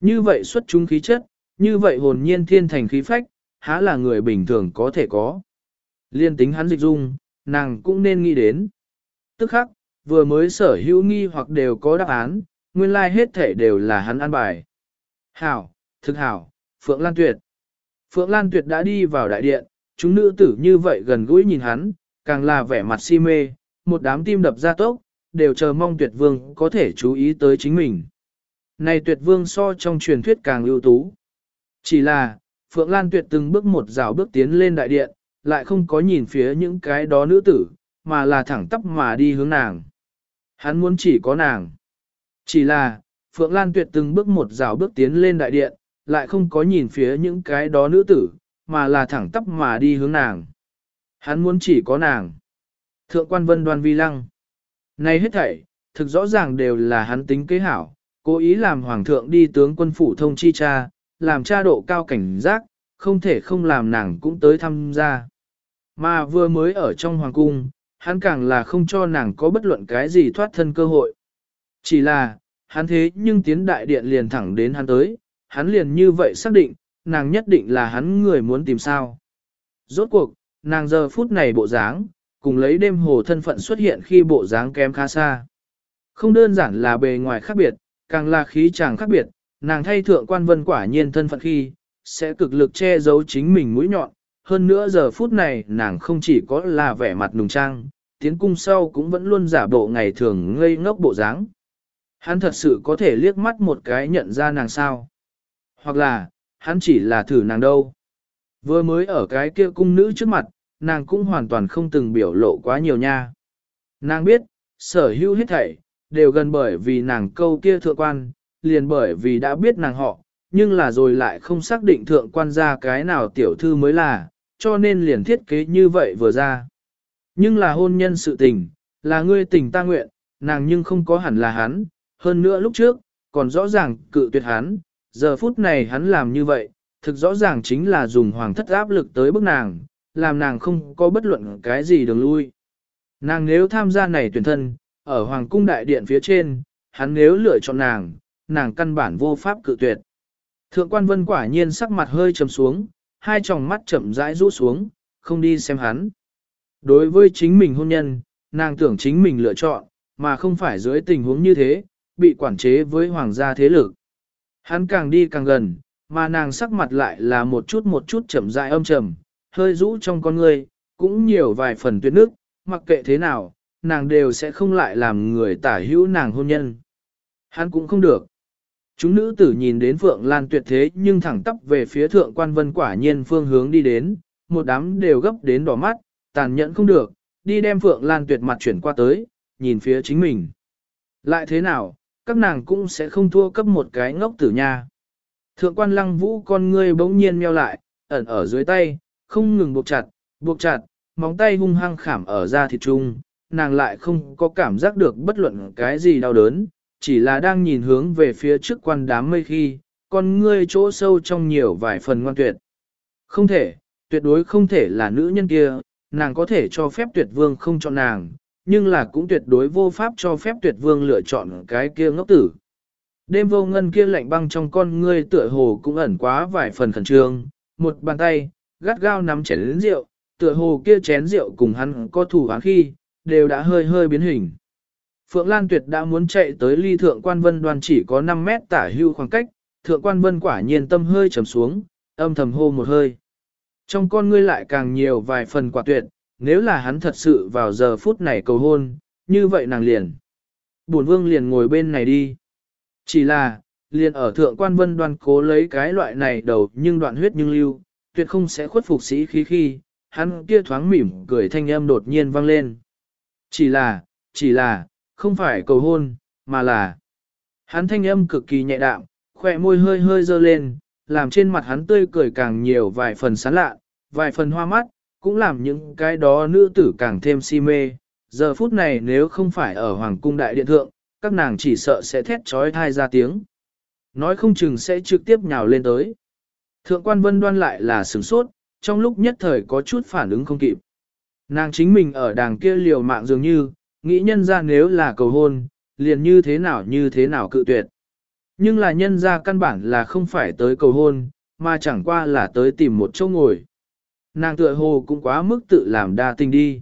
Như vậy xuất chúng khí chất, như vậy hồn nhiên thiên thành khí phách, há là người bình thường có thể có. Liên tính hắn dịch dung, nàng cũng nên nghĩ đến. Tức khắc, vừa mới sở hữu nghi hoặc đều có đáp án, nguyên lai like hết thể đều là hắn ăn bài. Hảo, thực hảo, Phượng Lan Tuyệt. Phượng Lan Tuyệt đã đi vào đại điện, chúng nữ tử như vậy gần gũi nhìn hắn, càng là vẻ mặt si mê, một đám tim đập ra tốc, đều chờ mong tuyệt vương có thể chú ý tới chính mình. Này tuyệt vương so trong truyền thuyết càng ưu tú. Chỉ là, Phượng Lan Tuyệt từng bước một rào bước tiến lên đại điện, lại không có nhìn phía những cái đó nữ tử, mà là thẳng tắp mà đi hướng nàng. Hắn muốn chỉ có nàng. Chỉ là, Phượng Lan Tuyệt từng bước một rào bước tiến lên đại điện, lại không có nhìn phía những cái đó nữ tử, mà là thẳng tắp mà đi hướng nàng. Hắn muốn chỉ có nàng. Thượng quan vân đoan vi lăng. Này hết thảy, thực rõ ràng đều là hắn tính kế hảo, cố ý làm hoàng thượng đi tướng quân phủ thông chi cha, làm cha độ cao cảnh giác, không thể không làm nàng cũng tới tham gia. Mà vừa mới ở trong hoàng cung, hắn càng là không cho nàng có bất luận cái gì thoát thân cơ hội. Chỉ là, hắn thế nhưng tiến đại điện liền thẳng đến hắn tới, hắn liền như vậy xác định, nàng nhất định là hắn người muốn tìm sao. Rốt cuộc, nàng giờ phút này bộ dáng, cùng lấy đêm hồ thân phận xuất hiện khi bộ dáng kém khá xa. Không đơn giản là bề ngoài khác biệt, càng là khí chàng khác biệt, nàng thay thượng quan vân quả nhiên thân phận khi, sẽ cực lực che giấu chính mình mũi nhọn. Hơn nữa giờ phút này nàng không chỉ có là vẻ mặt nùng trang, tiến cung sau cũng vẫn luôn giả bộ ngày thường ngây ngốc bộ dáng. Hắn thật sự có thể liếc mắt một cái nhận ra nàng sao. Hoặc là, hắn chỉ là thử nàng đâu. Vừa mới ở cái kia cung nữ trước mặt, nàng cũng hoàn toàn không từng biểu lộ quá nhiều nha. Nàng biết, sở hữu hết thảy, đều gần bởi vì nàng câu kia thượng quan, liền bởi vì đã biết nàng họ, nhưng là rồi lại không xác định thượng quan ra cái nào tiểu thư mới là, cho nên liền thiết kế như vậy vừa ra. Nhưng là hôn nhân sự tình, là ngươi tình ta nguyện, nàng nhưng không có hẳn là hắn, hơn nữa lúc trước, còn rõ ràng cự tuyệt hắn, giờ phút này hắn làm như vậy, thực rõ ràng chính là dùng hoàng thất áp lực tới bức nàng, làm nàng không có bất luận cái gì đường lui. Nàng nếu tham gia này tuyển thân, ở hoàng cung đại điện phía trên, hắn nếu lựa chọn nàng, nàng căn bản vô pháp cự tuyệt. Thượng quan vân quả nhiên sắc mặt hơi trầm xuống, hai tròng mắt chậm rãi rũ xuống, không đi xem hắn. Đối với chính mình hôn nhân, nàng tưởng chính mình lựa chọn, mà không phải dưới tình huống như thế, bị quản chế với hoàng gia thế lực. Hắn càng đi càng gần, mà nàng sắc mặt lại là một chút một chút chậm rãi âm trầm, hơi rũ trong con người, cũng nhiều vài phần tuyệt nước, mặc kệ thế nào, nàng đều sẽ không lại làm người tả hữu nàng hôn nhân. Hắn cũng không được. Chúng nữ tử nhìn đến Phượng Lan tuyệt thế nhưng thẳng tắp về phía thượng quan vân quả nhiên phương hướng đi đến, một đám đều gấp đến đỏ mắt, tàn nhẫn không được, đi đem Phượng Lan tuyệt mặt chuyển qua tới, nhìn phía chính mình. Lại thế nào, các nàng cũng sẽ không thua cấp một cái ngốc tử nha. Thượng quan lăng vũ con ngươi bỗng nhiên meo lại, ẩn ở dưới tay, không ngừng buộc chặt, buộc chặt, móng tay hung hăng khảm ở da thịt trung, nàng lại không có cảm giác được bất luận cái gì đau đớn, chỉ là đang nhìn hướng về phía trước quan đám mây khi, con ngươi chỗ sâu trong nhiều vài phần ngoan tuyệt. Không thể, tuyệt đối không thể là nữ nhân kia, nàng có thể cho phép tuyệt vương không chọn nàng, nhưng là cũng tuyệt đối vô pháp cho phép tuyệt vương lựa chọn cái kia ngốc tử. Đêm vô ngân kia lạnh băng trong con ngươi tựa hồ cũng ẩn quá vài phần khẩn trương, một bàn tay, gắt gao nắm chén rượu, tựa hồ kia chén rượu cùng hắn có thủ án khi, đều đã hơi hơi biến hình. Phượng Lan Tuyệt đã muốn chạy tới ly thượng quan vân đoàn chỉ có 5 mét tả hưu khoảng cách, thượng quan vân quả nhiên tâm hơi trầm xuống, âm thầm hô một hơi. Trong con ngươi lại càng nhiều vài phần quả tuyệt, nếu là hắn thật sự vào giờ phút này cầu hôn, như vậy nàng liền. Bổn vương liền ngồi bên này đi. Chỉ là, liền ở thượng quan vân đoan cố lấy cái loại này đầu nhưng đoạn huyết nhưng lưu, tuyệt không sẽ khuất phục sĩ khí khi, hắn kia thoáng mỉm cười thanh âm đột nhiên vang lên. Chỉ là, chỉ là, không phải cầu hôn, mà là. Hắn thanh âm cực kỳ nhẹ đạm, khỏe môi hơi hơi dơ lên, làm trên mặt hắn tươi cười càng nhiều vài phần sán lạ, vài phần hoa mắt, cũng làm những cái đó nữ tử càng thêm si mê. Giờ phút này nếu không phải ở Hoàng cung đại điện thượng, các nàng chỉ sợ sẽ thét trói thai ra tiếng. Nói không chừng sẽ trực tiếp nhào lên tới. Thượng quan vân đoan lại là sửng sốt, trong lúc nhất thời có chút phản ứng không kịp. Nàng chính mình ở đàng kia liều mạng dường như, nghĩ nhân ra nếu là cầu hôn, liền như thế nào như thế nào cự tuyệt. Nhưng là nhân ra căn bản là không phải tới cầu hôn, mà chẳng qua là tới tìm một chỗ ngồi. Nàng tựa hồ cũng quá mức tự làm đa tình đi.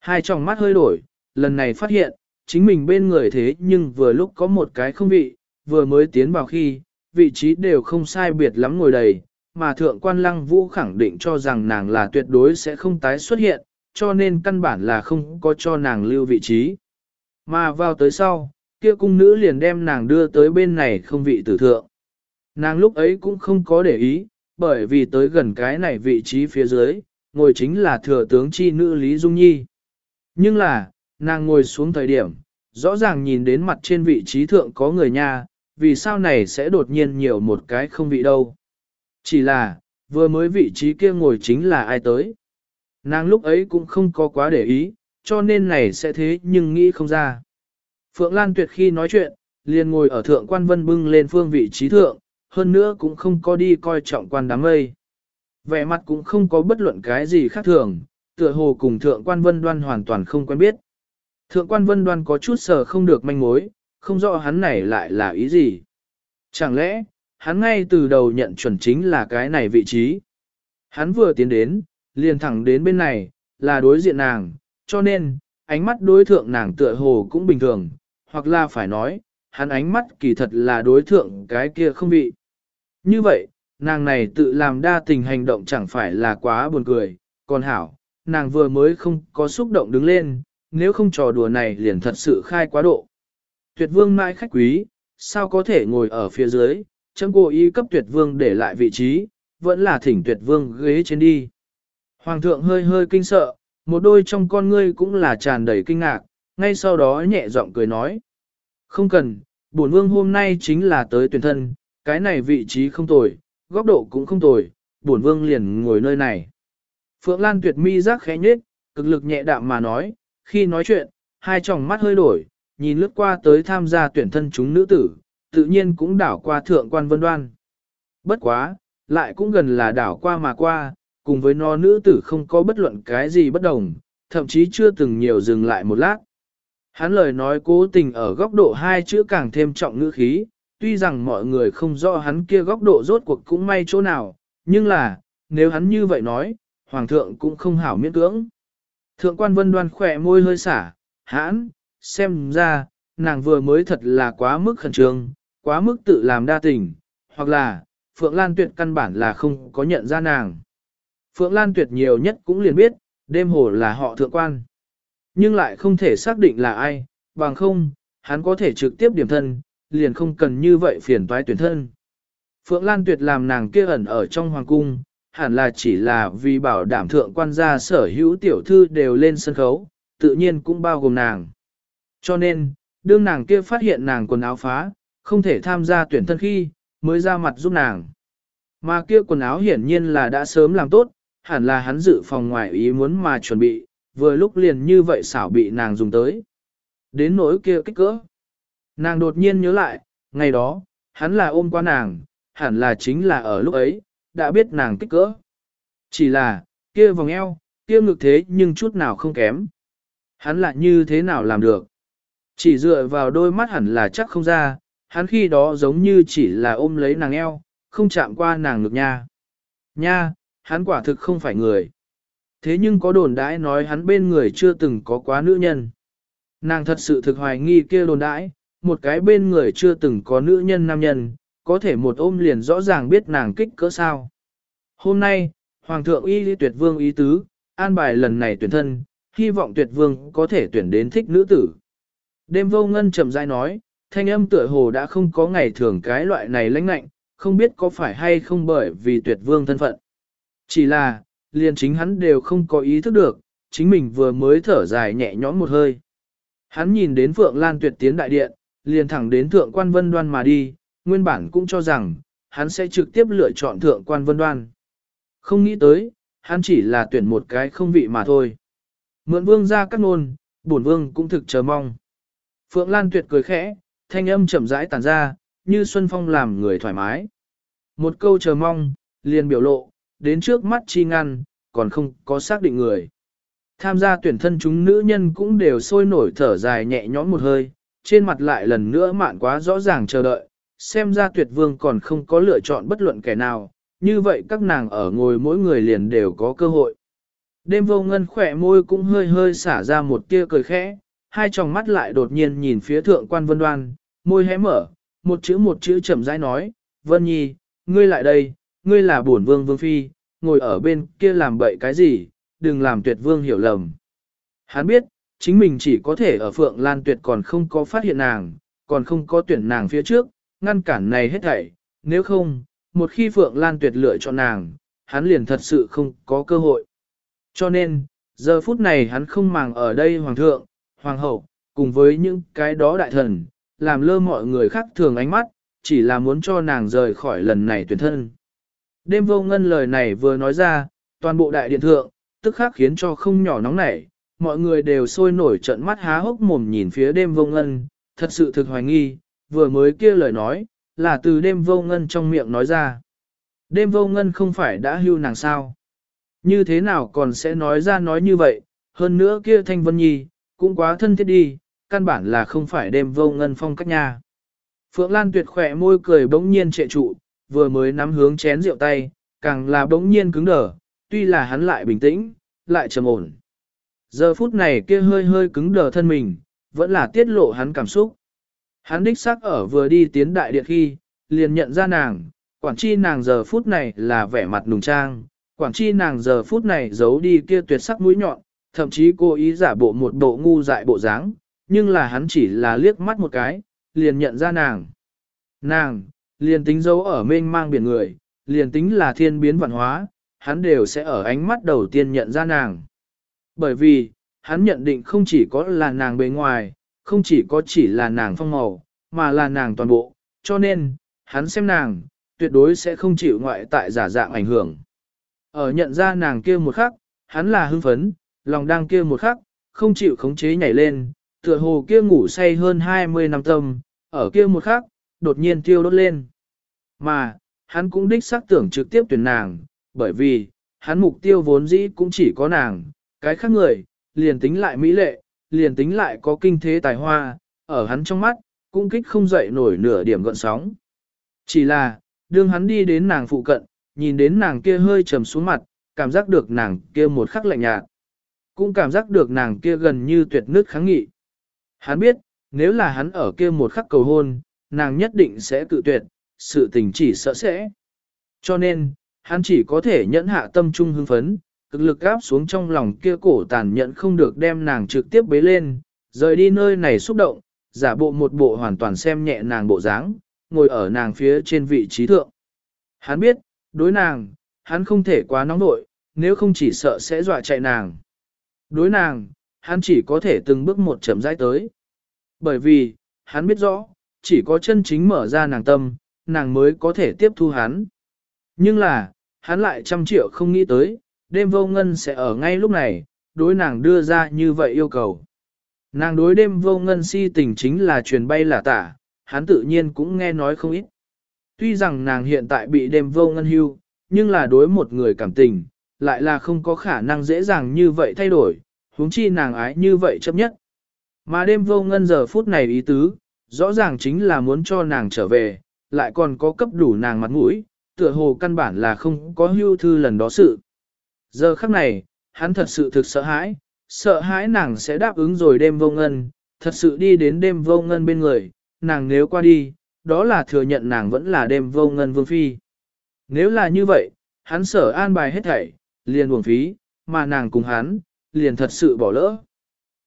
Hai tròng mắt hơi đổi, lần này phát hiện, chính mình bên người thế nhưng vừa lúc có một cái không vị, vừa mới tiến vào khi, vị trí đều không sai biệt lắm ngồi đầy, mà thượng quan lăng vũ khẳng định cho rằng nàng là tuyệt đối sẽ không tái xuất hiện, cho nên căn bản là không có cho nàng lưu vị trí. Mà vào tới sau, kia cung nữ liền đem nàng đưa tới bên này không vị tử thượng. Nàng lúc ấy cũng không có để ý, bởi vì tới gần cái này vị trí phía dưới, ngồi chính là thừa tướng chi nữ Lý Dung Nhi. Nhưng là, nàng ngồi xuống thời điểm, rõ ràng nhìn đến mặt trên vị trí thượng có người nha, vì sao này sẽ đột nhiên nhiều một cái không vị đâu. Chỉ là, vừa mới vị trí kia ngồi chính là ai tới. Nàng lúc ấy cũng không có quá để ý, cho nên này sẽ thế nhưng nghĩ không ra. Phượng Lan Tuyệt khi nói chuyện, liền ngồi ở thượng quan vân bưng lên phương vị trí thượng, hơn nữa cũng không có đi coi trọng quan đám mây. Vẻ mặt cũng không có bất luận cái gì khác thường, tựa hồ cùng thượng quan vân đoan hoàn toàn không quen biết. Thượng quan vân đoan có chút sờ không được manh mối, không rõ hắn này lại là ý gì. Chẳng lẽ, hắn ngay từ đầu nhận chuẩn chính là cái này vị trí. Hắn vừa tiến đến, liền thẳng đến bên này, là đối diện nàng, cho nên, ánh mắt đối thượng nàng tựa hồ cũng bình thường, hoặc là phải nói, hắn ánh mắt kỳ thật là đối thượng cái kia không bị. Như vậy, nàng này tự làm đa tình hành động chẳng phải là quá buồn cười, còn hảo, nàng vừa mới không có xúc động đứng lên, nếu không trò đùa này liền thật sự khai quá độ. Tuyệt vương mãi khách quý, sao có thể ngồi ở phía dưới, chẳng cố ý cấp tuyệt vương để lại vị trí, vẫn là thỉnh tuyệt vương ghế trên đi. Hoàng thượng hơi hơi kinh sợ, một đôi trong con ngươi cũng là tràn đầy kinh ngạc, ngay sau đó nhẹ giọng cười nói. Không cần, bổn vương hôm nay chính là tới tuyển thân, cái này vị trí không tồi, góc độ cũng không tồi, bổn vương liền ngồi nơi này. Phượng Lan tuyệt mi giác khẽ nhết, cực lực nhẹ đạm mà nói, khi nói chuyện, hai tròng mắt hơi đổi, nhìn lướt qua tới tham gia tuyển thân chúng nữ tử, tự nhiên cũng đảo qua thượng quan vân đoan. Bất quá, lại cũng gần là đảo qua mà qua, cùng với nó nữ tử không có bất luận cái gì bất đồng, thậm chí chưa từng nhiều dừng lại một lát. Hắn lời nói cố tình ở góc độ hai chữ càng thêm trọng ngữ khí, tuy rằng mọi người không rõ hắn kia góc độ rốt cuộc cũng may chỗ nào, nhưng là, nếu hắn như vậy nói, Hoàng thượng cũng không hảo miễn cưỡng. Thượng quan vân đoan khỏe môi hơi xả, hãn, xem ra, nàng vừa mới thật là quá mức khẩn trương, quá mức tự làm đa tình, hoặc là, Phượng Lan Tuyệt căn bản là không có nhận ra nàng. Phượng Lan Tuyệt nhiều nhất cũng liền biết, đêm hồ là họ thượng quan. Nhưng lại không thể xác định là ai, bằng không, hắn có thể trực tiếp điểm thân, liền không cần như vậy phiền toái tuyển thân. Phượng Lan Tuyệt làm nàng kia ẩn ở trong hoàng cung, hẳn là chỉ là vì bảo đảm thượng quan gia sở hữu tiểu thư đều lên sân khấu, tự nhiên cũng bao gồm nàng. Cho nên, đương nàng kia phát hiện nàng quần áo phá, không thể tham gia tuyển thân khi, mới ra mặt giúp nàng. Mà kia quần áo hiển nhiên là đã sớm làm tốt, hẳn là hắn dự phòng ngoài ý muốn mà chuẩn bị, vừa lúc liền như vậy xảo bị nàng dùng tới. Đến nỗi kia kích cỡ. Nàng đột nhiên nhớ lại, ngày đó, hắn là ôm qua nàng, hẳn là chính là ở lúc ấy, đã biết nàng kích cỡ. Chỉ là, kia vòng eo, kia ngực thế nhưng chút nào không kém. Hắn lại như thế nào làm được? Chỉ dựa vào đôi mắt hẳn là chắc không ra, hắn khi đó giống như chỉ là ôm lấy nàng eo, không chạm qua nàng ngực nha. Nha, hắn quả thực không phải người. Thế nhưng có đồn đãi nói hắn bên người chưa từng có quá nữ nhân. Nàng thật sự thực hoài nghi kia đồn đãi, một cái bên người chưa từng có nữ nhân nam nhân, có thể một ôm liền rõ ràng biết nàng kích cỡ sao. Hôm nay, Hoàng thượng y lý tuyệt vương ý tứ, an bài lần này tuyển thân, hy vọng tuyệt vương có thể tuyển đến thích nữ tử. Đêm vô ngân chậm rãi nói, thanh âm tựa hồ đã không có ngày thường cái loại này lãnh lạnh, không biết có phải hay không bởi vì tuyệt vương thân phận. Chỉ là, liền chính hắn đều không có ý thức được, chính mình vừa mới thở dài nhẹ nhõm một hơi. Hắn nhìn đến Phượng Lan tuyệt tiến đại điện, liền thẳng đến thượng quan vân đoan mà đi, nguyên bản cũng cho rằng, hắn sẽ trực tiếp lựa chọn thượng quan vân đoan. Không nghĩ tới, hắn chỉ là tuyển một cái không vị mà thôi. Mượn vương ra các nôn, bổn vương cũng thực chờ mong. Phượng Lan tuyệt cười khẽ, thanh âm chậm rãi tản ra, như Xuân Phong làm người thoải mái. Một câu chờ mong, liền biểu lộ, đến trước mắt chi ngăn, còn không có xác định người. Tham gia tuyển thân chúng nữ nhân cũng đều sôi nổi thở dài nhẹ nhõm một hơi, trên mặt lại lần nữa mạn quá rõ ràng chờ đợi, xem ra tuyệt vương còn không có lựa chọn bất luận kẻ nào, như vậy các nàng ở ngồi mỗi người liền đều có cơ hội. Đêm vô ngân khỏe môi cũng hơi hơi xả ra một tia cười khẽ, hai tròng mắt lại đột nhiên nhìn phía thượng quan vân đoan, môi hé mở, một chữ một chữ chậm rãi nói, Vân Nhi, ngươi lại đây, ngươi là bổn vương vương phi, ngồi ở bên kia làm bậy cái gì, đừng làm tuyệt vương hiểu lầm. Hắn biết, chính mình chỉ có thể ở Phượng Lan Tuyệt còn không có phát hiện nàng, còn không có tuyển nàng phía trước, ngăn cản này hết thảy, nếu không, một khi Phượng Lan Tuyệt lựa chọn nàng, hắn liền thật sự không có cơ hội. Cho nên, giờ phút này hắn không màng ở đây Hoàng thượng, Hoàng hậu, cùng với những cái đó đại thần, làm lơ mọi người khác thường ánh mắt, chỉ là muốn cho nàng rời khỏi lần này tuyển thân. Đêm vô ngân lời này vừa nói ra, toàn bộ đại điện thượng, tức khắc khiến cho không nhỏ nóng nảy, mọi người đều sôi nổi trận mắt há hốc mồm nhìn phía đêm vô ngân, thật sự thực hoài nghi, vừa mới kia lời nói, là từ đêm vô ngân trong miệng nói ra. Đêm vô ngân không phải đã hưu nàng sao? Như thế nào còn sẽ nói ra nói như vậy, hơn nữa kia thanh vân nhi, cũng quá thân thiết đi, căn bản là không phải đêm vô ngân phong cách nhà. Phượng Lan tuyệt khỏe môi cười bỗng nhiên trệ trụ, vừa mới nắm hướng chén rượu tay, càng là bỗng nhiên cứng đờ, tuy là hắn lại bình tĩnh, lại trầm ổn. Giờ phút này kia hơi hơi cứng đờ thân mình, vẫn là tiết lộ hắn cảm xúc. Hắn đích xác ở vừa đi tiến đại điện khi, liền nhận ra nàng, quản chi nàng giờ phút này là vẻ mặt nùng trang, quản chi nàng giờ phút này giấu đi kia tuyệt sắc mũi nhọn, thậm chí cố ý giả bộ một bộ ngu dại bộ dáng, nhưng là hắn chỉ là liếc mắt một cái, liền nhận ra nàng. Nàng, liền tính dấu ở mênh mang biển người, liền tính là thiên biến vạn hóa, hắn đều sẽ ở ánh mắt đầu tiên nhận ra nàng. Bởi vì, hắn nhận định không chỉ có là nàng bề ngoài, không chỉ có chỉ là nàng phong màu, mà là nàng toàn bộ, cho nên, hắn xem nàng, tuyệt đối sẽ không chịu ngoại tại giả dạng ảnh hưởng. Ở nhận ra nàng kia một khắc, hắn là hưng phấn, lòng đang kia một khắc, không chịu khống chế nhảy lên, tựa hồ kia ngủ say hơn 20 năm tâm, ở kia một khắc, đột nhiên tiêu đốt lên. Mà, hắn cũng đích xác tưởng trực tiếp tuyển nàng, bởi vì, hắn mục tiêu vốn dĩ cũng chỉ có nàng, cái khác người, liền tính lại mỹ lệ, liền tính lại có kinh thế tài hoa, ở hắn trong mắt, cũng kích không dậy nổi nửa điểm gợn sóng. Chỉ là, đương hắn đi đến nàng phụ cận, nhìn đến nàng kia hơi trầm xuống mặt, cảm giác được nàng kia một khắc lạnh nhạt. Cũng cảm giác được nàng kia gần như tuyệt nước kháng nghị. Hắn biết, nếu là hắn ở kia một khắc cầu hôn, nàng nhất định sẽ cự tuyệt, sự tình chỉ sợ sẽ. Cho nên, hắn chỉ có thể nhẫn hạ tâm trung hưng phấn, cực lực áp xuống trong lòng kia cổ tàn nhẫn không được đem nàng trực tiếp bế lên, rời đi nơi này xúc động, giả bộ một bộ hoàn toàn xem nhẹ nàng bộ dáng, ngồi ở nàng phía trên vị trí thượng. Hắn biết, đối nàng, hắn không thể quá nóng nội, nếu không chỉ sợ sẽ dọa chạy nàng. Đối nàng, hắn chỉ có thể từng bước một chậm rãi tới. Bởi vì, hắn biết rõ, chỉ có chân chính mở ra nàng tâm, nàng mới có thể tiếp thu hắn. Nhưng là, hắn lại trăm triệu không nghĩ tới, đêm vô ngân sẽ ở ngay lúc này, đối nàng đưa ra như vậy yêu cầu. Nàng đối đêm vô ngân si tình chính là truyền bay là tả, hắn tự nhiên cũng nghe nói không ít. Tuy rằng nàng hiện tại bị đêm vô ngân hưu, nhưng là đối một người cảm tình, lại là không có khả năng dễ dàng như vậy thay đổi, huống chi nàng ái như vậy chấp nhất. Mà đêm vô ngân giờ phút này ý tứ, rõ ràng chính là muốn cho nàng trở về, lại còn có cấp đủ nàng mặt mũi, tựa hồ căn bản là không có hưu thư lần đó sự. Giờ khắc này, hắn thật sự thực sợ hãi, sợ hãi nàng sẽ đáp ứng rồi đêm vô ngân, thật sự đi đến đêm vô ngân bên người, nàng nếu qua đi, đó là thừa nhận nàng vẫn là đêm vô ngân vương phi. Nếu là như vậy, hắn sở an bài hết thảy, liền buồn phí, mà nàng cùng hắn, liền thật sự bỏ lỡ.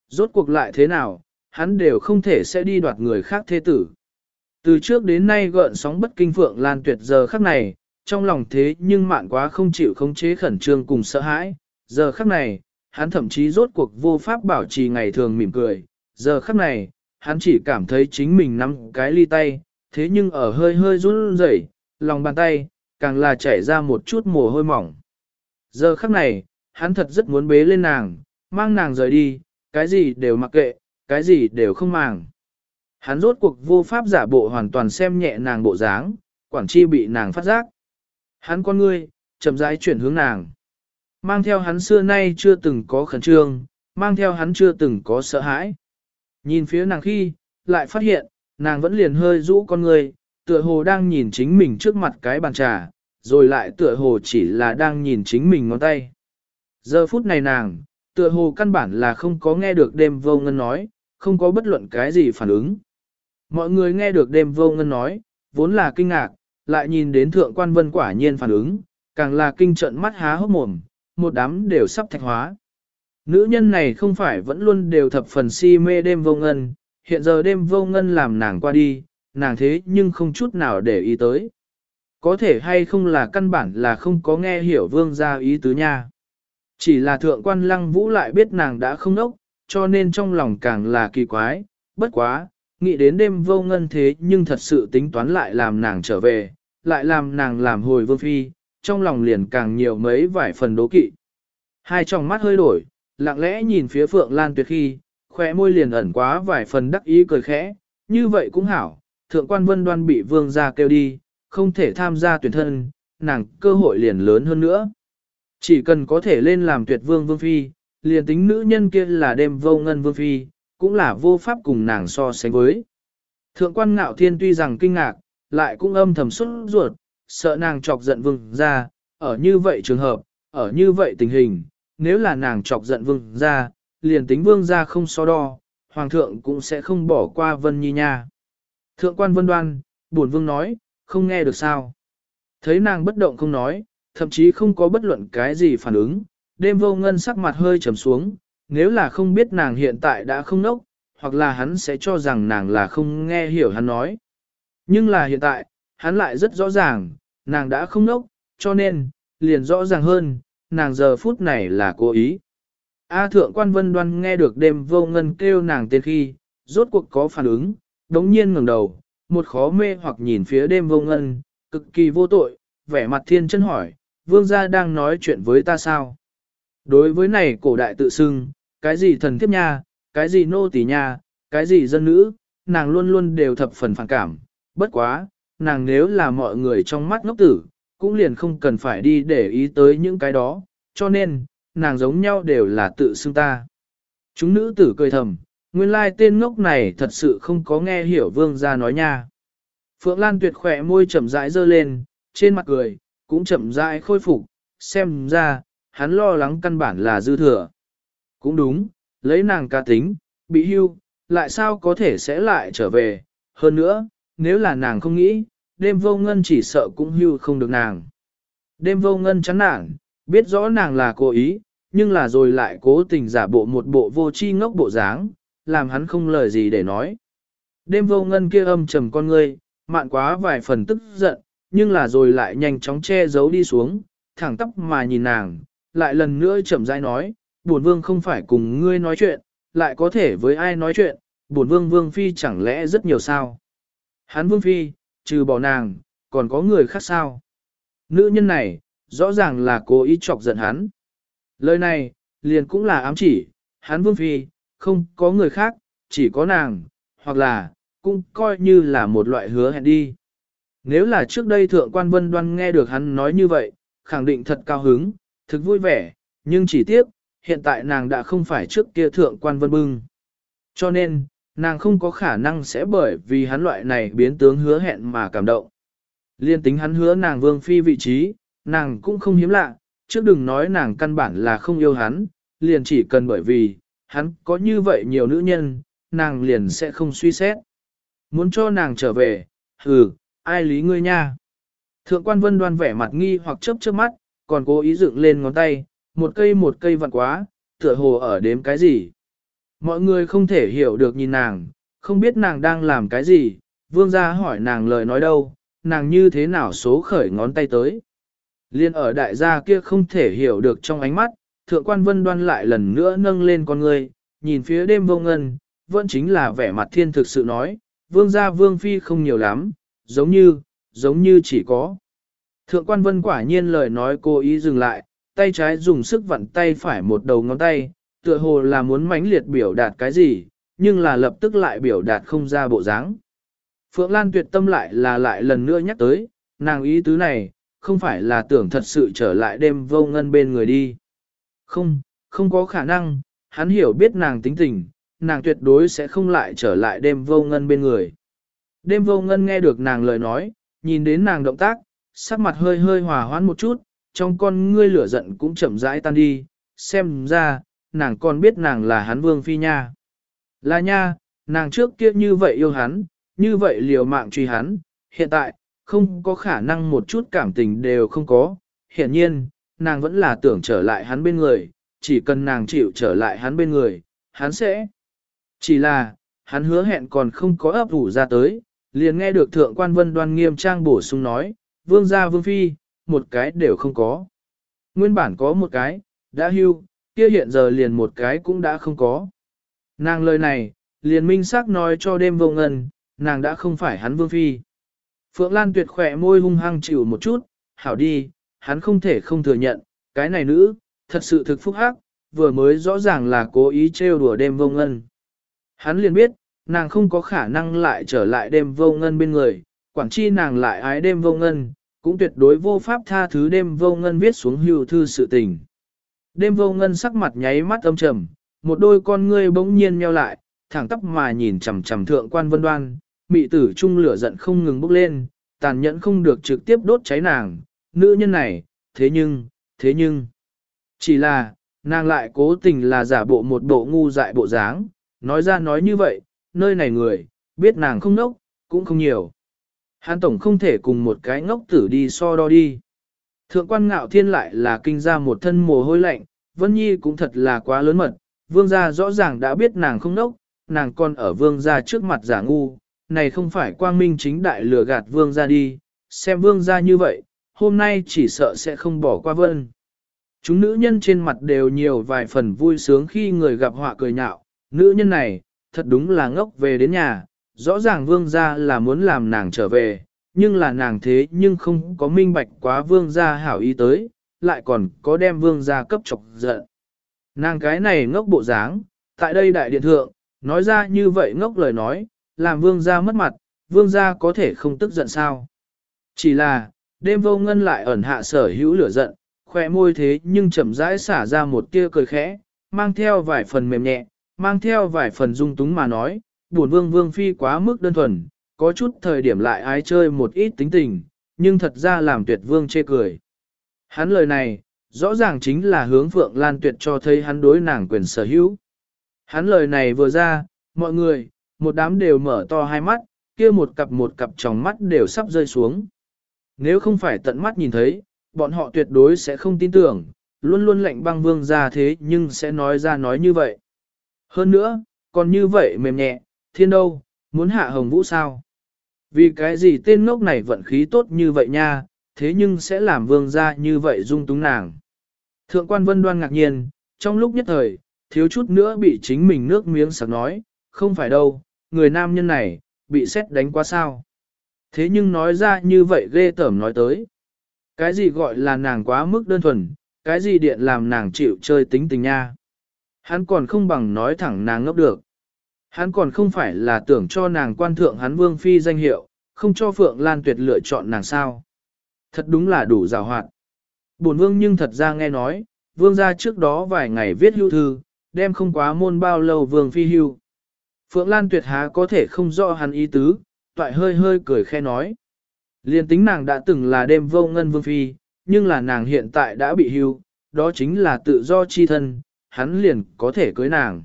Rốt cuộc lại thế nào, hắn đều không thể sẽ đi đoạt người khác thế tử. Từ trước đến nay gợn sóng bất kinh phượng lan tuyệt giờ khắc này, trong lòng thế nhưng mạn quá không chịu khống chế khẩn trương cùng sợ hãi. Giờ khắc này, hắn thậm chí rốt cuộc vô pháp bảo trì ngày thường mỉm cười. Giờ khắc này, hắn chỉ cảm thấy chính mình nắm cái ly tay, thế nhưng ở hơi hơi run rẩy, lòng bàn tay, càng là chảy ra một chút mồ hôi mỏng. Giờ khắc này, hắn thật rất muốn bế lên nàng, mang nàng rời đi, cái gì đều mặc kệ, cái gì đều không màng. Hắn rốt cuộc vô pháp giả bộ hoàn toàn xem nhẹ nàng bộ dáng, quản chi bị nàng phát giác. Hắn con ngươi, chậm rãi chuyển hướng nàng. Mang theo hắn xưa nay chưa từng có khẩn trương, mang theo hắn chưa từng có sợ hãi. Nhìn phía nàng khi, lại phát hiện, nàng vẫn liền hơi rũ con ngươi, tựa hồ đang nhìn chính mình trước mặt cái bàn trà, rồi lại tựa hồ chỉ là đang nhìn chính mình ngón tay. Giờ phút này nàng, tựa hồ căn bản là không có nghe được đêm vô ngân nói, không có bất luận cái gì phản ứng. Mọi người nghe được đêm vô ngân nói, vốn là kinh ngạc, lại nhìn đến thượng quan vân quả nhiên phản ứng, càng là kinh trận mắt há hốc mồm, một đám đều sắp thạch hóa. Nữ nhân này không phải vẫn luôn đều thập phần si mê đêm vô ngân, hiện giờ đêm vô ngân làm nàng qua đi, nàng thế nhưng không chút nào để ý tới. Có thể hay không là căn bản là không có nghe hiểu vương gia ý tứ nha. Chỉ là thượng quan lăng vũ lại biết nàng đã không nốc, cho nên trong lòng càng là kỳ quái, bất quá, nghĩ đến đêm vô ngân thế nhưng thật sự tính toán lại làm nàng trở về, lại làm nàng làm hồi vương phi, trong lòng liền càng nhiều mấy vài phần đố kỵ. Hai tròng mắt hơi đổi, lặng lẽ nhìn phía Phượng Lan Tuyệt khi, khóe môi liền ẩn quá vài phần đắc ý cười khẽ, như vậy cũng hảo, thượng quan vân đoan bị vương gia kêu đi, không thể tham gia tuyển thân, nàng cơ hội liền lớn hơn nữa. Chỉ cần có thể lên làm tuyệt vương vương phi, liền tính nữ nhân kia là đêm vô ngân vương phi, cũng là vô pháp cùng nàng so sánh với. Thượng quan ngạo thiên tuy rằng kinh ngạc, lại cũng âm thầm xuất ruột, sợ nàng chọc giận vương ra, ở như vậy trường hợp, ở như vậy tình hình, nếu là nàng chọc giận vương ra, liền tính vương ra không so đo, hoàng thượng cũng sẽ không bỏ qua vân nhi nha. Thượng quan vân đoan, buồn vương nói, không nghe được sao. Thấy nàng bất động không nói, thậm chí không có bất luận cái gì phản ứng, đêm vô ngân sắc mặt hơi trầm xuống, nếu là không biết nàng hiện tại đã không nốc, hoặc là hắn sẽ cho rằng nàng là không nghe hiểu hắn nói. Nhưng là hiện tại, hắn lại rất rõ ràng, nàng đã không nốc, cho nên, liền rõ ràng hơn, nàng giờ phút này là cố ý. A thượng quan vân đoan nghe được đêm vô ngân kêu nàng tên khi, rốt cuộc có phản ứng, đống nhiên ngẩng đầu, một khó mê hoặc nhìn phía đêm vô ngân, cực kỳ vô tội, vẻ mặt thiên chân hỏi, vương gia đang nói chuyện với ta sao? Đối với này cổ đại tự xưng, cái gì thần thiếp nha, cái gì nô tỳ nha, cái gì dân nữ, nàng luôn luôn đều thập phần phản cảm, bất quá, nàng nếu là mọi người trong mắt ngốc tử, cũng liền không cần phải đi để ý tới những cái đó, cho nên, nàng giống nhau đều là tự xưng ta. Chúng nữ tử cười thầm, nguyên lai tên ngốc này thật sự không có nghe hiểu vương gia nói nha. Phượng Lan tuyệt khỏe môi chậm rãi dơ lên, trên mặt cười, cũng chậm rãi khôi phục, xem ra, hắn lo lắng căn bản là dư thừa. Cũng đúng, lấy nàng ca tính, bị hưu, lại sao có thể sẽ lại trở về, hơn nữa, nếu là nàng không nghĩ, đêm vô ngân chỉ sợ cũng hưu không được nàng. Đêm vô ngân chán nản, biết rõ nàng là cố ý, nhưng là rồi lại cố tình giả bộ một bộ vô chi ngốc bộ dáng, làm hắn không lời gì để nói. Đêm vô ngân kia âm trầm con ngươi, mạn quá vài phần tức giận, nhưng là rồi lại nhanh chóng che giấu đi xuống, thẳng tóc mà nhìn nàng, lại lần nữa chậm rãi nói, bổn vương không phải cùng ngươi nói chuyện, lại có thể với ai nói chuyện, bổn vương vương phi chẳng lẽ rất nhiều sao. Hắn vương phi, trừ bỏ nàng, còn có người khác sao. Nữ nhân này, rõ ràng là cố ý chọc giận hắn. Lời này, liền cũng là ám chỉ, hắn vương phi, không có người khác, chỉ có nàng, hoặc là, cũng coi như là một loại hứa hẹn đi. Nếu là trước đây thượng quan vân đoan nghe được hắn nói như vậy, khẳng định thật cao hứng, thực vui vẻ, nhưng chỉ tiếc, hiện tại nàng đã không phải trước kia thượng quan vân bưng. Cho nên, nàng không có khả năng sẽ bởi vì hắn loại này biến tướng hứa hẹn mà cảm động. Liên tính hắn hứa nàng vương phi vị trí, nàng cũng không hiếm lạ, trước đừng nói nàng căn bản là không yêu hắn, liền chỉ cần bởi vì, hắn có như vậy nhiều nữ nhân, nàng liền sẽ không suy xét. Muốn cho nàng trở về, hừ, ai lý ngươi nha. Thượng quan vân đoan vẻ mặt nghi hoặc chớp chớp mắt, còn cố ý dựng lên ngón tay, một cây một cây vặn quá, tựa hồ ở đếm cái gì. Mọi người không thể hiểu được nhìn nàng, không biết nàng đang làm cái gì, vương gia hỏi nàng lời nói đâu, nàng như thế nào số khởi ngón tay tới. Liên ở đại gia kia không thể hiểu được trong ánh mắt, thượng quan vân đoan lại lần nữa nâng lên con người, nhìn phía đêm vô ngân, vẫn chính là vẻ mặt thiên thực sự nói, vương gia vương phi không nhiều lắm, giống như, giống như chỉ có. Thượng quan vân quả nhiên lời nói cô ý dừng lại, tay trái dùng sức vặn tay phải một đầu ngón tay, tựa hồ là muốn mãnh liệt biểu đạt cái gì, nhưng là lập tức lại biểu đạt không ra bộ dáng. Phượng Lan tuyệt tâm lại là lại lần nữa nhắc tới, nàng ý tứ này, không phải là tưởng thật sự trở lại đêm vô ngân bên người đi. Không, không có khả năng, hắn hiểu biết nàng tính tình, nàng tuyệt đối sẽ không lại trở lại đêm vô ngân bên người. Đêm vô ngân nghe được nàng lời nói, nhìn đến nàng động tác, sắc mặt hơi hơi hòa hoãn một chút, trong con ngươi lửa giận cũng chậm rãi tan đi, xem ra, nàng còn biết nàng là hắn vương phi nha. Là nha, nàng trước kia như vậy yêu hắn, như vậy liều mạng truy hắn, hiện tại, không có khả năng một chút cảm tình đều không có, hiện nhiên, nàng vẫn là tưởng trở lại hắn bên người, chỉ cần nàng chịu trở lại hắn bên người, hắn sẽ. Chỉ là, hắn hứa hẹn còn không có ấp ủ ra tới, liền nghe được thượng quan vân đoan nghiêm trang bổ sung nói, vương gia vương phi, một cái đều không có. Nguyên bản có một cái, đã hưu, kia hiện giờ liền một cái cũng đã không có. Nàng lời này, liền minh xác nói cho đêm vô ngân, nàng đã không phải hắn vương phi. Phượng Lan tuyệt khỏe môi hung hăng chịu một chút, hảo đi, hắn không thể không thừa nhận, cái này nữ, thật sự thực phúc hắc, vừa mới rõ ràng là cố ý trêu đùa đêm vô ngân. Hắn liền biết, nàng không có khả năng lại trở lại đêm vô ngân bên người, quản chi nàng lại ái đêm vô ngân, cũng tuyệt đối vô pháp tha thứ đêm vô ngân viết xuống hưu thư sự tình. Đêm vô ngân sắc mặt nháy mắt âm trầm, một đôi con ngươi bỗng nhiên nheo lại, thẳng tắp mà nhìn chằm chằm thượng quan vân đoan, mị tử trung lửa giận không ngừng bốc lên, tàn nhẫn không được trực tiếp đốt cháy nàng, nữ nhân này, thế nhưng, thế nhưng, chỉ là, nàng lại cố tình là giả bộ một bộ ngu dại bộ dáng, nói ra nói như vậy, nơi này người, biết nàng không nốc, cũng không nhiều. Hán tổng không thể cùng một cái ngốc tử đi so đo đi. Thượng quan ngạo thiên lại là kinh ra một thân mồ hôi lạnh, Vân Nhi cũng thật là quá lớn mật, vương gia rõ ràng đã biết nàng không nốc, nàng còn ở vương gia trước mặt giả ngu, này không phải quang minh chính đại lừa gạt vương gia đi, xem vương gia như vậy, hôm nay chỉ sợ sẽ không bỏ qua vân. Chúng nữ nhân trên mặt đều nhiều vài phần vui sướng khi người gặp họa cười nhạo, nữ nhân này, thật đúng là ngốc về đến nhà, rõ ràng vương gia là muốn làm nàng trở về, nhưng là nàng thế nhưng không có minh bạch quá vương gia hảo ý tới, lại còn có đem vương gia cấp chọc giận. Nàng cái này ngốc bộ dáng, tại đây đại điện thượng, nói ra như vậy ngốc lời nói, làm vương gia mất mặt, vương gia có thể không tức giận sao. Chỉ là, đêm vô ngân lại ẩn hạ sở hữu lửa giận, khỏe môi thế nhưng chậm rãi xả ra một tia cười khẽ, mang theo vài phần mềm nhẹ, mang theo vài phần dung túng mà nói, buồn vương vương phi quá mức đơn thuần, có chút thời điểm lại ái chơi một ít tính tình, nhưng thật ra làm tuyệt vương chê cười. Hắn lời này, rõ ràng chính là hướng Phượng Lan Tuyệt cho thấy hắn đối nàng quyền sở hữu. Hắn lời này vừa ra, mọi người, một đám đều mở to hai mắt, kia một cặp một cặp tròng mắt đều sắp rơi xuống. Nếu không phải tận mắt nhìn thấy, bọn họ tuyệt đối sẽ không tin tưởng, luôn luôn lạnh băng vương ra thế nhưng sẽ nói ra nói như vậy. Hơn nữa, còn như vậy mềm nhẹ, thiên đâu, muốn hạ hồng vũ sao? Vì cái gì tên ngốc này vận khí tốt như vậy nha, thế nhưng sẽ làm vương ra như vậy dung túng nàng. Thượng quan vân đoan ngạc nhiên, trong lúc nhất thời, thiếu chút nữa bị chính mình nước miếng sặc nói, không phải đâu, người nam nhân này, bị xét đánh quá sao. Thế nhưng nói ra như vậy ghê tởm nói tới. Cái gì gọi là nàng quá mức đơn thuần, cái gì điện làm nàng chịu chơi tính tình nha. Hắn còn không bằng nói thẳng nàng ngốc được. Hắn còn không phải là tưởng cho nàng quan thượng hắn vương phi danh hiệu, không cho Phượng Lan Tuyệt lựa chọn nàng sao. Thật đúng là đủ rào hoạt. Bổn vương nhưng thật ra nghe nói, vương gia trước đó vài ngày viết hưu thư, đem không quá môn bao lâu vương phi hưu. Phượng Lan Tuyệt há có thể không rõ hắn ý tứ, toại hơi hơi cười khe nói. Liên tính nàng đã từng là đêm vô ngân vương phi, nhưng là nàng hiện tại đã bị hưu, đó chính là tự do chi thân, hắn liền có thể cưới nàng.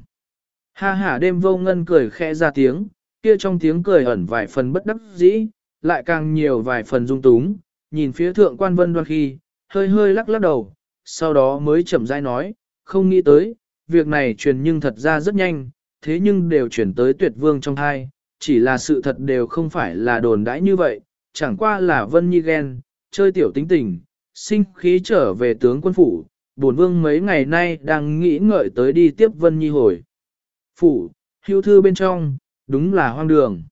Ha ha đêm vô ngân cười khẽ ra tiếng, kia trong tiếng cười ẩn vài phần bất đắc dĩ, lại càng nhiều vài phần dung túng, nhìn phía thượng quan vân đoan khi, hơi hơi lắc lắc đầu, sau đó mới chậm rãi nói, không nghĩ tới, việc này truyền nhưng thật ra rất nhanh, thế nhưng đều chuyển tới tuyệt vương trong hai, chỉ là sự thật đều không phải là đồn đãi như vậy, chẳng qua là vân nhi ghen, chơi tiểu tính tình, sinh khí trở về tướng quân phủ, bổn vương mấy ngày nay đang nghĩ ngợi tới đi tiếp vân nhi hồi. Phủ, hưu thư bên trong, đúng là hoang đường.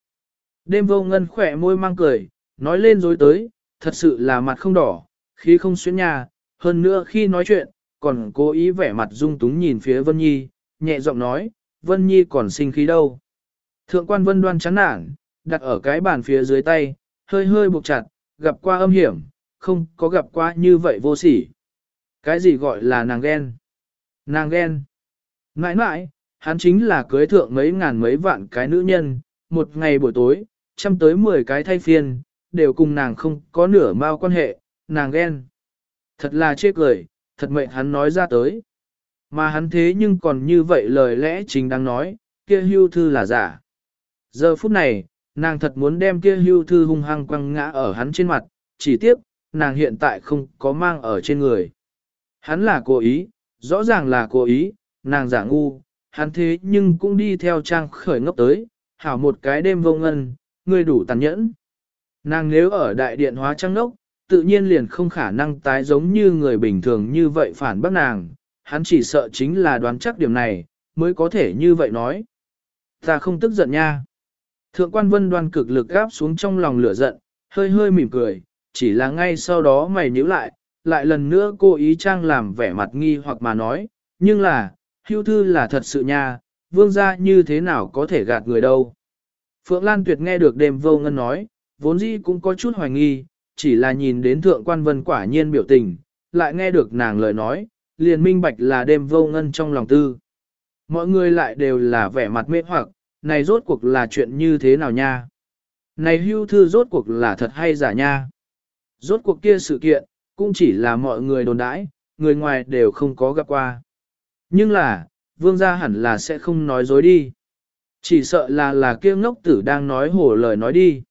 Đêm vô ngân khỏe môi mang cười, nói lên dối tới, thật sự là mặt không đỏ, khí không xuyến nhà, hơn nữa khi nói chuyện, còn cố ý vẻ mặt dung túng nhìn phía Vân Nhi, nhẹ giọng nói, Vân Nhi còn sinh khí đâu. Thượng quan Vân đoan chán nản, đặt ở cái bàn phía dưới tay, hơi hơi buộc chặt, gặp qua âm hiểm, không có gặp qua như vậy vô sỉ. Cái gì gọi là nàng ghen? Nàng ghen. Nãi nãi, hắn chính là cưới thượng mấy ngàn mấy vạn cái nữ nhân, một ngày buổi tối, trăm tới mười cái thay phiên, đều cùng nàng không có nửa mao quan hệ, nàng ghen. Thật là chê cười, thật mệnh hắn nói ra tới. Mà hắn thế nhưng còn như vậy lời lẽ chính đang nói, kia hưu thư là giả. Giờ phút này, nàng thật muốn đem kia hưu thư hung hăng quăng ngã ở hắn trên mặt, chỉ tiếc, nàng hiện tại không có mang ở trên người. Hắn là cố ý, rõ ràng là cố ý, nàng giả ngu, hắn thế nhưng cũng đi theo trang khởi ngốc tới, hảo một cái đêm vô ngân, người đủ tàn nhẫn. Nàng nếu ở đại điện hóa trang ngốc, tự nhiên liền không khả năng tái giống như người bình thường như vậy phản bác nàng, hắn chỉ sợ chính là đoán chắc điểm này, mới có thể như vậy nói. Ta không tức giận nha. Thượng quan vân đoan cực lực gáp xuống trong lòng lửa giận, hơi hơi mỉm cười, chỉ là ngay sau đó mày nhíu lại, lại lần nữa cô ý trang làm vẻ mặt nghi hoặc mà nói, nhưng là, hưu thư là thật sự nha, vương gia như thế nào có thể gạt người đâu. Phượng Lan Tuyệt nghe được đêm vô ngân nói, vốn dĩ cũng có chút hoài nghi, chỉ là nhìn đến thượng quan vân quả nhiên biểu tình, lại nghe được nàng lời nói, liền minh bạch là đêm vô ngân trong lòng tư. Mọi người lại đều là vẻ mặt mê hoặc, này rốt cuộc là chuyện như thế nào nha? Này hưu thư rốt cuộc là thật hay giả nha? Rốt cuộc kia sự kiện, cũng chỉ là mọi người đồn đãi, người ngoài đều không có gặp qua. Nhưng là, vương gia hẳn là sẽ không nói dối đi. Chỉ sợ là là kia ngốc tử đang nói hổ lời nói đi.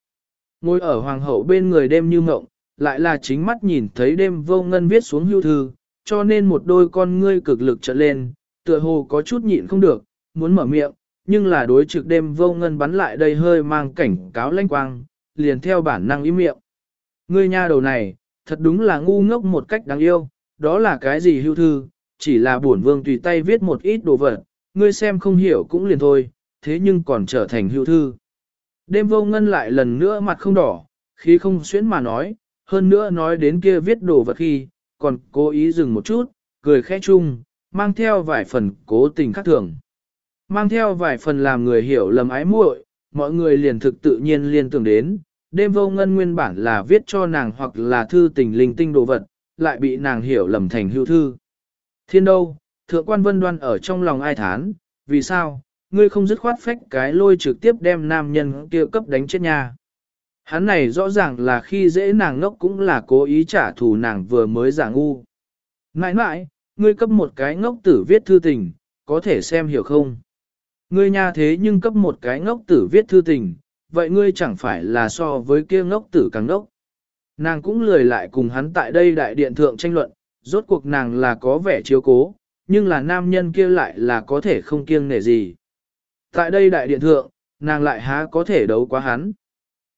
Ngồi ở hoàng hậu bên người đêm như mộng, lại là chính mắt nhìn thấy đêm vô ngân viết xuống hưu thư, cho nên một đôi con ngươi cực lực trở lên, tựa hồ có chút nhịn không được, muốn mở miệng, nhưng là đối trực đêm vô ngân bắn lại đây hơi mang cảnh cáo lanh quang, liền theo bản năng ý miệng. Ngươi nha đầu này, thật đúng là ngu ngốc một cách đáng yêu, đó là cái gì hưu thư, chỉ là bổn vương tùy tay viết một ít đồ vật, ngươi xem không hiểu cũng liền thôi, thế nhưng còn trở thành hưu thư. Đêm vô ngân lại lần nữa mặt không đỏ, khi không xuyến mà nói, hơn nữa nói đến kia viết đồ vật khi, còn cố ý dừng một chút, cười khẽ chung, mang theo vài phần cố tình khác thường. Mang theo vài phần làm người hiểu lầm ái muội, mọi người liền thực tự nhiên liên tưởng đến, đêm vô ngân nguyên bản là viết cho nàng hoặc là thư tình linh tinh đồ vật, lại bị nàng hiểu lầm thành hưu thư. Thiên đâu, thượng quan vân đoan ở trong lòng ai thán, vì sao, ngươi không dứt khoát phách cái lôi trực tiếp đem nam nhân kia cấp đánh chết nha. Hắn này rõ ràng là khi dễ nàng ngốc cũng là cố ý trả thù nàng vừa mới giả ngu. Nãi nãi, ngươi cấp một cái ngốc tử viết thư tình, có thể xem hiểu không? Ngươi nha thế nhưng cấp một cái ngốc tử viết thư tình, vậy ngươi chẳng phải là so với kia ngốc tử càng ngốc. Nàng cũng lười lại cùng hắn tại đây đại điện thượng tranh luận, rốt cuộc nàng là có vẻ chiếu cố, nhưng là nam nhân kia lại là có thể không kiêng nể gì. Tại đây đại điện thượng, nàng lại há có thể đấu quá hắn.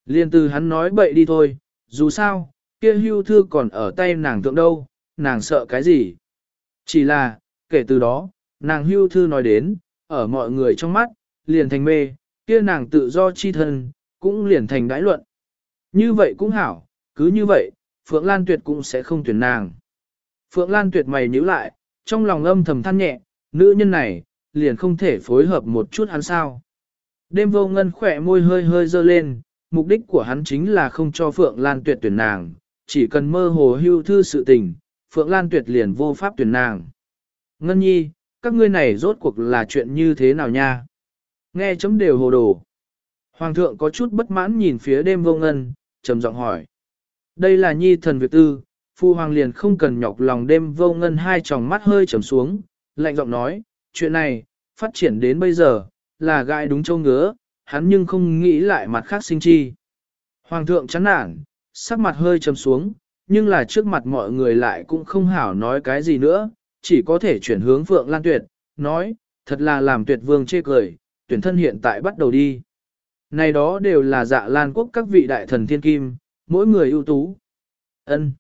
Liên từ hắn nói bậy đi thôi, dù sao, kia hưu thư còn ở tay nàng thượng đâu, nàng sợ cái gì. Chỉ là, kể từ đó, nàng hưu thư nói đến, ở mọi người trong mắt, liền thành mê, kia nàng tự do chi thân, cũng liền thành đãi luận. Như vậy cũng hảo, cứ như vậy, Phượng Lan Tuyệt cũng sẽ không tuyển nàng. Phượng Lan tuyệt mày nhíu lại, trong lòng âm thầm than nhẹ, nữ nhân này, liền không thể phối hợp một chút hắn sao. Đêm vô ngân khỏe môi hơi hơi dơ lên, mục đích của hắn chính là không cho Phượng Lan tuyệt tuyển nàng, chỉ cần mơ hồ hưu thư sự tình, Phượng Lan tuyệt liền vô pháp tuyển nàng. Ngân nhi, các ngươi này rốt cuộc là chuyện như thế nào nha? Nghe chấm đều hồ đồ. Hoàng thượng có chút bất mãn nhìn phía đêm vô ngân, trầm giọng hỏi. Đây là nhi thần việc tư, phu hoàng liền không cần nhọc lòng đêm vô ngân hai tròng mắt hơi trầm xuống, lạnh giọng nói, chuyện này, phát triển đến bây giờ, là gai đúng châu ngứa, hắn nhưng không nghĩ lại mặt khác sinh chi. Hoàng thượng chán nản, sắc mặt hơi trầm xuống, nhưng là trước mặt mọi người lại cũng không hảo nói cái gì nữa, chỉ có thể chuyển hướng Phượng Lan Tuyệt, nói, thật là làm tuyệt vương chê cười, tuyển thân hiện tại bắt đầu đi. Này đó đều là dạ lan quốc các vị đại thần thiên kim, mỗi người ưu tú. ân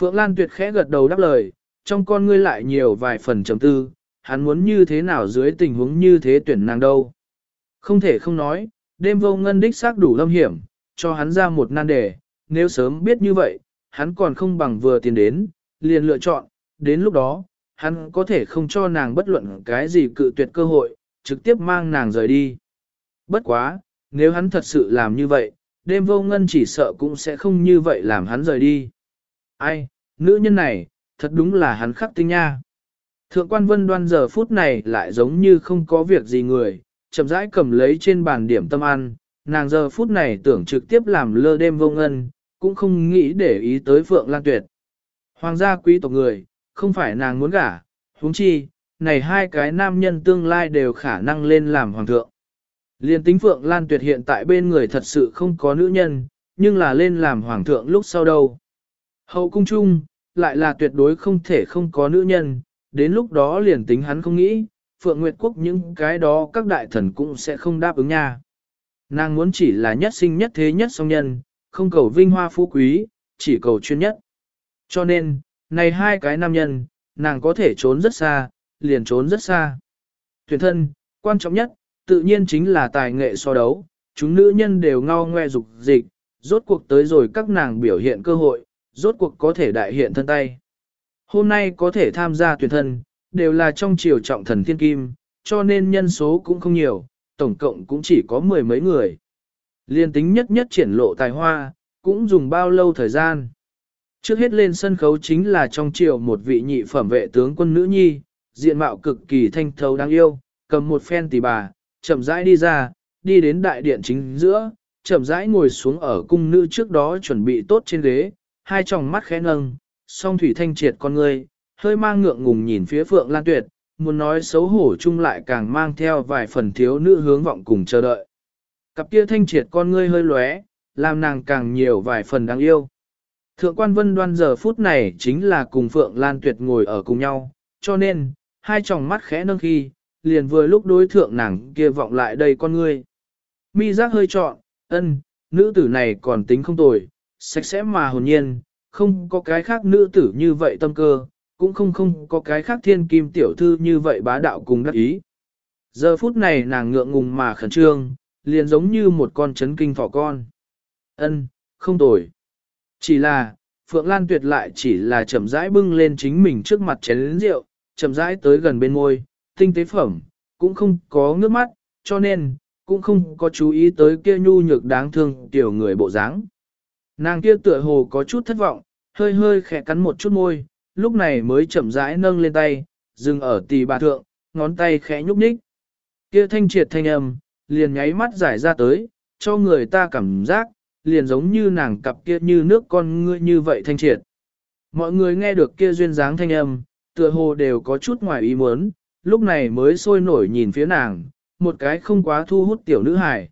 Phượng Lan Tuyệt khẽ gật đầu đáp lời, trong con ngươi lại nhiều vài phần trầm tư, hắn muốn như thế nào dưới tình huống như thế tuyển nàng đâu. Không thể không nói, đêm vô ngân đích xác đủ lâm hiểm, cho hắn ra một nan đề, nếu sớm biết như vậy, hắn còn không bằng vừa tiền đến, liền lựa chọn, đến lúc đó, hắn có thể không cho nàng bất luận cái gì cự tuyệt cơ hội, trực tiếp mang nàng rời đi. Bất quá, nếu hắn thật sự làm như vậy, đêm vô ngân chỉ sợ cũng sẽ không như vậy làm hắn rời đi. Ai, nữ nhân này, thật đúng là hắn khắc tinh nha. Thượng quan vân đoan giờ phút này lại giống như không có việc gì người, chậm rãi cầm lấy trên bàn điểm tâm ăn, nàng giờ phút này tưởng trực tiếp làm lơ đêm vô ngân, cũng không nghĩ để ý tới Phượng Lan Tuyệt. Hoàng gia quý tộc người, không phải nàng muốn gả, huống chi, này hai cái nam nhân tương lai đều khả năng lên làm hoàng thượng. Liên tính Phượng Lan Tuyệt hiện tại bên người thật sự không có nữ nhân, nhưng là lên làm hoàng thượng lúc sau đâu. Hậu cung chung, lại là tuyệt đối không thể không có nữ nhân, đến lúc đó liền tính hắn không nghĩ, Phượng Nguyệt Quốc những cái đó các đại thần cũng sẽ không đáp ứng nha. Nàng muốn chỉ là nhất sinh nhất thế nhất song nhân, không cầu vinh hoa phú quý, chỉ cầu chuyên nhất. Cho nên, này hai cái nam nhân, nàng có thể trốn rất xa, liền trốn rất xa. Tuyển thân, quan trọng nhất, tự nhiên chính là tài nghệ so đấu, chúng nữ nhân đều ngao ngoe dục dịch, rốt cuộc tới rồi các nàng biểu hiện cơ hội, rốt cuộc có thể đại hiện thân tay. Hôm nay có thể tham gia tuyển thân, đều là trong triều trọng thần thiên kim, cho nên nhân số cũng không nhiều, tổng cộng cũng chỉ có mười mấy người. Liên tính nhất nhất triển lộ tài hoa, cũng dùng bao lâu thời gian. Trước hết lên sân khấu chính là trong triều một vị nhị phẩm vệ tướng quân nữ nhi, diện mạo cực kỳ thanh thấu đáng yêu, cầm một phen tỷ bà, chậm rãi đi ra, đi đến đại điện chính giữa, chậm rãi ngồi xuống ở cung nữ trước đó chuẩn bị tốt trên ghế, hai tròng mắt khẽ nâng, song thủy thanh triệt con người, hơi mang ngượng ngùng nhìn phía Phượng Lan Tuyệt, muốn nói xấu hổ chung lại càng mang theo vài phần thiếu nữ hướng vọng cùng chờ đợi. Cặp kia thanh triệt con ngươi hơi lóe, làm nàng càng nhiều vài phần đáng yêu. Thượng quan vân đoan giờ phút này chính là cùng Phượng Lan Tuyệt ngồi ở cùng nhau, cho nên, hai tròng mắt khẽ nâng khi, liền vừa lúc đối thượng nàng kia vọng lại đây con ngươi. Mi giác hơi trọn, ân, nữ tử này còn tính không tồi, sạch sẽ mà hồn nhiên, không có cái khác nữ tử như vậy tâm cơ, cũng không không có cái khác thiên kim tiểu thư như vậy bá đạo cùng đắc ý. Giờ phút này nàng ngượng ngùng mà khẩn trương, liền giống như một con chấn kinh thỏ con. Ân, không tồi. Chỉ là, Phượng Lan tuyệt lại chỉ là chậm rãi bưng lên chính mình trước mặt chén rượu, chậm rãi tới gần bên môi, tinh tế phẩm, cũng không có ngước mắt, cho nên, cũng không có chú ý tới kia nhu nhược đáng thương tiểu người bộ dáng. Nàng kia tựa hồ có chút thất vọng, hơi hơi khẽ cắn một chút môi, lúc này mới chậm rãi nâng lên tay, dừng ở tỳ bà thượng, ngón tay khẽ nhúc nhích. Kia thanh triệt thanh âm, liền nháy mắt giải ra tới, cho người ta cảm giác, liền giống như nàng cặp kia như nước con ngươi như vậy thanh triệt. Mọi người nghe được kia duyên dáng thanh âm, tựa hồ đều có chút ngoài ý muốn, lúc này mới sôi nổi nhìn phía nàng, một cái không quá thu hút tiểu nữ hài.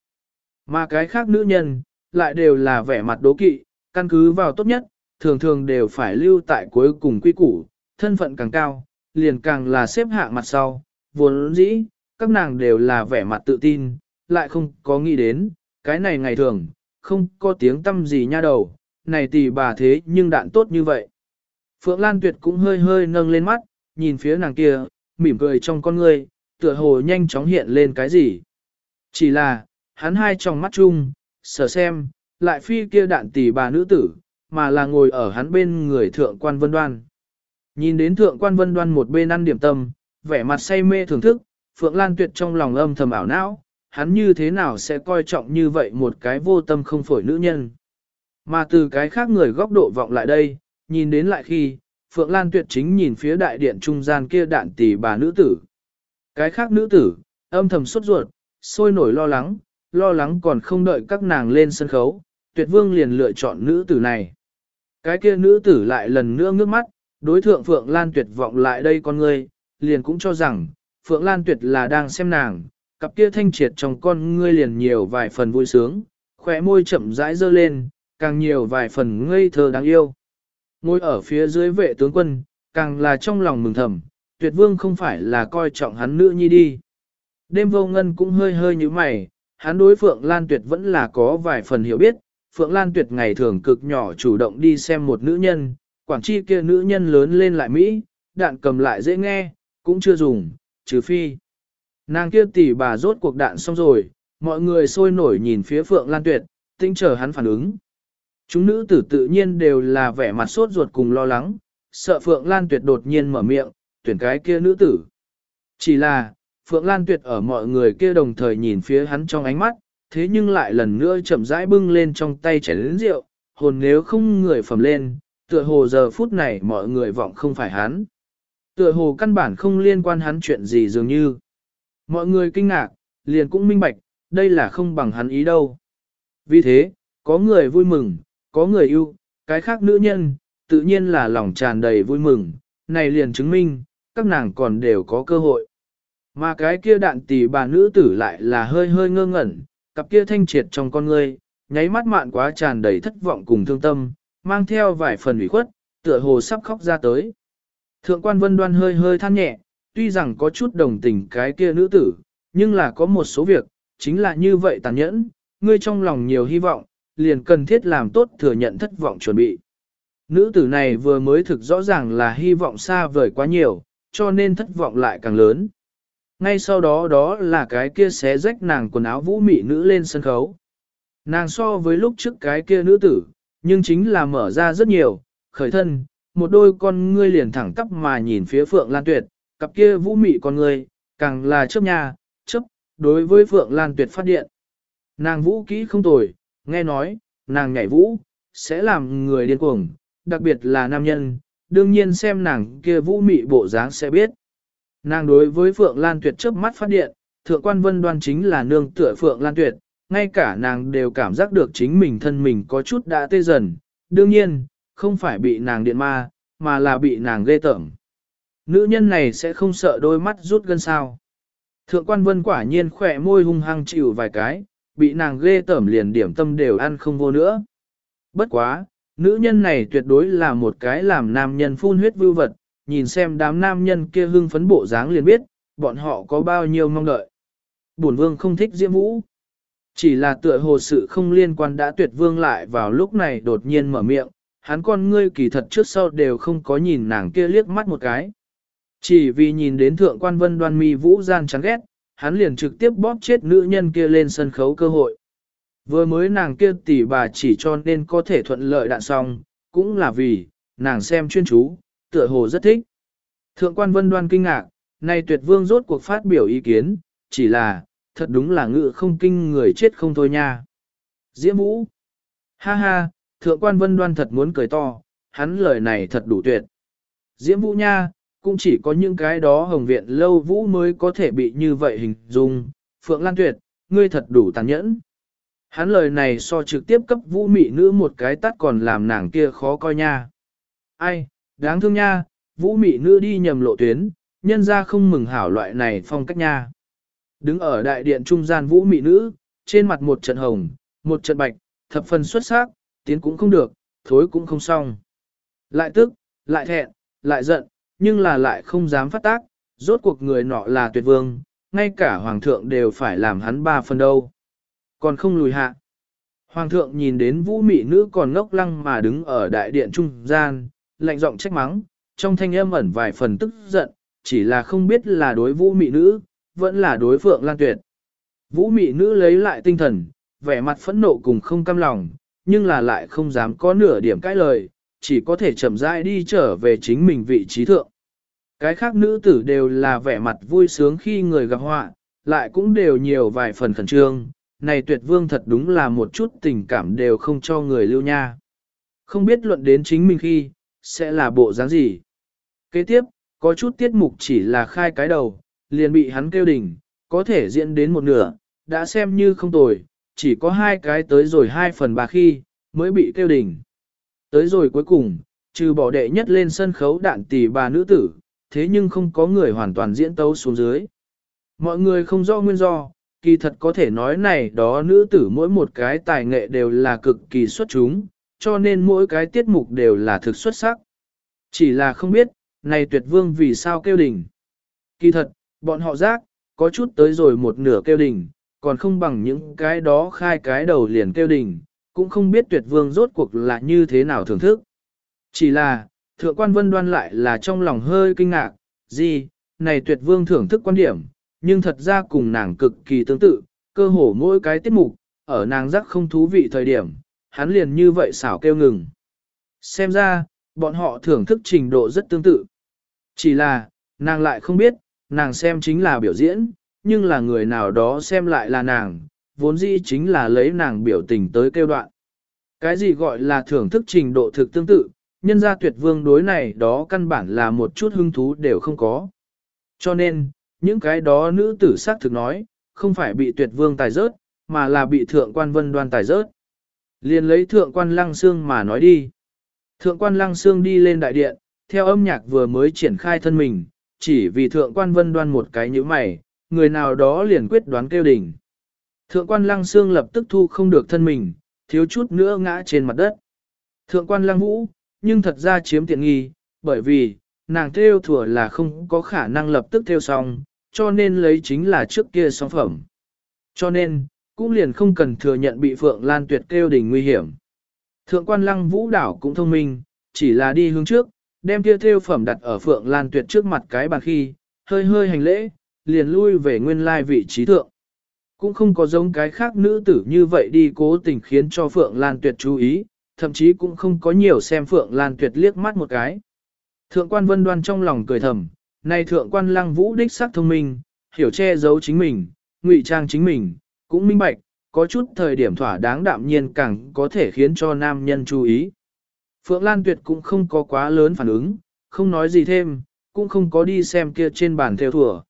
Mà cái khác nữ nhân, lại đều là vẻ mặt đố kỵ, căn cứ vào tốt nhất, thường thường đều phải lưu tại cuối cùng quy củ, thân phận càng cao, liền càng là xếp hạng mặt sau, vốn dĩ, các nàng đều là vẻ mặt tự tin, lại không có nghĩ đến, cái này ngày thường, không có tiếng tâm gì nha đầu, này tỷ bà thế nhưng đạn tốt như vậy. Phượng Lan Tuyệt cũng hơi hơi nâng lên mắt, nhìn phía nàng kia, mỉm cười trong con ngươi, tựa hồ nhanh chóng hiện lên cái gì. Chỉ là, hắn hai trong mắt chung, sở xem, lại phi kia đạn tỷ bà nữ tử, mà là ngồi ở hắn bên người thượng quan vân đoan. Nhìn đến thượng quan vân đoan một bên ăn điểm tâm, vẻ mặt say mê thưởng thức, Phượng Lan Tuyệt trong lòng âm thầm ảo não, hắn như thế nào sẽ coi trọng như vậy một cái vô tâm không phổi nữ nhân. Mà từ cái khác người góc độ vọng lại đây, nhìn đến lại khi, Phượng Lan Tuyệt chính nhìn phía đại điện trung gian kia đạn tỷ bà nữ tử. Cái khác nữ tử, âm thầm sốt ruột, sôi nổi lo lắng, lo lắng còn không đợi các nàng lên sân khấu, Tuyệt Vương liền lựa chọn nữ tử này. Cái kia nữ tử lại lần nữa ngước mắt, đối thượng Phượng Lan Tuyệt vọng lại đây con ngươi, liền cũng cho rằng, Phượng Lan Tuyệt là đang xem nàng, cặp kia thanh triệt trong con ngươi liền nhiều vài phần vui sướng, khỏe môi chậm rãi dơ lên, càng nhiều vài phần ngây thơ đáng yêu. Ngồi ở phía dưới vệ tướng quân, càng là trong lòng mừng thầm, tuyệt vương không phải là coi trọng hắn nữ nhi đi. Đêm vô ngân cũng hơi hơi như mày, hắn đối Phượng Lan Tuyệt vẫn là có vài phần hiểu biết, Phượng Lan Tuyệt ngày thường cực nhỏ chủ động đi xem một nữ nhân, quảng chi kia nữ nhân lớn lên lại Mỹ, đạn cầm lại dễ nghe, cũng chưa dùng, trừ phi. Nàng kia tỷ bà rốt cuộc đạn xong rồi, mọi người sôi nổi nhìn phía Phượng Lan Tuyệt, tinh chờ hắn phản ứng. Chúng nữ tử tự nhiên đều là vẻ mặt sốt ruột cùng lo lắng, sợ Phượng Lan Tuyệt đột nhiên mở miệng, tuyển cái kia nữ tử. Chỉ là, Phượng Lan Tuyệt ở mọi người kia đồng thời nhìn phía hắn trong ánh mắt, thế nhưng lại lần nữa chậm rãi bưng lên trong tay chén lĩnh rượu, hồn nếu không người phẩm lên, tựa hồ giờ phút này mọi người vọng không phải hắn. Tựa hồ căn bản không liên quan hắn chuyện gì dường như. Mọi người kinh ngạc, liền cũng minh bạch, đây là không bằng hắn ý đâu. Vì thế, có người vui mừng, có người yêu, cái khác nữ nhân, tự nhiên là lòng tràn đầy vui mừng, này liền chứng minh, các nàng còn đều có cơ hội. Mà cái kia đạn tỷ bà nữ tử lại là hơi hơi ngơ ngẩn, cặp kia thanh triệt trong con ngươi, nháy mắt mạn quá tràn đầy thất vọng cùng thương tâm, mang theo vài phần ủy khuất, tựa hồ sắp khóc ra tới. Thượng quan vân đoan hơi hơi than nhẹ, tuy rằng có chút đồng tình cái kia nữ tử, nhưng là có một số việc, chính là như vậy tàn nhẫn, ngươi trong lòng nhiều hy vọng, liền cần thiết làm tốt thừa nhận thất vọng chuẩn bị. Nữ tử này vừa mới thực rõ ràng là hy vọng xa vời quá nhiều, cho nên thất vọng lại càng lớn. Ngay sau đó đó là cái kia xé rách nàng quần áo vũ mị nữ lên sân khấu. Nàng so với lúc trước cái kia nữ tử, nhưng chính là mở ra rất nhiều, khởi thân, một đôi con ngươi liền thẳng tắp mà nhìn phía Phượng Lan Tuyệt, cặp kia vũ mị con ngươi, càng là chấp nha, chấp, đối với Phượng Lan Tuyệt phát điện. Nàng vũ kỹ không tồi, nghe nói, nàng nhảy vũ, sẽ làm người điên cuồng, đặc biệt là nam nhân, đương nhiên xem nàng kia vũ mị bộ dáng sẽ biết. Nàng đối với Phượng Lan Tuyệt chớp mắt phát điện, thượng quan vân đoan chính là nương tựa Phượng Lan Tuyệt, ngay cả nàng đều cảm giác được chính mình thân mình có chút đã tê dần, đương nhiên, không phải bị nàng điện ma, mà là bị nàng ghê tởm. Nữ nhân này sẽ không sợ đôi mắt rút gân sao. Thượng quan vân quả nhiên khỏe môi hung hăng chịu vài cái, bị nàng ghê tởm liền điểm tâm đều ăn không vô nữa. Bất quá, nữ nhân này tuyệt đối là một cái làm nam nhân phun huyết vưu vật, nhìn xem đám nam nhân kia hưng phấn bộ dáng liền biết, bọn họ có bao nhiêu mong đợi. Bổn vương không thích Diễm Vũ. Chỉ là tựa hồ sự không liên quan đã tuyệt vương lại vào lúc này đột nhiên mở miệng, hắn con ngươi kỳ thật trước sau đều không có nhìn nàng kia liếc mắt một cái. Chỉ vì nhìn đến thượng quan vân đoan mi vũ gian chán ghét, hắn liền trực tiếp bóp chết nữ nhân kia lên sân khấu cơ hội. Vừa mới nàng kia tỷ bà chỉ cho nên có thể thuận lợi đạn xong, cũng là vì, nàng xem chuyên chú, tựa hồ rất thích. Thượng quan vân đoan kinh ngạc, nay tuyệt vương rốt cuộc phát biểu ý kiến, chỉ là, thật đúng là ngự không kinh người chết không thôi nha. Diễm Vũ Ha ha, thượng quan vân đoan thật muốn cười to, hắn lời này thật đủ tuyệt. Diễm Vũ nha, cũng chỉ có những cái đó hồng viện lâu Vũ mới có thể bị như vậy hình dung. Phượng Lan tuyệt, ngươi thật đủ tàn nhẫn. Hắn lời này so trực tiếp cấp Vũ mị nữ một cái tắt còn làm nàng kia khó coi nha. Ai, đáng thương nha, Vũ mị nữ đi nhầm lộ tuyến, nhân ra không mừng hảo loại này phong cách nha. Đứng ở đại điện trung gian Vũ mị nữ, trên mặt một trận hồng, một trận bạch, thập phần xuất sắc, tiến cũng không được, thối cũng không xong. Lại tức, lại thẹn, lại giận, nhưng là lại không dám phát tác, rốt cuộc người nọ là tuyệt vương, ngay cả hoàng thượng đều phải làm hắn ba phần đâu. Còn không lùi hạ. Hoàng thượng nhìn đến vũ mị nữ còn ngốc lăng mà đứng ở đại điện trung gian, lạnh giọng trách mắng, trong thanh âm ẩn vài phần tức giận, chỉ là không biết là đối vũ mị nữ, vẫn là đối phượng lan tuyệt. Vũ mị nữ lấy lại tinh thần, vẻ mặt phẫn nộ cùng không cam lòng, nhưng là lại không dám có nửa điểm cãi lời, chỉ có thể chậm rãi đi trở về chính mình vị trí thượng. Cái khác nữ tử đều là vẻ mặt vui sướng khi người gặp họa, lại cũng đều nhiều vài phần khẩn trương. Này tuyệt vương thật đúng là một chút tình cảm đều không cho người lưu nha. Không biết luận đến chính mình khi, sẽ là bộ dáng gì. Kế tiếp, có chút tiết mục chỉ là khai cái đầu, liền bị hắn kêu đỉnh, có thể diễn đến một nửa, đã xem như không tồi, chỉ có hai cái tới rồi hai phần ba khi, mới bị kêu đỉnh. Tới rồi cuối cùng, trừ bỏ đệ nhất lên sân khấu đạn tỷ bà nữ tử, thế nhưng không có người hoàn toàn diễn tấu xuống dưới. Mọi người không rõ nguyên do, kỳ thật có thể nói này đó nữ tử mỗi một cái tài nghệ đều là cực kỳ xuất chúng, cho nên mỗi cái tiết mục đều là thực xuất sắc. Chỉ là không biết, này tuyệt vương vì sao kêu đỉnh. Kỳ thật, bọn họ giác, có chút tới rồi một nửa kêu đỉnh, còn không bằng những cái đó khai cái đầu liền kêu đỉnh, cũng không biết tuyệt vương rốt cuộc là như thế nào thưởng thức. Chỉ là, thượng quan vân đoan lại là trong lòng hơi kinh ngạc, gì, này tuyệt vương thưởng thức quan điểm, nhưng thật ra cùng nàng cực kỳ tương tự, cơ hồ mỗi cái tiết mục, ở nàng giác không thú vị thời điểm, hắn liền như vậy xảo kêu ngừng. Xem ra, bọn họ thưởng thức trình độ rất tương tự. Chỉ là, nàng lại không biết, nàng xem chính là biểu diễn, nhưng là người nào đó xem lại là nàng, vốn dĩ chính là lấy nàng biểu tình tới kêu đoạn. Cái gì gọi là thưởng thức trình độ thực tương tự, nhân gia tuyệt vương đối này đó căn bản là một chút hứng thú đều không có. Cho nên, những cái đó nữ tử sắc thực nói, không phải bị tuyệt vương tài rớt, mà là bị thượng quan vân đoan tài rớt. Liền lấy thượng quan lăng xương mà nói đi. Thượng quan lăng xương đi lên đại điện, theo âm nhạc vừa mới triển khai thân mình, chỉ vì thượng quan vân đoan một cái như mày, người nào đó liền quyết đoán kêu đỉnh. Thượng quan lăng xương lập tức thu không được thân mình, thiếu chút nữa ngã trên mặt đất. Thượng quan lăng vũ, nhưng thật ra chiếm tiện nghi, bởi vì, nàng theo thừa là không có khả năng lập tức theo xong, cho nên lấy chính là trước kia song phẩm. Cho nên, cũng liền không cần thừa nhận bị Phượng Lan Tuyệt kêu đỉnh nguy hiểm. Thượng quan lăng vũ đảo cũng thông minh, chỉ là đi hướng trước, đem kia theo phẩm đặt ở Phượng Lan Tuyệt trước mặt cái bàn khi, hơi hơi hành lễ, liền lui về nguyên lai vị trí thượng. Cũng không có giống cái khác nữ tử như vậy đi cố tình khiến cho Phượng Lan Tuyệt chú ý, thậm chí cũng không có nhiều xem Phượng Lan Tuyệt liếc mắt một cái. Thượng quan vân đoan trong lòng cười thầm, này thượng quan lăng vũ đích sắc thông minh, hiểu che giấu chính mình, ngụy trang chính mình, cũng minh bạch, có chút thời điểm thỏa đáng đạm nhiên càng có thể khiến cho nam nhân chú ý. Phượng Lan Tuyệt cũng không có quá lớn phản ứng, không nói gì thêm, cũng không có đi xem kia trên bàn theo thùa.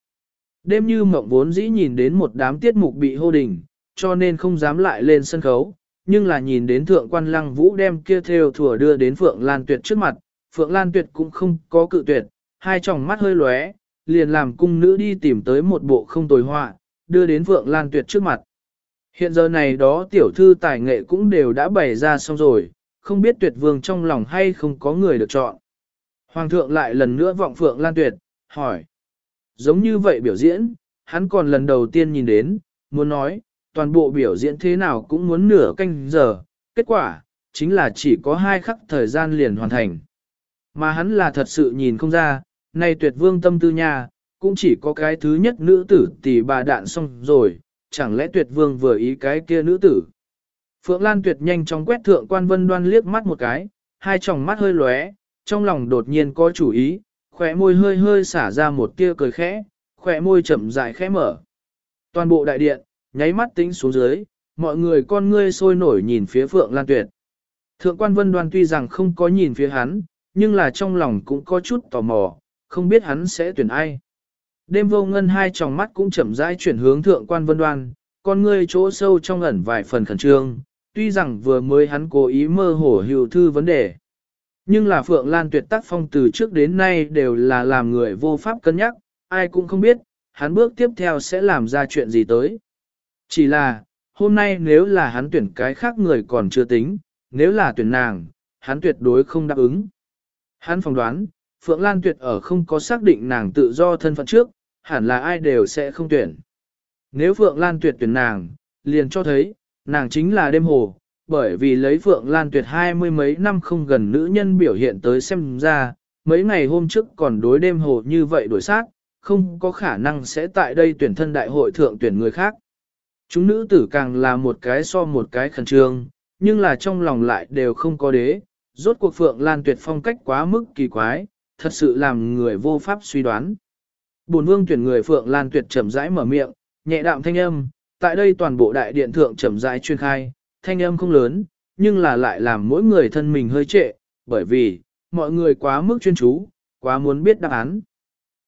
Đêm như mộng vốn dĩ nhìn đến một đám tiết mục bị hô đình, cho nên không dám lại lên sân khấu, nhưng là nhìn đến thượng quan lăng vũ đem kia theo thùa đưa đến Phượng Lan Tuyệt trước mặt, Phượng Lan Tuyệt cũng không có cự tuyệt, hai tròng mắt hơi lóe, liền làm cung nữ đi tìm tới một bộ không tồi họa, đưa đến Phượng Lan Tuyệt trước mặt. Hiện giờ này đó tiểu thư tài nghệ cũng đều đã bày ra xong rồi, không biết tuyệt vương trong lòng hay không có người được chọn. Hoàng thượng lại lần nữa vọng Phượng Lan Tuyệt, hỏi. Giống như vậy biểu diễn, hắn còn lần đầu tiên nhìn đến, muốn nói, toàn bộ biểu diễn thế nào cũng muốn nửa canh giờ, kết quả, chính là chỉ có hai khắc thời gian liền hoàn thành. Mà hắn là thật sự nhìn không ra, nay tuyệt vương tâm tư nha, cũng chỉ có cái thứ nhất nữ tử tỷ bà đạn xong rồi, chẳng lẽ tuyệt vương vừa ý cái kia nữ tử. Phượng Lan tuyệt nhanh chóng quét thượng quan vân đoan liếc mắt một cái, hai tròng mắt hơi lóe, trong lòng đột nhiên có chủ ý, khỏe môi hơi hơi xả ra một tia cười khẽ, khỏe môi chậm rãi khẽ mở. Toàn bộ đại điện, nháy mắt tính xuống dưới, mọi người con ngươi sôi nổi nhìn phía Phượng Lan Tuyệt. Thượng quan vân đoan tuy rằng không có nhìn phía hắn, nhưng là trong lòng cũng có chút tò mò, không biết hắn sẽ tuyển ai. Đêm vô ngân hai tròng mắt cũng chậm rãi chuyển hướng thượng quan vân đoan, con ngươi chỗ sâu trong ẩn vài phần khẩn trương, tuy rằng vừa mới hắn cố ý mơ hồ hữu thư vấn đề. Nhưng là Phượng Lan tuyệt tác phong từ trước đến nay đều là làm người vô pháp cân nhắc, ai cũng không biết, hắn bước tiếp theo sẽ làm ra chuyện gì tới. Chỉ là, hôm nay nếu là hắn tuyển cái khác người còn chưa tính, nếu là tuyển nàng, hắn tuyệt đối không đáp ứng. Hắn phỏng đoán, Phượng Lan tuyệt ở không có xác định nàng tự do thân phận trước, hẳn là ai đều sẽ không tuyển. Nếu Phượng Lan tuyệt tuyển nàng, liền cho thấy, nàng chính là đêm hồ, bởi vì lấy Phượng Lan tuyệt hai mươi mấy năm không gần nữ nhân biểu hiện tới xem ra, mấy ngày hôm trước còn đối đêm hồ như vậy đổi sát, không có khả năng sẽ tại đây tuyển thân đại hội thượng tuyển người khác. Chúng nữ tử càng là một cái so một cái khẩn trương, nhưng là trong lòng lại đều không có đế, Rốt cuộc Phượng Lan Tuyệt phong cách quá mức kỳ quái, thật sự làm người vô pháp suy đoán. Bổn vương tuyển người Phượng Lan Tuyệt chậm rãi mở miệng, nhẹ đạm thanh âm, tại đây toàn bộ đại điện thượng chậm rãi chuyên khai, thanh âm không lớn, nhưng là lại làm mỗi người thân mình hơi trệ, bởi vì, mọi người quá mức chuyên chú, quá muốn biết đáp án.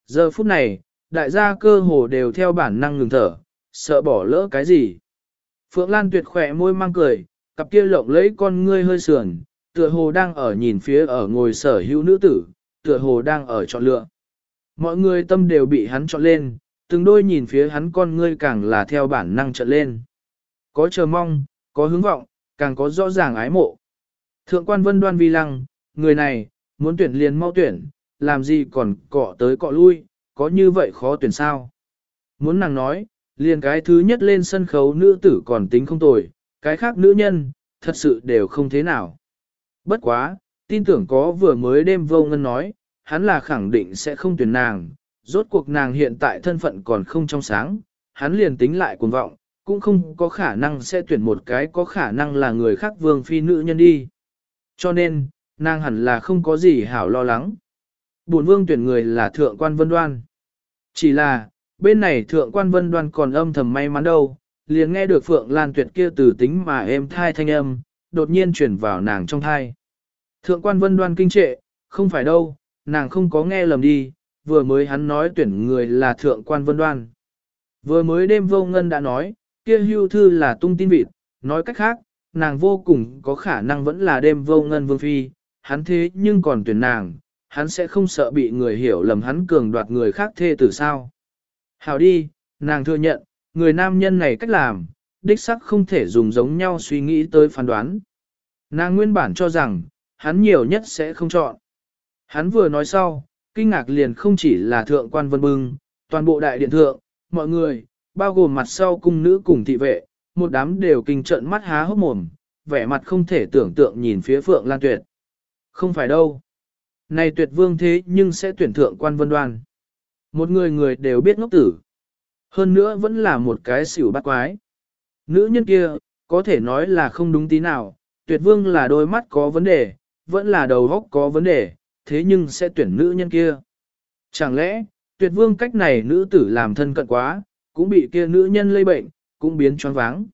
Giờ phút này, đại gia cơ hồ đều theo bản năng ngừng thở, sợ bỏ lỡ cái gì. Phượng Lan tuyệt khỏe môi mang cười, cặp kia lộng lấy con ngươi hơi sườn, tựa hồ đang ở nhìn phía ở ngồi sở hữu nữ tử, tựa hồ đang ở chọn lựa. Mọi người tâm đều bị hắn trọn lên, từng đôi nhìn phía hắn con ngươi càng là theo bản năng trợn lên. Có chờ mong, có hướng vọng, càng có rõ ràng ái mộ. Thượng quan vân đoan vi lăng, người này, muốn tuyển liền mau tuyển, làm gì còn cọ tới cọ lui, có như vậy khó tuyển sao. Muốn nàng nói, liền cái thứ nhất lên sân khấu nữ tử còn tính không tồi, cái khác nữ nhân, thật sự đều không thế nào. Bất quá, tin tưởng có vừa mới đêm vô ngân nói, hắn là khẳng định sẽ không tuyển nàng, rốt cuộc nàng hiện tại thân phận còn không trong sáng, hắn liền tính lại cuồng vọng, cũng không có khả năng sẽ tuyển một cái có khả năng là người khác vương phi nữ nhân đi. Cho nên, nàng hẳn là không có gì hảo lo lắng. Bổn vương tuyển người là thượng quan vân đoan. Chỉ là, bên này thượng quan vân đoan còn âm thầm may mắn đâu, liền nghe được Phượng Lan Tuyệt kia từ tính mà êm thai thanh âm, đột nhiên chuyển vào nàng trong thai. Thượng quan vân đoan kinh trệ, không phải đâu, nàng không có nghe lầm đi, vừa mới hắn nói tuyển người là thượng quan vân đoan. Vừa mới đêm vô ngân đã nói, kia hưu thư là tung tin vịt, nói cách khác, nàng vô cùng có khả năng vẫn là đêm vô ngân vương phi, hắn thế nhưng còn tuyển nàng, hắn sẽ không sợ bị người hiểu lầm hắn cường đoạt người khác thê tử sao. Hảo đi, nàng thừa nhận, người nam nhân này cách làm, đích sắc không thể dùng giống nhau suy nghĩ tới phán đoán. Nàng nguyên bản cho rằng, hắn nhiều nhất sẽ không chọn. Hắn vừa nói sau, kinh ngạc liền không chỉ là thượng quan vân bưng, toàn bộ đại điện thượng, mọi người, bao gồm mặt sau cung nữ cùng thị vệ, một đám đều kinh trận mắt há hốc mồm, vẻ mặt không thể tưởng tượng nhìn phía Phượng Lan Tuyệt. Không phải đâu. Này tuyệt vương thế nhưng sẽ tuyển thượng quan vân đoan. Một người người đều biết ngốc tử. Hơn nữa vẫn là một cái xỉu bắt quái. Nữ nhân kia, có thể nói là không đúng tí nào, tuyệt vương là đôi mắt có vấn đề, vẫn là đầu óc có vấn đề, thế nhưng sẽ tuyển nữ nhân kia. Chẳng lẽ, tuyệt vương cách này nữ tử làm thân cận quá, cũng bị kia nữ nhân lây bệnh, cũng biến choáng váng.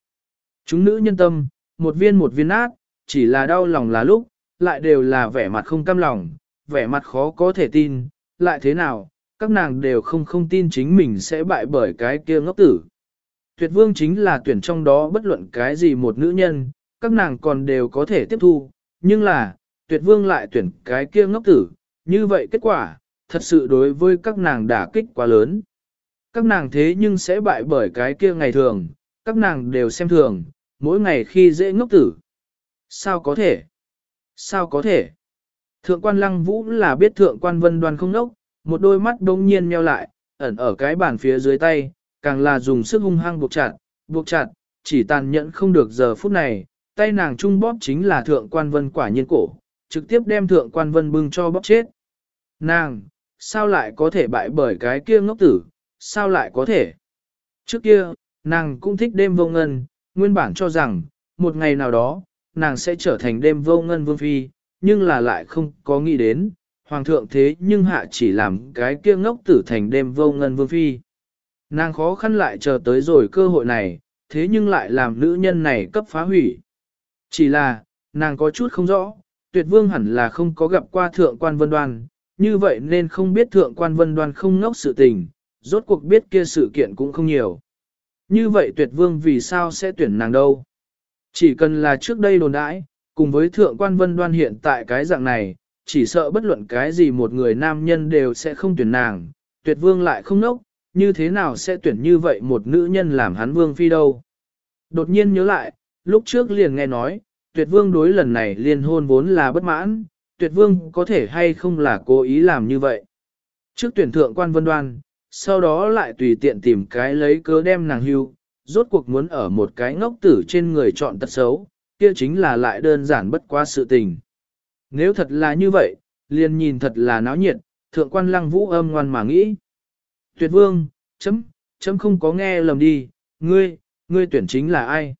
Chúng nữ nhân tâm, một viên một viên nát, chỉ là đau lòng là lúc, lại đều là vẻ mặt không cam lòng, vẻ mặt khó có thể tin, lại thế nào, các nàng đều không không tin chính mình sẽ bại bởi cái kia ngốc tử. Tuyệt vương chính là tuyển trong đó bất luận cái gì một nữ nhân, các nàng còn đều có thể tiếp thu, nhưng là, tuyệt vương lại tuyển cái kia ngốc tử, như vậy kết quả, thật sự đối với các nàng đả kích quá lớn. Các nàng thế nhưng sẽ bại bởi cái kia ngày thường, các nàng đều xem thường, mỗi ngày khi dễ ngốc tử. Sao có thể? Sao có thể? Thượng quan lăng vũ là biết thượng quan vân đoan không ngốc, một đôi mắt đông nhiên nheo lại, ẩn ở cái bàn phía dưới tay, càng là dùng sức hung hăng buộc chặt, buộc chặt, chỉ tàn nhẫn không được giờ phút này, tay nàng trung bóp chính là thượng quan vân quả nhiên cổ, trực tiếp đem thượng quan vân bưng cho bóp chết. Nàng, sao lại có thể bại bởi cái kia ngốc tử, sao lại có thể? Trước kia, nàng cũng thích đêm vô ngân, nguyên bản cho rằng, một ngày nào đó, nàng sẽ trở thành đêm vô ngân vương phi, nhưng là lại không có nghĩ đến, hoàng thượng thế nhưng hạ chỉ làm cái kia ngốc tử thành đêm vô ngân vương phi. Nàng khó khăn lại chờ tới rồi cơ hội này, thế nhưng lại làm nữ nhân này cấp phá hủy. Chỉ là, nàng có chút không rõ, tuyệt vương hẳn là không có gặp qua thượng quan vân đoan, như vậy nên không biết thượng quan vân đoan không ngốc sự tình, rốt cuộc biết kia sự kiện cũng không nhiều. Như vậy tuyệt vương vì sao sẽ tuyển nàng đâu? Chỉ cần là trước đây đồn đãi, cùng với thượng quan vân đoan hiện tại cái dạng này, chỉ sợ bất luận cái gì một người nam nhân đều sẽ không tuyển nàng, tuyệt vương lại không nốc, như thế nào sẽ tuyển như vậy một nữ nhân làm hắn vương phi đâu. Đột nhiên nhớ lại, lúc trước liền nghe nói, tuyệt vương đối lần này liên hôn vốn là bất mãn, tuyệt vương có thể hay không là cố ý làm như vậy. Trước tuyển thượng quan vân đoan, sau đó lại tùy tiện tìm cái lấy cớ đem nàng hưu, rốt cuộc muốn ở một cái ngốc tử trên người chọn tật xấu, kia chính là lại đơn giản bất quá sự tình. Nếu thật là như vậy, liền nhìn thật là náo nhiệt, thượng quan lăng vũ âm ngoan mà nghĩ. Tuyệt vương, chấm, chấm không có nghe lầm đi, ngươi, ngươi tuyển chính là ai?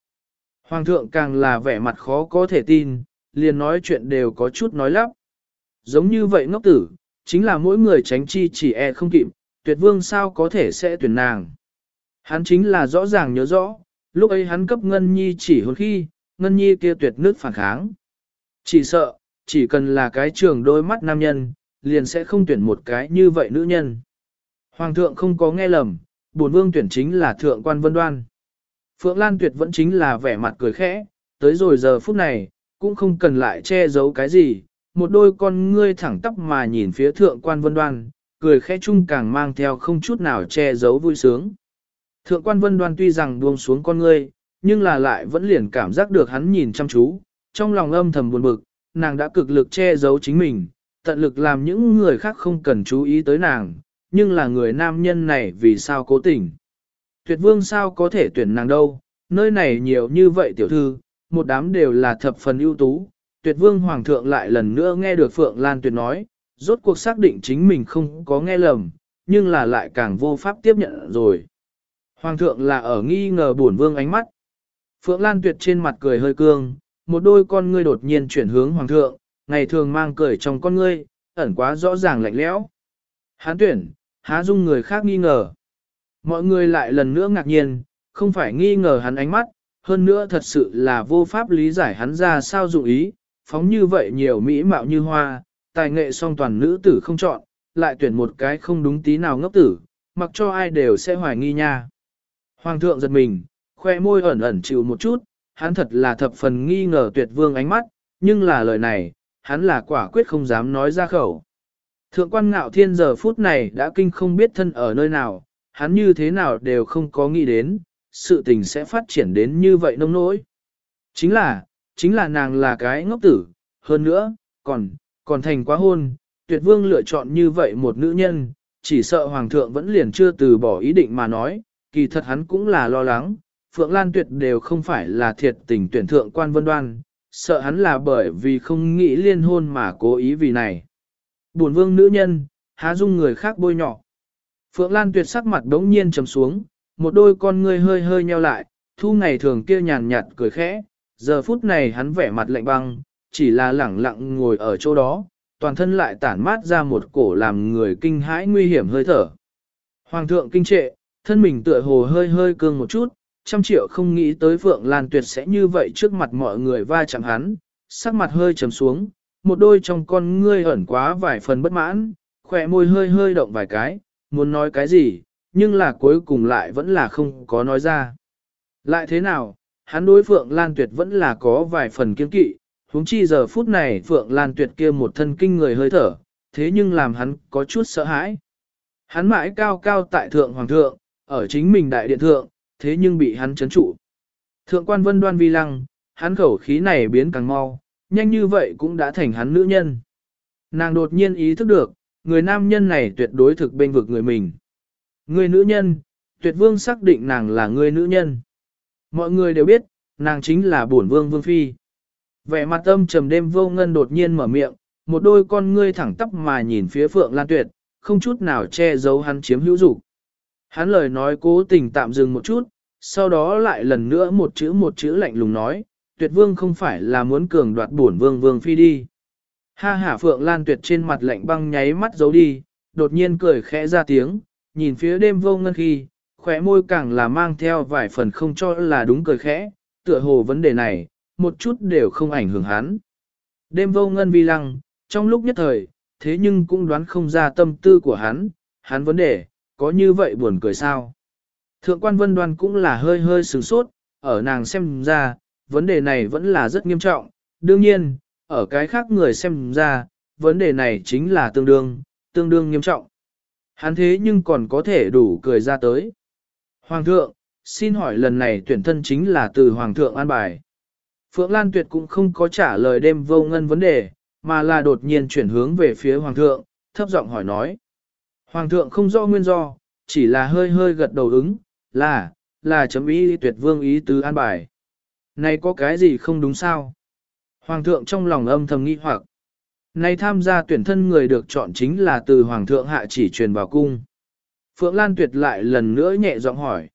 Hoàng thượng càng là vẻ mặt khó có thể tin, liền nói chuyện đều có chút nói lắp. Giống như vậy ngốc tử, chính là mỗi người tránh chi chỉ e không kịp, tuyệt vương sao có thể sẽ tuyển nàng. Hắn chính là rõ ràng nhớ rõ, lúc ấy hắn cấp Ngân Nhi chỉ hồn khi, Ngân Nhi kia tuyệt nước phản kháng. Chỉ sợ, chỉ cần là cái trường đôi mắt nam nhân, liền sẽ không tuyển một cái như vậy nữ nhân. Hoàng thượng không có nghe lầm, bổn vương tuyển chính là thượng quan vân đoan. Phượng Lan Tuyệt vẫn chính là vẻ mặt cười khẽ, tới rồi giờ phút này, cũng không cần lại che giấu cái gì, một đôi con ngươi thẳng tắp mà nhìn phía thượng quan vân đoan, cười khẽ chung càng mang theo không chút nào che giấu vui sướng. Thượng quan vân đoan tuy rằng buông xuống con ngươi, nhưng là lại vẫn liền cảm giác được hắn nhìn chăm chú, trong lòng âm thầm buồn bực, nàng đã cực lực che giấu chính mình, tận lực làm những người khác không cần chú ý tới nàng, nhưng là người nam nhân này vì sao cố tình. Tuyệt vương sao có thể tuyển nàng đâu, nơi này nhiều như vậy tiểu thư, một đám đều là thập phần ưu tú. Tuyệt vương hoàng thượng lại lần nữa nghe được Phượng Lan Tuyệt nói, rốt cuộc xác định chính mình không có nghe lầm, nhưng là lại càng vô pháp tiếp nhận rồi. Hoàng thượng là ở nghi ngờ buồn vương ánh mắt. Phượng Lan Tuyệt trên mặt cười hơi cương, một đôi con ngươi đột nhiên chuyển hướng hoàng thượng, ngày thường mang cười trong con ngươi, ẩn quá rõ ràng lạnh lẽo. Hán tuyển, há dung người khác nghi ngờ. Mọi người lại lần nữa ngạc nhiên, không phải nghi ngờ hắn ánh mắt, hơn nữa thật sự là vô pháp lý giải hắn ra sao dụng ý, phóng như vậy nhiều mỹ mạo như hoa, tài nghệ song toàn nữ tử không chọn, lại tuyển một cái không đúng tí nào ngốc tử, mặc cho ai đều sẽ hoài nghi nha. Hoàng thượng giật mình, khoe môi ẩn ẩn chịu một chút, hắn thật là thập phần nghi ngờ tuyệt vương ánh mắt, nhưng là lời này, hắn là quả quyết không dám nói ra khẩu. Thượng quan ngạo thiên giờ phút này đã kinh không biết thân ở nơi nào, hắn như thế nào đều không có nghĩ đến, sự tình sẽ phát triển đến như vậy nông nỗi. Chính là, chính là nàng là cái ngốc tử, hơn nữa, còn, còn thành quá hôn, tuyệt vương lựa chọn như vậy một nữ nhân, chỉ sợ hoàng thượng vẫn liền chưa từ bỏ ý định mà nói, kỳ thật hắn cũng là lo lắng, Phượng Lan Tuyệt đều không phải là thiệt tình tuyển thượng quan vân đoan, sợ hắn là bởi vì không nghĩ liên hôn mà cố ý vì này. buồn vương nữ nhân, há dung người khác bôi nhỏ. Phượng Lan Tuyệt sắc mặt đống nhiên trầm xuống, một đôi con ngươi hơi hơi nheo lại, thu ngày thường kia nhàn nhạt cười khẽ, giờ phút này hắn vẻ mặt lạnh băng, chỉ là lẳng lặng ngồi ở chỗ đó, toàn thân lại tản mát ra một cổ làm người kinh hãi nguy hiểm hơi thở. Hoàng thượng kinh trệ, thân mình tựa hồ hơi hơi cương một chút, trăm triệu không nghĩ tới Phượng Lan Tuyệt sẽ như vậy trước mặt mọi người va chạm hắn, sắc mặt hơi trầm xuống, một đôi trong con ngươi ẩn quá vài phần bất mãn, khỏe môi hơi hơi động vài cái, muốn nói cái gì, nhưng là cuối cùng lại vẫn là không có nói ra. Lại thế nào, hắn đối Phượng Lan Tuyệt vẫn là có vài phần kiên kỵ, huống chi giờ phút này Phượng Lan Tuyệt kia một thân kinh người hơi thở, thế nhưng làm hắn có chút sợ hãi. Hắn mãi cao cao tại thượng hoàng thượng, ở chính mình đại điện thượng, thế nhưng bị hắn chấn trụ. Thượng quan vân đoan vi lăng, hắn khẩu khí này biến càng mau, nhanh như vậy cũng đã thành hắn nữ nhân. Nàng đột nhiên ý thức được, người nam nhân này tuyệt đối thực bên vực người mình. Người nữ nhân, tuyệt vương xác định nàng là người nữ nhân. Mọi người đều biết, nàng chính là bổn vương vương phi. Vẻ mặt âm trầm đêm vô ngân đột nhiên mở miệng, một đôi con ngươi thẳng tắp mà nhìn phía phượng lan tuyệt, không chút nào che giấu hắn chiếm hữu dục. Hắn lời nói cố tình tạm dừng một chút, sau đó lại lần nữa một chữ một chữ lạnh lùng nói, tuyệt vương không phải là muốn cường đoạt bổn vương vương phi đi. Ha hả phượng lan tuyệt trên mặt lạnh băng nháy mắt giấu đi, đột nhiên cười khẽ ra tiếng, nhìn phía đêm vô ngân khi, khỏe môi càng là mang theo vài phần không cho là đúng cười khẽ, tựa hồ vấn đề này, một chút đều không ảnh hưởng hắn. Đêm vô ngân vi lăng, trong lúc nhất thời, thế nhưng cũng đoán không ra tâm tư của hắn, hắn vấn đề, có như vậy buồn cười sao? Thượng quan vân đoan cũng là hơi hơi sửng sốt, ở nàng xem ra, vấn đề này vẫn là rất nghiêm trọng. Đương nhiên, ở cái khác người xem ra, vấn đề này chính là tương đương, tương đương nghiêm trọng. Hắn thế nhưng còn có thể đủ cười ra tới. Hoàng thượng, xin hỏi lần này tuyển thân chính là từ Hoàng thượng an bài. Phượng Lan Tuyệt cũng không có trả lời đêm vô ngân vấn đề, mà là đột nhiên chuyển hướng về phía Hoàng thượng, thấp giọng hỏi nói. Hoàng thượng không rõ nguyên do, chỉ là hơi hơi gật đầu ứng, là, là chấm ý tuyệt vương ý tứ an bài. Này có cái gì không đúng sao? Hoàng thượng trong lòng âm thầm nghi hoặc. Này tham gia tuyển thân người được chọn chính là từ Hoàng thượng hạ chỉ truyền vào cung. Phượng Lan tuyệt lại lần nữa nhẹ giọng hỏi.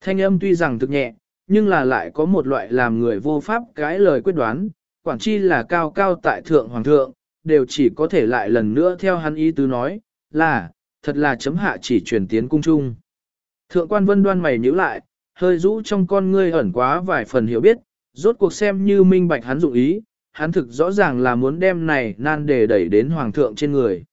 Thanh âm tuy rằng thực nhẹ, nhưng là lại có một loại làm người vô pháp cái lời quyết đoán, quản chi là cao cao tại thượng hoàng thượng, đều chỉ có thể lại lần nữa theo hắn ý tứ nói, là, thật là chấm hạ chỉ truyền tiến cung trung. Thượng quan vân đoan mày nhíu lại, hơi rũ trong con ngươi ẩn quá vài phần hiểu biết, rốt cuộc xem như minh bạch hắn dụng ý, hắn thực rõ ràng là muốn đem này nan để đẩy đến hoàng thượng trên người.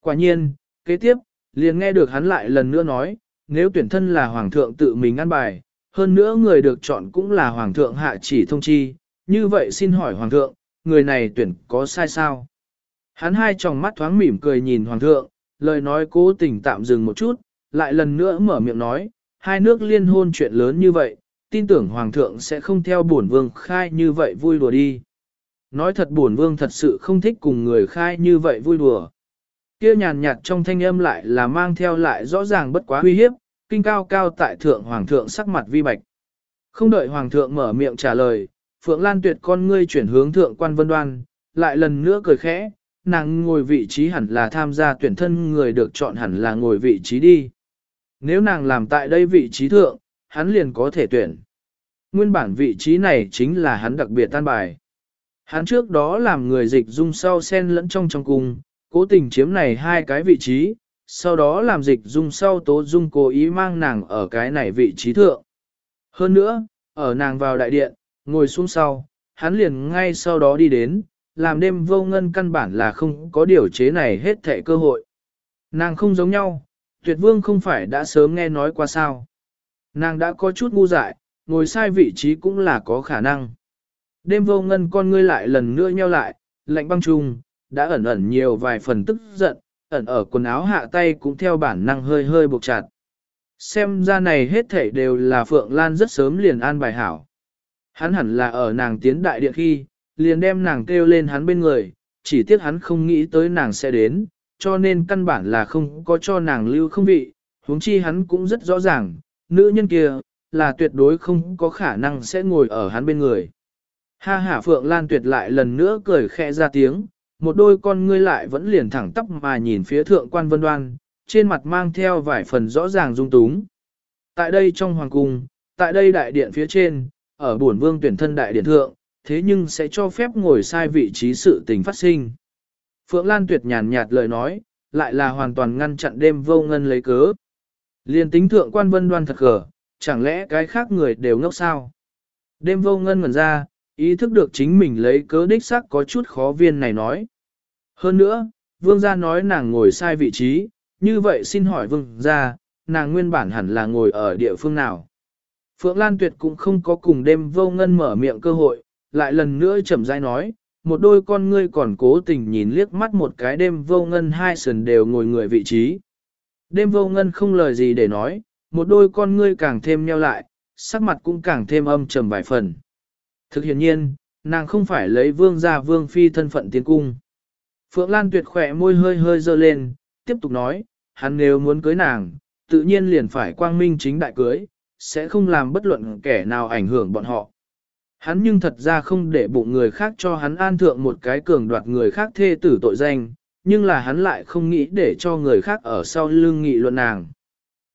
Quả nhiên, kế tiếp, liền nghe được hắn lại lần nữa nói, nếu tuyển thân là hoàng thượng tự mình ăn bài, hơn nữa người được chọn cũng là hoàng thượng hạ chỉ thông chi, như vậy xin hỏi hoàng thượng, người này tuyển có sai sao? Hắn hai tròng mắt thoáng mỉm cười nhìn hoàng thượng, lời nói cố tình tạm dừng một chút, lại lần nữa mở miệng nói, hai nước liên hôn chuyện lớn như vậy, tin tưởng hoàng thượng sẽ không theo bổn vương khai như vậy vui đùa đi. Nói thật bổn vương thật sự không thích cùng người khai như vậy vui đùa. Kia nhàn nhạt trong thanh âm lại là mang theo lại rõ ràng bất quá uy hiếp, kinh cao cao tại thượng hoàng thượng sắc mặt vi bạch. Không đợi hoàng thượng mở miệng trả lời, Phượng Lan tuyệt con ngươi chuyển hướng thượng quan vân đoan, lại lần nữa cười khẽ, nàng ngồi vị trí hẳn là tham gia tuyển thân người được chọn hẳn là ngồi vị trí đi. Nếu nàng làm tại đây vị trí thượng, hắn liền có thể tuyển. Nguyên bản vị trí này chính là hắn đặc biệt tan bài. Hắn trước đó làm người dịch dung sau sen lẫn trong trong cung, cố tình chiếm này hai cái vị trí, sau đó làm dịch dung sau tố dung cố ý mang nàng ở cái này vị trí thượng. Hơn nữa, ở nàng vào đại điện, ngồi xuống sau, hắn liền ngay sau đó đi đến, làm đêm vô ngân căn bản là không có điều chế này hết thẻ cơ hội. Nàng không giống nhau, tuyệt vương không phải đã sớm nghe nói qua sao. Nàng đã có chút ngu dại, ngồi sai vị trí cũng là có khả năng. Đêm vô ngân con ngươi lại lần nữa nheo lại, lạnh băng trung, đã ẩn ẩn nhiều vài phần tức giận, ẩn ở quần áo hạ tay cũng theo bản năng hơi hơi buộc chặt. Xem ra này hết thảy đều là Phượng Lan rất sớm liền an bài hảo. Hắn hẳn là ở nàng tiến đại điện khi, liền đem nàng kêu lên hắn bên người, chỉ tiếc hắn không nghĩ tới nàng sẽ đến, cho nên căn bản là không có cho nàng lưu không vị, huống chi hắn cũng rất rõ ràng, nữ nhân kia, là tuyệt đối không có khả năng sẽ ngồi ở hắn bên người. Ha hả Phượng Lan tuyệt lại lần nữa cười khẽ ra tiếng, một đôi con ngươi lại vẫn liền thẳng tắp mà nhìn phía thượng quan vân đoan, trên mặt mang theo vài phần rõ ràng dung túng. Tại đây trong hoàng cung, tại đây đại điện phía trên, ở bổn vương tuyển thân đại điện thượng, thế nhưng sẽ cho phép ngồi sai vị trí sự tình phát sinh. Phượng Lan tuyệt nhàn nhạt lời nói, lại là hoàn toàn ngăn chặn đêm vô ngân lấy cớ. Liên tính thượng quan vân đoan thật gở, chẳng lẽ cái khác người đều ngốc sao? Đêm vô ngân ngẩn ra, ý thức được chính mình lấy cớ đích xác có chút khó viên này nói. Hơn nữa, vương gia nói nàng ngồi sai vị trí, như vậy xin hỏi vương gia, nàng nguyên bản hẳn là ngồi ở địa phương nào? Phượng Lan Tuyệt cũng không có cùng đêm vô ngân mở miệng cơ hội, lại lần nữa chậm rãi nói, một đôi con ngươi còn cố tình nhìn liếc mắt một cái đêm vô ngân hai sườn đều ngồi người vị trí. Đêm vô ngân không lời gì để nói, một đôi con ngươi càng thêm nheo lại, sắc mặt cũng càng thêm âm trầm vài phần. Thực hiện nhiên, nàng không phải lấy vương gia vương phi thân phận tiến cung. Phượng Lan tuyệt khỏe môi hơi hơi dơ lên, tiếp tục nói, hắn nếu muốn cưới nàng, tự nhiên liền phải quang minh chính đại cưới, sẽ không làm bất luận kẻ nào ảnh hưởng bọn họ. Hắn nhưng thật ra không để bụng người khác cho hắn an thượng một cái cường đoạt người khác thê tử tội danh, nhưng là hắn lại không nghĩ để cho người khác ở sau lưng nghị luận nàng.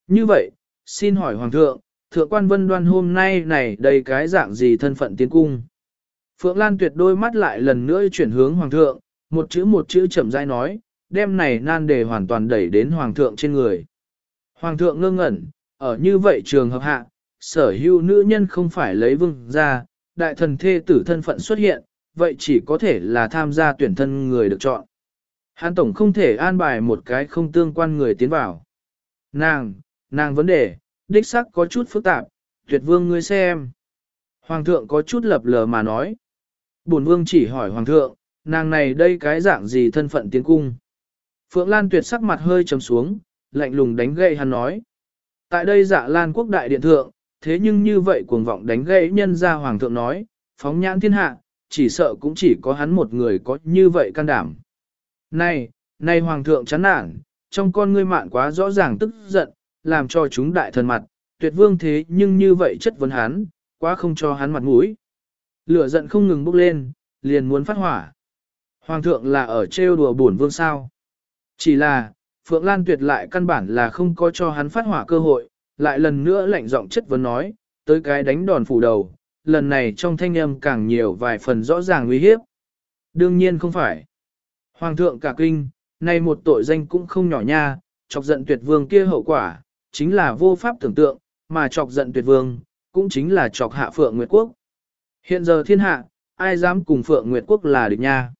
Như vậy, xin hỏi Hoàng thượng, Thượng quan vân đoan hôm nay này đầy cái dạng gì thân phận tiến cung. Phượng Lan tuyệt đôi mắt lại lần nữa chuyển hướng Hoàng thượng, một chữ một chữ chậm rãi nói, đêm này nan đề hoàn toàn đẩy đến Hoàng thượng trên người. Hoàng thượng ngơ ngẩn, ở như vậy trường hợp hạ, sở hữu nữ nhân không phải lấy vương ra, đại thần thê tử thân phận xuất hiện, vậy chỉ có thể là tham gia tuyển thân người được chọn. Hàn Tổng không thể an bài một cái không tương quan người tiến vào. Nàng, nàng vấn đề, đích sắc có chút phức tạp, tuyệt vương ngươi xem. Hoàng thượng có chút lập lờ mà nói. Bổn vương chỉ hỏi hoàng thượng, nàng này đây cái dạng gì thân phận tiến cung. Phượng Lan tuyệt sắc mặt hơi trầm xuống, lạnh lùng đánh gậy hắn nói. Tại đây dạ Lan quốc đại điện thượng, thế nhưng như vậy cuồng vọng đánh gậy nhân ra hoàng thượng nói, phóng nhãn thiên hạ, chỉ sợ cũng chỉ có hắn một người có như vậy can đảm. Này, này hoàng thượng chán nản, trong con ngươi mạn quá rõ ràng tức giận, làm cho chúng đại thần mặt, tuyệt vương thế nhưng như vậy chất vấn hắn, quá không cho hắn mặt mũi. Lửa giận không ngừng bốc lên, liền muốn phát hỏa. Hoàng thượng là ở trêu đùa bổn vương sao. Chỉ là, Phượng Lan tuyệt lại căn bản là không có cho hắn phát hỏa cơ hội, lại lần nữa lạnh giọng chất vấn nói, tới cái đánh đòn phủ đầu, lần này trong thanh âm càng nhiều vài phần rõ ràng uy hiếp. Đương nhiên không phải. Hoàng thượng cả kinh, nay một tội danh cũng không nhỏ nha, chọc giận tuyệt vương kia hậu quả, chính là vô pháp tưởng tượng, mà chọc giận tuyệt vương, cũng chính là chọc hạ Phượng Nguyệt Quốc. Hiện giờ thiên hạ, ai dám cùng Phượng Nguyệt Quốc là địch nha.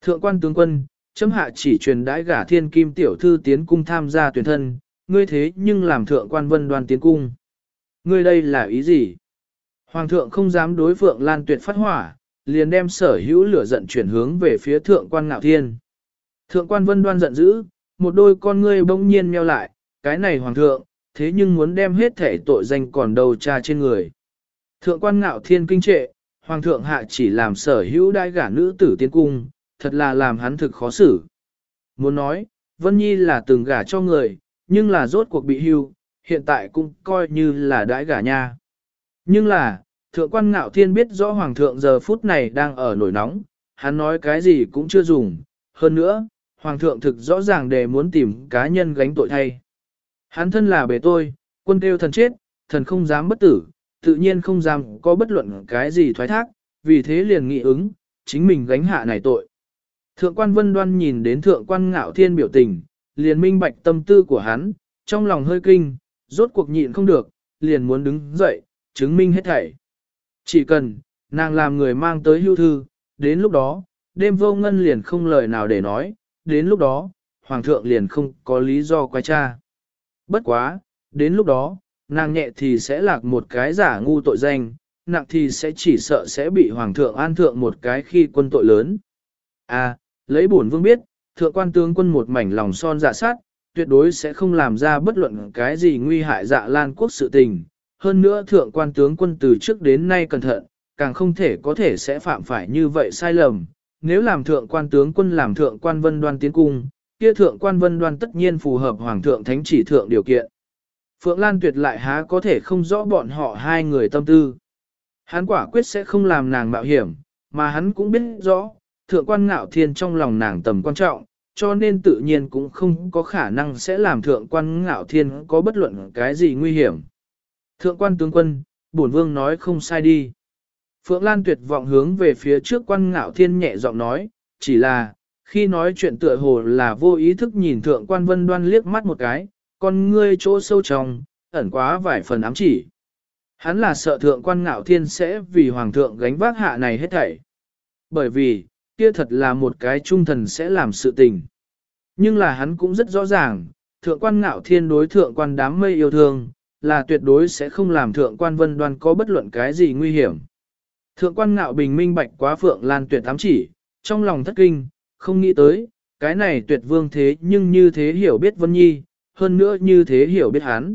Thượng quan tướng quân, chấm hạ chỉ truyền đãi gả thiên kim tiểu thư tiến cung tham gia tuyển thân, ngươi thế nhưng làm thượng quan vân đoan tiến cung. Ngươi đây là ý gì? Hoàng thượng không dám đối Phượng Lan tuyệt phát hỏa, liền đem sở hữu lửa giận chuyển hướng về phía thượng quan ngạo thiên. Thượng quan vân đoan giận dữ, một đôi con ngươi bỗng nhiên meo lại, cái này hoàng thượng, thế nhưng muốn đem hết thể tội danh còn đầu tra trên người. Thượng quan ngạo thiên kinh trệ, hoàng thượng hạ chỉ làm sở hữu đai gả nữ tử tiến cung, thật là làm hắn thực khó xử. Muốn nói, Vân Nhi là từng gả cho người, nhưng là rốt cuộc bị hưu, hiện tại cũng coi như là đãi gả nha. Nhưng là, thượng quan ngạo thiên biết rõ hoàng thượng giờ phút này đang ở nổi nóng, hắn nói cái gì cũng chưa dùng, hơn nữa, hoàng thượng thực rõ ràng để muốn tìm cá nhân gánh tội thay. Hắn thân là bề tôi, quân kêu thần chết, thần không dám bất tử, tự nhiên không dám có bất luận cái gì thoái thác, vì thế liền nghị ứng, chính mình gánh hạ này tội. Thượng quan vân đoan nhìn đến thượng quan ngạo thiên biểu tình, liền minh bạch tâm tư của hắn, trong lòng hơi kinh, rốt cuộc nhịn không được, liền muốn đứng dậy, chứng minh hết thảy. Chỉ cần, nàng làm người mang tới hưu thư, đến lúc đó, đêm vô ngân liền không lời nào để nói, đến lúc đó, hoàng thượng liền không có lý do quay cha. Bất quá, đến lúc đó, nàng nhẹ thì sẽ lạc một cái giả ngu tội danh, nặng thì sẽ chỉ sợ sẽ bị hoàng thượng an thượng một cái khi quân tội lớn. À, lấy bổn vương biết, thượng quan tướng quân một mảnh lòng son dạ sát, tuyệt đối sẽ không làm ra bất luận cái gì nguy hại dạ lan quốc sự tình. Hơn nữa thượng quan tướng quân từ trước đến nay cẩn thận, càng không thể có thể sẽ phạm phải như vậy sai lầm. Nếu làm thượng quan tướng quân làm thượng quan vân đoan tiến cung, kia thượng quan vân đoan tất nhiên phù hợp hoàng thượng thánh chỉ thượng điều kiện. Phượng Lan tuyệt lại há có thể không rõ bọn họ hai người tâm tư. Hắn quả quyết sẽ không làm nàng mạo hiểm, mà hắn cũng biết rõ, thượng quan ngạo thiên trong lòng nàng tầm quan trọng, cho nên tự nhiên cũng không có khả năng sẽ làm thượng quan ngạo thiên có bất luận cái gì nguy hiểm. Thượng quan tướng quân, bổn vương nói không sai đi. Phượng Lan tuyệt vọng hướng về phía trước quan ngạo thiên nhẹ giọng nói, chỉ là, khi nói chuyện tựa hồ là vô ý thức nhìn thượng quan vân đoan liếc mắt một cái, con ngươi chỗ sâu trong, ẩn quá vài phần ám chỉ. Hắn là sợ thượng quan ngạo thiên sẽ vì hoàng thượng gánh vác hạ này hết thảy. Bởi vì, kia thật là một cái trung thần sẽ làm sự tình. Nhưng là hắn cũng rất rõ ràng, thượng quan ngạo thiên đối thượng quan đám mây yêu thương, là tuyệt đối sẽ không làm thượng quan vân đoan có bất luận cái gì nguy hiểm. Thượng quan ngạo bình minh bạch quá phượng lan tuyệt ám chỉ, trong lòng thất kinh, không nghĩ tới, cái này tuyệt vương thế nhưng như thế hiểu biết Vân Nhi, hơn nữa như thế hiểu biết hắn.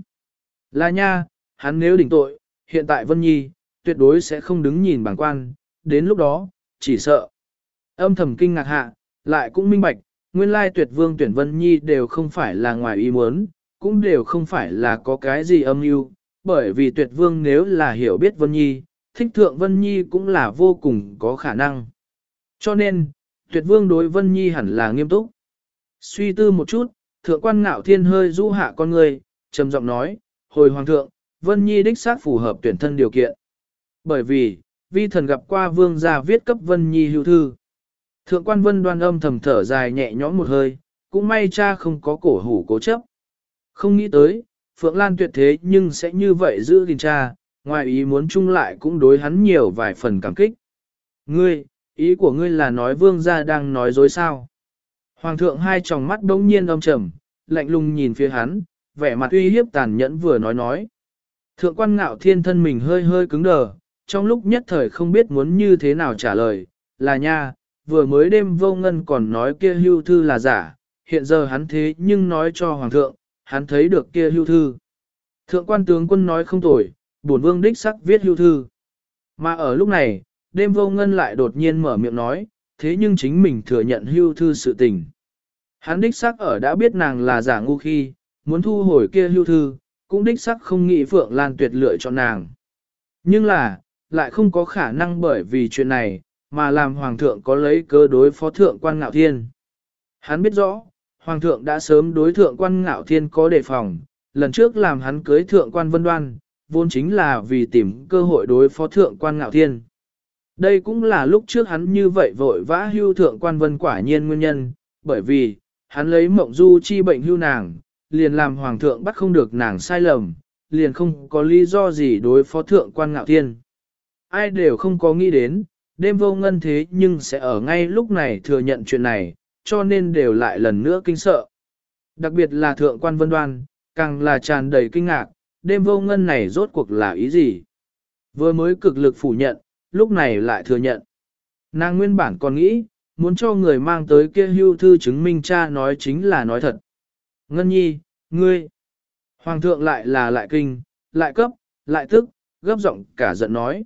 Là nha, hắn nếu đỉnh tội, hiện tại Vân Nhi, tuyệt đối sẽ không đứng nhìn bảng quan, đến lúc đó, chỉ sợ. Âm thầm kinh ngạc hạ, lại cũng minh bạch, nguyên lai tuyệt vương tuyển Vân Nhi đều không phải là ngoài ý muốn, cũng đều không phải là có cái gì âm mưu, bởi vì tuyệt vương nếu là hiểu biết Vân Nhi, thích thượng Vân Nhi cũng là vô cùng có khả năng. Cho nên, tuyệt vương đối Vân Nhi hẳn là nghiêm túc. Suy tư một chút, thượng quan ngạo thiên hơi du hạ con người, trầm giọng nói, hồi hoàng thượng, Vân Nhi đích xác phù hợp tuyển thân điều kiện. Bởi vì, vi thần gặp qua vương gia viết cấp Vân Nhi hưu thư. Thượng quan vân đoan âm thầm thở dài nhẹ nhõm một hơi, cũng may cha không có cổ hủ cố chấp. Không nghĩ tới, Phượng Lan tuyệt thế nhưng sẽ như vậy giữ gìn cha, ngoài ý muốn chung lại cũng đối hắn nhiều vài phần cảm kích. Ngươi, ý của ngươi là nói vương gia đang nói dối sao? Hoàng thượng hai tròng mắt đống nhiên âm trầm, lạnh lùng nhìn phía hắn, vẻ mặt uy hiếp tàn nhẫn vừa nói nói. Thượng quan ngạo thiên thân mình hơi hơi cứng đờ, trong lúc nhất thời không biết muốn như thế nào trả lời, là nha, vừa mới đêm vô ngân còn nói kia hưu thư là giả, hiện giờ hắn thế nhưng nói cho hoàng thượng, hắn thấy được kia hưu thư. Thượng quan tướng quân nói không tồi, bổn vương đích sắc viết hưu thư. Mà ở lúc này, đêm vô ngân lại đột nhiên mở miệng nói, thế nhưng chính mình thừa nhận hưu thư sự tình. Hắn đích sắc ở đã biết nàng là giả ngu khi, muốn thu hồi kia hưu thư, cũng đích sắc không nghĩ Phượng Lan tuyệt lựa chọn nàng. Nhưng là, lại không có khả năng bởi vì chuyện này, mà làm Hoàng thượng có lấy cơ đối phó thượng quan ngạo thiên. Hắn biết rõ, Hoàng thượng đã sớm đối thượng quan ngạo thiên có đề phòng, lần trước làm hắn cưới thượng quan vân đoan, vốn chính là vì tìm cơ hội đối phó thượng quan ngạo thiên. Đây cũng là lúc trước hắn như vậy vội vã hưu thượng quan vân quả nhiên nguyên nhân, bởi vì, hắn lấy mộng du chi bệnh hưu nàng, liền làm hoàng thượng bắt không được nàng sai lầm, liền không có lý do gì đối phó thượng quan ngạo thiên. Ai đều không có nghĩ đến, đêm vô ngân thế nhưng sẽ ở ngay lúc này thừa nhận chuyện này, cho nên đều lại lần nữa kinh sợ. Đặc biệt là thượng quan vân đoan, càng là tràn đầy kinh ngạc, đêm vô ngân này rốt cuộc là ý gì? Vừa mới cực lực phủ nhận, lúc này lại thừa nhận. Nàng nguyên bản còn nghĩ, muốn cho người mang tới kia hưu thư chứng minh cha nói chính là nói thật. Ngân nhi, ngươi, hoàng thượng lại là lại kinh, lại cấp, lại tức, gấp giọng cả giận nói.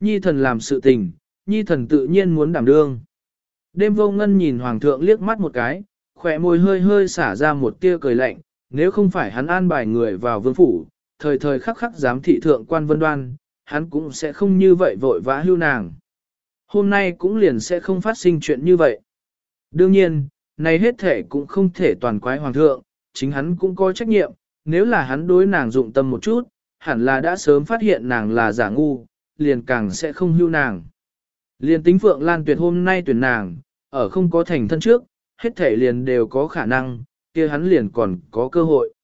Nhi thần làm sự tình, nhi thần tự nhiên muốn đảm đương. Đêm vô ngân nhìn hoàng thượng liếc mắt một cái, khỏe môi hơi hơi xả ra một tia cười lạnh, nếu không phải hắn an bài người vào vương phủ, thời thời khắc khắc giám thị thượng quan vân đoan, hắn cũng sẽ không như vậy vội vã hưu nàng. Hôm nay cũng liền sẽ không phát sinh chuyện như vậy. Đương nhiên, này hết thể cũng không thể toàn quái hoàng thượng, chính hắn cũng có trách nhiệm, nếu là hắn đối nàng dụng tâm một chút, hẳn là đã sớm phát hiện nàng là giả ngu, liền càng sẽ không hưu nàng. Liền tính Phượng Lan Tuyệt hôm nay tuyển nàng, ở không có thành thân trước, hết thể liền đều có khả năng, kia hắn liền còn có cơ hội.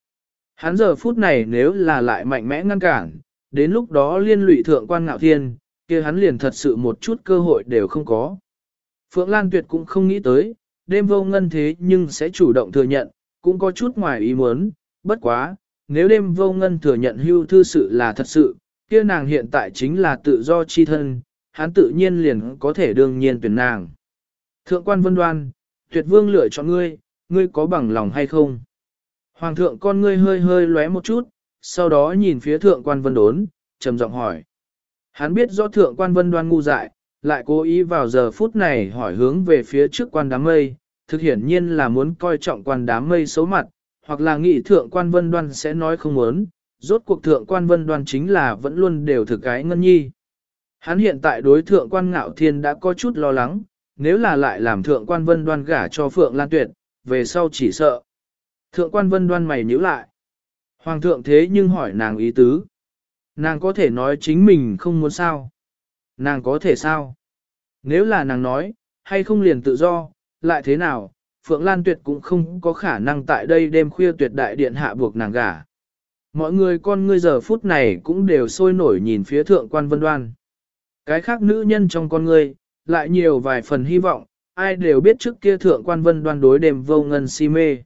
Hắn giờ phút này nếu là lại mạnh mẽ ngăn cản, đến lúc đó liên lụy thượng quan ngạo thiên, kia hắn liền thật sự một chút cơ hội đều không có. Phượng Lan Tuyệt cũng không nghĩ tới, đêm vô ngân thế nhưng sẽ chủ động thừa nhận, cũng có chút ngoài ý muốn, bất quá, nếu đêm vô ngân thừa nhận hưu thư sự là thật sự, kia nàng hiện tại chính là tự do chi thân, hắn tự nhiên liền có thể đương nhiên tuyển nàng. Thượng quan vân đoan, tuyệt vương lựa chọn ngươi, ngươi có bằng lòng hay không? Hoàng thượng con ngươi hơi hơi lóe một chút, sau đó nhìn phía thượng quan vân đốn, trầm giọng hỏi. Hắn biết rõ thượng quan vân đoan ngu dại, lại cố ý vào giờ phút này hỏi hướng về phía trước quan đám mây, thực hiển nhiên là muốn coi trọng quan đám mây xấu mặt, hoặc là nghĩ thượng quan vân đoan sẽ nói không muốn, rốt cuộc thượng quan vân đoan chính là vẫn luôn đều thực cái ngân nhi. Hắn hiện tại đối thượng quan ngạo thiên đã có chút lo lắng, nếu là lại làm thượng quan vân đoan gả cho Phượng Lan Tuyệt, về sau chỉ sợ. Thượng quan vân đoan mày nhíu lại. Hoàng thượng thế nhưng hỏi nàng ý tứ. Nàng có thể nói chính mình không muốn sao. Nàng có thể sao? Nếu là nàng nói, hay không liền tự do, lại thế nào, Phượng Lan Tuyệt cũng không có khả năng tại đây đêm khuya tuyệt đại điện hạ buộc nàng gả. Mọi người con ngươi giờ phút này cũng đều sôi nổi nhìn phía thượng quan vân đoan. Cái khác nữ nhân trong con người lại nhiều vài phần hy vọng, ai đều biết trước kia thượng quan vân đoan đối đêm vô ngân si mê.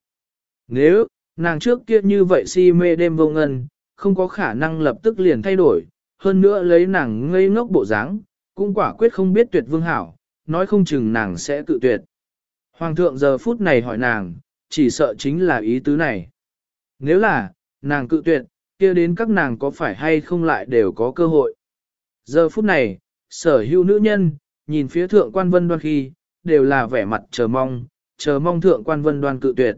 Nếu, nàng trước kia như vậy si mê đêm vô ngân, không có khả năng lập tức liền thay đổi, hơn nữa lấy nàng ngây ngốc bộ dáng, cũng quả quyết không biết tuyệt vương hảo, nói không chừng nàng sẽ tự tuyệt. Hoàng thượng giờ phút này hỏi nàng, chỉ sợ chính là ý tứ này. Nếu là, nàng cự tuyệt, kia đến các nàng có phải hay không lại đều có cơ hội. Giờ phút này, sở hữu nữ nhân, nhìn phía thượng quan vân đoan khi, đều là vẻ mặt chờ mong, chờ mong thượng quan vân đoan cự tuyệt.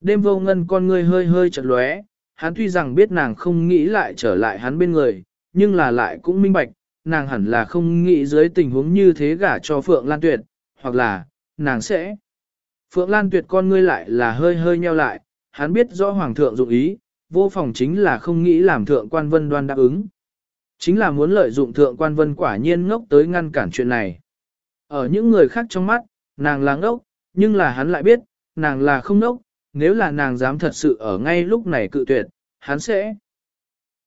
Đêm vô ngân con ngươi hơi hơi chật lóe, hắn tuy rằng biết nàng không nghĩ lại trở lại hắn bên người, nhưng là lại cũng minh bạch, nàng hẳn là không nghĩ dưới tình huống như thế gả cho Phượng Lan Tuyệt, hoặc là, nàng sẽ. Phượng Lan Tuyệt con ngươi lại là hơi hơi nheo lại, hắn biết rõ Hoàng thượng dụng ý, vô phòng chính là không nghĩ làm thượng quan vân đoan đáp ứng. Chính là muốn lợi dụng thượng quan vân quả nhiên ngốc tới ngăn cản chuyện này. Ở những người khác trong mắt, nàng là ngốc, nhưng là hắn lại biết, nàng là không ngốc, nếu là nàng dám thật sự ở ngay lúc này cự tuyệt, hắn sẽ.